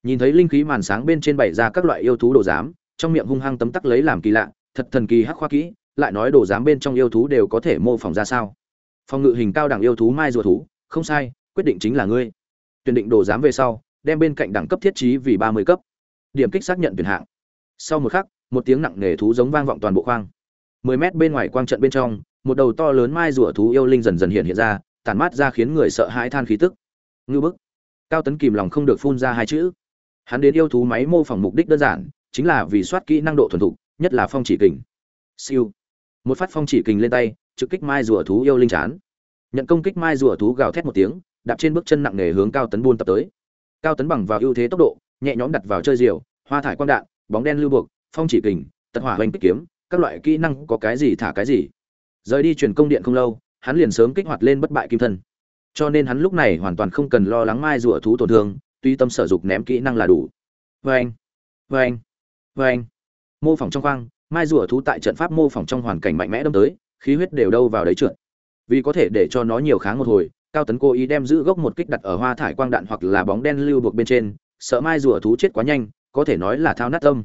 Nhìn thấy linh khí màn sáng bên trên bày ra các loại yêu thú đồ giám, trong miệng hung hăng tấm tắc lấy làm kỳ lạ, thật thần kỳ hắc khoa kỹ lại nói đồ giám bên trong yêu thú đều có thể mô phỏng ra sao? Phòng ngự hình cao đẳng yêu thú mai rùa thú, không sai, quyết định chính là ngươi. Tuyển định đồ giám về sau, đem bên cạnh đẳng cấp thiết trí vì ba mươi cấp. Điểm kích xác nhận tuyển hạng. Sau một khắc, một tiếng nặng nề thú giống vang vọng toàn bộ khoang. mười mét bên ngoài quang trận bên trong, một đầu to lớn mai rùa thú yêu linh dần dần hiện hiện ra tàn mát ra khiến người sợ hãi than khí tức. Ngư bức. Cao tấn kìm lòng không được phun ra hai chữ. Hắn đến yêu thú máy mô phỏng mục đích đơn giản, chính là vì soát kỹ năng độ thuần thục, nhất là phong chỉ kình. Siêu một phát phong chỉ kình lên tay, trực kích mai rùa thú yêu linh chán. Nhận công kích mai rùa thú gào thét một tiếng, đạp trên bước chân nặng nề hướng cao tấn buôn tập tới. Cao tấn bằng vào ưu thế tốc độ, nhẹ nhõm đặt vào chơi diều, hoa thải quang đạn, bóng đen lưu buộc, phong chỉ kình, tật hỏa hoành kích kiếm, các loại kỹ năng có cái gì thả cái gì. Rời đi truyền công điện không lâu, hắn liền sớm kích hoạt lên bất bại kim thân. Cho nên hắn lúc này hoàn toàn không cần lo lắng mai rùa thú tổn thương, tuy tâm sở dục ném kỹ năng là đủ. Vê anh vê anh vê anh mô phỏng trong khoang mai rùa thú tại trận pháp mô phỏng trong hoàn cảnh mạnh mẽ đâm tới, khí huyết đều đâu vào đấy trượt. Vì có thể để cho nó nhiều kháng một hồi, cao tấn cố ý đem giữ gốc một kích đặt ở hoa thải quang đạn hoặc là bóng đen lưu buộc bên trên, sợ mai rùa thú chết quá nhanh, có thể nói là thao nát tâm.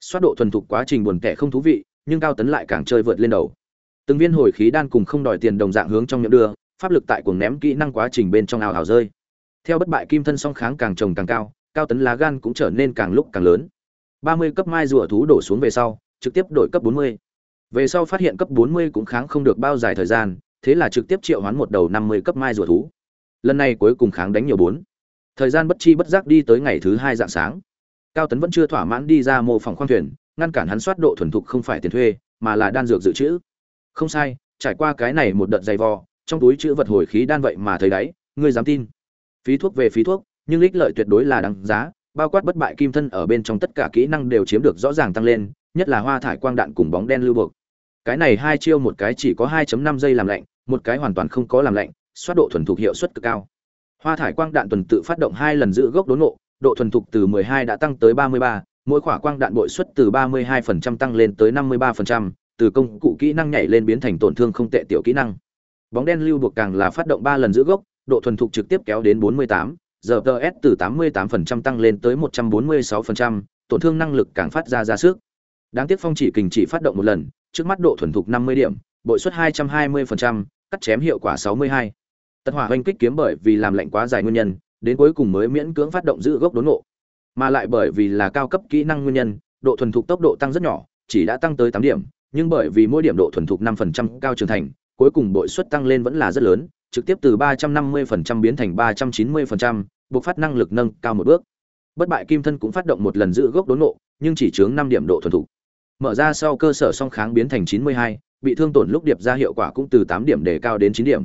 Xoát độ thuần thục quá trình buồn tẻ không thú vị, nhưng cao tấn lại càng chơi vượt lên đầu. Từng viên hồi khí đan cùng không đòi tiền đồng dạng hướng trong nhậm đưa, pháp lực tại cuồng ném kỹ năng quá trình bên trong ảo hào rơi. Theo bất bại kim thân song kháng càng trồng càng cao cao tấn lá gan cũng trở nên càng lúc càng lớn. Ba mươi cấp mai rùa thú đổ xuống về sau trực tiếp đổi cấp bốn mươi. Về sau phát hiện cấp bốn mươi cũng kháng không được bao dài thời gian, thế là trực tiếp triệu hoán một đầu năm mươi cấp mai rùa thú. Lần này cuối cùng kháng đánh nhiều bốn. Thời gian bất chi bất giác đi tới ngày thứ hai dạng sáng. Cao tấn vẫn chưa thỏa mãn đi ra mô phòng khoang thuyền, ngăn cản hắn soát độ thuần thục không phải tiền thuê, mà là đan dược dự trữ. Không sai, trải qua cái này một đợt dày vò, trong túi chữ vật hồi khí đan vậy mà thấy đấy ngươi dám tin. Phí thuốc về phí thuốc, nhưng ích lợi tuyệt đối là đáng giá, bao quát bất bại kim thân ở bên trong tất cả kỹ năng đều chiếm được rõ ràng tăng lên nhất là hoa thải quang đạn cùng bóng đen lưu buộc cái này hai chiêu một cái chỉ có 2.5 giây làm lạnh một cái hoàn toàn không có làm lạnh xoát độ thuần thục hiệu suất cực cao hoa thải quang đạn tuần tự phát động hai lần giữ gốc đốn nộ độ thuần thục từ 12 đã tăng tới 33, mỗi quả quang đạn bội suất từ 32% tăng lên tới 53%, từ công cụ kỹ năng nhảy lên biến thành tổn thương không tệ tiểu kỹ năng. Bóng đen lưu buộc càng là phát động 3 lần giữ gốc, độ thuần thục trực tiếp kéo đến 48, giờ TS từ 88% tăng lên tới 146%, tổn thương năng lực càng phát ra ra sức. Đáng tiếc phong chỉ kình chỉ phát động một lần, trước mắt độ thuần thục 50 điểm, bội suất 220%, cắt chém hiệu quả 62. Tật hỏa hoành kích kiếm bởi vì làm lệnh quá dài nguyên nhân, đến cuối cùng mới miễn cưỡng phát động giữ gốc đốn ngộ. Mà lại bởi vì là cao cấp kỹ năng nguyên nhân, độ thuần thục tốc độ tăng rất nhỏ, chỉ đã tăng tới 8 điểm, nhưng bởi vì mỗi điểm độ thuần thục 5% cao trưởng thành, cuối cùng bội suất tăng lên vẫn là rất lớn, trực tiếp từ 350% biến thành 390%, buộc phát năng lực nâng cao một bước. Bất bại kim thân cũng phát động một lần giữ gốc đốn ngộ nhưng chỉ chướng 5 điểm độ thuần thục. Mở ra sau cơ sở song kháng biến thành 92, bị thương tổn lúc điệp ra hiệu quả cũng từ 8 điểm để cao đến 9 điểm.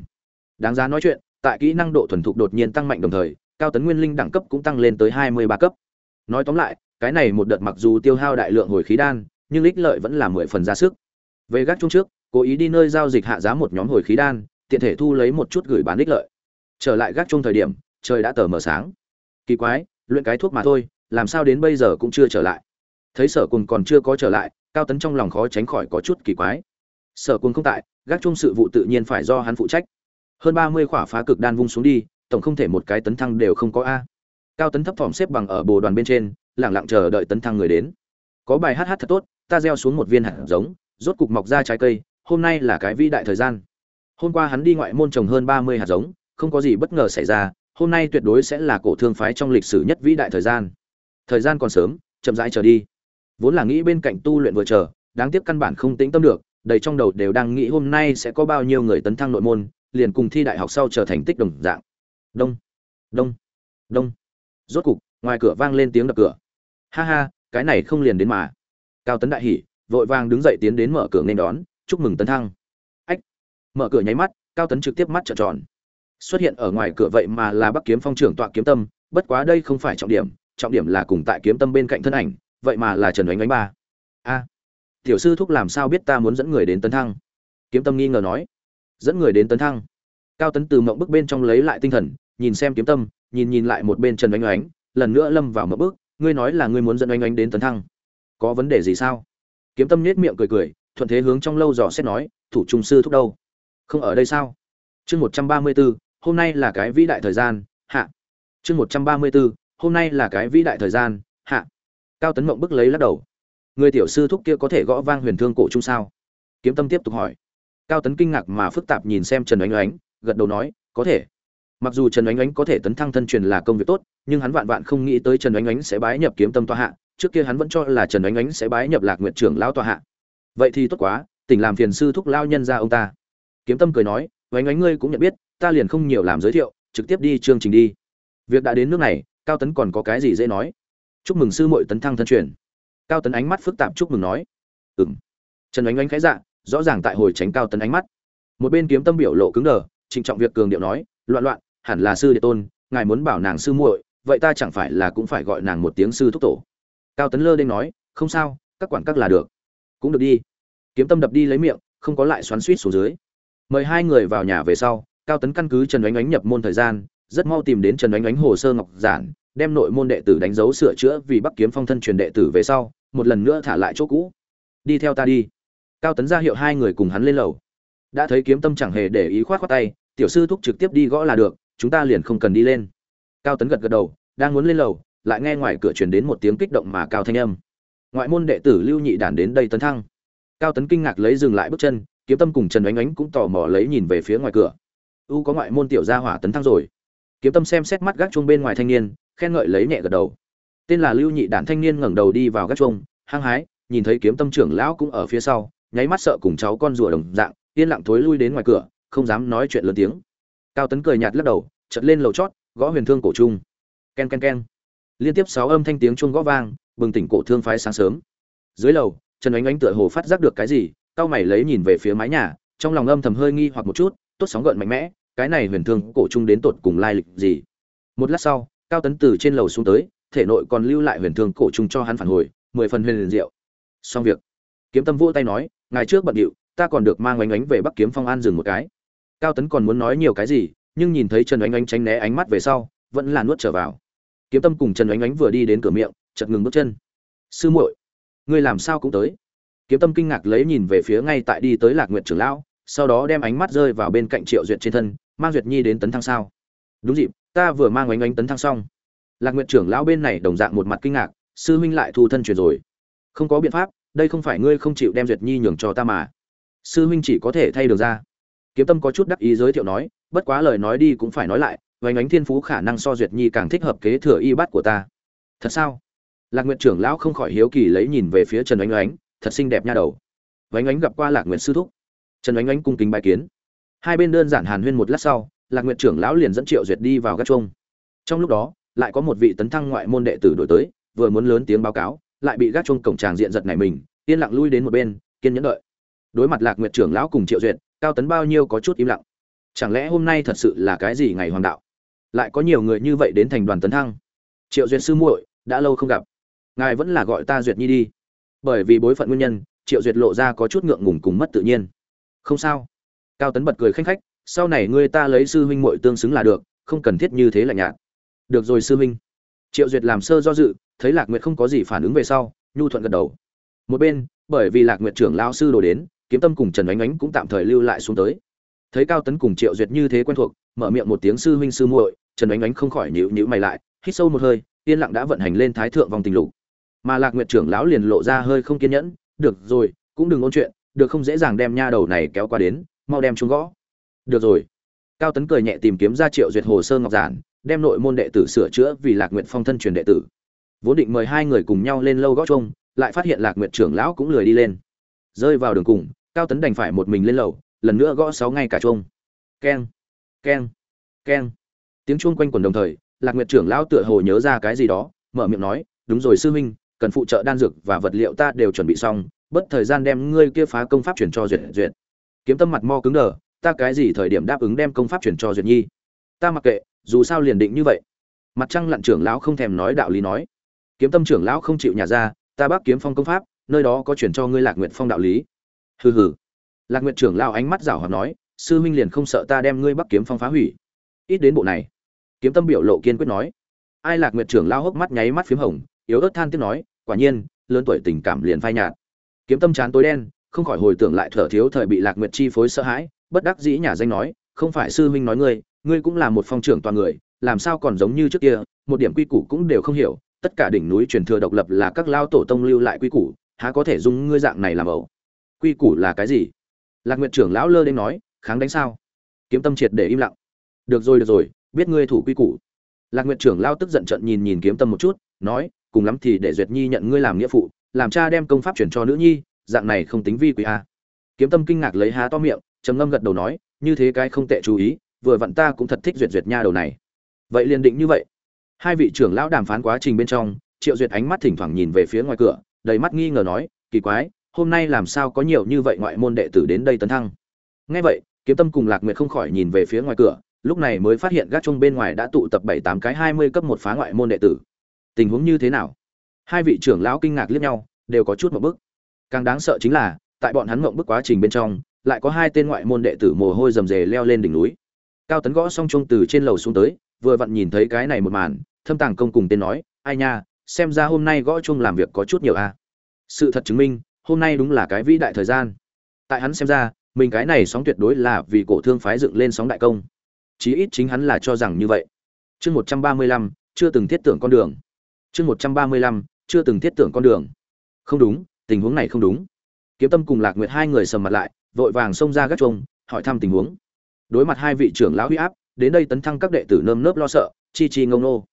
Đáng giá nói chuyện, tại kỹ năng độ thuần thục đột nhiên tăng mạnh đồng thời, cao tấn nguyên linh đẳng cấp cũng tăng lên tới 23 cấp. Nói tóm lại, cái này một đợt mặc dù tiêu hao đại lượng hồi khí đan, nhưng ích lợi vẫn là 10 phần ra sức. Về gác chung trước, cố ý đi nơi giao dịch hạ giá một nhóm hồi khí đan, tiện thể thu lấy một chút gửi bán ích lợi. Trở lại gác chung thời điểm, trời đã tờ mờ sáng. Kỳ quái, luyện cái thuốc mà thôi, làm sao đến bây giờ cũng chưa trở lại. Thấy Sở Cùng còn chưa có trở lại, Cao Tấn trong lòng khó tránh khỏi có chút kỳ quái. Sở Cuồng không tại, gác chung sự vụ tự nhiên phải do hắn phụ trách. Hơn 30 khỏa phá cực đan vung xuống đi, tổng không thể một cái tấn thăng đều không có a. Cao Tấn thấp thỏm xếp bằng ở bồ đoàn bên trên, lặng lặng chờ đợi tấn thăng người đến. Có bài hát hát thật tốt, ta gieo xuống một viên hạt giống, rốt cục mọc ra trái cây, hôm nay là cái vĩ đại thời gian. Hôm qua hắn đi ngoại môn trồng hơn 30 hạt giống, không có gì bất ngờ xảy ra, hôm nay tuyệt đối sẽ là cổ thương phái trong lịch sử nhất vĩ đại thời gian. Thời gian còn sớm, chậm rãi chờ đi. Vốn là nghĩ bên cạnh tu luyện vừa chờ, đáng tiếc căn bản không tĩnh tâm được, đầy trong đầu đều đang nghĩ hôm nay sẽ có bao nhiêu người tấn thăng nội môn, liền cùng thi đại học sau trở thành tích đồng dạng. Đông, đông, đông. Rốt cục, ngoài cửa vang lên tiếng đập cửa. Ha ha, cái này không liền đến mà. Cao Tấn đại hỉ, vội vàng đứng dậy tiến đến mở cửa nên đón, chúc mừng tấn thăng. Ách. Mở cửa nháy mắt, Cao Tấn trực tiếp mắt trợn tròn. Xuất hiện ở ngoài cửa vậy mà là Bắc Kiếm Phong trưởng tọa kiếm tâm, bất quá đây không phải trọng điểm, trọng điểm là cùng tại kiếm tâm bên cạnh thân ảnh, vậy mà là Trần Oánh Oánh ba. A. tiểu sư thúc làm sao biết ta muốn dẫn người đến tấn thăng? Kiếm tâm nghi ngờ nói. Dẫn người đến tấn thăng. Cao Tấn từ mộng bức bên trong lấy lại tinh thần, nhìn xem kiếm tâm, nhìn nhìn lại một bên Trần Oánh Oánh, lần nữa lâm vào mộng bức, ngươi nói là ngươi muốn dẫn Oánh Oánh đến tấn thăng? Có vấn đề gì sao? Kiếm tâm nhếch miệng cười cười, thuận thế hướng trong lâu dò xét nói, thủ trung sư thúc đâu? Không ở đây sao? Chương 134, hôm nay là cái vĩ đại thời gian, hạ. Chương 134, hôm nay là cái vĩ đại thời gian, hạ. Cao Tấn Mộng bức lấy lắc đầu. Người tiểu sư thúc kia có thể gõ vang huyền thương cổ trung sao? Kiếm Tâm tiếp tục hỏi. Cao Tấn kinh ngạc mà phức tạp nhìn xem Trần Oánh Oánh, gật đầu nói, có thể. Mặc dù Trần Oánh Oánh có thể tấn thăng thân truyền là công việc tốt, nhưng hắn vạn vạn không nghĩ tới Trần Oánh Oánh sẽ bái nhập kiếm tâm tòa hạ, trước kia hắn vẫn cho là Trần Oánh Oánh sẽ bái nhập Lạc Nguyệt trưởng lão tòa hạ. Vậy thì tốt quá, tỉnh làm phiền sư thúc lao nhân ra ông ta. Kiếm Tâm cười nói, Oánh Oánh ngươi cũng nhận biết, ta liền không nhiều làm giới thiệu, trực tiếp đi chương trình đi. Việc đã đến nước này, Cao Tấn còn có cái gì dễ nói? Chúc mừng sư muội tấn thăng thân truyền. Cao Tấn ánh mắt phức tạp chúc mừng nói. Ừm. Trần Ánh Ánh khái dạ, rõ ràng tại hồi tránh Cao Tấn ánh mắt. Một bên kiếm tâm biểu lộ cứng đờ, trịnh trọng việc cường điệu nói, loạn loạn, hẳn là sư đệ tôn, ngài muốn bảo nàng sư muội, vậy ta chẳng phải là cũng phải gọi nàng một tiếng sư thúc tổ. Cao Tấn lơ đênh nói, không sao, các quản các là được. Cũng được đi. Kiếm tâm đập đi lấy miệng, không có lại xoắn suýt xuống dưới. Mời hai người vào nhà về sau, Cao Tấn căn cứ Trần Ánh Oánh nhập môn thời gian, rất mau tìm đến Trần Ánh Oánh hồ sơ ngọc giản, đem nội môn đệ tử đánh dấu sửa chữa vì Bắc Kiếm Phong thân truyền đệ tử về sau, một lần nữa thả lại chỗ cũ. Đi theo ta đi. Cao Tấn ra hiệu hai người cùng hắn lên lầu. Đã thấy Kiếm Tâm chẳng hề để ý khoát khoát tay, tiểu sư thúc trực tiếp đi gõ là được, chúng ta liền không cần đi lên. Cao Tấn gật gật đầu, đang muốn lên lầu, lại nghe ngoài cửa truyền đến một tiếng kích động mà cao thanh âm. Ngoại môn đệ tử Lưu Nhị Đản đến đây tấn thăng. Cao Tấn kinh ngạc lấy dừng lại bước chân, Kiếm Tâm cùng Trần ánh ánh cũng tò mò lấy nhìn về phía ngoài cửa. U có ngoại môn tiểu gia hỏa tấn thăng rồi. Kiếm Tâm xem xét mắt gác chuông bên ngoài thanh niên, khen ngợi lấy nhẹ gật đầu. Tên là lưu nhị đản thanh niên ngẩng đầu đi vào gác chuông hăng hái nhìn thấy kiếm tâm trưởng lão cũng ở phía sau nháy mắt sợ cùng cháu con rùa đồng dạng yên lặng thối lui đến ngoài cửa không dám nói chuyện lớn tiếng. Cao tấn cười nhạt lắc đầu chật lên lầu chót gõ huyền thương cổ trung. Ken ken ken. Liên tiếp sáu âm thanh tiếng chuông gõ vang bừng tỉnh cổ thương phái sáng sớm. Dưới lầu trần ánh ánh tựa hồ phát giác được cái gì cao mày lấy nhìn về phía mái nhà trong lòng âm thầm hơi nghi hoặc một chút tốt sóng gợn mạnh mẽ cái này huyền thương cổ trung đến tột cùng lai lịch gì? Một lát sau, cao tấn từ trên lầu xuống tới, thể nội còn lưu lại huyền thương cổ trung cho hắn phản hồi, mười phần huyền liền diệu. Xong việc. Kiếm tâm vỗ tay nói ngày trước bận điệu, ta còn được mang oánh oánh về bắc kiếm phong an dừng một cái. Cao tấn còn muốn nói nhiều cái gì, nhưng nhìn thấy trần oánh oánh tránh né ánh mắt về sau, vẫn là nuốt trở vào. Kiếm tâm cùng trần oánh oánh vừa đi đến cửa miệng chật ngừng bước chân. Sư muội, ngươi làm sao cũng tới? Kiếm tâm kinh ngạc lấy nhìn về phía ngay tại đi tới lạc nguyện trưởng lão sau đó đem ánh mắt rơi vào bên cạnh triệu duyệt trên thân, mang duyệt nhi đến tấn thăng sao? Đúng dịp, ta vừa mang oánh oánh tấn thăng xong. Lạc nguyện trưởng lão bên này đồng dạng một mặt kinh ngạc, sư huynh lại thu thân chuyển rồi. Không có biện pháp, đây không phải ngươi không chịu đem duyệt nhi nhường cho ta mà. Sư huynh chỉ có thể thay đường ra. Kiếm tâm có chút đắc ý giới thiệu nói, bất quá lời nói đi cũng phải nói lại oánh oánh thiên phú khả năng so duyệt nhi càng thích hợp kế thừa y bát của ta. Thật sao? Lạc nguyện trưởng lão không khỏi hiếu kỳ lấy nhìn về phía trần oánh oánh thật xinh đẹp nha đầu. Oánh oánh gặp qua lạc nguyện sư thúc trần oánh oánh cung kính bài kiến. Hai bên đơn giản hàn huyên một lát sau, lạc nguyệt trưởng lão liền dẫn triệu duyệt đi vào gác chuông. Trong lúc đó, lại có một vị tấn thăng ngoại môn đệ tử đổi tới, vừa muốn lớn tiếng báo cáo, lại bị gác chuông cổng tràng diện giật này mình, yên lặng lui đến một bên, kiên nhẫn đợi. Đối mặt lạc nguyệt trưởng lão cùng triệu duyệt, cao tấn bao nhiêu có chút im lặng. Chẳng lẽ hôm nay thật sự là cái gì ngày hoàng đạo? Lại có nhiều người như vậy đến thành đoàn tấn thăng. Triệu duyệt sư muội, đã lâu không gặp. Ngài vẫn là gọi ta duyệt nhi đi. Bởi vì bối phận nguyên nhân, triệu duyệt lộ ra có chút ngượng ngùng cùng mất tự nhiên không sao. Cao tấn bật cười khanh khách, sau này ngươi ta lấy sư huynh muội tương xứng là được, không cần thiết như thế là nhạt. Được rồi sư huynh. Triệu duyệt làm sơ do dự, thấy lạc nguyệt không có gì phản ứng về sau, nhu thuận gật đầu. Một bên, bởi vì lạc nguyệt trưởng lao sư đồ đến, kiếm tâm cùng trần ánh ánh cũng tạm thời lưu lại xuống tới. Thấy cao tấn cùng triệu duyệt như thế quen thuộc, mở miệng một tiếng sư huynh sư muội, trần ánh ánh không khỏi nhịu nhịu mày lại, hít sâu một hơi, yên lặng đã vận hành lên thái thượng vòng tình lục. Mà lạc nguyệt trưởng lão liền lộ ra hơi không kiên nhẫn, được rồi, cũng đừng ôn chuyện được không dễ dàng đem nha đầu này kéo qua đến, mau đem chúng gõ. Được rồi. Cao tấn cười nhẹ tìm kiếm ra triệu duyệt hồ sơ ngọc giản, đem nội môn đệ tử sửa chữa vì lạc nguyện phong thân truyền đệ tử. Vốn định mời hai người cùng nhau lên lâu gõ chung lại phát hiện lạc nguyện trưởng lão cũng lười đi lên. Rơi vào đường cùng, cao tấn đành phải một mình lên lầu, lần nữa gõ sáu ngay cả chung keng keng keng. Tiếng chuông quanh quần đồng thời, lạc nguyện trưởng lão tựa hồ nhớ ra cái gì đó, mở miệng nói, đúng rồi sư huynh, cần phụ trợ đan dược và vật liệu ta đều chuẩn bị xong bất thời gian đem ngươi kia phá công pháp chuyển cho duyệt duyệt. Kiếm tâm mặt mo cứng đờ, ta cái gì thời điểm đáp ứng đem công pháp chuyển cho duyệt nhi? Ta mặc kệ, dù sao liền định như vậy. Mặt trăng lặn trưởng lão không thèm nói đạo lý nói. Kiếm tâm trưởng lão không chịu nhà ra, ta bác kiếm phong công pháp, nơi đó có chuyển cho ngươi lạc nguyện phong đạo lý. Hừ hừ. Lạc nguyện trưởng lão ánh mắt rảo hoạt nói, sư huynh liền không sợ ta đem ngươi bắc kiếm phong phá hủy. Ít đến bộ này. Kiếm tâm biểu lộ kiên quyết nói. Ai lạc nguyện trưởng lão hốc mắt nháy mắt phím hồng, yếu ớt than tiếng nói, quả nhiên, lớn tuổi tình cảm liền phai nhạt kiếm tâm chán tối đen, không khỏi hồi tưởng lại thở thiếu thời bị lạc nguyệt chi phối sợ hãi, bất đắc dĩ nhà danh nói, không phải sư huynh nói ngươi ngươi cũng là một phong trưởng toàn người, làm sao còn giống như trước kia, một điểm quy củ cũng đều không hiểu, tất cả đỉnh núi truyền thừa độc lập là các lao tổ tông lưu lại quy củ, há có thể dùng ngươi dạng này làm ẩu? Quy củ là cái gì? Lạc nguyệt trưởng lão lơ đến nói, kháng đánh sao? Kiếm tâm triệt để im lặng. Được rồi được rồi, biết ngươi thủ quy củ. Lạc nguyệt trưởng lao tức giận trận nhìn nhìn kiếm tâm một chút, nói, cùng lắm thì để duyệt nhi nhận ngươi làm nghĩa phụ làm cha đem công pháp chuyển cho nữ nhi, dạng này không tính vi quý a. Kiếm tâm kinh ngạc lấy há to miệng, trầm ngâm gật đầu nói, như thế cái không tệ chú ý, vừa vặn ta cũng thật thích duyệt duyệt nha đầu này. Vậy liền định như vậy. Hai vị trưởng lão đàm phán quá trình bên trong, triệu duyệt ánh mắt thỉnh thoảng nhìn về phía ngoài cửa, đầy mắt nghi ngờ nói, kỳ quái, hôm nay làm sao có nhiều như vậy ngoại môn đệ tử đến đây tấn thăng? Ngay vậy, kiếm tâm cùng lạc nguyệt không khỏi nhìn về phía ngoài cửa, lúc này mới phát hiện gác chung bên ngoài đã tụ tập bảy tám cái hai mươi cấp một phá ngoại môn đệ tử. Tình huống như thế nào? Hai vị trưởng lão kinh ngạc liếc nhau, đều có chút một bức. Càng đáng sợ chính là, tại bọn hắn mộng bức quá trình bên trong, lại có hai tên ngoại môn đệ tử mồ hôi rầm rề leo lên đỉnh núi. Cao tấn gõ xong chung từ trên lầu xuống tới, vừa vặn nhìn thấy cái này một màn, thâm tàng công cùng tên nói, ai nha, xem ra hôm nay gõ chung làm việc có chút nhiều a sự thật chứng minh, hôm nay đúng là cái vĩ đại thời gian. Tại hắn xem ra, mình cái này sóng tuyệt đối là vì cổ thương phái dựng lên sóng đại công. Chí ít chính hắn là cho rằng như vậy. Chương một trăm ba mươi lăm, chưa từng thiết tưởng con đường. Chương một trăm ba mươi lăm chưa từng thiết tưởng con đường. Không đúng, tình huống này không đúng. Kiếm tâm cùng lạc nguyệt hai người sầm mặt lại, vội vàng xông ra gác chuông, hỏi thăm tình huống. Đối mặt hai vị trưởng lão huy áp, đến đây tấn thăng các đệ tử nơm nớp lo sợ, chi chi ngông nô.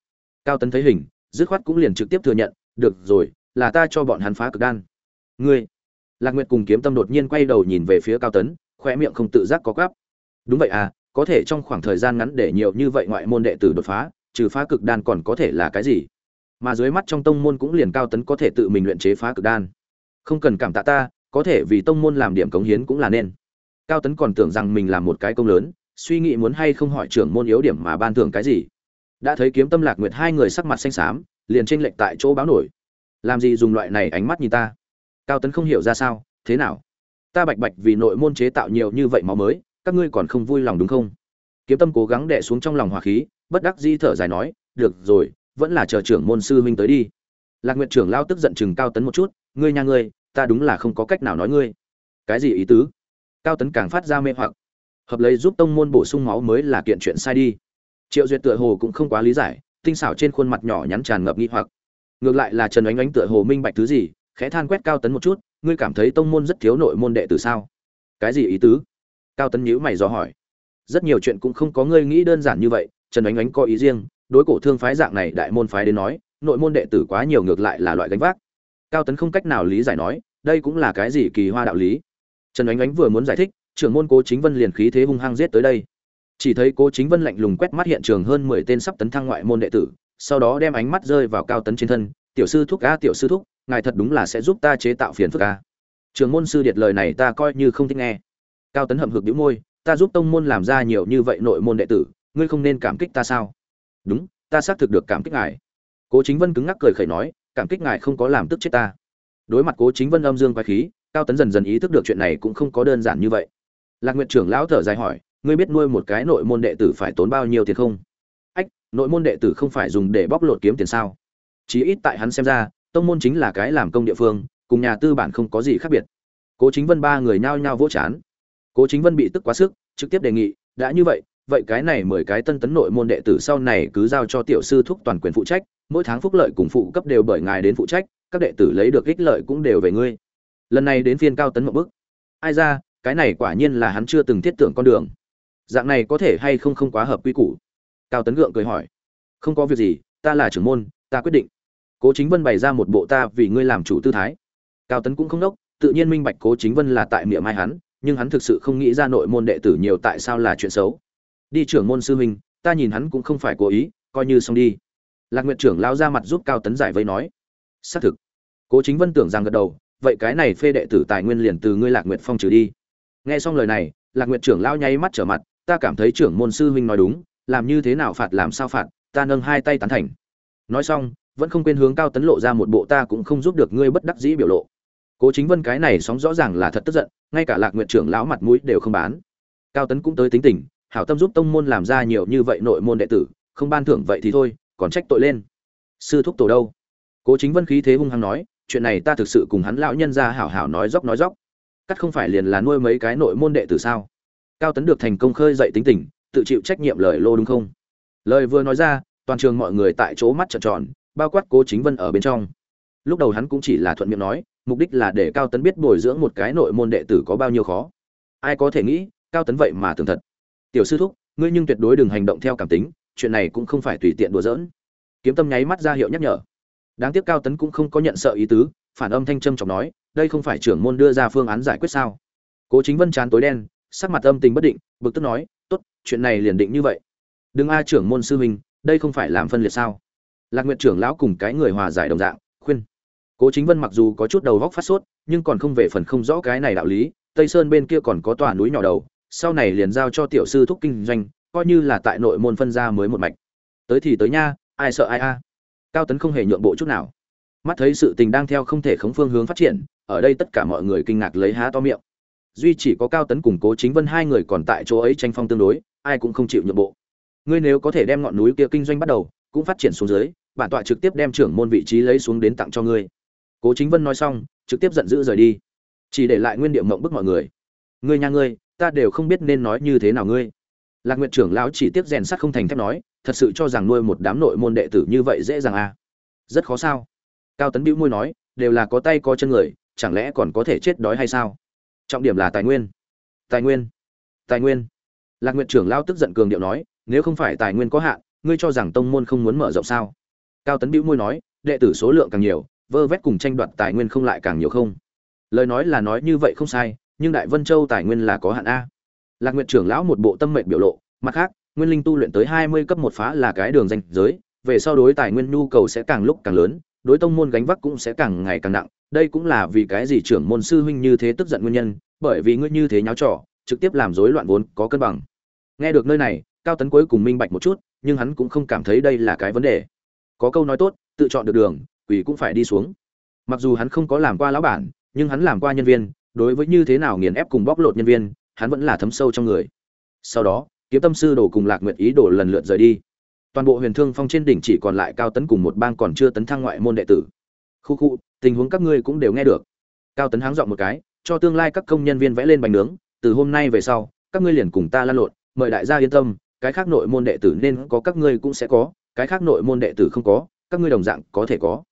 Cao tấn thấy hình, dứt khoát cũng liền trực tiếp thừa nhận, được rồi, là ta cho bọn hắn phá cực đan. Ngươi? Lạc nguyệt cùng kiếm tâm đột nhiên quay đầu nhìn về phía cao tấn khoe miệng không tự giác có gắp đúng vậy à có thể trong khoảng thời gian ngắn để nhiều như vậy ngoại môn đệ tử đột phá, trừ phá cực đan còn có thể là cái gì? Mà dưới mắt trong tông môn cũng liền cao tấn có thể tự mình luyện chế phá cực đan. Không cần cảm tạ ta, có thể vì tông môn làm điểm cống hiến cũng là nên. Cao tấn còn tưởng rằng mình làm một cái công lớn, suy nghĩ muốn hay không hỏi trưởng môn yếu điểm mà ban thưởng cái gì. Đã thấy kiếm tâm lạc nguyệt hai người sắc mặt xanh xám, liền tranh lệch tại chỗ báo nổi. Làm gì dùng loại này ánh mắt nhìn ta? Cao tấn không hiểu ra sao, thế nào? Ta bạch bạch vì nội môn chế tạo nhiều như vậy máu mới, các ngươi còn không vui lòng đúng không? Kiếm tâm cố gắng đè xuống trong lòng hòa khí, bất đắc di thở dài nói, được rồi vẫn là chờ trưởng môn sư huynh tới đi. Lạc nguyệt trưởng lao tức giận chừng cao tấn một chút, ngươi nha ngươi, ta đúng là không có cách nào nói ngươi. Cái gì ý tứ? Cao tấn càng phát ra mê hoặc. Hợp lấy giúp tông môn bổ sung máu mới là kiện chuyện sai đi. Triệu duyệt tựa hồ cũng không quá lý giải, tinh xảo trên khuôn mặt nhỏ nhắn tràn ngập nghi hoặc. Ngược lại là trần ánh ánh tựa hồ minh bạch thứ gì, khẽ than quét cao tấn một chút, ngươi cảm thấy tông môn rất thiếu nội môn đệ tử sao? Cái gì ý tứ? Cao tấn nhíu mày dò hỏi. Rất nhiều chuyện cũng không có ngươi nghĩ đơn giản như vậy, trần ánh ánh có ý riêng đối cổ thương phái dạng này đại môn phái đến nói, nội môn đệ tử quá nhiều ngược lại là loại gánh vác. Cao tấn không cách nào lý giải nói, đây cũng là cái gì kỳ hoa đạo lý. Trần ánh ánh vừa muốn giải thích, trưởng môn cố chính vân liền khí thế hung hăng giết tới đây. Chỉ thấy cố chính vân lạnh lùng quét mắt hiện trường hơn mười tên sắp tấn thăng ngoại môn đệ tử, sau đó đem ánh mắt rơi vào cao tấn trên thân, tiểu sư thúc a, tiểu sư thúc, ngài thật đúng là sẽ giúp ta chế tạo phiền phức a. Trường môn sư điệt lời này ta coi như không thích nghe. Cao tấn hậm hực đĩu môi, ta giúp tông môn làm ra nhiều như vậy nội môn đệ tử, ngươi không nên cảm kích ta sao? Đúng, ta xác thực được cảm kích ngài. Cố chính vân cứng ngắc cười khẩy nói, cảm kích ngài không có làm tức chết ta. Đối mặt cố chính vân âm dương quái khí, cao tấn dần dần ý thức được chuyện này cũng không có đơn giản như vậy. Lạc nguyện trưởng lão thở dài hỏi, ngươi biết nuôi một cái nội môn đệ tử phải tốn bao nhiêu tiền không? Ách, nội môn đệ tử không phải dùng để bóc lột kiếm tiền sao? Chí ít tại hắn xem ra, tông môn chính là cái làm công địa phương, cùng nhà tư bản không có gì khác biệt. Cố chính vân ba người nhao nhao vỗ chán. Cố chính vân bị tức quá sức, trực tiếp đề nghị, đã như vậy vậy cái này mười cái tân tấn nội môn đệ tử sau này cứ giao cho tiểu sư thúc toàn quyền phụ trách, mỗi tháng phúc lợi cùng phụ cấp đều bởi ngài đến phụ trách, các đệ tử lấy được ích lợi cũng đều về ngươi. Lần này đến phiên cao tấn một bức ai ra, cái này quả nhiên là hắn chưa từng thiết tưởng con đường. Dạng này có thể hay không không quá hợp quy củ? Cao tấn gượng cười hỏi. Không có việc gì, ta là trưởng môn, ta quyết định. Cố chính vân bày ra một bộ ta vì ngươi làm chủ tư thái. Cao tấn cũng không đốc, tự nhiên minh bạch cố chính vân là tại miệng mai hắn, nhưng hắn thực sự không nghĩ ra nội môn đệ tử nhiều tại sao là chuyện xấu đi trưởng môn sư huynh, ta nhìn hắn cũng không phải cố ý, coi như xong đi. Lạc nguyện trưởng lao ra mặt giúp cao tấn giải vây nói. Xác thực. Cố chính vân tưởng rằng gật đầu, vậy cái này phê đệ tử tài nguyên liền từ ngươi lạc nguyện phong trừ đi. Nghe xong lời này, lạc nguyện trưởng lao nháy mắt trở mặt, ta cảm thấy trưởng môn sư huynh nói đúng, làm như thế nào phạt làm sao phạt, ta nâng hai tay tán thành. Nói xong, vẫn không quên hướng cao tấn lộ ra một bộ ta cũng không giúp được ngươi bất đắc dĩ biểu lộ. Cố chính vân cái này sóng rõ ràng là thật tức giận, ngay cả lạc nguyện trưởng lão mặt mũi đều không bán. Cao tấn cũng tới tính tình hảo tâm giúp tông môn làm ra nhiều như vậy nội môn đệ tử, không ban thưởng vậy thì thôi, còn trách tội lên. Sư thúc tổ đâu? Cố chính vân khí thế hung hăng nói, chuyện này ta thực sự cùng hắn lão nhân ra hảo hảo nói dốc nói dốc. Cắt không phải liền là nuôi mấy cái nội môn đệ tử sao? Cao tấn được thành công khơi dậy tính tình, tự chịu trách nhiệm lời lô đúng không? Lời vừa nói ra, toàn trường mọi người tại chỗ mắt trợn tròn, bao quát cố chính vân ở bên trong. Lúc đầu hắn cũng chỉ là thuận miệng nói, mục đích là để cao tấn biết bồi dưỡng một cái nội môn đệ tử có bao nhiêu khó. Ai có thể nghĩ, cao tấn vậy mà tưởng thật tiểu sư thúc, ngươi nhưng tuyệt đối đừng hành động theo cảm tính, chuyện này cũng không phải tùy tiện đùa giỡn. Kiếm tâm nháy mắt ra hiệu nhắc nhở. Đáng tiếc cao tấn cũng không có nhận sợ ý tứ, phản âm thanh trâm trọng nói, đây không phải trưởng môn đưa ra phương án giải quyết sao? Cố chính vân chán tối đen, sắc mặt âm tình bất định, bực tức nói, tốt, chuyện này liền định như vậy. Đừng a trưởng môn sư huynh, đây không phải làm phân liệt sao? Lạc nguyện trưởng lão cùng cái người hòa giải đồng dạng, khuyên. Cố chính vân mặc dù có chút đầu góc phát sốt, nhưng còn không về phần không rõ cái này đạo lý, tây sơn bên kia còn có tòa núi nhỏ đầu sau này liền giao cho tiểu sư thúc kinh doanh, coi như là tại nội môn phân ra mới một mạch. Tới thì tới nha, ai sợ ai a? Cao tấn không hề nhượng bộ chút nào. Mắt thấy sự tình đang theo không thể khống phương hướng phát triển, ở đây tất cả mọi người kinh ngạc lấy há to miệng. Duy chỉ có cao tấn cùng cố chính vân hai người còn tại chỗ ấy tranh phong tương đối, ai cũng không chịu nhượng bộ. Ngươi nếu có thể đem ngọn núi kia kinh doanh bắt đầu, cũng phát triển xuống dưới, bản tọa trực tiếp đem trưởng môn vị trí lấy xuống đến tặng cho ngươi. Cố chính vân nói xong, trực tiếp giận dữ rời đi. Chỉ để lại nguyên điệu mộng bức mọi người. Ngươi nhà ngươi ta đều không biết nên nói như thế nào ngươi. Lạc nguyện trưởng lão chỉ tiếp rèn sắt không thành thép nói, thật sự cho rằng nuôi một đám nội môn đệ tử như vậy dễ dàng à? Rất khó sao? Cao tấn bĩu môi nói, đều là có tay có chân người, chẳng lẽ còn có thể chết đói hay sao? Trọng điểm là tài nguyên. Tài nguyên. Tài nguyên. Lạc nguyện trưởng lao tức giận cường điệu nói, nếu không phải tài nguyên có hạn, ngươi cho rằng tông môn không muốn mở rộng sao? Cao tấn bĩu môi nói, đệ tử số lượng càng nhiều, vơ vét cùng tranh đoạt tài nguyên không lại càng nhiều không? Lời nói là nói như vậy không sai nhưng đại vân châu tài nguyên là có hạn a. Lạc nguyện trưởng lão một bộ tâm mệnh biểu lộ, mặt khác, nguyên linh tu luyện tới hai mươi cấp một phá là cái đường danh giới, về sau đối tài nguyên nhu cầu sẽ càng lúc càng lớn, đối tông môn gánh vác cũng sẽ càng ngày càng nặng, đây cũng là vì cái gì trưởng môn sư huynh như thế tức giận nguyên nhân, bởi vì ngươi như thế nháo trò, trực tiếp làm rối loạn vốn có cân bằng. Nghe được nơi này, cao tấn cuối cùng minh bạch một chút, nhưng hắn cũng không cảm thấy đây là cái vấn đề. Có câu nói tốt, tự chọn được đường quỷ cũng phải đi xuống. Mặc dù hắn không có làm qua lão bản, nhưng hắn làm qua nhân viên đối với như thế nào nghiền ép cùng bóc lột nhân viên, hắn vẫn là thấm sâu trong người. Sau đó, kiếm tâm sư đồ cùng lạc nguyện ý đồ lần lượt rời đi. Toàn bộ huyền thương phong trên đỉnh chỉ còn lại cao tấn cùng một bang còn chưa tấn thăng ngoại môn đệ tử. Khu khu, tình huống các ngươi cũng đều nghe được. Cao tấn háng dọn một cái, cho tương lai các công nhân viên vẽ lên bánh nướng, từ hôm nay về sau, các ngươi liền cùng ta lan lộn, mời đại gia yên tâm, cái khác nội môn đệ tử nên có, các ngươi cũng sẽ có, cái khác nội môn đệ tử không có, các ngươi đồng dạng có thể có.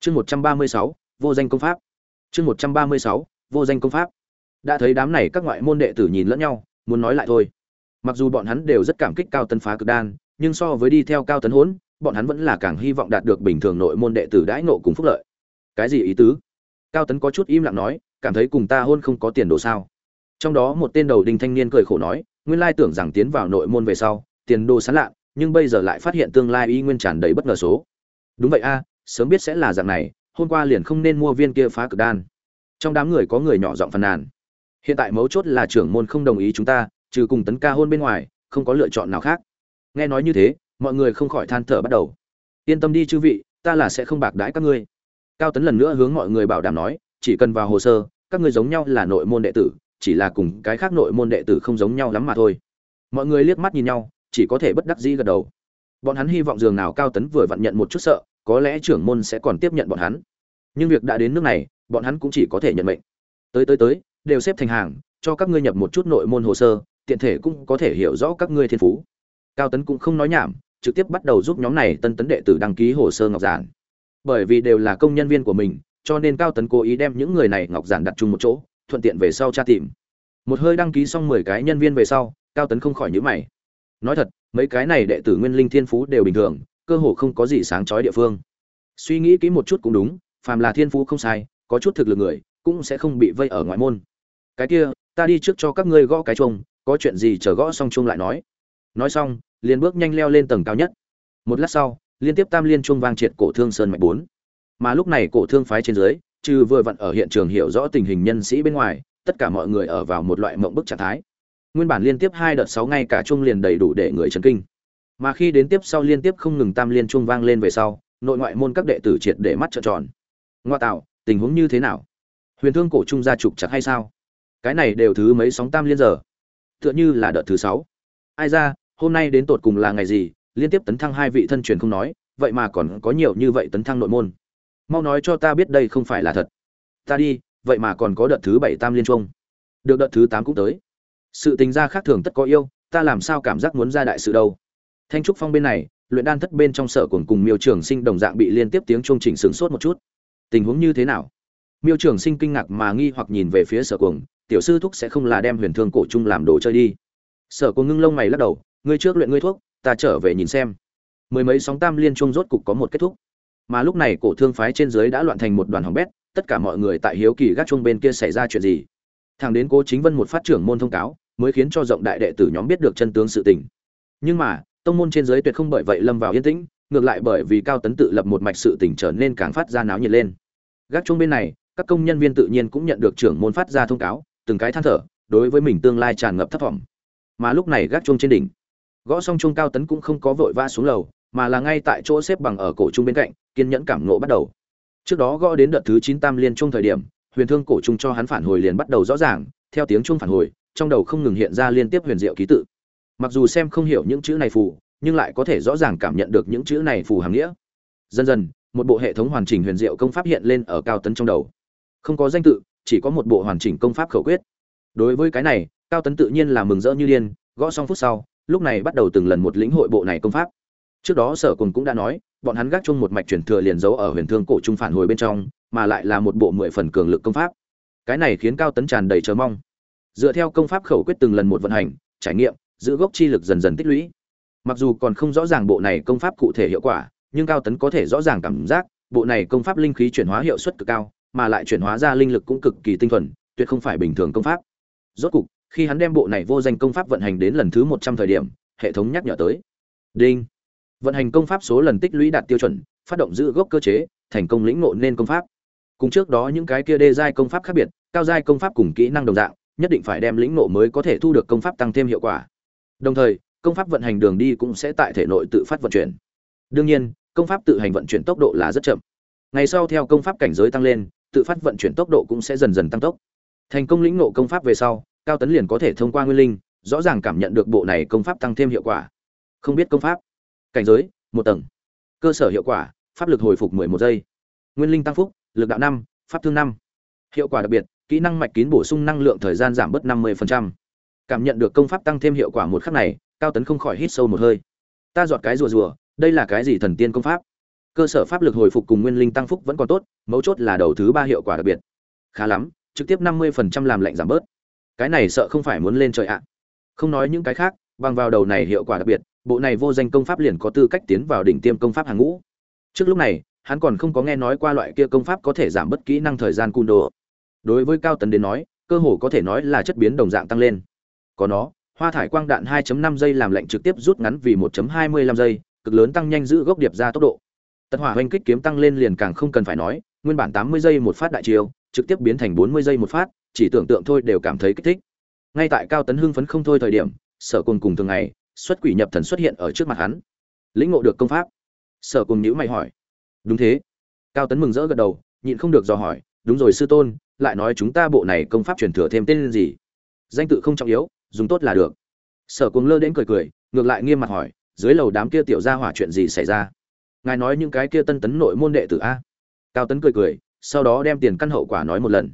Chương một trăm ba mươi sáu, vô danh công pháp. Chương một trăm ba mươi sáu vô danh công pháp. Đã thấy đám này các ngoại môn đệ tử nhìn lẫn nhau, muốn nói lại thôi. Mặc dù bọn hắn đều rất cảm kích cao tấn phá cực đan, nhưng so với đi theo cao tấn hốn bọn hắn vẫn là càng hy vọng đạt được bình thường nội môn đệ tử đãi ngộ cùng phúc lợi. Cái gì ý tứ? Cao tấn có chút im lặng nói, cảm thấy cùng ta hôn không có tiền đồ sao? Trong đó một tên đầu đinh thanh niên cười khổ nói, nguyên lai tưởng rằng tiến vào nội môn về sau, tiền đồ sán lạ, nhưng bây giờ lại phát hiện tương lai y nguyên tràn đầy bất ngờ số. Đúng vậy a, sớm biết sẽ là dạng này, hôm qua liền không nên mua viên kia phá cực đan trong đám người có người nhỏ giọng phàn nàn. Hiện tại mấu chốt là trưởng môn không đồng ý chúng ta, trừ cùng tấn ca hôn bên ngoài, không có lựa chọn nào khác. Nghe nói như thế, mọi người không khỏi than thở bắt đầu. Yên tâm đi chư vị, ta là sẽ không bạc đãi các ngươi. Cao tấn lần nữa hướng mọi người bảo đảm nói, chỉ cần vào hồ sơ, các ngươi giống nhau là nội môn đệ tử, chỉ là cùng cái khác nội môn đệ tử không giống nhau lắm mà thôi. Mọi người liếc mắt nhìn nhau, chỉ có thể bất đắc dĩ gật đầu. Bọn hắn hy vọng dường nào cao tấn vừa vặn nhận một chút sợ, có lẽ trưởng môn sẽ còn tiếp nhận bọn hắn. Nhưng việc đã đến nước này bọn hắn cũng chỉ có thể nhận mệnh. Tới tới tới, đều xếp thành hàng, cho các ngươi nhập một chút nội môn hồ sơ, tiện thể cũng có thể hiểu rõ các ngươi thiên phú. Cao tấn cũng không nói nhảm, trực tiếp bắt đầu giúp nhóm này tân tấn đệ tử đăng ký hồ sơ ngọc giản. Bởi vì đều là công nhân viên của mình, cho nên cao tấn cố ý đem những người này ngọc giản đặt chung một chỗ, thuận tiện về sau tra tìm. Một hơi đăng ký xong mười cái nhân viên về sau, cao tấn không khỏi nhữ mày. Nói thật, mấy cái này đệ tử nguyên linh thiên phú đều bình thường, cơ hồ không có gì sáng chói địa phương. Suy nghĩ kỹ một chút cũng đúng, phàm là thiên phú không sai có chút thực lực người, cũng sẽ không bị vây ở ngoại môn. Cái kia, ta đi trước cho các ngươi gõ cái chuông, có chuyện gì chờ gõ xong chuông lại nói. Nói xong, liền bước nhanh leo lên tầng cao nhất. Một lát sau, liên tiếp tam liên chuông vang triệt cổ thương sơn mạch bốn. Mà lúc này cổ thương phái trên dưới, trừ vừa vặn ở hiện trường hiểu rõ tình hình nhân sĩ bên ngoài, tất cả mọi người ở vào một loại mộng bức trạng thái. Nguyên bản liên tiếp hai đợt sáu ngay cả chuông liền đầy đủ để người chấn kinh. Mà khi đến tiếp sau liên tiếp không ngừng tam liên chuông vang lên về sau, nội ngoại môn các đệ tử triệt để mắt trợn tròn. Ngoa tạo tình huống như thế nào? Huyền thương cổ trung gia trục chặt hay sao? Cái này đều thứ mấy sóng tam liên giờ. Tựa như là đợt thứ sáu. Ai ra, hôm nay đến tột cùng là ngày gì? Liên tiếp tấn thăng hai vị thân truyền không nói, vậy mà còn có nhiều như vậy tấn thăng nội môn. Mau nói cho ta biết đây không phải là thật. Ta đi, vậy mà còn có đợt thứ bảy tam liên trung được đợt thứ tám cũng tới. Sự tình gia khác thường tất có yêu, ta làm sao cảm giác muốn ra đại sự đâu? Thanh trúc phong bên này, luyện đan thất bên trong sở cùng cùng miêu trường sinh đồng dạng bị liên tiếp tiếng trung chỉnh sướng sốt một chút tình huống như thế nào? Miêu trường sinh kinh ngạc mà nghi hoặc nhìn về phía sở cuồng, tiểu sư thúc sẽ không là đem huyền thương cổ trung làm đồ chơi đi. Sở cuồng ngưng lông mày lắc đầu, ngươi trước luyện ngươi thuốc, ta trở về nhìn xem. Mười mấy sóng tam liên chung rốt cục có một kết thúc. Mà lúc này cổ thương phái trên dưới đã loạn thành một đoàn hỏng bét, tất cả mọi người tại hiếu kỳ gác chuông bên kia xảy ra chuyện gì? Thằng đến cố chính vân một phát trưởng môn thông cáo, mới khiến cho rộng đại đệ tử nhóm biết được chân tướng sự tình. Nhưng mà, tông môn trên dưới tuyệt không bởi vậy lâm vào yên tĩnh, ngược lại bởi vì cao tấn tự lập một mạch sự tình trở nên càng phát ra náo nhiệt lên gác chung bên này, các công nhân viên tự nhiên cũng nhận được trưởng môn phát ra thông cáo, từng cái than thở, đối với mình tương lai tràn ngập thất vọng. Mà lúc này gác chung trên đỉnh, gõ xong chung cao tấn cũng không có vội vã xuống lầu, mà là ngay tại chỗ xếp bằng ở cổ trung bên cạnh, kiên nhẫn cảm nộ bắt đầu. Trước đó gõ đến đợt thứ chín tam liên trung thời điểm, huyền thương cổ trung cho hắn phản hồi liền bắt đầu rõ ràng, theo tiếng trung phản hồi, trong đầu không ngừng hiện ra liên tiếp huyền diệu ký tự. Mặc dù xem không hiểu những chữ này phù, nhưng lại có thể rõ ràng cảm nhận được những chữ này phù hàm nghĩa. Dần dần một bộ hệ thống hoàn chỉnh huyền diệu công pháp hiện lên ở cao tấn trong đầu. Không có danh tự, chỉ có một bộ hoàn chỉnh công pháp khẩu quyết. Đối với cái này, cao tấn tự nhiên là mừng rỡ như điên, gõ xong phút sau, lúc này bắt đầu từng lần một lĩnh hội bộ này công pháp. Trước đó sở cùng cũng đã nói, bọn hắn gác chung một mạch chuyển thừa liền giấu ở huyền thương cổ trung phản hồi bên trong, mà lại là một bộ mười phần cường lực công pháp. Cái này khiến cao tấn tràn đầy chờ mong. Dựa theo công pháp khẩu quyết từng lần một vận hành, trải nghiệm, giữ gốc chi lực dần dần tích lũy. Mặc dù còn không rõ ràng bộ này công pháp cụ thể hiệu quả nhưng cao tấn có thể rõ ràng cảm giác, bộ này công pháp linh khí chuyển hóa hiệu suất cực cao, mà lại chuyển hóa ra linh lực cũng cực kỳ tinh thuần, tuyệt không phải bình thường công pháp. Rốt cục, khi hắn đem bộ này vô danh công pháp vận hành đến lần thứ một trăm thời điểm, hệ thống nhắc nhở tới. Đinh. Vận hành công pháp số lần tích lũy đạt tiêu chuẩn, phát động giữ gốc cơ chế, thành công lĩnh ngộ nên công pháp. Cùng trước đó những cái kia đê giai công pháp khác biệt, cao giai công pháp cùng kỹ năng đồng dạng, nhất định phải đem lĩnh ngộ mới có thể thu được công pháp tăng thêm hiệu quả. Đồng thời, công pháp vận hành đường đi cũng sẽ tại thể nội tự phát vận chuyển. Đương nhiên công pháp tự hành vận chuyển tốc độ là rất chậm. Ngày sau theo công pháp cảnh giới tăng lên, tự phát vận chuyển tốc độ cũng sẽ dần dần tăng tốc. Thành công lĩnh ngộ công pháp về sau, cao tấn liền có thể thông qua nguyên linh, rõ ràng cảm nhận được bộ này công pháp tăng thêm hiệu quả. Không biết công pháp, cảnh giới, một tầng. Cơ sở hiệu quả, pháp lực hồi phục 11 giây. Nguyên linh tăng phúc, lực đạo năm, pháp thương năm. Hiệu quả đặc biệt, kỹ năng mạch kín bổ sung năng lượng thời gian giảm bớt 50%. cảm nhận được công pháp tăng thêm hiệu quả một khắc này, cao tấn không khỏi hít sâu một hơi. Ta dọn cái rùa rùa đây là cái gì thần tiên công pháp? Cơ sở pháp lực hồi phục cùng nguyên linh tăng phúc vẫn còn tốt, mấu chốt là đầu thứ ba hiệu quả đặc biệt. Khá lắm, trực tiếp 50% làm lạnh giảm bớt. Cái này sợ không phải muốn lên trời ạ. Không nói những cái khác, bằng vào đầu này hiệu quả đặc biệt, bộ này vô danh công pháp liền có tư cách tiến vào đỉnh tiêm công pháp hàng ngũ. Trước lúc này, hắn còn không có nghe nói qua loại kia công pháp có thể giảm bất kỹ năng thời gian cung đồ. Đối với cao tấn đến nói, cơ hồ có thể nói là chất biến đồng dạng tăng lên. Có nó, hoa thải quang đạn 2.5 giây làm lệnh trực tiếp rút ngắn vì 1.25 giây cực lớn tăng nhanh giữ gốc điệp ra tốc độ. Tật hỏa hoành kích kiếm tăng lên liền càng không cần phải nói, nguyên bản 80 giây một phát đại chiêu, trực tiếp biến thành 40 giây một phát, chỉ tưởng tượng thôi đều cảm thấy kích thích. Ngay tại cao tấn hưng phấn không thôi thời điểm, sở cùng cùng thường ngày, xuất quỷ nhập thần xuất hiện ở trước mặt hắn. Lĩnh ngộ được công pháp. Sở cùng nhữ mày hỏi. Đúng thế. Cao tấn mừng rỡ gật đầu, nhịn không được dò hỏi, đúng rồi sư tôn, lại nói chúng ta bộ này công pháp truyền thừa thêm tên gì? Danh tự không trọng yếu, dùng tốt là được. Sở cùng lơ đến cười cười, ngược lại nghiêm mặt hỏi dưới lầu đám kia tiểu gia hỏa chuyện gì xảy ra? Ngài nói những cái kia tân tấn nội môn đệ tử a? Cao tấn cười cười, sau đó đem tiền căn hậu quả nói một lần.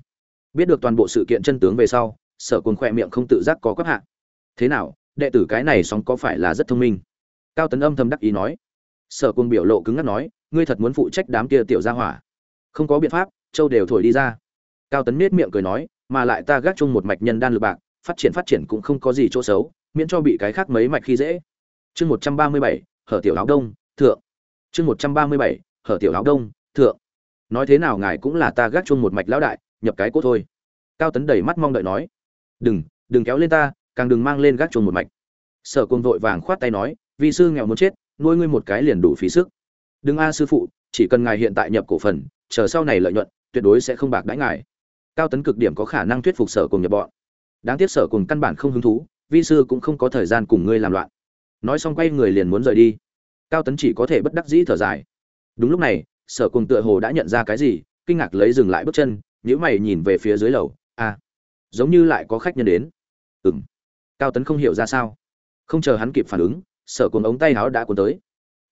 Biết được toàn bộ sự kiện chân tướng về sau, sở quân khoe miệng không tự giác có quắc hạ. Thế nào, đệ tử cái này sóng có phải là rất thông minh? Cao tấn âm thầm đắc ý nói. Sở quân biểu lộ cứng ngắc nói, ngươi thật muốn phụ trách đám kia tiểu gia hỏa? Không có biện pháp, châu đều thổi đi ra. Cao tấn nết miệng cười nói, mà lại ta gác chung một mạch nhân đan lực bạc, phát triển phát triển cũng không có gì chỗ xấu, miễn cho bị cái khác mấy mạch khi dễ chương một trăm ba mươi bảy, hở tiểu áo đông, thượng. Chương một trăm ba mươi bảy, hở tiểu áo đông, thượng. Nói thế nào ngài cũng là ta gác chung một mạch lão đại, nhập cái cốt thôi. Cao tấn đầy mắt mong đợi nói. Đừng đừng kéo lên ta, càng đừng mang lên gác chung một mạch. Sở côn vội vàng khoát tay nói vì sư nghèo muốn chết, nuôi ngươi một cái liền đủ phí sức. Đừng a sư phụ, chỉ cần ngài hiện tại nhập cổ phần, chờ sau này lợi nhuận, tuyệt đối sẽ không bạc đãi ngài. Cao tấn cực điểm có khả năng thuyết phục sở cùng nhập bọn. Đáng tiếc sở cùng căn bản không hứng thú vi sư cũng không có thời gian cùng ngươi làm loạn nói xong quay người liền muốn rời đi. Cao tấn chỉ có thể bất đắc dĩ thở dài. Đúng lúc này sở cùng tựa hồ đã nhận ra cái gì kinh ngạc lấy dừng lại bước chân nhữ mày nhìn về phía dưới lầu. A à, giống như lại có khách nhân đến. Ừ m cao tấn không hiểu ra sao. Không chờ hắn kịp phản ứng sở cùng ống tay áo đã cuốn tới.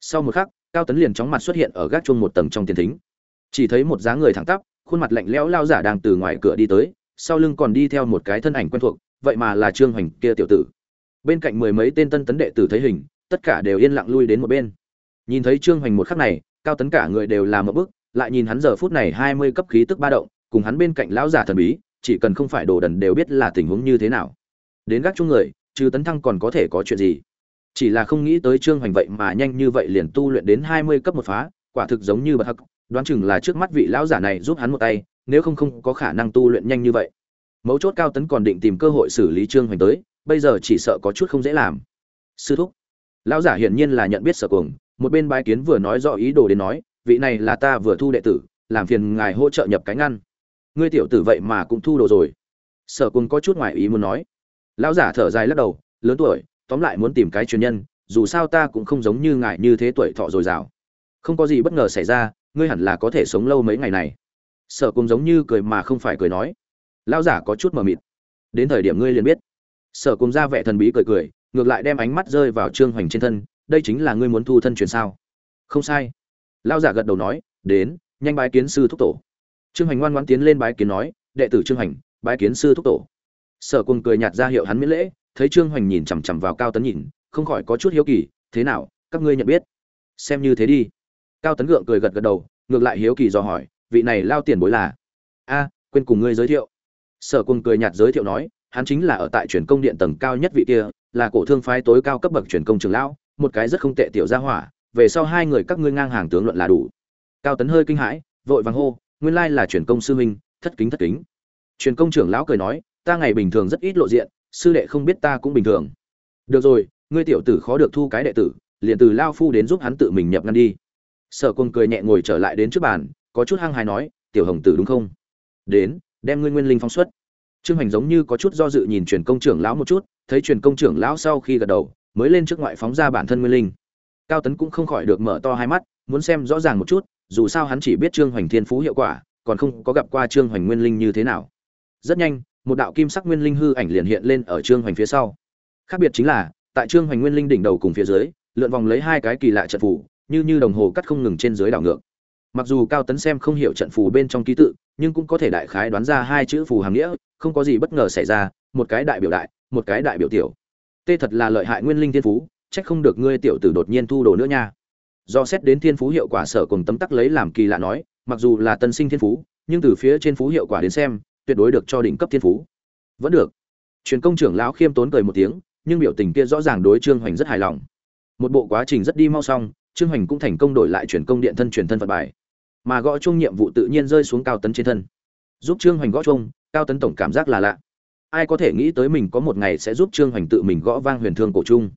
Sau một khắc cao tấn liền chóng mặt xuất hiện ở gác chuông một tầng trong tiền thính. Chỉ thấy một dáng người thẳng tắp khuôn mặt lạnh lẽo lao giả đang từ ngoài cửa đi tới sau lưng còn đi theo một cái thân ảnh quen thuộc vậy mà là trương hoành kia tiểu tử bên cạnh mười mấy tên tân tấn đệ tử thấy hình, tất cả đều yên lặng lui đến một bên. Nhìn thấy trương hoành một khắc này, cao tấn cả người đều làm một bước, lại nhìn hắn giờ phút này hai mươi cấp khí tức ba động, cùng hắn bên cạnh lão giả thần bí, chỉ cần không phải đồ đần đều biết là tình huống như thế nào. Đến gác chung người, trừ tấn thăng còn có thể có chuyện gì? Chỉ là không nghĩ tới trương hoành vậy mà nhanh như vậy liền tu luyện đến hai mươi cấp một phá, quả thực giống như bậc hắc, đoán chừng là trước mắt vị lão giả này giúp hắn một tay, nếu không không có khả năng tu luyện nhanh như vậy. Mấu chốt cao tấn còn định tìm cơ hội xử lý trương hoành tới bây giờ chỉ sợ có chút không dễ làm. Sư thúc, lão giả hiển nhiên là nhận biết sở cuồng, một bên bái kiến vừa nói rõ ý đồ đến nói, vị này là ta vừa thu đệ tử, làm phiền ngài hỗ trợ nhập cái ngăn. Ngươi tiểu tử vậy mà cũng thu đồ rồi. Sở cuồng có chút ngoài ý muốn nói. Lão giả thở dài lắc đầu, lớn tuổi, tóm lại muốn tìm cái truyền nhân, dù sao ta cũng không giống như ngài như thế tuổi thọ dồi dào. Không có gì bất ngờ xảy ra, ngươi hẳn là có thể sống lâu mấy ngày này. Sở cùng giống như cười mà không phải cười nói. Lão giả có chút mờ mịt. Đến thời điểm ngươi liền biết sở cùng ra vẻ thần bí cười cười, ngược lại đem ánh mắt rơi vào trương hoành trên thân, đây chính là ngươi muốn thu thân truyền sao? Không sai. Lão giả gật đầu nói, đến, nhanh bái kiến sư thúc tổ. Trương hoành ngoan ngoãn tiến lên bái kiến nói, đệ tử trương hoành, bái kiến sư thúc tổ. Sở cùng cười nhạt ra hiệu hắn miễn lễ, thấy trương hoành nhìn chằm chằm vào cao tấn nhìn, không khỏi có chút hiếu kỳ, thế nào, các ngươi nhận biết? Xem như thế đi. Cao tấn gượng cười gật gật đầu, ngược lại hiếu kỳ dò hỏi, vị này lao tiền bối là? A, quên cùng ngươi giới thiệu. Sở cùng cười nhạt giới thiệu nói hắn chính là ở tại truyền công điện tầng cao nhất vị kia, là cổ thương phái tối cao cấp bậc truyền công trưởng lão, một cái rất không tệ tiểu gia hỏa, về sau hai người các ngươi ngang hàng tướng luận là đủ. Cao tấn hơi kinh hãi, vội vàng hô, nguyên lai là truyền công sư huynh, thất kính thất kính. Truyền công trưởng lão cười nói, ta ngày bình thường rất ít lộ diện, sư đệ không biết ta cũng bình thường. Được rồi, ngươi tiểu tử khó được thu cái đệ tử, liền từ lao phu đến giúp hắn tự mình nhập ngăn đi. Sở quân cười nhẹ ngồi trở lại đến trước bàn, có chút hăng hài nói, tiểu hồng tử đúng không? Đến, đem ngươi nguyên linh phong xuất trương hành giống như có chút do dự nhìn truyền công trưởng lão một chút, thấy truyền công trưởng lão sau khi gật đầu, mới lên trước ngoại phóng ra bản thân nguyên linh. Cao tấn cũng không khỏi được mở to hai mắt, muốn xem rõ ràng một chút, dù sao hắn chỉ biết trương hoành thiên phú hiệu quả, còn không có gặp qua trương hoành nguyên linh như thế nào. Rất nhanh, một đạo kim sắc nguyên linh hư ảnh liền hiện lên ở trương hoành phía sau. Khác biệt chính là, tại trương hoành nguyên linh đỉnh đầu cùng phía dưới, lượn vòng lấy hai cái kỳ lạ trận phù, như như đồng hồ cắt không ngừng trên dưới đảo ngược. Mặc dù cao tấn xem không hiểu trận phù bên trong ký tự, nhưng cũng có thể đại khái đoán ra hai chữ phù hàm nghĩa không có gì bất ngờ xảy ra, một cái đại biểu đại, một cái đại biểu tiểu. Tê thật là lợi hại nguyên linh thiên phú trách không được ngươi tiểu tử đột nhiên thu đồ nữa nha. Do xét đến thiên phú hiệu quả sở cùng tấm tắc lấy làm kỳ lạ nói, mặc dù là tân sinh thiên phú, nhưng từ phía trên phú hiệu quả đến xem, tuyệt đối được cho đỉnh cấp thiên phú. Vẫn được. Truyền công trưởng lão khiêm tốn cười một tiếng, nhưng biểu tình kia rõ ràng đối trương hoành rất hài lòng. Một bộ quá trình rất đi mau xong, trương hoành cũng thành công đổi lại truyền công điện thân truyền thân phật bài. Mà gõ chung nhiệm vụ tự nhiên rơi xuống cao tấn trên thân. Giúp trương hoành gõ chung cao tấn tổng cảm giác là lạ. Ai có thể nghĩ tới mình có một ngày sẽ giúp trương hoành tự mình gõ vang huyền thương cổ trung?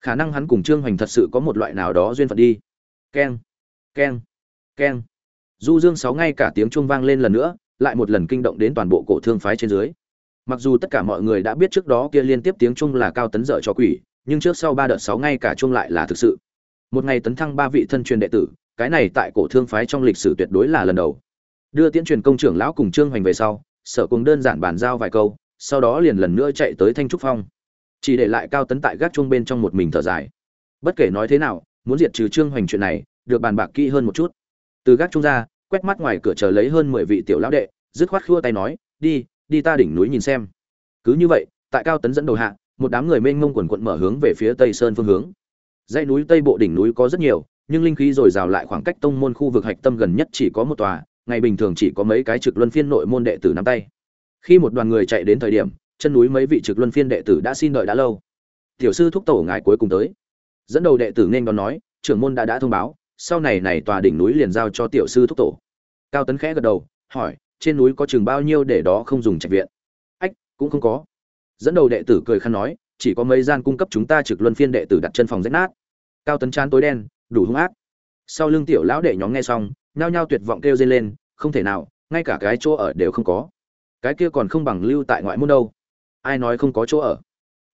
Khả năng hắn cùng trương hoành thật sự có một loại nào đó duyên phận đi. Keng keng keng. Du dương sáu ngay cả tiếng chuông vang lên lần nữa, lại một lần kinh động đến toàn bộ cổ thương phái trên dưới. Mặc dù tất cả mọi người đã biết trước đó kia liên tiếp tiếng chuông là cao tấn dở cho quỷ, nhưng trước sau ba đợt sáu ngay cả chuông lại là thực sự. Một ngày tấn thăng ba vị thân truyền đệ tử, cái này tại cổ thương phái trong lịch sử tuyệt đối là lần đầu. Đưa tiễn truyền công trưởng lão cùng trương hoành về sau sở cùng đơn giản bàn giao vài câu, sau đó liền lần nữa chạy tới thanh trúc phong. Chỉ để lại cao tấn tại gác chuông bên trong một mình thở dài. Bất kể nói thế nào, muốn diệt trừ trương hoành chuyện này, được bàn bạc kỹ hơn một chút. Từ gác chuông ra, quét mắt ngoài cửa chờ lấy hơn mười vị tiểu lão đệ, dứt khoát khua tay nói, đi đi ta đỉnh núi nhìn xem. Cứ như vậy, tại cao tấn dẫn đầu hạ, một đám người mênh mông quần quận mở hướng về phía tây sơn phương hướng. Dãy núi tây bộ đỉnh núi có rất nhiều, nhưng linh khí dồi dào lại khoảng cách tông môn khu vực hạch tâm gần nhất chỉ có một tòa ngày bình thường chỉ có mấy cái trực luân phiên nội môn đệ tử nắm tay. Khi một đoàn người chạy đến thời điểm, chân núi mấy vị trực luân phiên đệ tử đã xin đợi đã lâu. Tiểu sư thúc tổ ngài cuối cùng tới. Dẫn đầu đệ tử nên đón nói, trưởng môn đã đã thông báo, sau này này tòa đỉnh núi liền giao cho tiểu sư thúc tổ. Cao tấn khẽ gật đầu, hỏi, trên núi có chừng bao nhiêu để đó không dùng trạch viện? Ách, cũng không có. Dẫn đầu đệ tử cười khăn nói, chỉ có mấy gian cung cấp chúng ta trực luân phiên đệ tử đặt chân phòng rách nát. Cao tấn chán tối đen, đủ hung ác. Sau lưng tiểu lão đệ nhóm nghe xong nhao nhao tuyệt vọng kêu dây lên, không thể nào, ngay cả cái chỗ ở đều không có. Cái kia còn không bằng lưu tại ngoại môn đâu. Ai nói không có chỗ ở?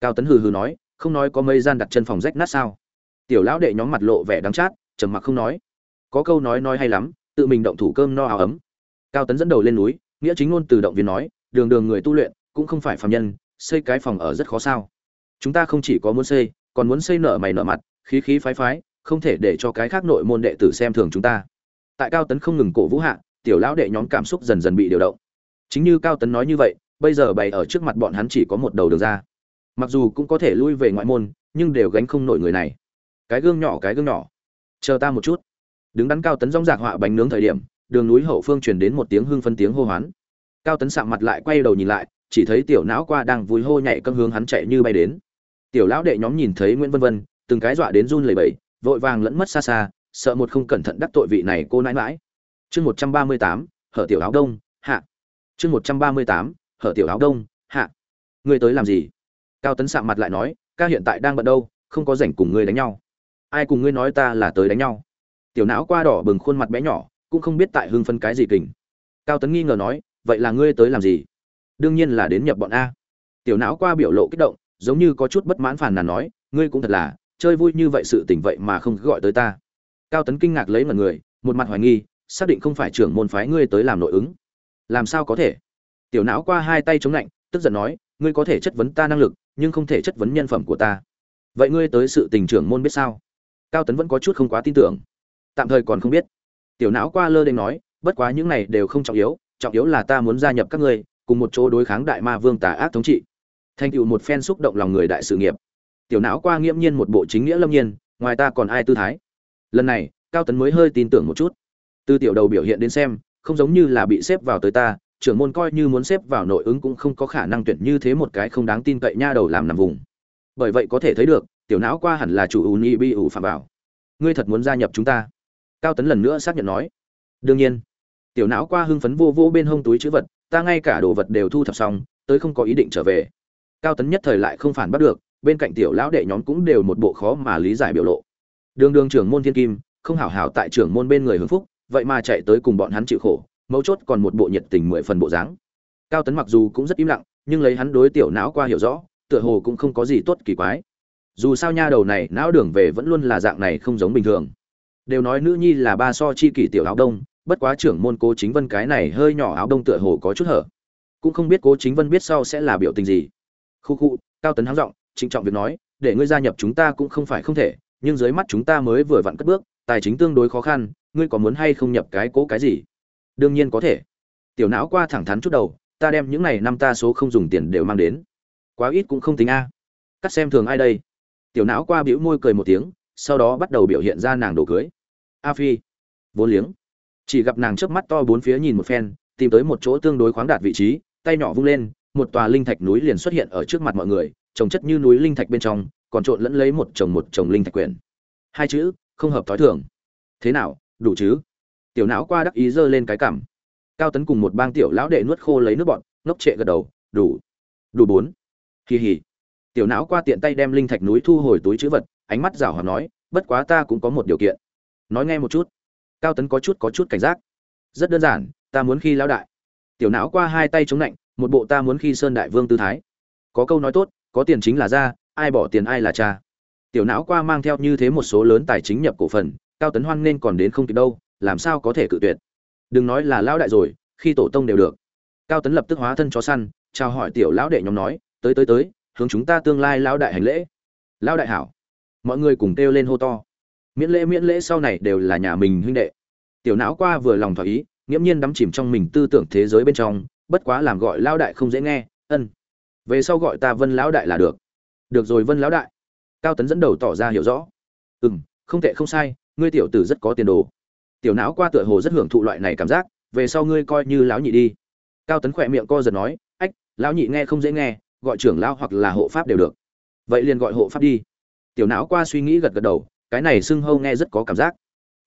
Cao tấn hừ hừ nói, không nói có mấy gian đặt chân phòng rách nát sao? Tiểu lão đệ nhóm mặt lộ vẻ đắng chát, trầm mặc không nói. Có câu nói nói hay lắm, tự mình động thủ cơm no áo ấm. Cao tấn dẫn đầu lên núi, nghĩa chính ngôn từ động viên nói, đường đường người tu luyện, cũng không phải phàm nhân, xây cái phòng ở rất khó sao. Chúng ta không chỉ có muốn xây, còn muốn xây nợ mày nợ mặt, khí khí phái phái, không thể để cho cái khác nội môn đệ tử xem thường chúng ta tại cao tấn không ngừng cổ vũ hạ, tiểu lão đệ nhóm cảm xúc dần dần bị điều động. Chính như cao tấn nói như vậy, bây giờ bày ở trước mặt bọn hắn chỉ có một đầu đường ra. Mặc dù cũng có thể lui về ngoại môn, nhưng đều gánh không nổi người này. Cái gương nhỏ, cái gương nhỏ. Chờ ta một chút. Đứng đắn cao tấn rong rạc họa bánh nướng thời điểm, đường núi hậu phương truyền đến một tiếng hưng phân tiếng hô hoán. Cao tấn sạm mặt lại quay đầu nhìn lại, chỉ thấy tiểu não qua đang vui hô nhảy cân hướng hắn chạy như bay đến. Tiểu lão đệ nhóm nhìn thấy nguyễn vân vân, từng cái dọa đến run lẩy bẩy, vội vàng lẫn mất xa xa sợ một không cẩn thận đắc tội vị này cô nãi mãi. Chương một trăm ba mươi tám, hở tiểu áo đông, hạ. Chương một trăm ba mươi tám, hở tiểu áo đông, hạ. Ngươi tới làm gì? Cao tấn sạm mặt lại nói, ca hiện tại đang bận đâu, không có rảnh cùng ngươi đánh nhau. Ai cùng ngươi nói ta là tới đánh nhau? Tiểu não qua đỏ bừng khuôn mặt bé nhỏ, cũng không biết tại hưng phân cái gì kình. Cao tấn nghi ngờ nói, vậy là ngươi tới làm gì? Đương nhiên là đến nhập bọn a. Tiểu não qua biểu lộ kích động, giống như có chút bất mãn phàn nàn nói, ngươi cũng thật là, chơi vui như vậy sự tình vậy mà không gọi tới ta cao tấn kinh ngạc lấy mật người, một mặt hoài nghi, xác định không phải trưởng môn phái ngươi tới làm nội ứng. Làm sao có thể? Tiểu não qua hai tay chống lạnh, tức giận nói, ngươi có thể chất vấn ta năng lực, nhưng không thể chất vấn nhân phẩm của ta. Vậy ngươi tới sự tình trưởng môn biết sao? Cao tấn vẫn có chút không quá tin tưởng. Tạm thời còn không biết. Tiểu não qua lơ đênh nói, bất quá những này đều không trọng yếu trọng yếu là ta muốn gia nhập các ngươi, cùng một chỗ đối kháng đại ma vương tà ác thống trị. Thành tựu một phen xúc động lòng người đại sự nghiệp. Tiểu não qua nghiễm nhiên một bộ chính nghĩa lâm nhiên, ngoài ta còn ai tư thái? Lần này, cao tấn mới hơi tin tưởng một chút. Từ tiểu đầu biểu hiện đến xem, không giống như là bị xếp vào tới ta, trưởng môn coi như muốn xếp vào nội ứng cũng không có khả năng tuyển như thế một cái không đáng tin cậy nha đầu làm nằm vùng. Bởi vậy có thể thấy được, tiểu não qua hẳn là chủ ưu Nhi bi ủ phạm bảo ngươi thật muốn gia nhập chúng ta? Cao tấn lần nữa xác nhận nói. Đương nhiên. Tiểu não qua hưng phấn vô vô bên hông túi chữ vật, ta ngay cả đồ vật đều thu thập xong, tới không có ý định trở về. Cao tấn nhất thời lại không phản bắt được, bên cạnh tiểu lão đệ nhóm cũng đều một bộ khó mà lý giải biểu lộ đường đường trưởng môn thiên kim, không hảo hảo tại trưởng môn bên người hưng phúc, vậy mà chạy tới cùng bọn hắn chịu khổ, mấu chốt còn một bộ nhiệt tình mười phần bộ dáng. Cao tấn mặc dù cũng rất im lặng, nhưng lấy hắn đối tiểu não qua hiểu rõ, tựa hồ cũng không có gì tốt kỳ quái. Dù sao nha đầu này, não đường về vẫn luôn là dạng này không giống bình thường. Đều nói nữ nhi là ba so chi kỷ tiểu áo đông, bất quá trưởng môn cố chính vân cái này hơi nhỏ áo đông tựa hồ có chút hở. Cũng không biết cố chính vân biết sau sẽ là biểu tình gì. Khu khu, cao tấn háng giọng, trịnh trọng việc nói, để ngươi gia nhập chúng ta cũng không phải không thể nhưng dưới mắt chúng ta mới vừa vặn cất bước, tài chính tương đối khó khăn, ngươi có muốn hay không nhập cái cố cái gì? Đương nhiên có thể. Tiểu não qua thẳng thắn chút đầu, ta đem những này năm ta số không dùng tiền đều mang đến. Quá ít cũng không tính a. Cắt xem thường ai đây? Tiểu não qua bĩu môi cười một tiếng, sau đó bắt đầu biểu hiện ra nàng đồ cưới. A phi. Vốn liếng. Chỉ gặp nàng trước mắt to bốn phía nhìn một phen, tìm tới một chỗ tương đối khoáng đạt vị trí, tay nhỏ vung lên, một tòa linh thạch núi liền xuất hiện ở trước mặt mọi người, trồng chất như núi linh thạch bên trong còn trộn lẫn lấy một chồng một chồng linh thạch quyển. Hai chữ, không hợp thói thường. Thế nào, đủ chứ? Tiểu não qua đắc ý giơ lên cái cảm cao tấn cùng một bang tiểu lão đệ nuốt khô lấy nước bọn, ngốc trệ gật đầu, đủ. Đủ bốn. Kỳ hỉ tiểu não qua tiện tay đem linh thạch núi thu hồi túi chữ vật, ánh mắt rảo hòa nói, bất quá ta cũng có một điều kiện. Nói nghe một chút. Cao tấn có chút có chút cảnh giác. Rất đơn giản, ta muốn khi lão đại. Tiểu não qua hai tay chống lạnh một bộ ta muốn khi sơn đại vương tư thái. Có câu nói tốt, có tiền chính là ra ai bỏ tiền ai là cha. Tiểu não qua mang theo như thế một số lớn tài chính nhập cổ phần, cao tấn hoan nên còn đến không kịp đâu, làm sao có thể cự tuyệt? Đừng nói là lão đại rồi, khi tổ tông đều được. Cao tấn lập tức hóa thân chó săn, chào hỏi tiểu lão đệ nhóm nói, tới tới tới, hướng chúng ta tương lai lão đại hành lễ. Lão đại hảo. Mọi người cùng kêu lên hô to. Miễn lễ miễn lễ, sau này đều là nhà mình huynh đệ. Tiểu não qua vừa lòng thỏa ý, nghiễm nhiên đắm chìm trong mình tư tưởng thế giới bên trong, bất quá làm gọi lão đại không dễ nghe, ân, về sau gọi ta vân lão đại là được được rồi vân lão đại. Cao tấn dẫn đầu tỏ ra hiểu rõ. Ừ m không tệ không sai, ngươi tiểu tử rất có tiền đồ. Tiểu não qua tựa hồ rất hưởng thụ loại này cảm giác, về sau ngươi coi như lão nhị đi. Cao tấn khỏe miệng co giật nói, ách, lão nhị nghe không dễ nghe, gọi trưởng lão hoặc là hộ pháp đều được. Vậy liền gọi hộ pháp đi. Tiểu não qua suy nghĩ gật gật đầu, cái này xưng hâu nghe rất có cảm giác.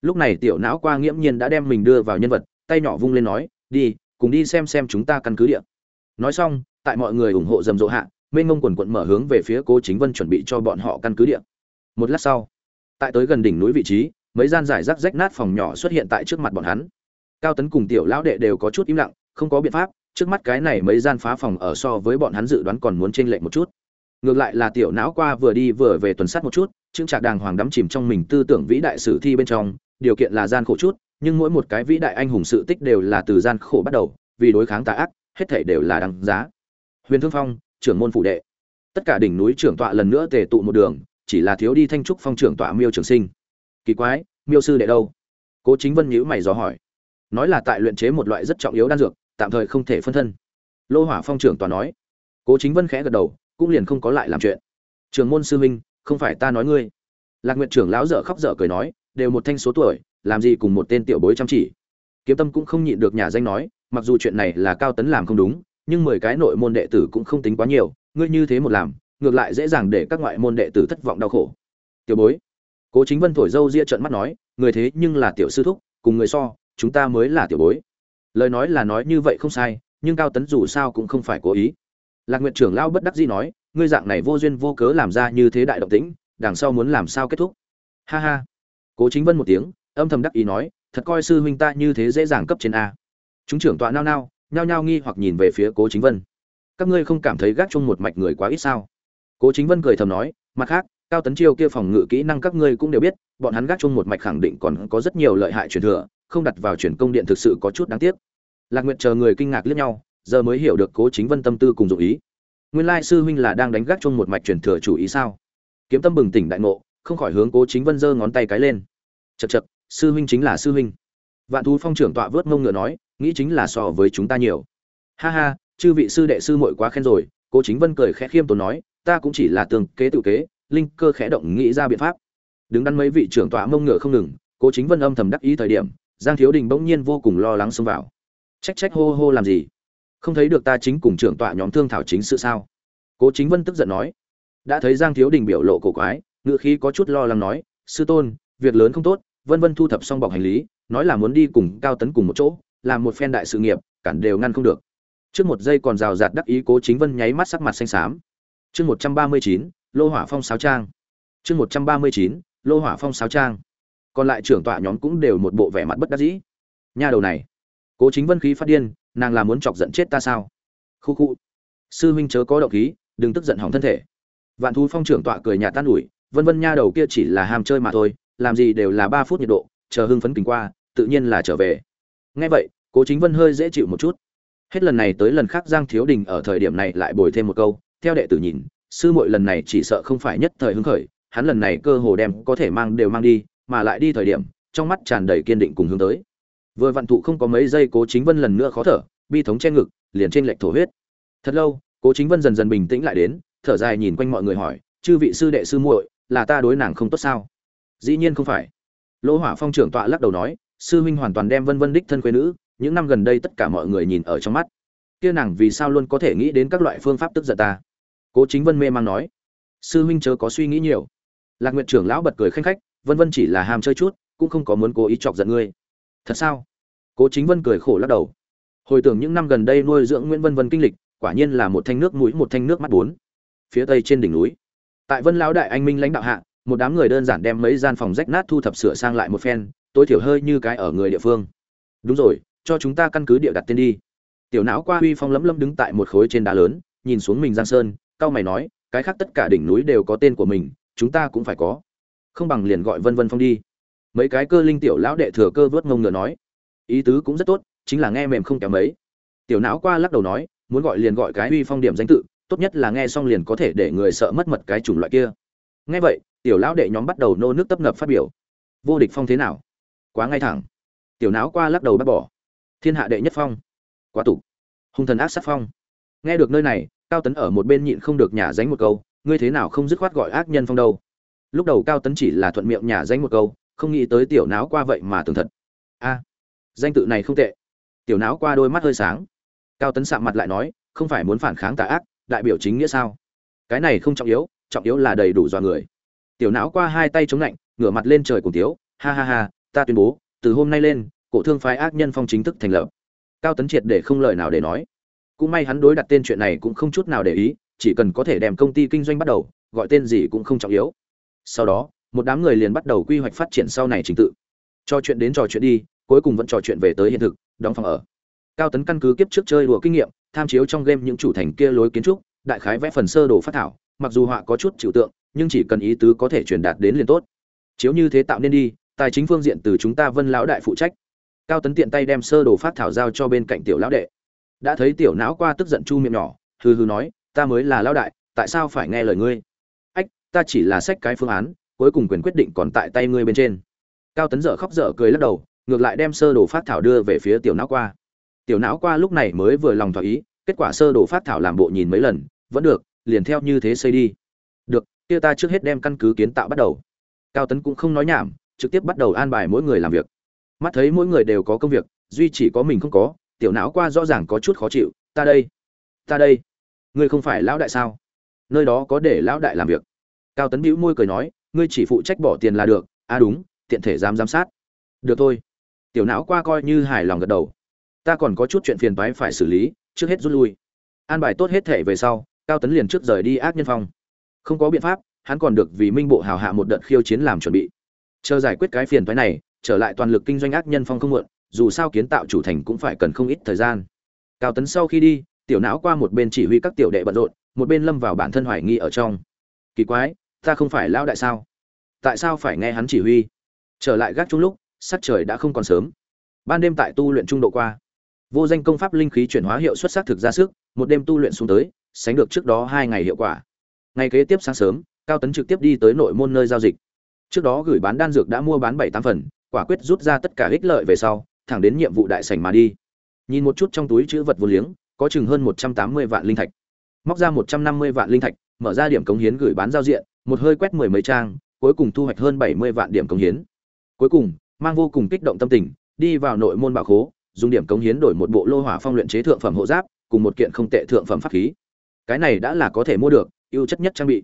Lúc này tiểu não qua nghiễm nhiên đã đem mình đưa vào nhân vật, tay nhỏ vung lên nói, đi, cùng đi xem xem chúng ta căn cứ địa. Nói xong, tại mọi người ủng hộ rầm rộ hạ mênh ngông quần quận mở hướng về phía cố chính vân chuẩn bị cho bọn họ căn cứ địa. Một lát sau, tại tới gần đỉnh núi vị trí, mấy gian giải rác rách nát phòng nhỏ xuất hiện tại trước mặt bọn hắn. Cao tấn cùng tiểu lão đệ đều có chút im lặng, không có biện pháp, trước mắt cái này mấy gian phá phòng ở so với bọn hắn dự đoán còn muốn chênh lệch một chút. Ngược lại là tiểu não qua vừa đi vừa về tuần sát một chút, chững trạc đàng hoàng đắm chìm trong mình tư tưởng vĩ đại sử thi bên trong, điều kiện là gian khổ chút, nhưng mỗi một cái vĩ đại anh hùng sự tích đều là từ gian khổ bắt đầu, vì đối kháng tà ác, hết thể đều là đằng giá. Huyền thương phong trưởng môn phủ đệ. Tất cả đỉnh núi trưởng tọa lần nữa tề tụ một đường, chỉ là thiếu đi thanh trúc phong trưởng tọa miêu trường sinh. Kỳ quái, miêu sư đệ đâu? Cố chính vân nhữ mày dò hỏi. Nói là tại luyện chế một loại rất trọng yếu đan dược, tạm thời không thể phân thân. Lô hỏa phong trưởng tọa nói. Cố chính vân khẽ gật đầu, cũng liền không có lại làm chuyện. Trường môn sư huynh, không phải ta nói ngươi. Lạc nguyện trưởng lão dở khóc dở cười nói, đều một thanh số tuổi, làm gì cùng một tên tiểu bối chăm chỉ. Kiếm tâm cũng không nhịn được nhà danh nói, mặc dù chuyện này là cao tấn làm không đúng nhưng mười cái nội môn đệ tử cũng không tính quá nhiều, ngươi như thế một làm, ngược lại dễ dàng để các ngoại môn đệ tử thất vọng đau khổ. Tiểu bối, cố chính vân thổi dâu ria trợn mắt nói, người thế nhưng là tiểu sư thúc, cùng người so, chúng ta mới là tiểu bối. Lời nói là nói như vậy không sai, nhưng cao tấn dù sao cũng không phải cố ý. Lạc nguyện trưởng lao bất đắc dĩ nói, ngươi dạng này vô duyên vô cớ làm ra như thế đại động tĩnh, đằng sau muốn làm sao kết thúc? Ha ha. Cố chính vân một tiếng, âm thầm đắc ý nói, thật coi sư huynh ta như thế dễ dàng cấp trên a. Chúng trưởng tọa nao nao nhao nhao nghi hoặc nhìn về phía cố chính vân. Các ngươi không cảm thấy gác chung một mạch người quá ít sao? Cố chính vân cười thầm nói, mặt khác, cao tấn chiêu kia phòng ngự kỹ năng các ngươi cũng đều biết, bọn hắn gác chung một mạch khẳng định còn có rất nhiều lợi hại truyền thừa, không đặt vào truyền công điện thực sự có chút đáng tiếc. Lạc nguyện chờ người kinh ngạc liếc nhau, giờ mới hiểu được cố chính vân tâm tư cùng dụng ý. Nguyên lai sư huynh là đang đánh gác chung một mạch truyền thừa chủ ý sao? Kiếm tâm bừng tỉnh đại ngộ, không khỏi hướng cố chính vân giơ ngón tay cái lên. Chật chật sư huynh chính là sư huynh. Vạn thú phong trưởng tọa vớt mông ngựa nói nghĩ chính là so với chúng ta nhiều. Ha ha, chư vị sư đệ sư muội quá khen rồi, cố chính vân cười khẽ khiêm tốn nói, ta cũng chỉ là tường kế tự kế, linh cơ khẽ động nghĩ ra biện pháp. Đứng đắn mấy vị trưởng tọa mông ngựa không ngừng, cố chính vân âm thầm đắc ý thời điểm, giang thiếu đình bỗng nhiên vô cùng lo lắng xông vào. Trách trách hô hô làm gì? Không thấy được ta chính cùng trưởng tọa nhóm thương thảo chính sự sao? Cố chính vân tức giận nói. Đã thấy giang thiếu đình biểu lộ cổ quái, ngựa khí có chút lo lắng nói, sư tôn, việc lớn không tốt, vân vân thu thập xong bọc hành lý, nói là muốn đi cùng cao tấn cùng một chỗ làm một phen đại sự nghiệp, cản đều ngăn không được. Trước một giây còn rào rạt đắc ý cố chính vân nháy mắt sắc mặt xanh xám. Chương một trăm ba mươi chín, lô hỏa phong sáo trang. Chương một trăm ba mươi chín, lô hỏa phong sáo trang. Còn lại trưởng tọa nhóm cũng đều một bộ vẻ mặt bất đắc dĩ. Nha đầu này, cố chính vân khí phát điên, nàng là muốn chọc giận chết ta sao? Khu khu. Sư huynh chớ có động khí, đừng tức giận hỏng thân thể. Vạn thú phong trưởng tọa cười nhạt tan ủi, vân vân nha đầu kia chỉ là ham chơi mà thôi, làm gì đều là ba phút nhiệt độ, chờ hưng phấn kinh qua, tự nhiên là trở về nghe vậy, cố chính vân hơi dễ chịu một chút. Hết lần này tới lần khác giang thiếu đình ở thời điểm này lại bồi thêm một câu, theo đệ tử nhìn, sư muội lần này chỉ sợ không phải nhất thời hứng khởi, hắn lần này cơ hồ đem có thể mang đều mang đi, mà lại đi thời điểm, trong mắt tràn đầy kiên định cùng hướng tới. Vừa vạn thụ không có mấy giây cố chính vân lần nữa khó thở, bi thống che ngực, liền trên lệch thổ huyết. Thật lâu, cố chính vân dần dần bình tĩnh lại đến, thở dài nhìn quanh mọi người hỏi, chư vị sư đệ sư muội, là ta đối nàng không tốt sao? Dĩ nhiên không phải. Lỗ hỏa phong trưởng tọa lắc đầu nói sư huynh hoàn toàn đem vân vân đích thân quê nữ, những năm gần đây tất cả mọi người nhìn ở trong mắt. Kia nàng vì sao luôn có thể nghĩ đến các loại phương pháp tức giận ta? Cố chính vân mê mang nói. Sư huynh chớ có suy nghĩ nhiều. Lạc nguyện trưởng lão bật cười khanh khách, vân vân chỉ là ham chơi chút, cũng không có muốn cố ý chọc giận ngươi. Thật sao? Cố chính vân cười khổ lắc đầu. Hồi tưởng những năm gần đây nuôi dưỡng nguyễn vân vân kinh lịch, quả nhiên là một thanh nước mũi, một thanh nước mắt bốn. Phía tây trên đỉnh núi. Tại vân lão đại anh minh lãnh đạo hạ, một đám người đơn giản đem mấy gian phòng rách nát thu thập sửa sang lại một phen tối thiểu hơi như cái ở người địa phương. Đúng rồi, cho chúng ta căn cứ địa đặt tên đi. Tiểu não qua huy phong lấm lấm đứng tại một khối trên đá lớn, nhìn xuống mình giang sơn cao mày nói, cái khác tất cả đỉnh núi đều có tên của mình, chúng ta cũng phải có. Không bằng liền gọi vân vân phong đi. Mấy cái cơ linh tiểu lão đệ thừa cơ vớt ngông ngựa nói, ý tứ cũng rất tốt, chính là nghe mềm không kém mấy. Tiểu não qua lắc đầu nói, muốn gọi liền gọi cái huy phong điểm danh tự, tốt nhất là nghe xong liền có thể để người sợ mất mật cái chủng loại kia. Nghe vậy, tiểu lão đệ nhóm bắt đầu nô nước tấp nập phát biểu. Vô địch phong thế nào? Quá ngay thẳng. Tiểu não qua lắc đầu bắt bỏ. Thiên hạ đệ nhất phong. Quá tục hung thần ác sát phong. Nghe được nơi này, cao tấn ở một bên nhịn không được nhả dánh một câu, ngươi thế nào không dứt khoát gọi ác nhân phong đâu? Lúc đầu cao tấn chỉ là thuận miệng nhả dánh một câu, không nghĩ tới tiểu não qua vậy mà tưởng thật. A, danh tự này không tệ. Tiểu não qua đôi mắt hơi sáng. Cao tấn sạm mặt lại nói, không phải muốn phản kháng tà ác, đại biểu chính nghĩa sao? Cái này không trọng yếu trọng yếu là đầy đủ dọa người. Tiểu não qua hai tay chống lạnh, ngửa mặt lên trời cùng tiếu, ha ha ha ta tuyên bố, từ hôm nay lên, cổ thương phái ác nhân phong chính thức thành lập. Cao tấn triệt để không lời nào để nói. Cũng may hắn đối đặt tên chuyện này cũng không chút nào để ý, chỉ cần có thể đem công ty kinh doanh bắt đầu, gọi tên gì cũng không trọng yếu. Sau đó, một đám người liền bắt đầu quy hoạch phát triển sau này trình tự. Cho chuyện đến trò chuyện đi, cuối cùng vẫn trò chuyện về tới hiện thực, đóng phòng ở. Cao tấn căn cứ kiếp trước chơi đùa kinh nghiệm, tham chiếu trong game những chủ thành kia lối kiến trúc, đại khái vẽ phần sơ đồ phát thảo, mặc dù họa có chút trừu tượng, nhưng chỉ cần ý tứ có thể truyền đạt đến liền tốt. Chiếu như thế tạo nên đi tài chính phương diện từ chúng ta vân lão đại phụ trách. Cao tấn tiện tay đem sơ đồ phát thảo giao cho bên cạnh tiểu lão đệ. Đã thấy tiểu não qua tức giận chu miệng nhỏ, hừ hừ nói, ta mới là lão đại, tại sao phải nghe lời ngươi? Ách, ta chỉ là sách cái phương án, cuối cùng quyền quyết định còn tại tay ngươi bên trên. Cao tấn dở khóc dở cười lắc đầu, ngược lại đem sơ đồ phát thảo đưa về phía tiểu não qua. Tiểu não qua lúc này mới vừa lòng thỏa ý, kết quả sơ đồ phát thảo làm bộ nhìn mấy lần, vẫn được, liền theo như thế xây đi. Được, kia ta trước hết đem căn cứ kiến tạo bắt đầu. Cao tấn cũng không nói nhảm trực tiếp bắt đầu an bài mỗi người làm việc. Mắt thấy mỗi người đều có công việc, duy chỉ có mình không có, tiểu não qua rõ ràng có chút khó chịu, ta đây ta đây, ngươi không phải lão đại sao? Nơi đó có để lão đại làm việc. Cao tấn bĩu môi cười nói, ngươi chỉ phụ trách bỏ tiền là được à đúng, tiện thể giám giám sát. Được thôi. Tiểu não qua coi như hài lòng gật đầu. Ta còn có chút chuyện phiền toái phải xử lý, trước hết rút lui. An bài tốt hết thể về sau, cao tấn liền trước rời đi ác nhân phong. Không có biện pháp, hắn còn được vì minh bộ hào hạ một đợt khiêu chiến làm chuẩn bị chờ giải quyết cái phiền toái này, trở lại toàn lực kinh doanh ác nhân phong không muộn, dù sao kiến tạo chủ thành cũng phải cần không ít thời gian. Cao tấn sau khi đi, tiểu não qua một bên chỉ huy các tiểu đệ bận rộn, một bên lâm vào bản thân hoài nghi ở trong. Kỳ quái, ta không phải lão đại sao? Tại sao phải nghe hắn chỉ huy? Trở lại gác chung lúc, sắc trời đã không còn sớm. Ban đêm tại tu luyện trung độ qua. Vô danh công pháp linh khí chuyển hóa hiệu suất sắc thực ra sức, một đêm tu luyện xuống tới, sánh được trước đó hai ngày hiệu quả. Ngày kế tiếp sáng sớm, cao tấn trực tiếp đi tới nội môn nơi giao dịch trước đó gửi bán đan dược đã mua bán bảy tám phần, quả quyết rút ra tất cả ích lợi về sau, thẳng đến nhiệm vụ đại sảnh mà đi. Nhìn một chút trong túi chữ vật vô liếng, có chừng hơn một trăm tám mươi vạn linh thạch. Móc ra một trăm năm mươi vạn linh thạch, mở ra điểm cống hiến gửi bán giao diện, một hơi quét mười mấy trang, cuối cùng thu hoạch hơn bảy mươi vạn điểm cống hiến. Cuối cùng, mang vô cùng kích động tâm tình, đi vào nội môn bảo khố, dùng điểm cống hiến đổi một bộ lô hỏa phong luyện chế thượng phẩm hộ giáp, cùng một kiện không tệ thượng phẩm pháp khí. Cái này đã là có thể mua được, ưu chất nhất trang bị.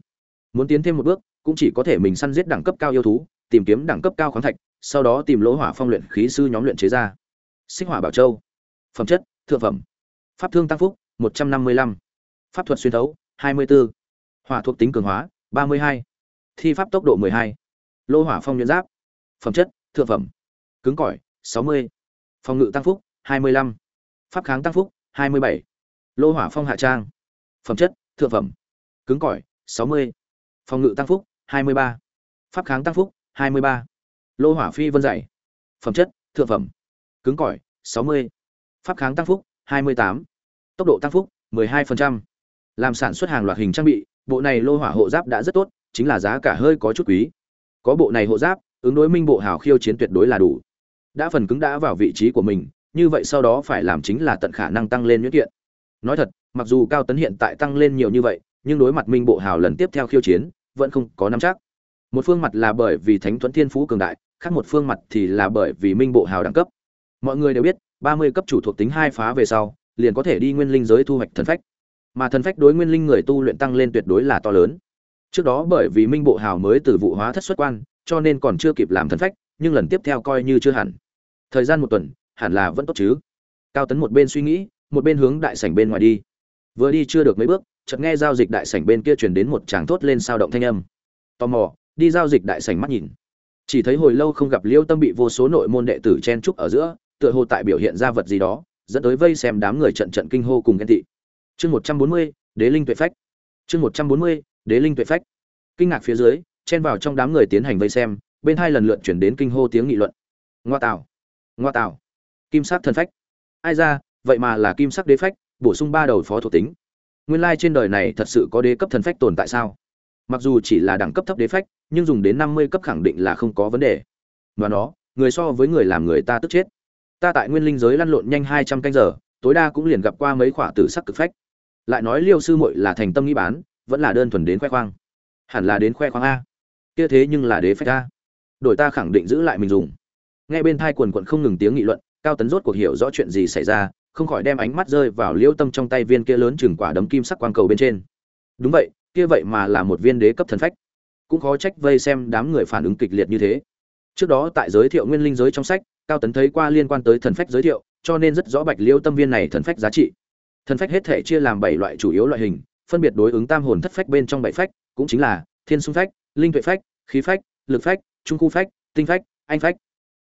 Muốn tiến thêm một bước cũng chỉ có thể mình săn giết đẳng cấp cao yêu thú, tìm kiếm đẳng cấp cao khoáng thạch, sau đó tìm lỗ hỏa phong luyện khí sư nhóm luyện chế ra. Xích hỏa bảo châu. Phẩm chất, thượng phẩm. Pháp thương tăng phúc, một trăm năm mươi lăm. Pháp thuật xuyên thấu, hai mươi 24. hỏa thuộc tính cường hóa, ba mươi hai. Thi pháp tốc độ mười hai. Hỏa phong nhuyễn giáp. Phẩm chất, thượng phẩm. Cứng cỏi, sáu mươi. Phòng ngự tăng phúc, hai mươi lăm. Pháp kháng tăng phúc, hai mươi bảy. Hỏa phong hạ trang. Phẩm chất, thượng phẩm. Cứng cỏi, sáu mươi. Phòng ngự tăng phúc hai mươi ba. Pháp kháng tăng phúc, hai mươi ba. Lô hỏa phi vân dày phẩm chất, thượng phẩm. Cứng cỏi, sáu mươi. Pháp kháng tăng phúc, hai mươi tám. Tốc độ tăng phúc 12%. làm sản xuất hàng loạt hình trang bị, bộ này lô hỏa hộ giáp đã rất tốt, chính là giá cả hơi có chút quý. Có bộ này hộ giáp, ứng đối minh bộ hào khiêu chiến tuyệt đối là đủ. Đã phần cứng đã vào vị trí của mình, như vậy sau đó phải làm chính là tận khả năng tăng lên nhuyễn kiện. Nói thật, mặc dù cao tấn hiện tại tăng lên nhiều như vậy, nhưng đối mặt minh bộ hào lần tiếp theo khiêu chiến vẫn không có nắm chắc. Một phương mặt là bởi vì thánh Tuấn thiên phú cường đại, khác một phương mặt thì là bởi vì minh bộ hào đẳng cấp. Mọi người đều biết, ba mươi cấp chủ thuộc tính hai phá về sau, liền có thể đi nguyên linh giới thu hoạch thần phách. Mà thần phách đối nguyên linh người tu luyện tăng lên tuyệt đối là to lớn. Trước đó bởi vì minh bộ hào mới từ vụ hóa thất xuất quan, cho nên còn chưa kịp làm thần phách, nhưng lần tiếp theo coi như chưa hẳn. Thời gian một tuần, hẳn là vẫn tốt chứ. Cao tấn một bên suy nghĩ, một bên hướng đại sảnh bên ngoài đi vừa đi chưa được mấy bước, chợt nghe giao dịch đại sảnh bên kia truyền đến một tràng thốt lên sao động thanh âm. Tò mò, đi giao dịch đại sảnh mắt nhìn. Chỉ thấy hồi lâu không gặp liêu tâm bị vô số nội môn đệ tử chen trúc ở giữa, tựa hồ tại biểu hiện ra vật gì đó, dẫn tới vây xem đám người trận trận kinh hô cùng ghen tị. Chương một trăm bốn mươi, đế linh tuệ phách. Chương một trăm bốn mươi, đế linh tuệ phách. Kinh ngạc phía dưới, chen vào trong đám người tiến hành vây xem, bên hai lần lượt chuyển đến kinh hô tiếng nghị luận. Ngoa tạo ngoa tạo kim sắc thần phách. Ai ra, vậy mà là kim sắc đế phách bổ sung ba đầu phó thuộc tính. Nguyên lai trên đời này thật sự có đế cấp thần phách tồn tại sao? Mặc dù chỉ là đẳng cấp thấp đế phách, nhưng dùng đến năm mươi cấp khẳng định là không có vấn đề. Và nó, người so với người làm người ta tức chết. Ta tại nguyên linh giới lăn lộn nhanh hai trăm canh giờ, tối đa cũng liền gặp qua mấy khỏa tử sắc cực phách. Lại nói liêu sư muội là thành tâm nghĩ bán, vẫn là đơn thuần đến khoe khoang. Hẳn là đến khoe khoang a. Kia thế nhưng là đế phách a. Đổi ta khẳng định giữ lại mình dùng. Nghe bên thai quần quận không ngừng tiếng nghị luận, cao tấn rốt cuộc hiểu rõ chuyện gì xảy ra không khỏi đem ánh mắt rơi vào liêu tâm trong tay viên kia lớn chừng quả đấm kim sắc quang cầu bên trên. Đúng vậy, kia vậy mà là một viên đế cấp thần phách. Cũng khó trách vây xem đám người phản ứng kịch liệt như thế. Trước đó tại giới thiệu nguyên linh giới trong sách, cao tấn thấy qua liên quan tới thần phách giới thiệu, cho nên rất rõ bạch liêu tâm viên này thần phách giá trị. Thần phách hết thể chia làm bảy loại chủ yếu loại hình, phân biệt đối ứng tam hồn thất phách bên trong bảy phách, cũng chính là thiên xung phách, linh tuệ phách, khí phách, lực phách, trung khu phách, tinh phách, anh phách.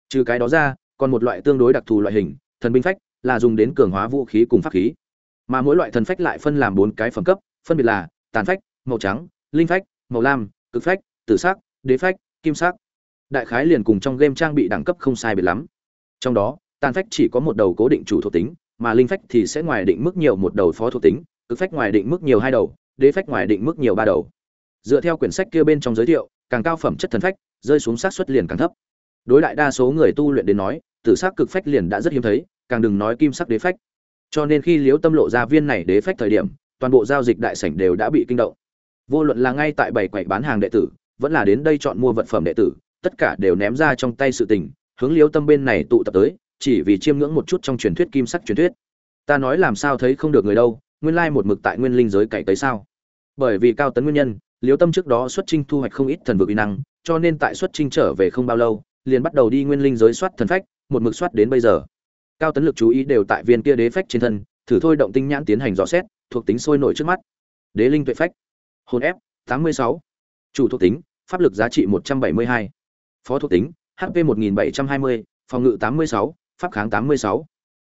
Trừ cái đó ra, còn một loại tương đối đặc thù loại hình, thần binh phách là dùng đến cường hóa vũ khí cùng pháp khí. Mà mỗi loại thần phách lại phân làm bốn cái phẩm cấp, phân biệt là tàn phách, màu trắng, linh phách, màu lam, cực phách, tử sắc, đế phách, kim sắc. Đại khái liền cùng trong game trang bị đẳng cấp không sai biệt lắm. Trong đó, tàn phách chỉ có một đầu cố định chủ thuộc tính, mà linh phách thì sẽ ngoài định mức nhiều một đầu phó thuộc tính, cực phách ngoài định mức nhiều hai đầu, đế phách ngoài định mức nhiều ba đầu. Dựa theo quyển sách kia bên trong giới thiệu, càng cao phẩm chất thần phách, rơi xuống sát xuất liền càng thấp. Đối đại đa số người tu luyện đến nói, tử sắc cực phách liền đã rất hiếm thấy càng đừng nói kim sắc đế phách. Cho nên khi liễu tâm lộ ra viên này đế phách thời điểm, toàn bộ giao dịch đại sảnh đều đã bị kinh động. Vô luận là ngay tại bảy quầy bán hàng đệ tử, vẫn là đến đây chọn mua vật phẩm đệ tử, tất cả đều ném ra trong tay sự tình, hướng liễu tâm bên này tụ tập tới, chỉ vì chiêm ngưỡng một chút trong truyền thuyết kim sắc truyền thuyết. Ta nói làm sao thấy không được người đâu, nguyên lai một mực tại nguyên linh giới cày tới sao? Bởi vì cao tấn nguyên nhân, liễu tâm trước đó xuất trinh thu hoạch không ít thần vực uy năng, cho nên tại xuất trinh trở về không bao lâu, liền bắt đầu đi nguyên linh giới soát thần phách, một mực soát đến bây giờ cao tấn lực chú ý đều tại viên kia đế phách trên thân thử thôi động tinh nhãn tiến hành dò xét thuộc tính sôi nổi trước mắt đế linh tuệ phách hồn ép 86. chủ thuộc tính pháp lực giá trị 172. phó thuộc tính hp 1720, phòng ngự 86, pháp kháng 86.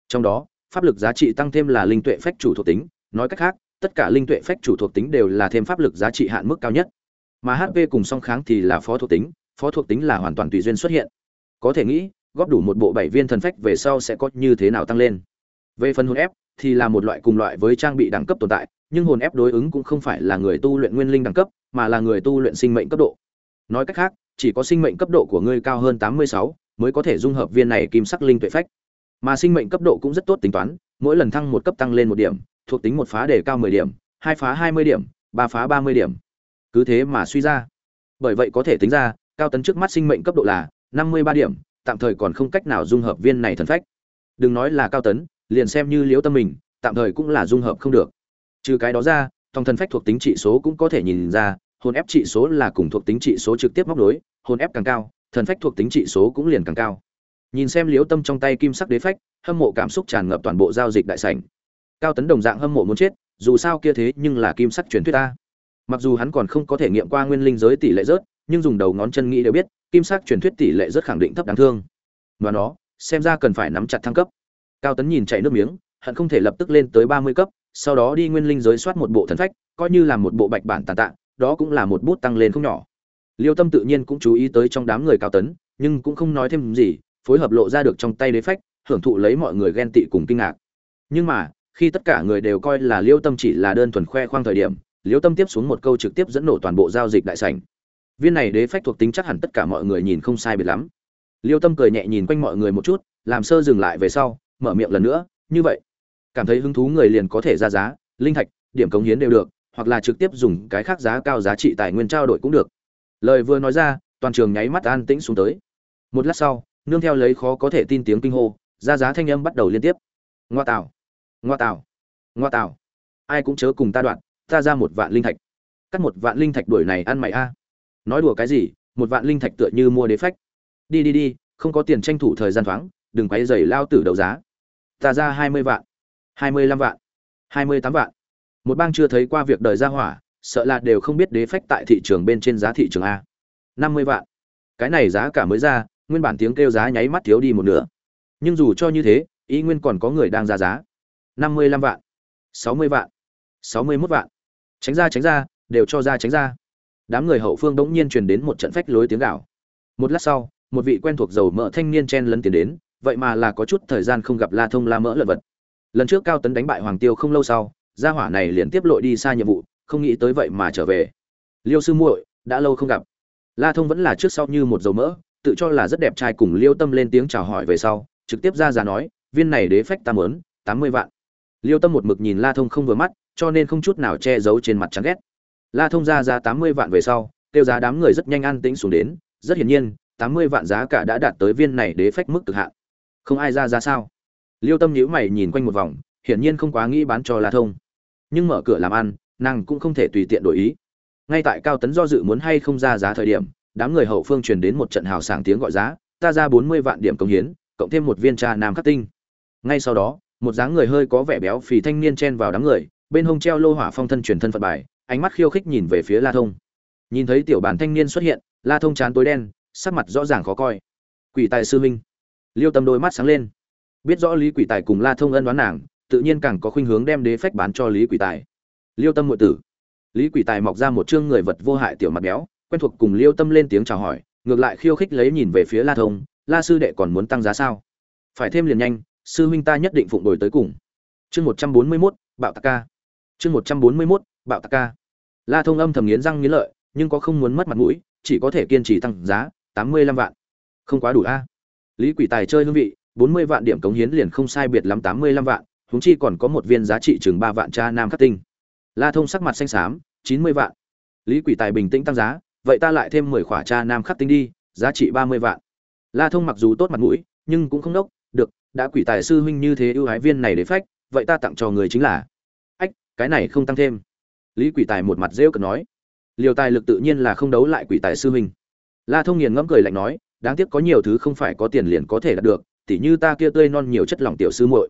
trong đó pháp lực giá trị tăng thêm là linh tuệ phách chủ thuộc tính nói cách khác tất cả linh tuệ phách chủ thuộc tính đều là thêm pháp lực giá trị hạn mức cao nhất mà hp cùng song kháng thì là phó thuộc tính phó thuộc tính là hoàn toàn tùy duyên xuất hiện có thể nghĩ góp đủ một bộ bảy viên thần phách về sau sẽ có như thế nào tăng lên. Về phần hồn ép, thì là một loại cùng loại với trang bị đẳng cấp tồn tại, nhưng hồn ép đối ứng cũng không phải là người tu luyện nguyên linh đẳng cấp, mà là người tu luyện sinh mệnh cấp độ. Nói cách khác, chỉ có sinh mệnh cấp độ của ngươi cao hơn tám mươi sáu mới có thể dung hợp viên này kim sắc linh tuệ phách. Mà sinh mệnh cấp độ cũng rất tốt tính toán, mỗi lần thăng một cấp tăng lên một điểm, thuộc tính một phá để cao mười điểm, hai phá hai mươi điểm, ba phá ba mươi điểm. Cứ thế mà suy ra. Bởi vậy có thể tính ra, cao tấn trước mắt sinh mệnh cấp độ là năm mươi ba điểm tạm thời còn không cách nào dung hợp viên này thần phách. Đừng nói là cao tấn, liền xem như liễu tâm mình, tạm thời cũng là dung hợp không được. Trừ cái đó ra, thòng thần phách thuộc tính trị số cũng có thể nhìn ra, hồn ép trị số là cùng thuộc tính trị số trực tiếp móc đối hồn ép càng cao, thần phách thuộc tính trị số cũng liền càng cao. Nhìn xem liễu tâm trong tay kim sắc đế phách, hâm mộ cảm xúc tràn ngập toàn bộ giao dịch đại sảnh. Cao tấn đồng dạng hâm mộ muốn chết, dù sao kia thế nhưng là kim sắc truyền thuyết ta. Mặc dù hắn còn không có thể nghiệm qua nguyên linh giới tỷ lệ rớt, nhưng dùng đầu ngón chân nghĩ đều biết kim sắc truyền thuyết tỷ lệ rất khẳng định thấp đáng thương. Và nó, xem ra cần phải nắm chặt thăng cấp. Cao tấn nhìn chạy nước miếng, hận không thể lập tức lên tới ba mươi cấp, sau đó đi nguyên linh giới soát một bộ thần phách, coi như là một bộ bạch bản tàn tạ, đó cũng là một bút tăng lên không nhỏ. Liêu tâm tự nhiên cũng chú ý tới trong đám người cao tấn, nhưng cũng không nói thêm gì, phối hợp lộ ra được trong tay đế phách, hưởng thụ lấy mọi người ghen tị cùng kinh ngạc. Nhưng mà, khi tất cả người đều coi là liêu tâm chỉ là đơn thuần khoe khoang thời điểm, liêu tâm tiếp xuống một câu trực tiếp dẫn nổ toàn bộ giao dịch đại sảnh viên này đế phách thuộc tính chắc hẳn tất cả mọi người nhìn không sai biệt lắm. Liêu tâm cười nhẹ nhìn quanh mọi người một chút, làm sơ dừng lại về sau, mở miệng lần nữa, như vậy, cảm thấy hứng thú người liền có thể ra giá, linh thạch, điểm cống hiến đều được, hoặc là trực tiếp dùng cái khác giá cao giá trị tài nguyên trao đổi cũng được. Lời vừa nói ra, toàn trường nháy mắt an tĩnh xuống tới. Một lát sau, nương theo lấy khó có thể tin tiếng kinh hô, ra giá thanh âm bắt đầu liên tiếp. Ngoa tạo ngoa tạo ngoa tạo. Ai cũng chớ cùng ta đoạn, ta ra một vạn linh thạch. Cắt một vạn linh thạch đuổi này ăn mày a nói đùa cái gì, một vạn linh thạch tựa như mua đế phách. Đi đi đi, không có tiền tranh thủ thời gian thoáng, đừng quay dày lao tử đấu giá. Ta ra hai mươi vạn, hai mươi lăm vạn, hai mươi tám vạn. Một bang chưa thấy qua việc đời ra hỏa, sợ là đều không biết đế phách tại thị trường bên trên giá thị trường a. năm mươi vạn. Cái này giá cả mới ra, nguyên bản tiếng kêu giá nháy mắt thiếu đi một nửa. Nhưng dù cho như thế, ý nguyên còn có người đang ra giá. năm mươi lăm vạn, sáu mươi vạn, sáu mươi mốt vạn. Tránh ra tránh ra, đều cho ra tránh ra đám người hậu phương đống nhiên truyền đến một trận phách lối tiếng gạo một lát sau, một vị quen thuộc dầu mỡ thanh niên chen lấn tiến đến, vậy mà là có chút thời gian không gặp la thông la mỡ lợn vật. Lần trước cao tấn đánh bại hoàng tiêu không lâu sau, gia hỏa này liền tiếp lội đi xa nhiệm vụ, không nghĩ tới vậy mà trở về. Liêu sư muội, đã lâu không gặp. La thông vẫn là trước sau như một dầu mỡ, tự cho là rất đẹp trai cùng liêu tâm lên tiếng chào hỏi về sau, trực tiếp ra giá nói, viên này đế phách ta ớn tám mươi vạn. Liêu tâm một mực nhìn la thông không vừa mắt, cho nên không chút nào che giấu trên mặt chán ghét la thông ra giá tám mươi vạn về sau, tiêu giá đám người rất nhanh an tĩnh xuống đến. Rất hiển nhiên, tám mươi vạn giá cả đã đạt tới viên này đế phách mức cực hạn. Không ai ra giá sao? Liêu tâm nhíu mày nhìn quanh một vòng, hiển nhiên không quá nghĩ bán cho la thông. Nhưng mở cửa làm ăn, nàng cũng không thể tùy tiện đổi ý. Ngay tại cao tấn do dự muốn hay không ra giá thời điểm, đám người hậu phương truyền đến một trận hào sảng tiếng gọi giá, ta ra bốn mươi vạn điểm công hiến, cộng thêm một viên trà nam khắc tinh. Ngay sau đó, một dáng người hơi có vẻ béo phì thanh niên chen vào đám người, bên hông treo lô hỏa phong thân truyền thân phật bài ánh mắt khiêu khích nhìn về phía la thông. Nhìn thấy tiểu bản thanh niên xuất hiện, la thông chán tối đen, sắc mặt rõ ràng khó coi. Quỷ tài sư minh liêu tâm đôi mắt sáng lên. Biết rõ lý quỷ tài cùng la thông ân đoán nàng, tự nhiên càng có khuynh hướng đem đế phách bán cho lý quỷ tài. Liêu tâm ngụy tử. Lý quỷ tài mọc ra một chương người vật vô hại tiểu mặt béo, quen thuộc cùng liêu tâm lên tiếng chào hỏi, ngược lại khiêu khích lấy nhìn về phía la thông, la sư đệ còn muốn tăng giá sao? Phải thêm liền nhanh, sư huynh ta nhất định phụng đổi tới cùng. Chương một trăm bốn mươi mốt, bạo tạc ca. Chương một trăm bốn mươi mốt bạo tạc ca. La thông âm thầm nghiến răng nghiến lợi, nhưng có không muốn mất mặt mũi, chỉ có thể kiên trì tăng giá, tám mươi lăm vạn. Không quá đủ a. Lý quỷ tài chơi hương vị, bốn mươi vạn điểm cống hiến liền không sai biệt lắm tám mươi lăm vạn, huống chi còn có một viên giá trị chừng ba vạn cha nam khắc tinh. La thông sắc mặt xanh xám, chín mươi vạn. Lý quỷ tài bình tĩnh tăng giá, vậy ta lại thêm mười khỏa cha nam khắc tinh đi, giá trị ba mươi vạn. La thông mặc dù tốt mặt mũi, nhưng cũng không đốc, được, đã quỷ tài sư huynh như thế ưu ái viên này để phách, vậy ta tặng cho người chính là. Ách, cái này không tăng thêm lý quỷ tài một mặt rêu cực nói, liều tài lực tự nhiên là không đấu lại quỷ tài sư huynh. La thông nghiền ngẫm cười lạnh nói, đáng tiếc có nhiều thứ không phải có tiền liền có thể đạt được, tỉ như ta kia tươi non nhiều chất lỏng tiểu sư muội.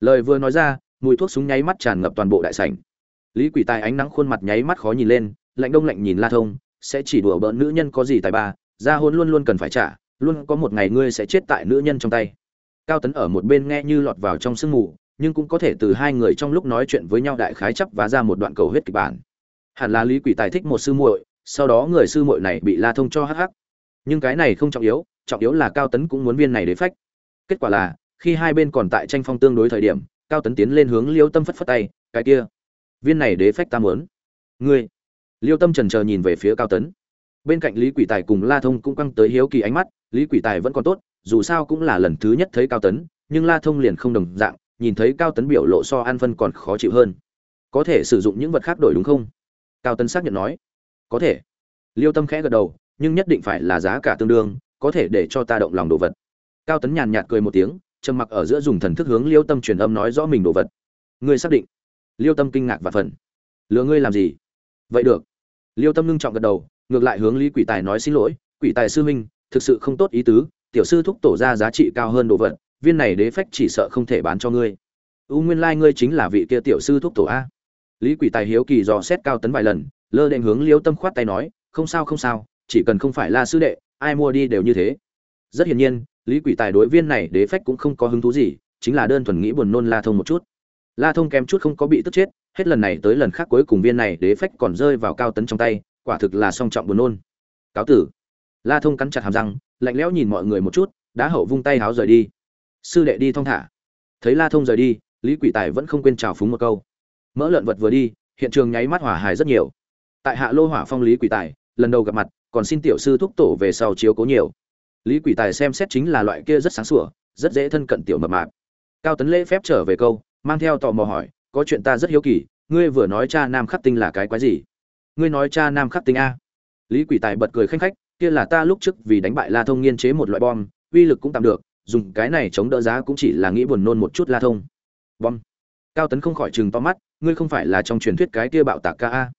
Lời vừa nói ra, mùi thuốc súng nháy mắt tràn ngập toàn bộ đại sảnh. Lý quỷ tài ánh nắng khuôn mặt nháy mắt khó nhìn lên, lạnh đông lạnh nhìn la thông, sẽ chỉ đùa bỡn nữ nhân có gì tài ba, gia hôn luôn luôn cần phải trả, luôn có một ngày ngươi sẽ chết tại nữ nhân trong tay. Cao tấn ở một bên nghe như lọt vào trong sương mù nhưng cũng có thể từ hai người trong lúc nói chuyện với nhau đại khái chấp và ra một đoạn cầu huyết kịch bản. Hẳn là lý quỷ tài thích một sư muội, sau đó người sư muội này bị la thông cho hắc hắc. Nhưng cái này không trọng yếu trọng yếu là cao tấn cũng muốn viên này để phách. Kết quả là, khi hai bên còn tại tranh phong tương đối thời điểm, cao tấn tiến lên hướng liêu tâm phất phất tay, cái kia, viên này đế phách ta muốn. Ngươi? Liêu tâm trần chờ nhìn về phía cao tấn. Bên cạnh lý quỷ tài cùng la thông cũng căng tới hiếu kỳ ánh mắt, lý quỷ tài vẫn còn tốt, dù sao cũng là lần thứ nhất thấy cao tấn, nhưng la thông liền không đồng dạng nhìn thấy cao tấn biểu lộ so an phân còn khó chịu hơn. Có thể sử dụng những vật khác đổi đúng không? Cao tấn xác nhận nói. Có thể. Liêu tâm khẽ gật đầu, nhưng nhất định phải là giá cả tương đương, có thể để cho ta động lòng đồ vật. Cao tấn nhàn nhạt cười một tiếng, trầm mặc ở giữa dùng thần thức hướng liêu tâm truyền âm nói rõ mình đồ vật. Ngươi xác định. Liêu tâm kinh ngạc và phần. Lừa ngươi làm gì? Vậy được. Liêu tâm ngưng trọng gật đầu, ngược lại hướng lý quỷ tài nói xin lỗi. Quỷ tài sư huynh, thực sự không tốt ý tứ, tiểu sư thúc tổ ra giá trị cao hơn đồ vật viên này đế phách chỉ sợ không thể bán cho ngươi. U nguyên lai ngươi chính là vị kia tiểu sư thúc tổ a. Lý quỷ tài hiếu kỳ dò xét cao tấn vài lần, lơ đệnh hướng liêu tâm khoát tay nói, không sao không sao, chỉ cần không phải là sư đệ, ai mua đi đều như thế. Rất hiển nhiên, lý quỷ tài đối viên này đế phách cũng không có hứng thú gì, chính là đơn thuần nghĩ buồn nôn la thông một chút. La thông kém chút không có bị tức chết, hết lần này tới lần khác cuối cùng viên này đế phách còn rơi vào cao tấn trong tay, quả thực là song trọng buồn nôn. Cáo tử. La thông cắn chặt hàm răng, lạnh lẽo nhìn mọi người một chút đã hậu vung tay háo rời đi sư đệ đi thong thả. Thấy la thông rời đi, lý quỷ tài vẫn không quên chào phúng một câu. Mỡ lợn vật vừa đi, hiện trường nháy mắt hỏa hài rất nhiều. Tại hạ lô hỏa phong lý quỷ tài, lần đầu gặp mặt, còn xin tiểu sư thúc tổ về sau chiếu cố nhiều. Lý quỷ tài xem xét chính là loại kia rất sáng sủa, rất dễ thân cận tiểu mập mạp. Cao tấn lễ phép trở về câu, mang theo tò mò hỏi, có chuyện ta rất hiếu kỳ, ngươi vừa nói cha nam khắc tinh là cái quái gì? Ngươi nói cha nam khắc tinh a. Lý quỷ tài bật cười khanh khách, kia là ta lúc trước vì đánh bại la thông nghiên chế một loại bom, uy lực cũng tạm được dùng cái này chống đỡ giá cũng chỉ là nghĩ buồn nôn một chút la thông. Bom. Cao tấn không khỏi chừng to mắt, ngươi không phải là trong truyền thuyết cái kia bạo tạc ca a.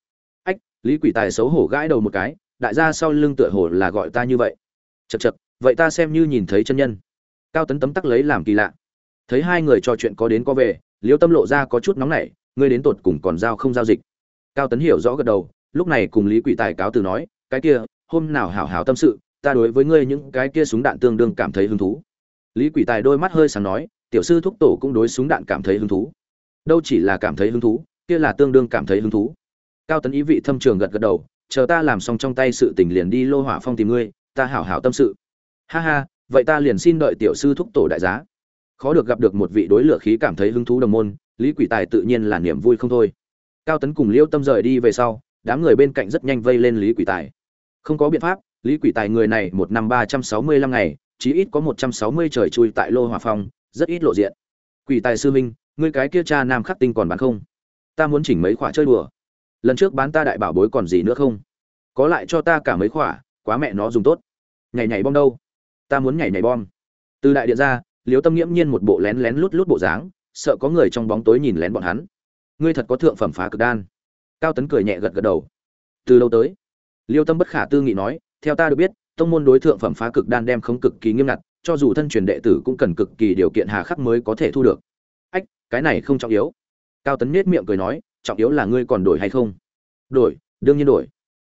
Ách, lý quỷ tài xấu hổ gãi đầu một cái, đại gia sau lưng tựa hồ là gọi ta như vậy. Chật chật vậy ta xem như nhìn thấy chân nhân. Cao tấn tấm tắc lấy làm kỳ lạ. Thấy hai người trò chuyện có đến có về, liêu tâm lộ ra có chút nóng nảy, ngươi đến tột cùng còn giao không giao dịch. Cao tấn hiểu rõ gật đầu, lúc này cùng lý quỷ tài cáo từ nói, cái kia, hôm nào hảo hảo tâm sự, ta đối với ngươi những cái kia súng đạn tương đương cảm thấy hứng thú lý quỷ tài đôi mắt hơi sáng nói, tiểu sư thúc tổ cũng đối súng đạn cảm thấy hứng thú. Đâu chỉ là cảm thấy hứng thú, kia là tương đương cảm thấy hứng thú. Cao tấn ý vị thâm trường gật gật đầu, chờ ta làm xong trong tay sự tình liền đi lô hỏa phong tìm ngươi, ta hảo hảo tâm sự. Ha ha, vậy ta liền xin đợi tiểu sư thúc tổ đại giá. Khó được gặp được một vị đối lửa khí cảm thấy hứng thú đồng môn, lý quỷ tài tự nhiên là niềm vui không thôi. Cao tấn cùng liêu tâm rời đi về sau, đám người bên cạnh rất nhanh vây lên lý quỷ tài. Không có biện pháp, lý quỷ tài người này một năm ba trăm sáu mươi lăm ngày chí ít có một trăm sáu mươi trời chui tại lô hỏa phong, rất ít lộ diện. Quỷ tài sư minh ngươi cái kia cha nam khắc tinh còn bán không? Ta muốn chỉnh mấy khỏa chơi đùa. Lần trước bán ta đại bảo bối còn gì nữa không? Có lại cho ta cả mấy khỏa, quá mẹ nó dùng tốt. Nhảy nhảy bom đâu? Ta muốn nhảy nhảy bom. Từ đại điện ra, Liễu tâm nghiễm nhiên một bộ lén lén lút lút bộ dáng, sợ có người trong bóng tối nhìn lén bọn hắn. Ngươi thật có thượng phẩm phá cực đan. Cao tấn cười nhẹ gật gật đầu. Từ lâu tới liêu tâm bất khả tư nghị nói, theo ta được biết tông môn đối thượng phẩm phá cực đan đem không cực kỳ nghiêm ngặt, cho dù thân truyền đệ tử cũng cần cực kỳ điều kiện hà khắc mới có thể thu được. Ách, cái này không trọng yếu. Cao tấn nhếch miệng cười nói, trọng yếu là ngươi còn đổi hay không? Đổi, đương nhiên đổi.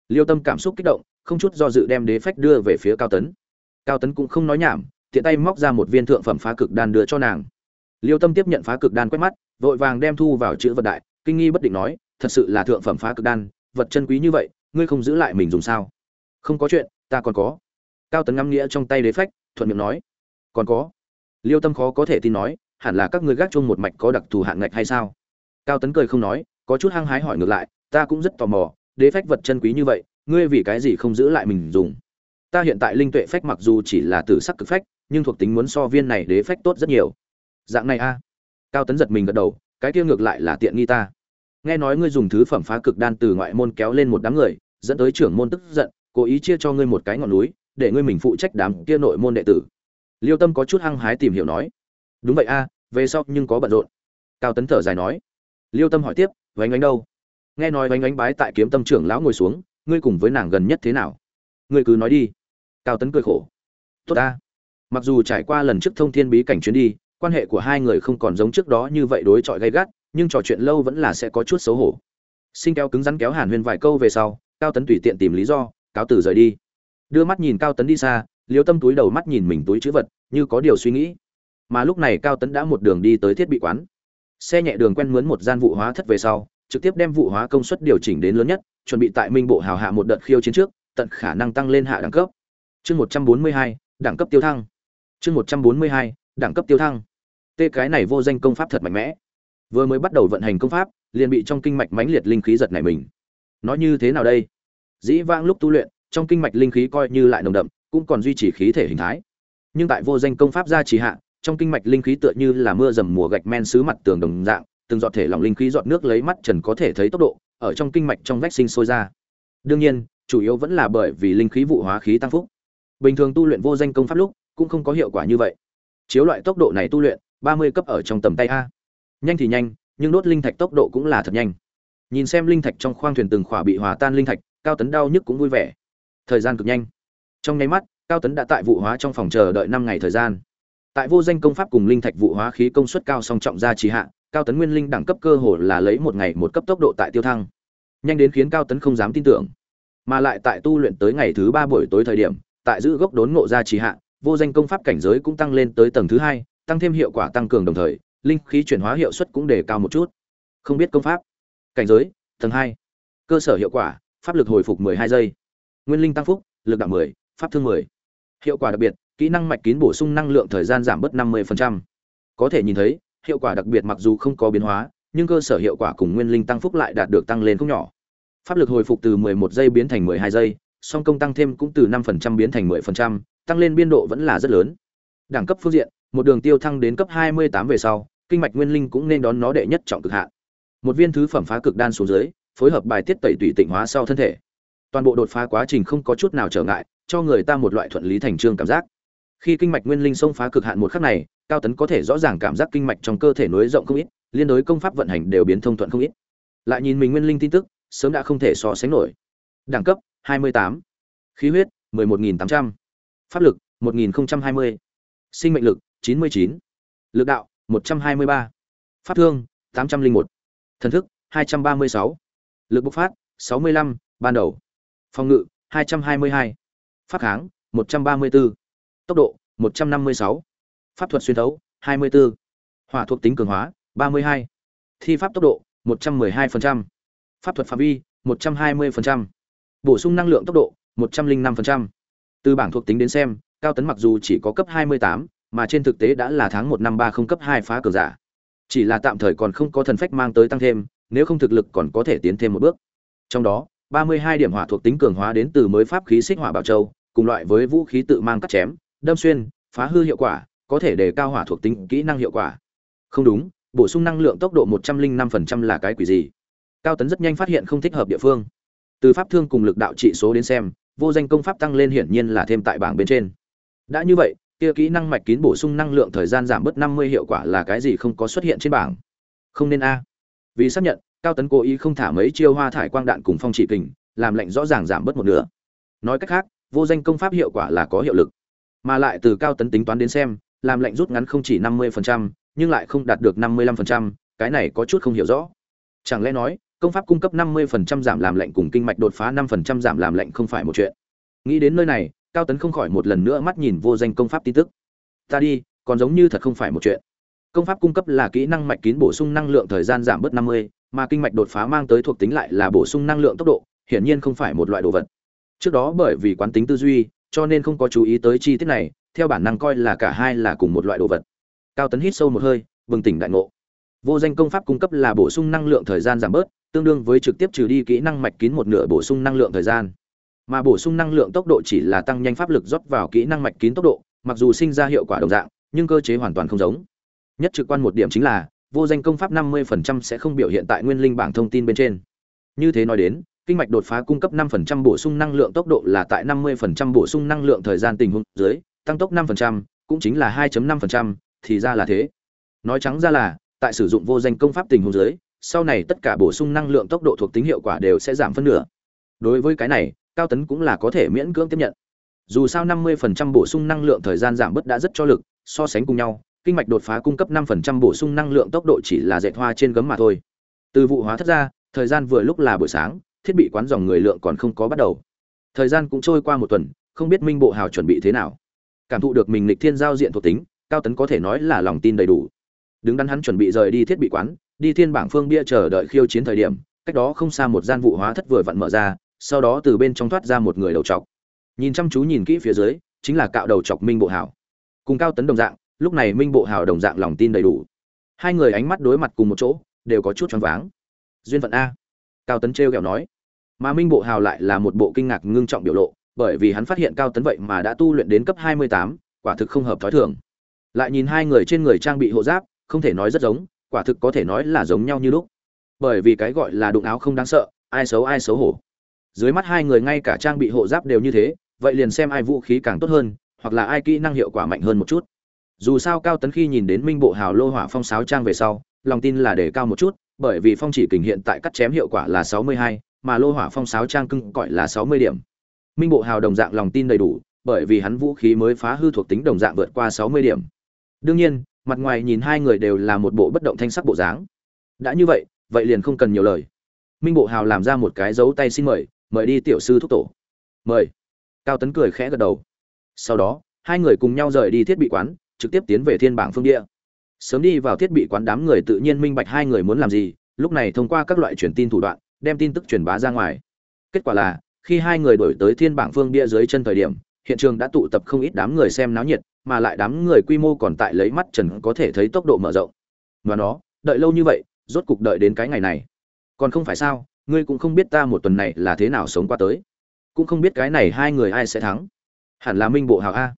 Liêu tâm cảm xúc kích động, không chút do dự đem đế phách đưa về phía cao tấn. Cao tấn cũng không nói nhảm, tiện tay móc ra một viên thượng phẩm phá cực đan đưa cho nàng. Liêu tâm tiếp nhận phá cực đan quét mắt, vội vàng đem thu vào chữ vật đại, kinh nghi bất định nói, thật sự là thượng phẩm phá cực đan, vật chân quý như vậy, ngươi không giữ lại mình dùng sao? Không có chuyện ta còn có. Cao tấn ngắm nghĩa trong tay đế phách, thuận miệng nói. Còn có. Liêu tâm khó có thể tin nói, hẳn là các ngươi gác chung một mạch có đặc thù hạng ngạch hay sao? Cao tấn cười không nói, có chút hăng hái hỏi ngược lại, ta cũng rất tò mò, đế phách vật chân quý như vậy, ngươi vì cái gì không giữ lại mình dùng? Ta hiện tại linh tuệ phách mặc dù chỉ là tử sắc cực phách, nhưng thuộc tính muốn so viên này đế phách tốt rất nhiều. Dạng này a. Cao tấn giật mình gật đầu, cái kia ngược lại là tiện nghi ta. Nghe nói ngươi dùng thứ phẩm phá cực đan từ ngoại môn kéo lên một đám người, dẫn tới trưởng môn tức giận cố ý chia cho ngươi một cái ngọn núi, để ngươi mình phụ trách đám kia nội môn đệ tử. Liêu tâm có chút hăng hái tìm hiểu nói. Đúng vậy a, về sau nhưng có bận rộn. Cao tấn thở dài nói. Liêu tâm hỏi tiếp, vánh ánh đâu? Nghe nói vánh ánh bái tại kiếm tâm trưởng lão ngồi xuống, ngươi cùng với nàng gần nhất thế nào? Ngươi cứ nói đi. Cao tấn cười khổ. Tốt ta. Mặc dù trải qua lần trước thông thiên bí cảnh chuyến đi, quan hệ của hai người không còn giống trước đó như vậy đối chọi gay gắt, nhưng trò chuyện lâu vẫn là sẽ có chút xấu hổ. Sinh kéo cứng rắn kéo hàn huyên vài câu về sau, cao tấn tùy tiện tìm lý do cáo từ rời đi. Đưa mắt nhìn cao tấn đi xa liêu tâm túi đầu mắt nhìn mình túi chữ vật, như có điều suy nghĩ. Mà lúc này cao tấn đã một đường đi tới thiết bị quán. Xe nhẹ đường quen mướn một gian vụ hóa thất về sau, trực tiếp đem vụ hóa công suất điều chỉnh đến lớn nhất, chuẩn bị tại minh bộ hào hạ một đợt khiêu chiến trước, tận khả năng tăng lên hạ đẳng cấp. Chương một trăm bốn mươi hai, đẳng cấp tiêu thăng. Chương một trăm bốn mươi hai, đẳng cấp tiêu thăng. Tê cái này vô danh công pháp thật mạnh mẽ. Vừa mới bắt đầu vận hành công pháp, liền bị trong kinh mạch mãnh liệt linh khí giật này mình. Nói như thế nào đây? Dĩ vãng lúc tu luyện, trong kinh mạch linh khí coi như lại nồng đậm, cũng còn duy trì khí thể hình thái. Nhưng tại vô danh công pháp gia trì hạ, trong kinh mạch linh khí tựa như là mưa dầm mùa gạch men xứ mặt tường đồng dạng, từng giọt thể lỏng linh khí giọt nước lấy mắt trần có thể thấy tốc độ, ở trong kinh mạch trong vách sinh sôi ra. Đương nhiên, chủ yếu vẫn là bởi vì linh khí vụ hóa khí tăng phúc. Bình thường tu luyện vô danh công pháp lúc, cũng không có hiệu quả như vậy. Chiếu loại tốc độ này tu luyện, ba mươi cấp ở trong tầm tay a. Nhanh thì nhanh, nhưng đốt linh thạch tốc độ cũng là thật nhanh. Nhìn xem linh thạch trong khoang thuyền từng khỏa bị hòa tan linh thạch cao tấn đau nhức cũng vui vẻ. Thời gian cực nhanh. Trong nháy mắt, cao tấn đã tại vụ hóa trong phòng chờ đợi năm ngày thời gian. Tại vô danh công pháp cùng linh thạch vụ hóa khí công suất cao song trọng ra trì hạ, cao tấn nguyên linh đẳng cấp cơ hồ là lấy một ngày một cấp tốc độ tại tiêu thăng. Nhanh đến khiến cao tấn không dám tin tưởng. Mà lại tại tu luyện tới ngày thứ ba buổi tối thời điểm, tại giữ gốc đốn ngộ ra trì hạ, vô danh công pháp cảnh giới cũng tăng lên tới tầng thứ hai, tăng thêm hiệu quả tăng cường đồng thời, linh khí chuyển hóa hiệu suất cũng đề cao một chút. Không biết công pháp. Cảnh giới, tầng hai. Cơ sở hiệu quả pháp lực hồi phục 12 giây nguyên linh tăng phúc lực đạo 10, pháp thương 10. hiệu quả đặc biệt kỹ năng mạch kín bổ sung năng lượng thời gian giảm bớt 50%. có thể nhìn thấy hiệu quả đặc biệt mặc dù không có biến hóa nhưng cơ sở hiệu quả cùng nguyên linh tăng phúc lại đạt được tăng lên không nhỏ pháp lực hồi phục từ 11 giây biến thành 12 giây song công tăng thêm cũng từ 5% biến thành 10%, tăng lên biên độ vẫn là rất lớn đẳng cấp phương diện một đường tiêu thăng đến cấp 28 về sau kinh mạch nguyên linh cũng nên đón nó đệ nhất trọng cực hạn một viên thứ phẩm phá cực đan xuống dưới phối hợp bài tiết tẩy tủy tịnh hóa sau thân thể toàn bộ đột phá quá trình không có chút nào trở ngại, cho người ta một loại thuận lý thành trương cảm giác khi kinh mạch nguyên linh xông phá cực hạn một khắc này, cao tấn có thể rõ ràng cảm giác kinh mạch trong cơ thể nối rộng không ít, liên đối công pháp vận hành đều biến thông thuận không ít lại nhìn mình nguyên linh tin tức, sớm đã không thể so sánh nổi đẳng cấp 28. khí huyết 11.800. pháp lực 1020. sinh mệnh lực 99. lực đạo 123. pháp thương 801. thần thức 236 lực bộc phát 65, ban đầu phòng ngự 222. pháp kháng 134. tốc độ 156. pháp thuật xuyên thấu 24. hỏa thuộc tính cường hóa 32. thi pháp tốc độ 112%. pháp thuật phạm vi 120%. bổ sung năng lượng tốc độ 105%. từ bảng thuộc tính đến xem cao tấn mặc dù chỉ có cấp 28, mà trên thực tế đã là tháng 1 năm 30 cấp 2 phá cường giả. Chỉ là tạm thời còn không có thần phách mang tới tăng thêm, nếu không thực lực còn có thể tiến thêm một bước. Trong đó, 32 điểm hỏa thuộc tính cường hóa đến từ mới pháp khí xích hỏa bảo châu, cùng loại với vũ khí tự mang cắt chém, đâm xuyên, phá hư hiệu quả, có thể đề cao hỏa thuộc tính kỹ năng hiệu quả. Không đúng, bổ sung năng lượng tốc độ 105% là cái quỷ gì? Cao Tấn rất nhanh phát hiện không thích hợp địa phương. Từ pháp thương cùng lực đạo trị số đến xem, vô danh công pháp tăng lên hiển nhiên là thêm tại bảng bên trên. Đã như vậy, kia kỹ năng mạch kín bổ sung năng lượng thời gian giảm bớt 50 hiệu quả là cái gì không có xuất hiện trên bảng. Không nên a. Vì xác nhận, Cao Tấn cố ý không thả mấy chiêu hoa thải quang đạn cùng phong chỉ kình, làm lệnh rõ ràng giảm bớt một nửa. Nói cách khác, vô danh công pháp hiệu quả là có hiệu lực. Mà lại từ Cao Tấn tính toán đến xem, làm lệnh rút ngắn không chỉ 50%, nhưng lại không đạt được 55%, cái này có chút không hiểu rõ. Chẳng lẽ nói, công pháp cung cấp 50% giảm làm lệnh cùng kinh mạch đột phá 5% giảm làm lệnh không phải một chuyện. Nghĩ đến nơi này, cao tấn không khỏi một lần nữa mắt nhìn vô danh công pháp tin tức ta đi còn giống như thật không phải một chuyện công pháp cung cấp là kỹ năng mạch kín bổ sung năng lượng thời gian giảm bớt 50, mà kinh mạch đột phá mang tới thuộc tính lại là bổ sung năng lượng tốc độ hiển nhiên không phải một loại đồ vật. Trước đó bởi vì quán tính tư duy cho nên không có chú ý tới chi tiết này theo bản năng coi là cả hai là cùng một loại đồ vật. Cao tấn hít sâu một hơi bừng tỉnh đại ngộ. Vô danh công pháp cung cấp là bổ sung năng lượng thời gian giảm bớt tương đương với trực tiếp trừ đi kỹ năng mạch kín một nửa bổ sung năng lượng thời gian. Mà bổ sung năng lượng tốc độ chỉ là tăng nhanh pháp lực rót vào kỹ năng mạch kín tốc độ mặc dù sinh ra hiệu quả đồng dạng nhưng cơ chế hoàn toàn không giống nhất trực quan một điểm chính là vô danh công pháp 50% sẽ không biểu hiện tại nguyên linh bảng thông tin bên trên. Như thế nói đến kinh mạch đột phá cung cấp 5% bổ sung năng lượng tốc độ là tại 50% bổ sung năng lượng thời gian tình huống dưới tăng tốc 5%, cũng chính là 2.5%, thì ra là thế. Nói trắng ra là tại sử dụng vô danh công pháp tình huống dưới sau này tất cả bổ sung năng lượng tốc độ thuộc tính hiệu quả đều sẽ giảm phân nửa. Đối với cái này cao tấn cũng là có thể miễn cưỡng tiếp nhận. Dù sao 50% bổ sung năng lượng thời gian giảm bớt đã rất cho lực so sánh cùng nhau kinh mạch đột phá cung cấp 5% bổ sung năng lượng tốc độ chỉ là dệt hoa trên gấm mà thôi. Từ vụ hóa thất ra, thời gian vừa lúc là buổi sáng, thiết bị quán dòng người lượng còn không có bắt đầu. Thời gian cũng trôi qua một tuần, không biết minh bộ hào chuẩn bị thế nào. Cảm thụ được mình lịch thiên giao diện thuộc tính, cao tấn có thể nói là lòng tin đầy đủ. Đứng đắn hắn chuẩn bị rời đi thiết bị quán, đi thiên bảng phương bia chờ đợi khiêu chiến thời điểm, cách đó không xa một gian vụ hóa thất vừa vặn mở ra, sau đó từ bên trong thoát ra một người đầu trọc nhìn chăm chú nhìn kỹ phía dưới, chính là cạo đầu trọc minh bộ hảo cùng cao tấn đồng dạng lúc này minh bộ hào đồng dạng lòng tin đầy đủ. Hai người ánh mắt đối mặt cùng một chỗ, đều có chút choáng váng. Duyên phận a. Cao tấn trêu ghẹo nói. Mà minh bộ hào lại là một bộ kinh ngạc ngưng trọng biểu lộ, bởi vì hắn phát hiện cao tấn vậy mà đã tu luyện đến cấp hai mươi tám, quả thực không hợp thói thường. Lại nhìn hai người trên người trang bị hộ giáp, không thể nói rất giống, quả thực có thể nói là giống nhau như lúc. Bởi vì cái gọi là đụng áo không đáng sợ, ai xấu ai xấu hổ. Dưới mắt hai người ngay cả trang bị hộ giáp đều như thế, vậy liền xem ai vũ khí càng tốt hơn, hoặc là ai kỹ năng hiệu quả mạnh hơn một chút dù sao cao tấn khi nhìn đến minh bộ hào lô hỏa phong sáo trang về sau, lòng tin là để cao một chút, bởi vì phong chỉ kình hiện tại cắt chém hiệu quả là sáu mươi hai, mà lô hỏa phong sáo trang cưng gọi là sáu mươi điểm. Minh bộ hào đồng dạng lòng tin đầy đủ, bởi vì hắn vũ khí mới phá hư thuộc tính đồng dạng vượt qua sáu mươi điểm. Đương nhiên, mặt ngoài nhìn hai người đều là một bộ bất động thanh sắc bộ dáng. Đã như vậy vậy liền không cần nhiều lời. Minh bộ hào làm ra một cái dấu tay xin mời mời đi tiểu sư thúc tổ. Mời. Cao tấn cười khẽ gật đầu. Sau đó, hai người cùng nhau rời đi thiết bị quán trực tiếp tiến về thiên bảng phương địa. Sớm đi vào thiết bị quán đám người tự nhiên minh bạch hai người muốn làm gì, lúc này thông qua các loại truyền tin thủ đoạn, đem tin tức truyền bá ra ngoài. Kết quả là, khi hai người đổi tới thiên bảng phương địa dưới chân thời điểm, hiện trường đã tụ tập không ít đám người xem náo nhiệt, mà lại đám người quy mô còn tại lấy mắt trần có thể thấy tốc độ mở rộng. Và nó, đợi lâu như vậy, rốt cục đợi đến cái ngày này. Còn không phải sao, ngươi cũng không biết ta một tuần này là thế nào sống qua tới. Cũng không biết cái này hai người ai sẽ thắng. Hẳn là minh bộ hào a.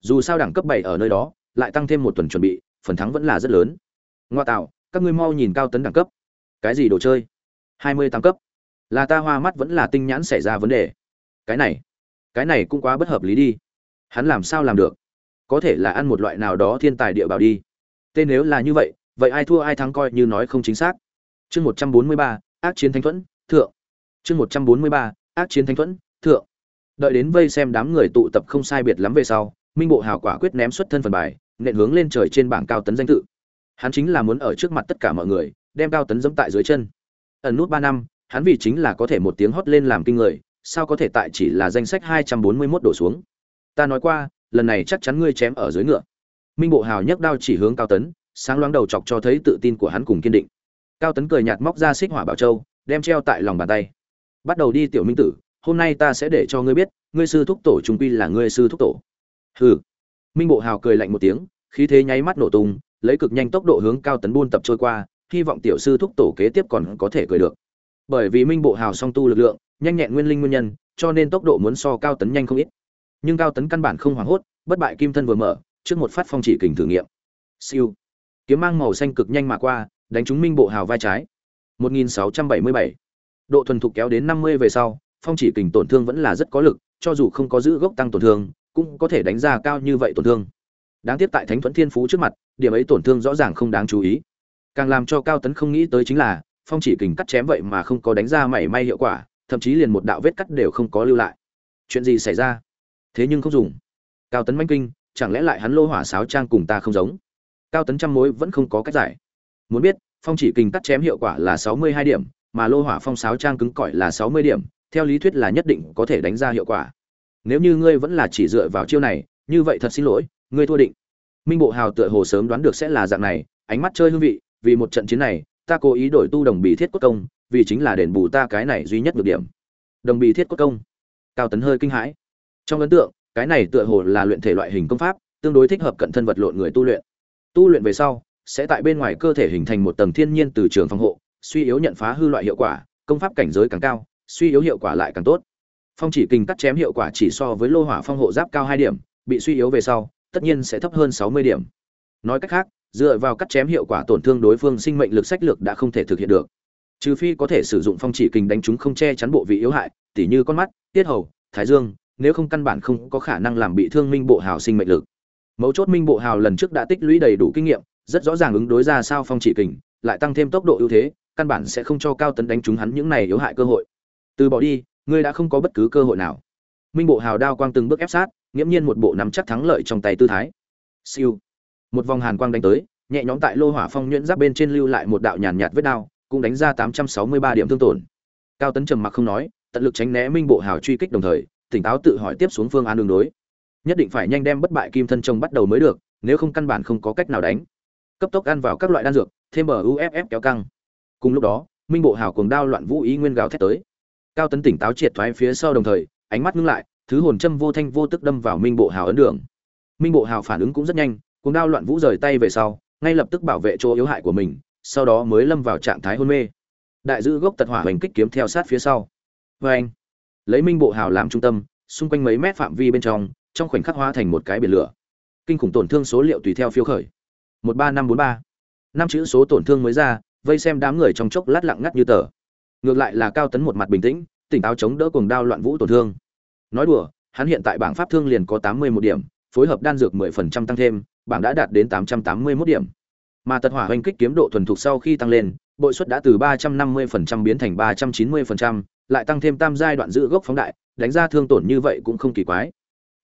Dù sao đẳng cấp bảy ở nơi đó lại tăng thêm một tuần chuẩn bị, phần thắng vẫn là rất lớn. Ngoa tạo, các ngươi mau nhìn cao tấn đẳng cấp. Cái gì đồ chơi? Hai mươi tám cấp. Là ta hoa mắt vẫn là tinh nhãn xảy ra vấn đề. Cái này cái này cũng quá bất hợp lý đi. Hắn làm sao làm được? Có thể là ăn một loại nào đó thiên tài địa bảo đi. Tên nếu là như vậy vậy ai thua ai thắng coi như nói không chính xác. Chương một trăm bốn mươi ba, ác chiến thanh thuẫn, thượng. Chương một trăm bốn mươi ba, ác chiến thanh thuẫn, thượng. Đợi đến vây xem đám người tụ tập không sai biệt lắm về sau, minh bộ hào quả quyết ném xuất thân phần bài nện hướng lên trời trên bảng cao tấn danh tự. Hắn chính là muốn ở trước mặt tất cả mọi người, đem cao tấn dẫm tại dưới chân. Ẩn nút ba năm, hắn vì chính là có thể một tiếng hót lên làm kinh người, sao có thể tại chỉ là danh sách hai trăm bốn mươi 241 đổ xuống? Ta nói qua, lần này chắc chắn ngươi chém ở dưới ngựa. Minh bộ hào nhấc đao chỉ hướng cao tấn, sáng loáng đầu chọc cho thấy tự tin của hắn cùng kiên định. Cao tấn cười nhạt móc ra xích hỏa bảo châu, đem treo tại lòng bàn tay. Bắt đầu đi, tiểu minh tử, hôm nay ta sẽ để cho ngươi biết, ngươi sư thúc tổ trung quy là ngươi sư thúc tổ. Hừ minh bộ hào cười lạnh một tiếng, khí thế nháy mắt nổ tung, lấy cực nhanh tốc độ hướng cao tấn buôn tập trôi qua, hy vọng tiểu sư thúc tổ kế tiếp còn có thể cười được. Bởi vì minh bộ hào song tu lực lượng, nhanh nhẹn nguyên linh nguyên nhân, cho nên tốc độ muốn so cao tấn nhanh không ít. Nhưng cao tấn căn bản không hoảng hốt, bất bại kim thân vừa mở, trước một phát phong chỉ kình thử nghiệm. Siêu. Kiếm mang màu xanh cực nhanh mà qua, đánh trúng minh bộ hào vai trái. 1677. độ thuần thục kéo đến 50 về sau, phong chỉ kình tổn thương vẫn là rất có lực, cho dù không có giữ gốc tăng tổn thương cũng có thể đánh ra cao như vậy tổn thương. Đáng tiếc tại thánh thuẫn thiên phú trước mặt, điểm ấy tổn thương rõ ràng không đáng chú ý. Càng làm cho cao tấn không nghĩ tới chính là, phong chỉ kình cắt chém vậy mà không có đánh ra mảy may hiệu quả, thậm chí liền một đạo vết cắt đều không có lưu lại. Chuyện gì xảy ra? Thế nhưng không dùng. Cao tấn manh kinh, chẳng lẽ lại hắn lô hỏa sáo trang cùng ta không giống? Cao tấn trăm mối vẫn không có cách giải. Muốn biết, phong chỉ kình cắt chém hiệu quả là sáu mươi hai điểm, mà lô hỏa phong sáo trang cứng cỏi là sáu mươi điểm, theo lý thuyết là nhất định có thể đánh ra hiệu quả nếu như ngươi vẫn là chỉ dựa vào chiêu này, như vậy thật xin lỗi, ngươi thua định. Minh bộ hào tựa hồ sớm đoán được sẽ là dạng này, ánh mắt chơi hương vị, vì một trận chiến này, ta cố ý đổi tu đồng bì thiết cốt công, vì chính là đền bù ta cái này duy nhất được điểm. Đồng bì thiết cốt công. Cao tấn hơi kinh hãi. Trong ấn tượng, cái này tựa hồ là luyện thể loại hình công pháp, tương đối thích hợp cận thân vật lộn người tu luyện. Tu luyện về sau, sẽ tại bên ngoài cơ thể hình thành một tầng thiên nhiên từ trường phòng hộ, suy yếu nhận phá hư loại hiệu quả, công pháp cảnh giới càng cao, suy yếu hiệu quả lại càng tốt phong chỉ kình cắt chém hiệu quả chỉ so với lô hỏa phong hộ giáp cao hai điểm, bị suy yếu về sau, tất nhiên sẽ thấp hơn sáu mươi điểm. Nói cách khác, dựa vào cắt chém hiệu quả tổn thương đối phương sinh mệnh lực sách lược đã không thể thực hiện được. Trừ phi có thể sử dụng phong chỉ kình đánh chúng không che chắn bộ vị yếu hại, tỉ như con mắt, tiết hầu, thái dương, nếu không căn bản không có khả năng làm bị thương minh bộ hào sinh mệnh lực. Mấu chốt minh bộ hào lần trước đã tích lũy đầy đủ kinh nghiệm, rất rõ ràng ứng đối ra sao phong chỉ kình, lại tăng thêm tốc độ ưu thế, căn bản sẽ không cho cao tấn đánh trúng hắn những này yếu hại cơ hội. Từ bỏ đi ngươi đã không có bất cứ cơ hội nào. Minh bộ hào đao quang từng bước ép sát, nghiễm nhiên một bộ nắm chắc thắng lợi trong tay tư thái. Siêu. Một vòng hàn quang đánh tới, nhẹ nhõm tại lô hỏa phong nhuyễn giáp bên trên lưu lại một đạo nhàn nhạt vết đao, cũng đánh ra tám trăm sáu mươi ba điểm thương tổn. Cao tấn trầm mặc không nói, tận lực tránh né minh bộ hào truy kích đồng thời, tỉnh táo tự hỏi tiếp xuống phương án đường đối. Nhất định phải nhanh đem bất bại kim thân trông bắt đầu mới được, nếu không căn bản không có cách nào đánh. Cấp tốc ăn vào các loại đan dược, thêm bờ uff kéo căng. Cùng lúc đó, minh bộ hào cuồng đao loạn vũ ý nguyên gào thét tới cao tấn tỉnh táo triệt thoái phía sau đồng thời, ánh mắt ngưng lại, thứ hồn châm vô thanh vô tức đâm vào minh bộ hào ấn đường. Minh bộ hào phản ứng cũng rất nhanh cùng đao loạn vũ rời tay về sau, ngay lập tức bảo vệ chỗ yếu hại của mình, sau đó mới lâm vào trạng thái hôn mê. Đại dữ gốc tật hỏa hoành kích kiếm theo sát phía sau. Vê anh, lấy minh bộ hào làm trung tâm, xung quanh mấy mét phạm vi bên trong trong khoảnh khắc hóa thành một cái biển lửa. Kinh khủng tổn thương số liệu tùy theo phiếu khởi. Một ba năm bốn ba. Năm chữ số tổn thương mới ra, vây xem đám người trong chốc lát lặng ngắt như tờ ngược lại là cao tấn một mặt bình tĩnh, tỉnh táo chống đỡ cuồng đao loạn vũ tổn thương. Nói đùa, hắn hiện tại bảng pháp thương liền có tám mươi một điểm, phối hợp đan dược mười phần trăm tăng thêm, bảng đã đạt đến tám trăm tám mươi mốt điểm. Mà tật hỏa hoành kích kiếm độ thuần thục sau khi tăng lên, bội suất đã từ ba trăm năm mươi phần trăm biến thành ba trăm chín mươi phần trăm, lại tăng thêm tam giai đoạn giữ gốc phóng đại, đánh ra thương tổn như vậy cũng không kỳ quái.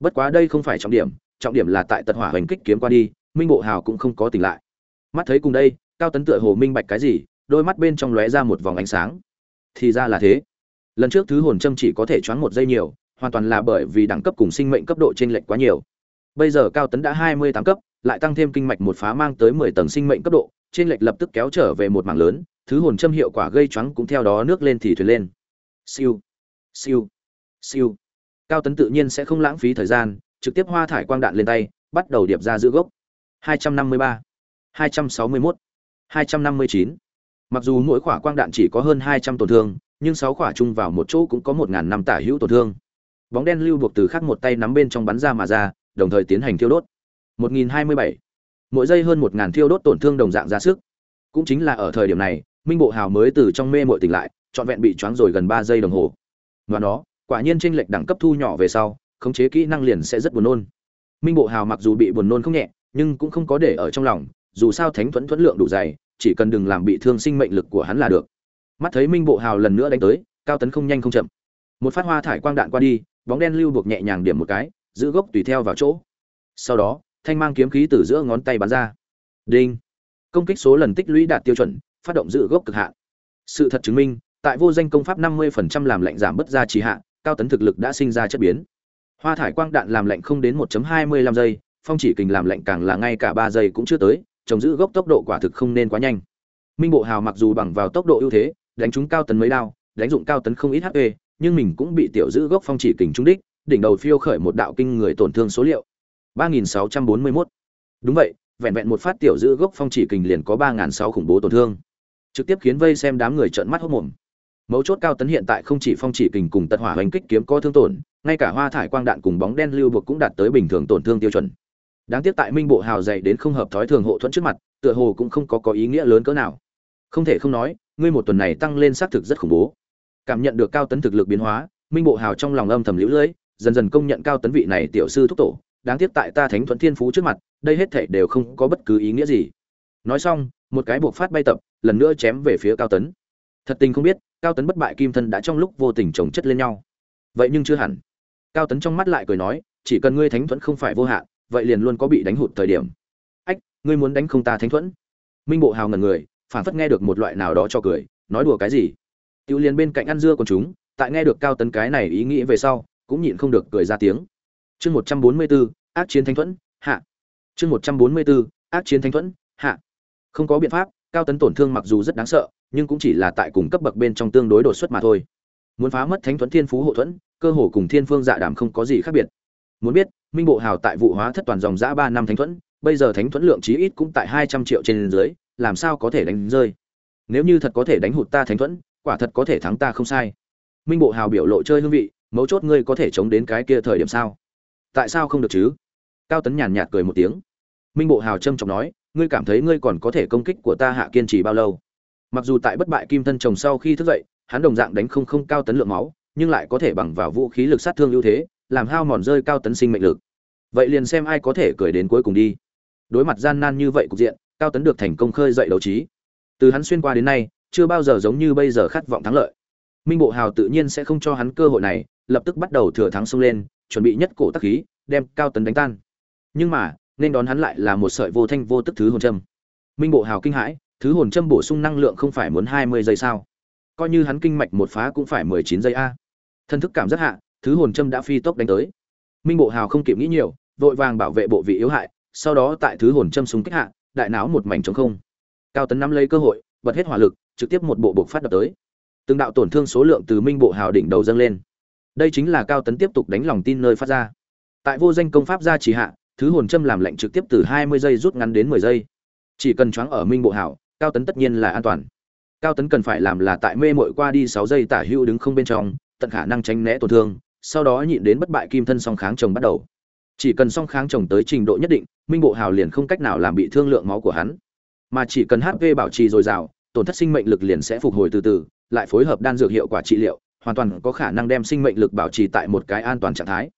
Bất quá đây không phải trọng điểm trọng điểm là tại tật hỏa hoành kích kiếm qua đi, minh bộ hào cũng không có tỉnh lại. Mắt thấy cùng đây, cao tấn tựa hồ minh bạch cái gì, đôi mắt bên trong lóe ra một vòng ánh sáng thì ra là thế. Lần trước thứ hồn châm chỉ có thể choáng một giây nhiều hoàn toàn là bởi vì đẳng cấp cùng sinh mệnh cấp độ t r ê n lệch quá nhiều. Bây giờ cao tấn đã hai mươi tám cấp lại tăng thêm kinh mạch một phá mang tới mười tầng sinh mệnh cấp độ t r ê n lệch lập tức kéo trở về một mảng lớn thứ hồn châm hiệu quả gây choáng cũng theo đó nước lên thì thuyền lên. Siêu siêu siêu. Cao tấn tự nhiên sẽ không lãng phí thời gian trực tiếp hoa thải quang đạn lên tay bắt đầu điệp ra giữ gốc. 253, 261, 259. Mặc dù mỗi quả quang đạn chỉ có hơn 200 tổn thương, nhưng 6 quả chung vào một chỗ cũng có 1000 năm tả hữu tổn thương. Bóng đen lưu buộc từ khác một tay nắm bên trong bắn ra mà ra, đồng thời tiến hành thiêu đốt. 1027. Mỗi giây hơn 1000 thiêu đốt tổn thương đồng dạng ra sức. Cũng chính là ở thời điểm này, Minh Bộ Hào mới từ trong mê muội tỉnh lại, trọn vẹn bị choáng rồi gần 3 giây đồng hồ. Và nó, quả nhiên chênh lệch đẳng cấp thu nhỏ về sau, khống chế kỹ năng liền sẽ rất buồn nôn. Minh Bộ Hào mặc dù bị buồn nôn không nhẹ, nhưng cũng không có để ở trong lòng, dù sao thánh thuẫn thuẫn lượng đủ dày, chỉ cần đừng làm bị thương sinh mệnh lực của hắn là được. Mắt thấy Minh Bộ Hào lần nữa đánh tới, cao tấn không nhanh không chậm. Một phát hoa thải quang đạn qua đi, bóng đen lưu buộc nhẹ nhàng điểm một cái, giữ gốc tùy theo vào chỗ. Sau đó, thanh mang kiếm khí từ giữa ngón tay bắn ra. Đinh. Công kích số lần tích lũy đạt tiêu chuẩn, phát động giữ gốc cực hạn sự thật chứng minh tại vô danh công pháp 50% làm lạnh giảm bất ra trì hạn cao tấn thực lực đã sinh ra chất biến hoa thải quang đạn làm lạnh không đến 1.25 giây phong chỉ kình làm lạnh càng là ngay cả 3 giây cũng chưa tới trồng giữ gốc tốc độ quả thực không nên quá nhanh. Minh bộ hào mặc dù bằng vào tốc độ ưu thế, đánh trúng cao tấn mấy đao, đánh dụng cao tấn không ít hp nhưng mình cũng bị tiểu giữ gốc phong chỉ kình trúng đích, đỉnh đầu phiêu khởi một đạo kinh người tổn thương số liệu. 3641. đúng vậy, vẹn vẹn một phát tiểu giữ gốc phong chỉ kình liền có 3600 khủng bố tổn thương. Trực tiếp khiến vây xem đám người trợn mắt hốt mồm. Mấu chốt cao tấn hiện tại không chỉ phong chỉ kình cùng tật hỏa hành kích kiếm có thương tổn, ngay cả hoa thải quang đạn cùng bóng đen lưu buộc cũng đạt tới bình thường tổn thương tiêu chuẩn đáng tiếc tại minh bộ hào dày đến không hợp thói thường hộ thuẫn trước mặt, tựa hồ cũng không có có ý nghĩa lớn cỡ nào. Không thể không nói, ngươi một tuần này tăng lên xác thực rất khủng bố. Cảm nhận được cao tấn thực lực biến hóa, minh bộ hào trong lòng âm thầm lũ lưỡi dần dần công nhận cao tấn vị này tiểu sư thúc tổ. Đáng tiếc tại ta thánh thuẫn thiên phú trước mặt, đây hết thể đều không có bất cứ ý nghĩa gì. Nói xong, một cái buộc phát bay tập, lần nữa chém về phía cao tấn. Thật tình không biết, cao tấn bất bại kim thân đã trong lúc vô tình chồng chất lên nhau. Vậy nhưng chưa hẳn. Cao tấn trong mắt lại cười nói, chỉ cần ngươi thánh thuẫn không phải vô hạn vậy liền luôn có bị đánh hụt thời điểm. Ách, ngươi muốn đánh không ta thánh thuẫn. Minh bộ hào ngần người, phản phất nghe được một loại nào đó cho cười, nói đùa cái gì? Tiêu liền bên cạnh ăn dưa còn chúng, tại nghe được cao tấn cái này ý nghĩ về sau, cũng nhịn không được cười ra tiếng. Chương một trăm bốn mươi bốn ác chiến thánh thuẫn, hạ. Chương một trăm bốn mươi bốn ác chiến thánh thuẫn, hạ. Không có biện pháp, cao tấn tổn thương mặc dù rất đáng sợ, nhưng cũng chỉ là tại cùng cấp bậc bên trong tương đối đột xuất mà thôi. Muốn phá mất thánh thuẫn thiên phú hộ thuẫn, cơ hồ cùng thiên phương dạ đàm không có gì khác biệt muốn biết, minh bộ hào tại vụ hóa thất toàn dòng giã ba năm thánh thuẫn, bây giờ thánh thuẫn lượng chí ít cũng tại hai trăm triệu trên dưới, làm sao có thể đánh rơi? Nếu như thật có thể đánh hụt ta thánh thuẫn, quả thật có thể thắng ta không sai. Minh bộ hào biểu lộ chơi hương vị, mấu chốt ngươi có thể chống đến cái kia thời điểm sao? Tại sao không được chứ? Cao tấn nhàn nhạt cười một tiếng. Minh bộ hào trâm trọng nói, ngươi cảm thấy ngươi còn có thể công kích của ta hạ kiên trì bao lâu? Mặc dù tại bất bại kim thân chồng sau khi thức dậy, hắn đồng dạng đánh không không cao tấn lượng máu, nhưng lại có thể bằng vào vũ khí lực sát thương ưu thế làm hao mòn rơi cao tấn sinh mệnh lực. Vậy liền xem ai có thể cười đến cuối cùng đi. Đối mặt gian nan như vậy cục diện, cao tấn được thành công khơi dậy đấu trí. Từ hắn xuyên qua đến nay, chưa bao giờ giống như bây giờ khát vọng thắng lợi. Minh bộ hào tự nhiên sẽ không cho hắn cơ hội này, lập tức bắt đầu thừa thắng xông lên, chuẩn bị nhất cổ tắc khí, đem cao tấn đánh tan. Nhưng mà, nên đón hắn lại là một sợi vô thanh vô tức thứ hồn châm. Minh bộ hào kinh hãi, thứ hồn châm bổ sung năng lượng không phải muốn hai mươi giây sao? Coi như hắn kinh mạch một phá cũng phải mười chín giây a. Thân thức cảm giác hạ thứ hồn châm đã phi tốc đánh tới. Minh bộ hào không kịp nghĩ nhiều, vội vàng bảo vệ bộ vị yếu hại, sau đó tại thứ hồn châm súng kích hạ, đại não một mảnh trống không. Cao tấn nắm lấy cơ hội, bật hết hỏa lực, trực tiếp một bộ buộc phát đập tới. Từng đạo tổn thương số lượng từ minh bộ hào đỉnh đầu dâng lên. Đây chính là cao tấn tiếp tục đánh lòng tin nơi phát ra. Tại vô danh công pháp gia chỉ hạ, thứ hồn châm làm lệnh trực tiếp từ hai mươi giây rút ngắn đến mười giây. Chỉ cần choáng ở minh bộ hảo cao tấn tất nhiên là an toàn. Cao tấn cần phải làm là tại mê mội qua đi sáu giây tả hữu đứng không bên trong, tận khả năng tránh né tổn thương sau đó nhịn đến bất bại kim thân song kháng chồng bắt đầu. Chỉ cần song kháng chồng tới trình độ nhất định, minh bộ hào liền không cách nào làm bị thương lượng máu của hắn. Mà chỉ cần hp bảo trì dồi dào, tổn thất sinh mệnh lực liền sẽ phục hồi từ từ, lại phối hợp đan dược hiệu quả trị liệu, hoàn toàn có khả năng đem sinh mệnh lực bảo trì tại một cái an toàn trạng thái.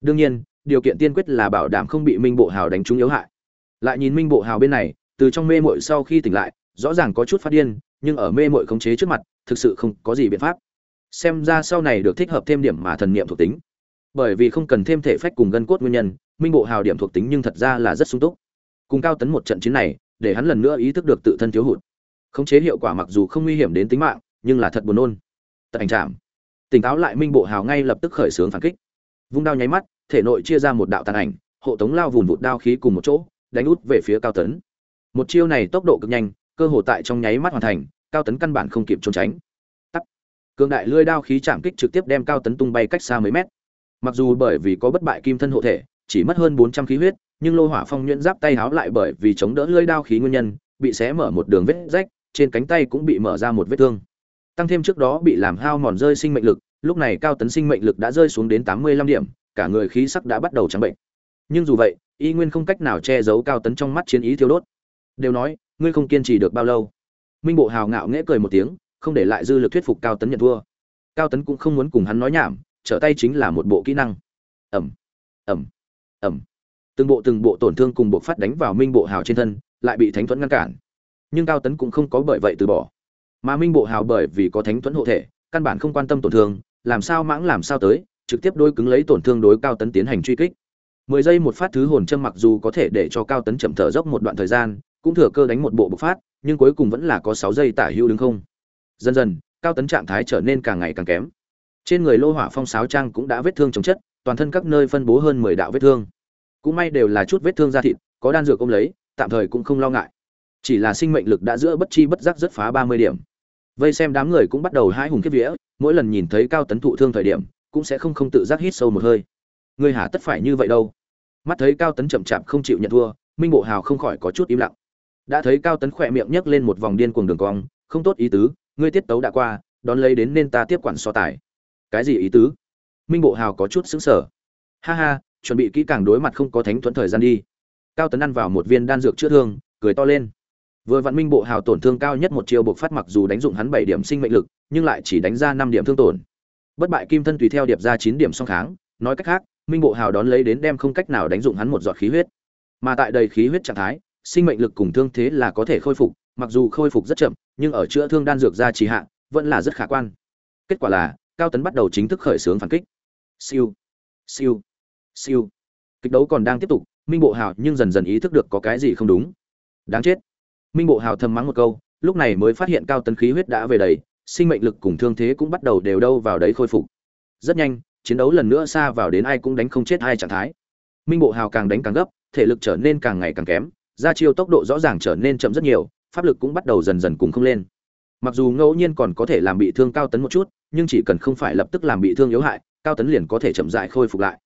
Đương nhiên, điều kiện tiên quyết là bảo đảm không bị minh bộ hào đánh trúng yếu hại. Lại nhìn minh bộ hào bên này, từ trong mê mội sau khi tỉnh lại, rõ ràng có chút phát điên, nhưng ở mê mội khống chế trước mặt, thực sự không có gì biện pháp xem ra sau này được thích hợp thêm điểm mà thần niệm thuộc tính. Bởi vì không cần thêm thể phách cùng gân cốt nguyên nhân minh bộ hào điểm thuộc tính nhưng thật ra là rất sung túc. Cùng cao tấn một trận chiến này để hắn lần nữa ý thức được tự thân thiếu hụt. Khống chế hiệu quả mặc dù không nguy hiểm đến tính mạng nhưng là thật buồn nôn. Tận ảnh chạm, tỉnh táo lại minh bộ hào ngay lập tức khởi xướng phản kích. Vung đao nháy mắt thể nội chia ra một đạo tàn ảnh hộ tống lao vùn vụt đao khí cùng một chỗ đánh út về phía cao tấn. Một chiêu này tốc độ cực nhanh cơ hồ tại trong nháy mắt hoàn thành cao tấn căn bản không kịp trốn tránh cường đại lưỡi đao khí chạm kích trực tiếp đem cao tấn tung bay cách xa mấy mét. Mặc dù bởi vì có bất bại kim thân hộ thể, chỉ mất hơn bốn trăm khí huyết, nhưng lô hỏa phong nhuyễn giáp tay háo lại bởi vì chống đỡ lưỡi đao khí nguyên nhân, bị xé mở một đường vết rách, trên cánh tay cũng bị mở ra một vết thương. Tăng thêm trước đó bị làm hao mòn rơi sinh mệnh lực, lúc này cao tấn sinh mệnh lực đã rơi xuống đến tám mươi lăm điểm, cả người khí sắc đã bắt đầu trắng bệnh. Nhưng dù vậy, y nguyên không cách nào che giấu cao tấn trong mắt chiến ý thiêu đốt. Đều nói, ngươi không kiên trì được bao lâu. Minh bộ hào ngạo nghễ cười một tiếng không để lại dư lực thuyết phục cao tấn nhận thua. Cao tấn cũng không muốn cùng hắn nói nhảm, trở tay chính là một bộ kỹ năng. Ẩm ẩm ẩm. Từng bộ từng bộ tổn thương cùng bộ phát đánh vào minh bộ hào trên thân, lại bị thánh thuẫn ngăn cản. Nhưng cao tấn cũng không có bởi vậy từ bỏ. Mà minh bộ hào bởi vì có thánh thuẫn hộ thể, căn bản không quan tâm tổn thương, làm sao mãng làm sao tới, trực tiếp đôi cứng lấy tổn thương đối cao tấn tiến hành truy kích. Mười giây một phát thứ hồn châm mặc dù có thể để cho cao tấn chậm thở dốc một đoạn thời gian, cũng thừa cơ đánh một bộ bộc phát, nhưng cuối cùng vẫn là có sáu giây tả hữu đứng không dần dần, cao tấn trạng thái trở nên càng ngày càng kém. Trên người lô hỏa phong sáo trang cũng đã vết thương chống chất, toàn thân các nơi phân bố hơn mười đạo vết thương. Cũng may đều là chút vết thương da thịt, có đan dược ôm lấy, tạm thời cũng không lo ngại. Chỉ là sinh mệnh lực đã giữa bất chi bất giác rất phá ba mươi điểm. Vây xem đám người cũng bắt đầu hai hùng kiếp vía, mỗi lần nhìn thấy cao tấn thụ thương thời điểm, cũng sẽ không không tự giác hít sâu một hơi. Người hả tất phải như vậy đâu? Mắt thấy cao tấn chậm chạp không chịu nhận thua, minh bộ hào không khỏi có chút im lặng. Đã thấy cao tấn khỏe miệng nhấc lên một vòng điên cuồng đường cong, không tốt ý tứ ngươi tiết tấu đã qua, đón lấy đến nên ta tiếp quản so tài. Cái gì ý tứ? Minh bộ hào có chút xứng sở ha ha, chuẩn bị kỹ càng đối mặt không có thánh thuẫn thời gian đi. Cao tấn ăn vào một viên đan dược chữa thương, cười to lên. Vừa vạn minh bộ hào tổn thương cao nhất một chiều buộc phát mặc dù đánh dụng hắn bảy điểm sinh mệnh lực, nhưng lại chỉ đánh ra năm điểm thương tổn. Bất bại kim thân tùy theo điệp ra chín điểm song kháng, nói cách khác, minh bộ hào đón lấy đến đem không cách nào đánh dụng hắn một giọt khí huyết. Mà tại đầy khí huyết trạng thái sinh mệnh lực cùng thương thế là có thể khôi phục, mặc dù khôi phục rất chậm, nhưng ở chữa thương đan dược ra trì hạ, vẫn là rất khả quan. Kết quả là, cao tấn bắt đầu chính thức khởi xướng phản kích. Siêu siêu siêu. Kịch đấu còn đang tiếp tục, minh bộ hào nhưng dần dần ý thức được có cái gì không đúng. Đáng chết. Minh bộ hào thầm mắng một câu, lúc này mới phát hiện cao tấn khí huyết đã về đầy, sinh mệnh lực cùng thương thế cũng bắt đầu đều đâu vào đấy khôi phục. Rất nhanh, chiến đấu lần nữa xa vào đến ai cũng đánh không chết hai trạng thái. Minh bộ hào càng đánh càng gấp, thể lực trở nên càng ngày càng kém ra chiêu tốc độ rõ ràng trở nên chậm rất nhiều, pháp lực cũng bắt đầu dần dần cùng không lên. Mặc dù ngẫu nhiên còn có thể làm bị thương cao tấn một chút, nhưng chỉ cần không phải lập tức làm bị thương yếu hại, cao tấn liền có thể chậm dại khôi phục lại.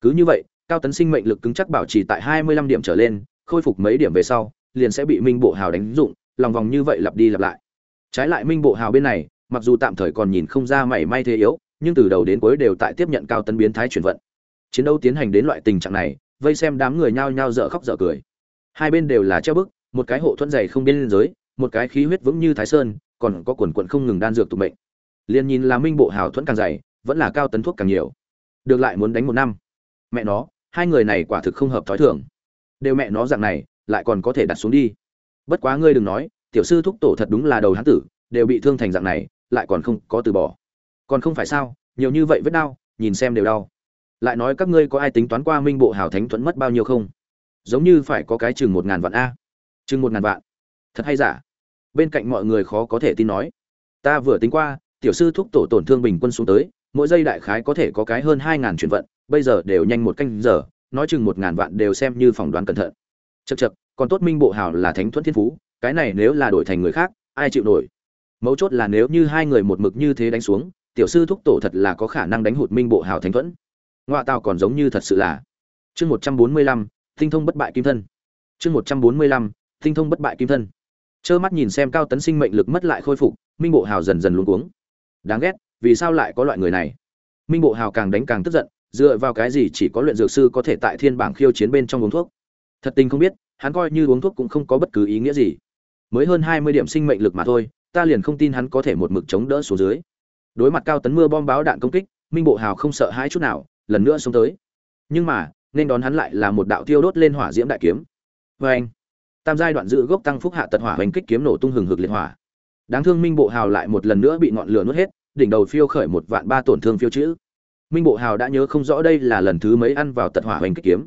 Cứ như vậy, cao tấn sinh mệnh lực cứng chắc bảo trì tại hai mươi lăm điểm trở lên, khôi phục mấy điểm về sau, liền sẽ bị minh bộ hào đánh dụng, lòng vòng như vậy lặp đi lặp lại. Trái lại minh bộ hào bên này, mặc dù tạm thời còn nhìn không ra mảy may thế yếu, nhưng từ đầu đến cuối đều tại tiếp nhận cao tấn biến thái chuyển vận. Chiến đấu tiến hành đến loại tình trạng này, vây xem đám người nhao nhao dở khóc dở cười hai bên đều là treo bức, một cái hộ thuẫn dày không biên giới, một cái khí huyết vững như thái sơn, còn có quần quận không ngừng đan dược tụ mệnh. Liền nhìn là minh bộ hào thuẫn càng dày, vẫn là cao tấn thuốc càng nhiều. Được lại muốn đánh một năm. Mẹ nó, hai người này quả thực không hợp thói thường. Đều mẹ nó dạng này, lại còn có thể đặt xuống đi. Bất quá ngươi đừng nói, tiểu sư thúc tổ thật đúng là đầu hán tử, đều bị thương thành dạng này, lại còn không có từ bỏ. Còn không phải sao, nhiều như vậy vết đau, nhìn xem đều đau. Lại nói các ngươi có ai tính toán qua minh bộ hào thánh thuẫn mất bao nhiêu không? Giống như phải có cái chừng một ngàn vạn a. Chừng một ngàn vạn. Thật hay giả? Bên cạnh mọi người khó có thể tin nói. Ta vừa tính qua, tiểu sư thúc tổ tổn thương bình quân xuống tới, mỗi giây đại khái có thể có cái hơn hai ngàn chuyển vận, bây giờ đều nhanh một canh giờ, nói chừng một ngàn vạn đều xem như phỏng đoán cẩn thận. Chật chật còn tốt minh bộ hào là thánh thuẫn thiên phú, cái này nếu là đổi thành người khác, ai chịu nổi? Mấu chốt là nếu như hai người một mực như thế đánh xuống, tiểu sư thúc tổ thật là có khả năng đánh hụt minh bộ hào thánh thuẫn. Ngoại tào còn giống như thật sự là. Chương một trăm bốn mươi lăm tinh thông bất bại kim thân. Chương một trăm bốn mươi lăm, tinh thông bất bại kim thân. Trơ mắt nhìn xem cao tấn sinh mệnh lực mất lại khôi phục, minh bộ hào dần dần luống cuống. Đáng ghét, vì sao lại có loại người này? Minh bộ hào càng đánh càng tức giận, dựa vào cái gì chỉ có luyện dược sư có thể tại thiên bảng khiêu chiến bên trong uống thuốc? Thật tình không biết, hắn coi như uống thuốc cũng không có bất cứ ý nghĩa gì. Mới hơn hai mươi điểm sinh mệnh lực mà thôi, ta liền không tin hắn có thể một mực chống đỡ xuống dưới. Đối mặt cao tấn mưa bom báo đạn công kích, minh bộ hào không sợ hãi chút nào, lần nữa xông tới. Nhưng mà nên đón hắn lại là một đạo tiêu đốt lên hỏa diễm đại kiếm. Vê anh, tam giai đoạn dự gốc tăng phúc hạ tật hỏa hoành kích kiếm nổ tung hừng hực liệt hỏa. Đáng thương minh bộ hào lại một lần nữa bị ngọn lửa nuốt hết, đỉnh đầu phiêu khởi một vạn ba tổn thương phiêu chữ. Minh bộ hào đã nhớ không rõ đây là lần thứ mấy ăn vào tật hỏa hoành kích kiếm.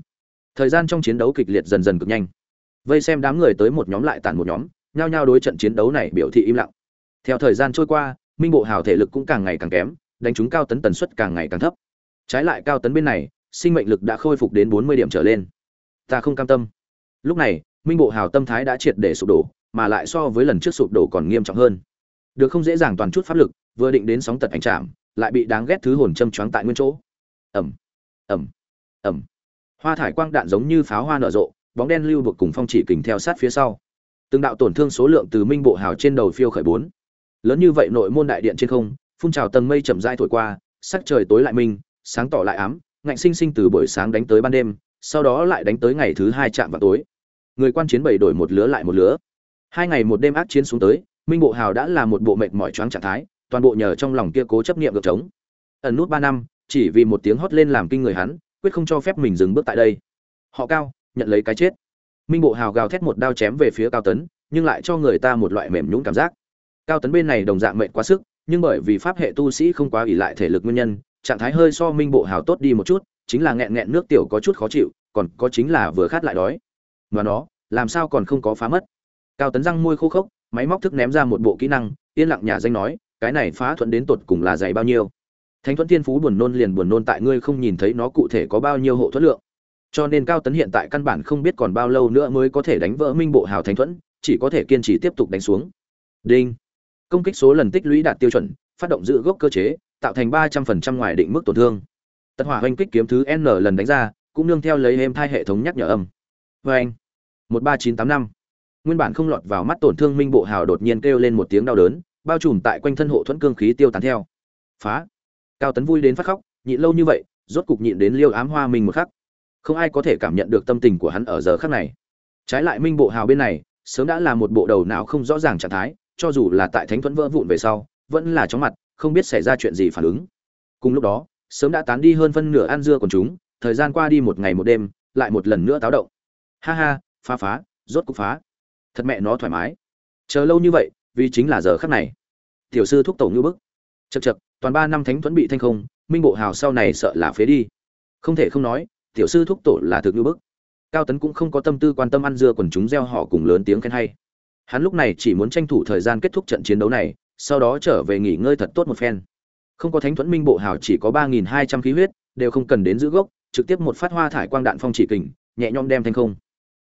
Thời gian trong chiến đấu kịch liệt dần dần cực nhanh. Vây xem đám người tới một nhóm lại tản một nhóm, nhao nhao đối trận chiến đấu này biểu thị im lặng. Theo thời gian trôi qua, minh bộ hào thể lực cũng càng ngày càng kém, đánh chúng cao tấn tần suất càng ngày càng thấp. Trái lại cao tấn bên này sinh mệnh lực đã khôi phục đến bốn mươi điểm trở lên. Ta không cam tâm. Lúc này, minh bộ hào tâm thái đã triệt để sụp đổ, mà lại so với lần trước sụp đổ còn nghiêm trọng hơn. Được không dễ dàng toàn chút pháp lực, vừa định đến sóng tật ảnh trạm, lại bị đáng ghét thứ hồn châm choáng tại nguyên chỗ. Ẩm ẩm ẩm hoa thải quang đạn giống như pháo hoa nở rộ, bóng đen lưu vực cùng phong chỉ kình theo sát phía sau. Từng đạo tổn thương số lượng từ minh bộ hào trên đầu phiêu khởi bốn. Lớn như vậy nội môn đại điện trên không, phun trào tầng mây chậm rãi thổi qua, sắc trời tối lại minh, sáng tỏ lại ám ngạnh sinh sinh từ buổi sáng đánh tới ban đêm, sau đó lại đánh tới ngày thứ hai chạm vào tối. Người quan chiến bảy đổi một lứa lại một lứa. Hai ngày một đêm ác chiến xuống tới, minh bộ hào đã là một bộ mệt mỏi choáng trạng thái, toàn bộ nhờ trong lòng kia cố chấp niệm được chống. ẩn nút ba năm, chỉ vì một tiếng hót lên làm kinh người hắn, quyết không cho phép mình dừng bước tại đây. Họ cao, nhận lấy cái chết. Minh bộ hào gào thét một đao chém về phía cao tấn, nhưng lại cho người ta một loại mềm nhũn cảm giác. Cao tấn bên này đồng dạng mệnh quá sức, nhưng bởi vì pháp hệ tu sĩ không quá ỷ lại thể lực nguyên nhân trạng thái hơi so minh bộ hào tốt đi một chút, chính là nghẹn nghẹn nước tiểu có chút khó chịu, còn có chính là vừa khát lại đói. Mà nó, làm sao còn không có phá mất? Cao tấn răng môi khô khốc, máy móc thức ném ra một bộ kỹ năng, yên lặng nhà danh nói, cái này phá thuận đến tột cùng là dày bao nhiêu? Thánh thuẫn thiên phú buồn nôn liền buồn nôn tại ngươi không nhìn thấy nó cụ thể có bao nhiêu hộ thuẫn lượng. Cho nên cao tấn hiện tại căn bản không biết còn bao lâu nữa mới có thể đánh vỡ minh bộ hào thánh thuẫn, chỉ có thể kiên trì tiếp tục đánh xuống. Đinh. Công kích số lần tích lũy đạt tiêu chuẩn, phát động giữ gốc cơ chế tạo thành ba trăm phần trăm ngoài định mức tổn thương. Tật hỏa oanh kích kiếm thứ n lần đánh ra, cũng nương theo lấy êm thai hệ thống nhắc nhở âm. Vê anh, một ba chín tám năm. Nguyên bản không lọt vào mắt tổn thương minh bộ hào đột nhiên kêu lên một tiếng đau đớn, bao trùm tại quanh thân hộ thuẫn cương khí tiêu tán theo. Phá. Cao tấn vui đến phát khóc, nhịn lâu như vậy, rốt cục nhịn đến liêu ám hoa mình một khắc. Không ai có thể cảm nhận được tâm tình của hắn ở giờ khắc này. Trái lại minh bộ hào bên này, sớm đã là một bộ đầu não không rõ ràng trạng thái, cho dù là tại thánh thuẫn vỡ vụn về sau, vẫn là chóng mặt không biết xảy ra chuyện gì phản ứng. Cùng lúc đó, sớm đã tán đi hơn phân nửa ăn dưa của chúng, thời gian qua đi một ngày một đêm, lại một lần nữa táo động. Ha ha, phá phá, rốt cục phá. Thật mẹ nó thoải mái. Chờ lâu như vậy, vì chính là giờ khắc này. Tiểu sư thúc tổ như bức. Chật chật toàn ba năm thánh thuẫn bị thanh không, minh bộ hào sau này sợ là phế đi. Không thể không nói, tiểu sư thúc tổ là thực như bức. Cao tấn cũng không có tâm tư quan tâm ăn dưa quần chúng gieo họ cùng lớn tiếng khen hay. Hắn lúc này chỉ muốn tranh thủ thời gian kết thúc trận chiến đấu này sau đó trở về nghỉ ngơi thật tốt một phen. Không có thánh thuẫn minh bộ hào chỉ có ba nghìn hai trăm khí huyết, đều không cần đến giữ gốc, trực tiếp một phát hoa thải quang đạn phong chỉ kình, nhẹ nhõm đem thành không.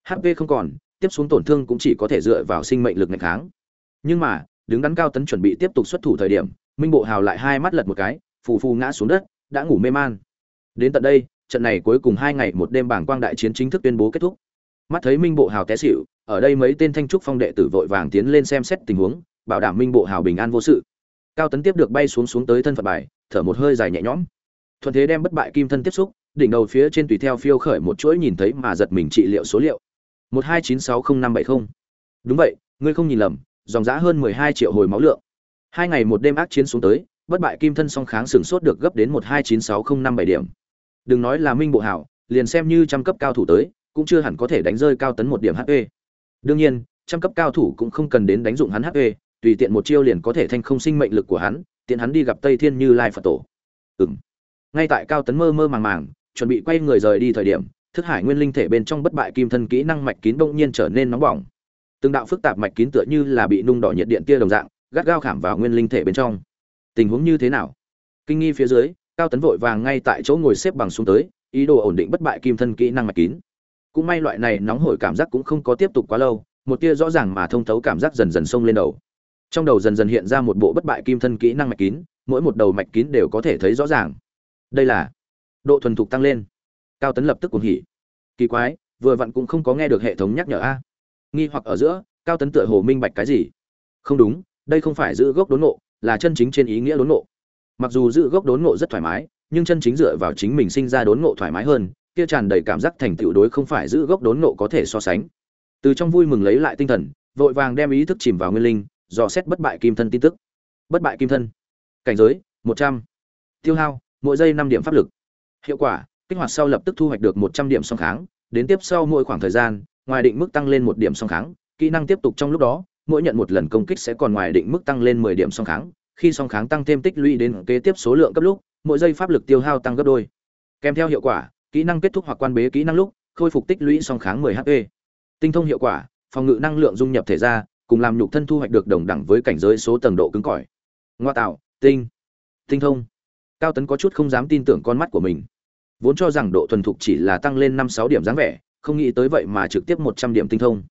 Hp không còn, tiếp xuống tổn thương cũng chỉ có thể dựa vào sinh mệnh lực ngày kháng. Nhưng mà, đứng đắn cao tấn chuẩn bị tiếp tục xuất thủ thời điểm, minh bộ hào lại hai mắt lật một cái, phù phù ngã xuống đất, đã ngủ mê man. Đến tận đây, trận này cuối cùng hai ngày một đêm bảng quang đại chiến chính thức tuyên bố kết thúc. Mắt thấy minh bộ hào té xỉu, ở đây mấy tên thanh trúc phong đệ tử vội vàng tiến lên xem xét tình huống bảo đảm minh bộ hào bình an vô sự. Cao tấn tiếp được bay xuống xuống tới thân phận bài, thở một hơi dài nhẹ nhõm. Thuận thế đem bất bại kim thân tiếp xúc, đỉnh đầu phía trên tùy theo phiêu khởi một chuỗi nhìn thấy mà giật mình trị liệu số liệu. một hai chín sáu không năm bảy không. Đúng vậy, ngươi không nhìn lầm, dòng giá hơn mười hai triệu hồi máu lượng. Hai ngày một đêm ác chiến xuống tới, bất bại kim thân song kháng sửng sốt được gấp đến một hai chín sáu không năm bảy điểm. Đừng nói là minh bộ hảo, liền xem như trăm cấp cao thủ tới, cũng chưa hẳn có thể đánh rơi cao tấn một điểm hp đương nhiên, trăm cấp cao thủ cũng không cần đến đánh dụng hắn hp tùy tiện một chiêu liền có thể thanh không sinh mệnh lực của hắn, tiện hắn đi gặp tây thiên như lai phật tổ. Ừm. ngay tại cao tấn mơ mơ màng màng, chuẩn bị quay người rời đi thời điểm, thức hải nguyên linh thể bên trong bất bại kim thân kỹ năng mạch kín bỗng nhiên trở nên nóng bỏng. Từng đạo phức tạp mạch kín tựa như là bị nung đỏ nhiệt điện tia đồng dạng, gắt gao khảm vào nguyên linh thể bên trong. Tình huống như thế nào? Kinh nghi phía dưới, cao tấn vội vàng ngay tại chỗ ngồi xếp bằng xuống tới, ý đồ ổn định bất bại kim thân kỹ năng mạch kín. Cũng may loại này nóng hổi cảm giác cũng không có tiếp tục quá lâu, một tia rõ ràng mà thông thấu cảm giác dần dần xông lên đầu trong đầu dần dần hiện ra một bộ bất bại kim thân kỹ năng mạch kín, mỗi một đầu mạch kín đều có thể thấy rõ ràng. Đây là độ thuần thục tăng lên. Cao tấn lập tức cuồng hỉ. Kỳ quái, vừa vặn cũng không có nghe được hệ thống nhắc nhở a. Nghi hoặc ở giữa, cao tấn tựa hồ minh bạch cái gì? Không đúng, đây không phải giữ gốc đốn nộ là chân chính trên ý nghĩa đốn nộ mặc dù giữ gốc đốn nộ rất thoải mái, nhưng chân chính dựa vào chính mình sinh ra đốn nộ thoải mái hơn, kia tràn đầy cảm giác thành tựu đối không phải giữ gốc đốn nộ có thể so sánh. Từ trong vui mừng lấy lại tinh thần, vội vàng đem ý thức chìm vào nguyên linh dò xét bất bại kim thân tin tức. Bất bại kim thân. Cảnh giới, một trăm. Tiêu hao, mỗi giây năm điểm pháp lực. Hiệu quả, kích hoạt sau lập tức thu hoạch được một trăm điểm song kháng, đến tiếp sau mỗi khoảng thời gian, ngoài định mức tăng lên một điểm song kháng, kỹ năng tiếp tục trong lúc đó, mỗi nhận một lần công kích sẽ còn ngoài định mức tăng lên mười điểm song kháng, khi song kháng tăng thêm tích lũy đến kế tiếp số lượng cấp lúc, mỗi giây pháp lực tiêu hao tăng gấp đôi. Kèm theo hiệu quả, kỹ năng kết thúc hoặc quan bế kỹ năng lúc, khôi phục tích lũy song kháng 10 hp. Tinh thông hiệu quả, phòng ngự năng lượng dung nhập thể ra cùng làm nhục thân thu hoạch được đồng đẳng với cảnh giới số tầng độ cứng cỏi. Ngoa tạo, tinh tinh thông. Cao tấn có chút không dám tin tưởng con mắt của mình. Vốn cho rằng độ thuần thục chỉ là tăng lên năm sáu điểm dáng vẻ, không nghĩ tới vậy mà trực tiếp một trăm điểm tinh thông.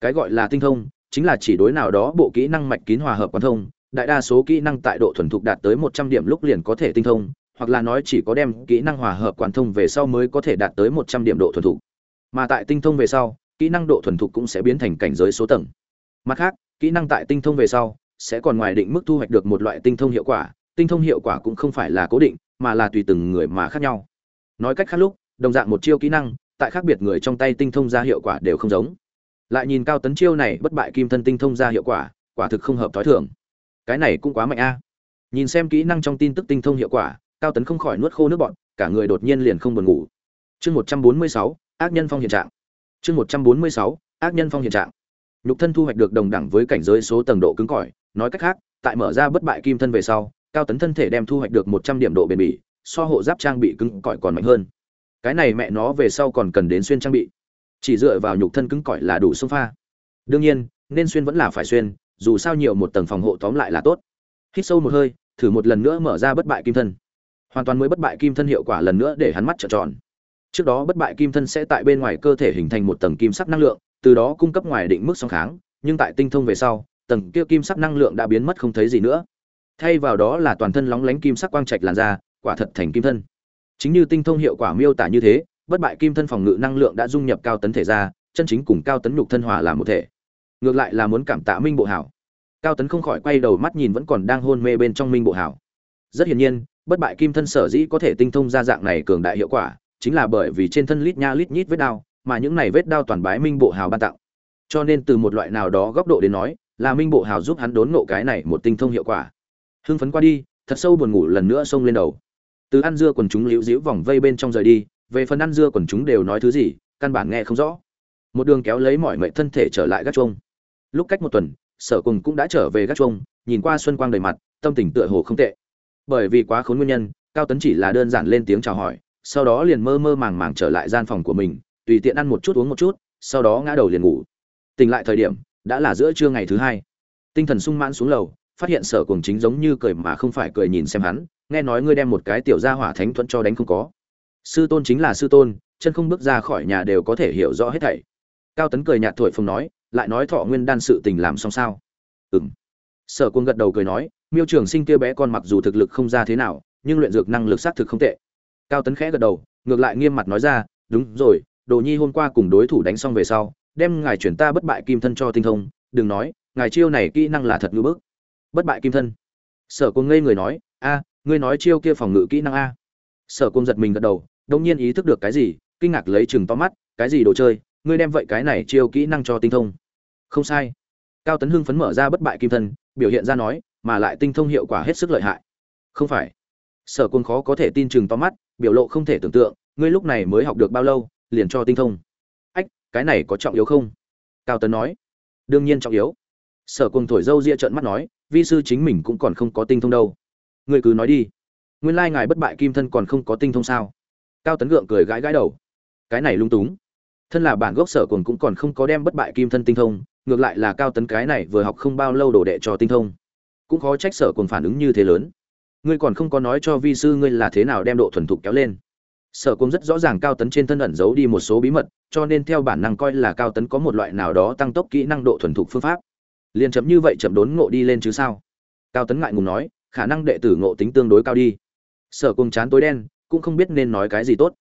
Cái gọi là tinh thông, chính là chỉ đối nào đó bộ kỹ năng mạch kín hòa hợp quán thông, đại đa số kỹ năng tại độ thuần thục đạt tới một trăm điểm lúc liền có thể tinh thông, hoặc là nói chỉ có đem kỹ năng hòa hợp quán thông về sau mới có thể đạt tới một trăm điểm độ thuần thục. Mà tại tinh thông về sau, kỹ năng độ thuần thục cũng sẽ biến thành cảnh giới số tầng mặt khác, kỹ năng tại tinh thông về sau, sẽ còn ngoài định mức thu hoạch được một loại tinh thông hiệu quả, tinh thông hiệu quả cũng không phải là cố định, mà là tùy từng người mà khác nhau. Nói cách khác lúc, đồng dạng một chiêu kỹ năng, tại khác biệt người trong tay tinh thông ra hiệu quả đều không giống. Lại nhìn cao tấn chiêu này bất bại kim thân tinh thông ra hiệu quả quả thực không hợp thói thường. Cái này cũng quá mạnh a. Nhìn xem kỹ năng trong tin tức tinh thông hiệu quả, cao tấn không khỏi nuốt khô nước bọn cả người đột nhiên liền không buồn ngủ. Chương một trăm bốn mươi sáu, ác nhân phong hiện trạng. Chương một trăm bốn mươi sáu, ác nhân phong hiện trạng nhục thân thu hoạch được đồng đẳng với cảnh giới số tầng độ cứng cỏi. Nói cách khác, tại mở ra bất bại kim thân về sau, cao tấn thân thể đem thu hoạch được một trăm điểm độ bền bỉ, so hộ giáp trang bị cứng cỏi còn mạnh hơn. Cái này mẹ nó về sau còn cần đến xuyên trang bị. Chỉ dựa vào nhục thân cứng cỏi là đủ xông pha. Đương nhiên, nên xuyên vẫn là phải xuyên, dù sao nhiều một tầng phòng hộ tóm lại là tốt. Hít sâu một hơi, thử một lần nữa mở ra bất bại kim thân. Hoàn toàn mới bất bại kim thân hiệu quả lần nữa để hắn mắt trợn tròn. Trước đó bất bại kim thân sẽ tại bên ngoài cơ thể hình thành một tầng kim sắc năng lượng từ đó cung cấp ngoài định mức song kháng, nhưng tại tinh thông về sau, tầng kia kim sắc năng lượng đã biến mất không thấy gì nữa. Thay vào đó là toàn thân lóng lánh kim sắc quang trạch làn da, quả thật thành kim thân. Chính như tinh thông hiệu quả miêu tả như thế, bất bại kim thân phòng ngự năng lượng đã dung nhập cao tấn thể ra, chân chính cùng cao tấn nhục thân hòa làm một thể. Ngược lại là muốn cảm tạ minh bộ hảo. Cao tấn không khỏi quay đầu mắt nhìn vẫn còn đang hôn mê bên trong minh bộ hảo. Rất hiển nhiên, bất bại kim thân sở dĩ có thể tinh thông ra dạng này cường đại hiệu quả, chính là bởi vì trên thân lít nha lít nhít vết đao mà những này vết đao toàn bái minh bộ hào ban tặng. Cho nên từ một loại nào đó góc độ đến nói, là minh bộ hào giúp hắn đốn ngộ cái này một tinh thông hiệu quả. Hưng phấn qua đi, thật sâu buồn ngủ lần nữa xông lên đầu. Từ ăn dưa quần chúng liễu diễu vòng vây bên trong rời đi, về phần ăn dưa quần chúng đều nói thứ gì, căn bản nghe không rõ. Một đường kéo lấy mọi mệnh thân thể trở lại gác chuông. Lúc cách một tuần, sở cùng cũng đã trở về gác chuông, nhìn qua xuân quang đầy mặt, tâm tình tựa hồ không tệ. Bởi vì quá khốn nguyên nhân, cao tấn chỉ là đơn giản lên tiếng chào hỏi, sau đó liền mơ mơ màng màng trở lại gian phòng của mình tùy tiện ăn một chút uống một chút, sau đó ngã đầu liền ngủ. Tỉnh lại thời điểm, đã là giữa trưa ngày thứ hai. Tinh thần sung mãn xuống lầu, phát hiện sở cùng chính giống như cười mà không phải cười nhìn xem hắn, nghe nói ngươi đem một cái tiểu gia hỏa thánh thuẫn cho đánh không có. Sư tôn chính là sư tôn, chân không bước ra khỏi nhà đều có thể hiểu rõ hết thảy. Cao tấn cười nhạt thổi phồng nói, lại nói thọ nguyên đan sự tình làm xong sao? Ừng sở quân gật đầu cười nói, miêu trường sinh kia bé con mặc dù thực lực không ra thế nào, nhưng luyện dược năng lực xác thực không tệ. Cao tấn khẽ gật đầu, ngược lại nghiêm mặt nói ra, đúng rồi đồ nhi hôm qua cùng đối thủ đánh xong về sau, đem ngài chuyển ta bất bại kim thân cho tinh thông, đừng nói, ngài chiêu này kỹ năng là thật ngữ bức. Bất bại kim thân. Sở quân ngây người nói, a, ngươi nói chiêu kia phòng ngự kỹ năng a. Sở quân giật mình gật đầu đông nhiên ý thức được cái gì, kinh ngạc lấy chừng to mắt, cái gì đồ chơi, ngươi đem vậy cái này chiêu kỹ năng cho tinh thông? Không sai. Cao tấn hưng phấn mở ra bất bại kim thân, biểu hiện ra nói, mà lại tinh thông hiệu quả hết sức lợi hại. Không phải. Sở quân khó có thể tin chừng to mắt, biểu lộ không thể tưởng tượng, ngươi lúc này mới học được bao lâu? Liền cho tinh thông. Ách, cái này có trọng yếu không? Cao tấn nói. Đương nhiên trọng yếu. Sở quân thổi dâu ria trợn mắt nói, vi sư chính mình cũng còn không có tinh thông đâu. Ngươi cứ nói đi. Nguyên lai ngài bất bại kim thân còn không có tinh thông sao? Cao tấn gượng cười gãi gãi đầu. Cái này lung túng. Thân là bản gốc sở cồn cũng còn không có đem bất bại kim thân tinh thông, ngược lại là cao tấn cái này vừa học không bao lâu đồ đệ cho tinh thông. Cũng khó trách sở cồn phản ứng như thế lớn. Ngươi còn không có nói cho vi sư ngươi là thế nào đem độ thuần thục kéo lên sở Cung rất rõ ràng cao tấn trên thân ẩn giấu đi một số bí mật, cho nên theo bản năng coi là cao tấn có một loại nào đó tăng tốc kỹ năng độ thuần thục phương pháp. Liền chấm như vậy chậm đốn ngộ đi lên chứ sao? Cao tấn ngại ngùng nói, khả năng đệ tử ngộ tính tương đối cao đi. Sở Cung chán tối đen, cũng không biết nên nói cái gì tốt.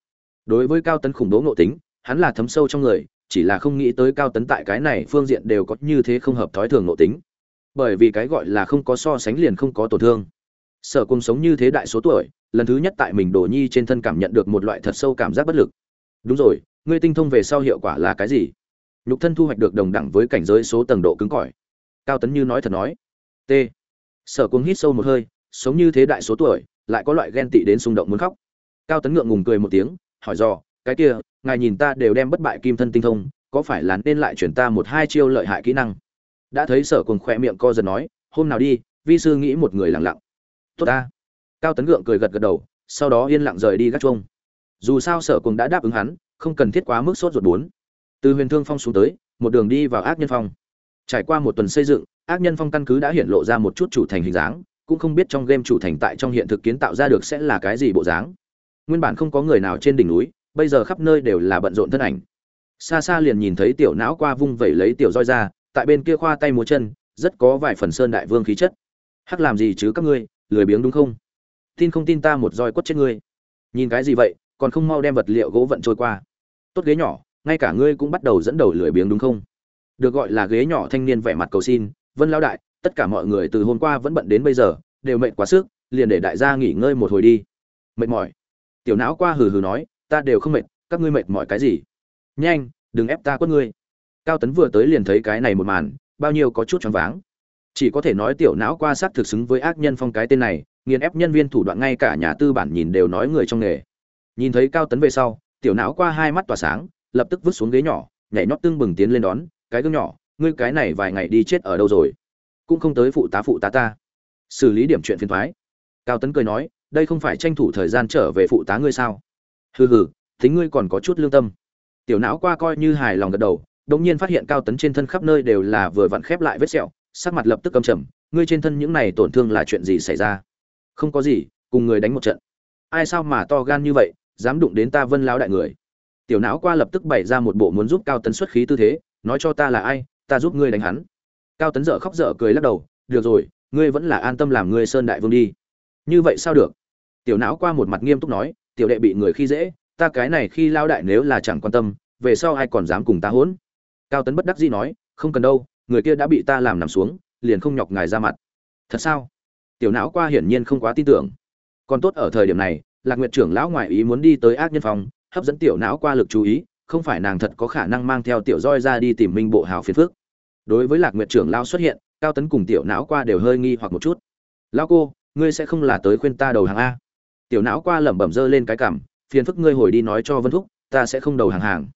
Đối với cao tấn khủng bố ngộ tính, hắn là thấm sâu trong người, chỉ là không nghĩ tới cao tấn tại cái này phương diện đều có như thế không hợp thói thường ngộ tính. Bởi vì cái gọi là không có so sánh liền không có tổn thương. Sở Cung sống như thế đại số tuổi lần thứ nhất tại mình đồ nhi trên thân cảm nhận được một loại thật sâu cảm giác bất lực. Đúng rồi, ngươi tinh thông về sau hiệu quả là cái gì? Nhục thân thu hoạch được đồng đẳng với cảnh giới số tầng độ cứng cỏi. Cao tấn như nói thật nói. T. Sở cuồng hít sâu một hơi, sống như thế đại số tuổi, lại có loại ghen tị đến xung động muốn khóc. Cao tấn ngượng ngùng cười một tiếng, hỏi dò, cái kia, ngài nhìn ta đều đem bất bại kim thân tinh thông, có phải là nên lại chuyển ta một hai chiêu lợi hại kỹ năng? Đã thấy sở cuồng khỏe miệng co giật nói, hôm nào đi, vi sư nghĩ một người lặng lặng. Tốt ta cao tấn gượng cười gật gật đầu, sau đó yên lặng rời đi gác chuông. Dù sao sở cùng đã đáp ứng hắn, không cần thiết quá mức sốt ruột bốn. Từ huyền thương phong xuống tới, một đường đi vào ác nhân phong. Trải qua một tuần xây dựng, ác nhân phong căn cứ đã hiện lộ ra một chút chủ thành hình dáng, cũng không biết trong game chủ thành tại trong hiện thực kiến tạo ra được sẽ là cái gì bộ dáng. Nguyên bản không có người nào trên đỉnh núi, bây giờ khắp nơi đều là bận rộn thân ảnh. Xa xa liền nhìn thấy tiểu não qua vung vẩy lấy tiểu roi ra, tại bên kia khoa tay múa chân, rất có vài phần sơn đại vương khí chất. Hắc làm gì chứ các ngươi, lười biếng đúng không? Tin không tin ta một roi quất chết ngươi. Nhìn cái gì vậy, còn không mau đem vật liệu gỗ vận trôi qua. Tốt ghế nhỏ, ngay cả ngươi cũng bắt đầu dẫn đầu lười biếng đúng không? Được gọi là ghế nhỏ thanh niên vẻ mặt cầu xin, vân lao đại, tất cả mọi người từ hôm qua vẫn bận đến bây giờ, đều mệt quá sức, liền để đại gia nghỉ ngơi một hồi đi. Mệt mỏi. Tiểu não qua hừ hừ nói, ta đều không mệt, các ngươi mệt mỏi cái gì? Nhanh, đừng ép ta quất ngươi. Cao tấn vừa tới liền thấy cái này một màn, bao nhiêu có chút choáng váng chỉ có thể nói tiểu não qua xác thực xứng với ác nhân phong cái tên này, nghiền ép nhân viên thủ đoạn ngay cả nhà tư bản nhìn đều nói người trong nghề. Nhìn thấy cao tấn về sau, tiểu não qua hai mắt tỏa sáng, lập tức vứt xuống ghế nhỏ, nhảy nhót tương bừng tiến lên đón, cái gương nhỏ, ngươi cái này vài ngày đi chết ở đâu rồi? Cũng không tới phụ tá phụ tá ta. Xử lý điểm chuyện phiền thoái cao tấn cười nói, đây không phải tranh thủ thời gian trở về phụ tá ngươi sao? Hừ hừ tính ngươi còn có chút lương tâm. Tiểu não qua coi như hài lòng gật đầu đống nhiên phát hiện cao tấn trên thân khắp nơi đều là vừa vặn khép lại vết sẹo sắc mặt lập tức cầm trầm, ngươi trên thân những này tổn thương là chuyện gì xảy ra? Không có gì, cùng người đánh một trận. Ai sao mà to gan như vậy, dám đụng đến ta vân lão đại người? Tiểu não qua lập tức bày ra một bộ muốn giúp cao tấn xuất khí tư thế, nói cho ta là ai, ta giúp ngươi đánh hắn. Cao tấn dở khóc dở cười lắc đầu, được rồi, ngươi vẫn là an tâm làm ngươi sơn đại vương đi. Như vậy sao được? Tiểu não qua một mặt nghiêm túc nói, tiểu đệ bị người khi dễ, ta cái này khi lao đại nếu là chẳng quan tâm, về sau ai còn dám cùng ta hỗn? Cao tấn bất đắc dĩ nói, không cần đâu người kia đã bị ta làm nằm xuống, liền không nhọc ngài ra mặt. Thật sao? Tiểu não qua hiển nhiên không quá tin tưởng. Còn tốt ở thời điểm này, lạc nguyệt trưởng lão ngoại ý muốn đi tới ác nhân phòng, hấp dẫn tiểu não qua lực chú ý, không phải nàng thật có khả năng mang theo tiểu roi ra đi tìm minh bộ hào phiền phước đối với lạc nguyệt trưởng lão xuất hiện, cao tấn cùng tiểu não qua đều hơi nghi hoặc một chút. Lão cô, ngươi sẽ không là tới khuyên ta đầu hàng a? Tiểu não qua lẩm bẩm dơ lên cái cảm phiền phức ngươi hồi đi nói cho vân thúc, ta sẽ không đầu hàng hàng.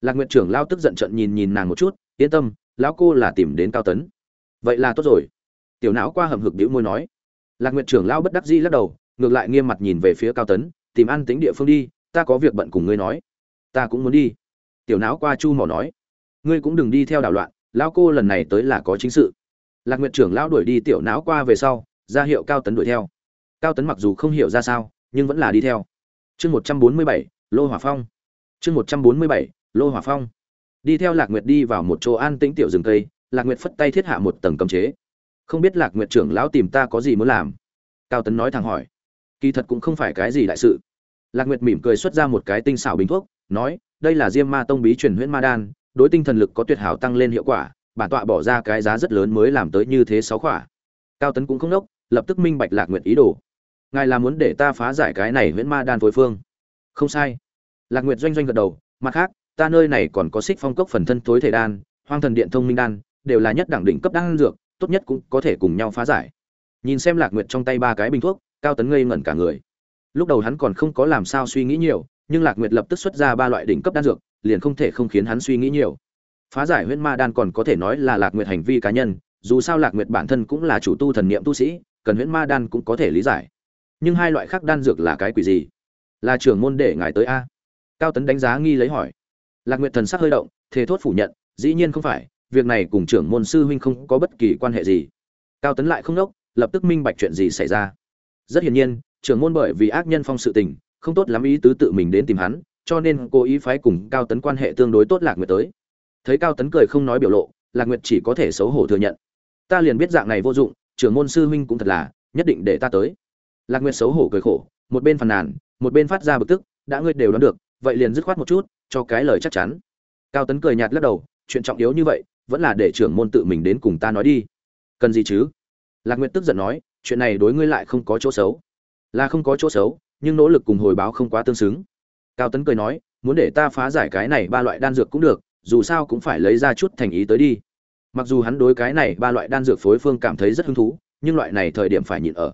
Lạc nguyệt trưởng lao tức giận trận nhìn nhìn nàng một chút, yên tâm lão cô là tìm đến cao tấn. Vậy là tốt rồi. Tiểu não qua hầm hực đĩu môi nói. Lạc nguyện trưởng lao bất đắc dĩ lắc đầu, ngược lại nghiêm mặt nhìn về phía cao tấn, tìm ăn tính địa phương đi, ta có việc bận cùng ngươi nói. Ta cũng muốn đi. Tiểu não qua chu mỏ nói. Ngươi cũng đừng đi theo đảo loạn, lão cô lần này tới là có chính sự. Lạc nguyện trưởng lão đuổi đi tiểu não qua về sau, ra hiệu cao tấn đuổi theo. Cao tấn mặc dù không hiểu ra sao, nhưng vẫn là đi theo. Chương một trăm bốn mươi bảy, lô hỏa phong. Chương một trăm bốn mươi bảy, lô hỏa phong đi theo lạc nguyệt đi vào một chỗ an tĩnh tiểu rừng cây, lạc nguyệt phất tay thiết hạ một tầng cấm chế. Không biết lạc nguyệt trưởng lão tìm ta có gì muốn làm? Cao tấn nói thẳng hỏi. Kỳ thật cũng không phải cái gì đại sự. Lạc nguyệt mỉm cười xuất ra một cái tinh xảo bình thuốc, nói, đây là diêm ma tông bí truyền huyễn ma đan, đối tinh thần lực có tuyệt hảo tăng lên hiệu quả, bản tọa bỏ ra cái giá rất lớn mới làm tới như thế sáu khỏa. Cao tấn cũng không nốc, lập tức minh bạch lạc nguyệt ý đồ. Ngài là muốn để ta phá giải cái này huyễn ma đan phối phương? Không sai. Lạc nguyệt doanh doanh gật đầu, mặt khác ta nơi này còn có xích phong cốc phần thân tối thể đan, hoang thần điện thông minh đan, đều là nhất đẳng đỉnh cấp đan dược, tốt nhất cũng có thể cùng nhau phá giải. Nhìn xem lạc nguyệt trong tay ba cái bình thuốc, cao tấn ngây ngẩn cả người. Lúc đầu hắn còn không có làm sao suy nghĩ nhiều, nhưng lạc nguyệt lập tức xuất ra ba loại đỉnh cấp đan dược, liền không thể không khiến hắn suy nghĩ nhiều. Phá giải huyễn ma đan còn có thể nói là lạc nguyệt hành vi cá nhân, dù sao lạc nguyệt bản thân cũng là chủ tu thần niệm tu sĩ, cần huyễn ma đan cũng có thể lý giải. Nhưng hai loại khác đan dược là cái quỷ gì? Là trưởng môn để ngài tới a? Cao tấn đánh giá nghi lấy hỏi lạc nguyệt thần sắc hơi động, thề thốt phủ nhận, dĩ nhiên không phải, việc này cùng trưởng môn sư huynh không có bất kỳ quan hệ gì. Cao tấn lại không đốc, lập tức minh bạch chuyện gì xảy ra. Rất hiển nhiên, trưởng môn bởi vì ác nhân phong sự tình, không tốt lắm ý tứ tự mình đến tìm hắn, cho nên cố ý phái cùng cao tấn quan hệ tương đối tốt lạc nguyệt tới. Thấy cao tấn cười không nói biểu lộ, lạc nguyệt chỉ có thể xấu hổ thừa nhận. Ta liền biết dạng này vô dụng, trưởng môn sư huynh cũng thật là, nhất định để ta tới. Lạc nguyệt xấu hổ cười khổ, một bên phàn nàn, một bên phát ra bực tức, đã ngươi đều đoán được, vậy liền dứt khoát một chút cho cái lời chắc chắn. Cao tấn cười nhạt lắc đầu, chuyện trọng yếu như vậy, vẫn là để trưởng môn tự mình đến cùng ta nói đi. Cần gì chứ? Lạc nguyệt tức giận nói, chuyện này đối ngươi lại không có chỗ xấu. Là không có chỗ xấu, nhưng nỗ lực cùng hồi báo không quá tương xứng. Cao tấn cười nói, muốn để ta phá giải cái này ba loại đan dược cũng được, dù sao cũng phải lấy ra chút thành ý tới đi. Mặc dù hắn đối cái này ba loại đan dược phối phương cảm thấy rất hứng thú, nhưng loại này thời điểm phải nhịn ở.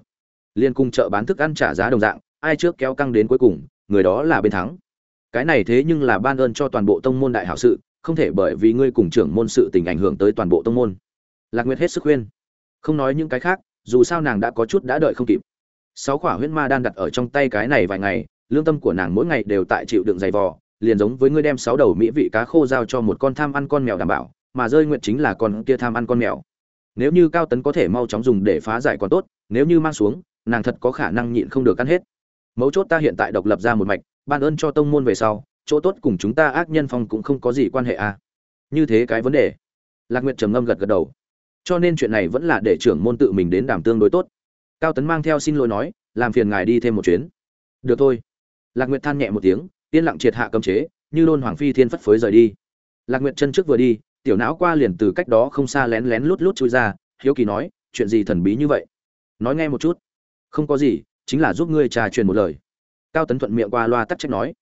Liên cung chợ bán thức ăn trả giá đồng dạng, ai trước kéo căng đến cuối cùng, người đó là bên thắng cái này thế nhưng là ban ơn cho toàn bộ tông môn đại hảo sự, không thể bởi vì ngươi cùng trưởng môn sự tình ảnh hưởng tới toàn bộ tông môn. Lạc nguyệt hết sức khuyên. Không nói những cái khác, dù sao nàng đã có chút đã đợi không kịp. Sáu khỏa huyễn ma đan đặt ở trong tay cái này vài ngày, lương tâm của nàng mỗi ngày đều tại chịu đựng dày vò, liền giống với ngươi đem sáu đầu mỹ vị cá khô giao cho một con tham ăn con mèo đảm bảo, mà rơi nguyện chính là con kia tham ăn con mèo. Nếu như cao tấn có thể mau chóng dùng để phá giải còn tốt, nếu như mang xuống, nàng thật có khả năng nhịn không được ăn hết. Mấu chốt ta hiện tại độc lập ra một mạch ban ơn cho tông môn về sau, chỗ tốt cùng chúng ta ác nhân phong cũng không có gì quan hệ à. Như thế cái vấn đề. Lạc nguyệt trầm ngâm gật gật đầu. Cho nên chuyện này vẫn là để trưởng môn tự mình đến đảm tương đối tốt. Cao tấn mang theo xin lỗi nói, làm phiền ngài đi thêm một chuyến. Được thôi. Lạc nguyệt than nhẹ một tiếng, yên lặng triệt hạ cấm chế, như đôn hoàng phi thiên phất phới rời đi. Lạc nguyệt chân trước vừa đi, tiểu não qua liền từ cách đó không xa lén lén lút lút chui ra, hiếu kỳ nói, chuyện gì thần bí như vậy? Nói nghe một chút. Không có gì, chính là giúp ngươi trà truyền một lời cao tấn thuận miệng qua loa tắc trách nói.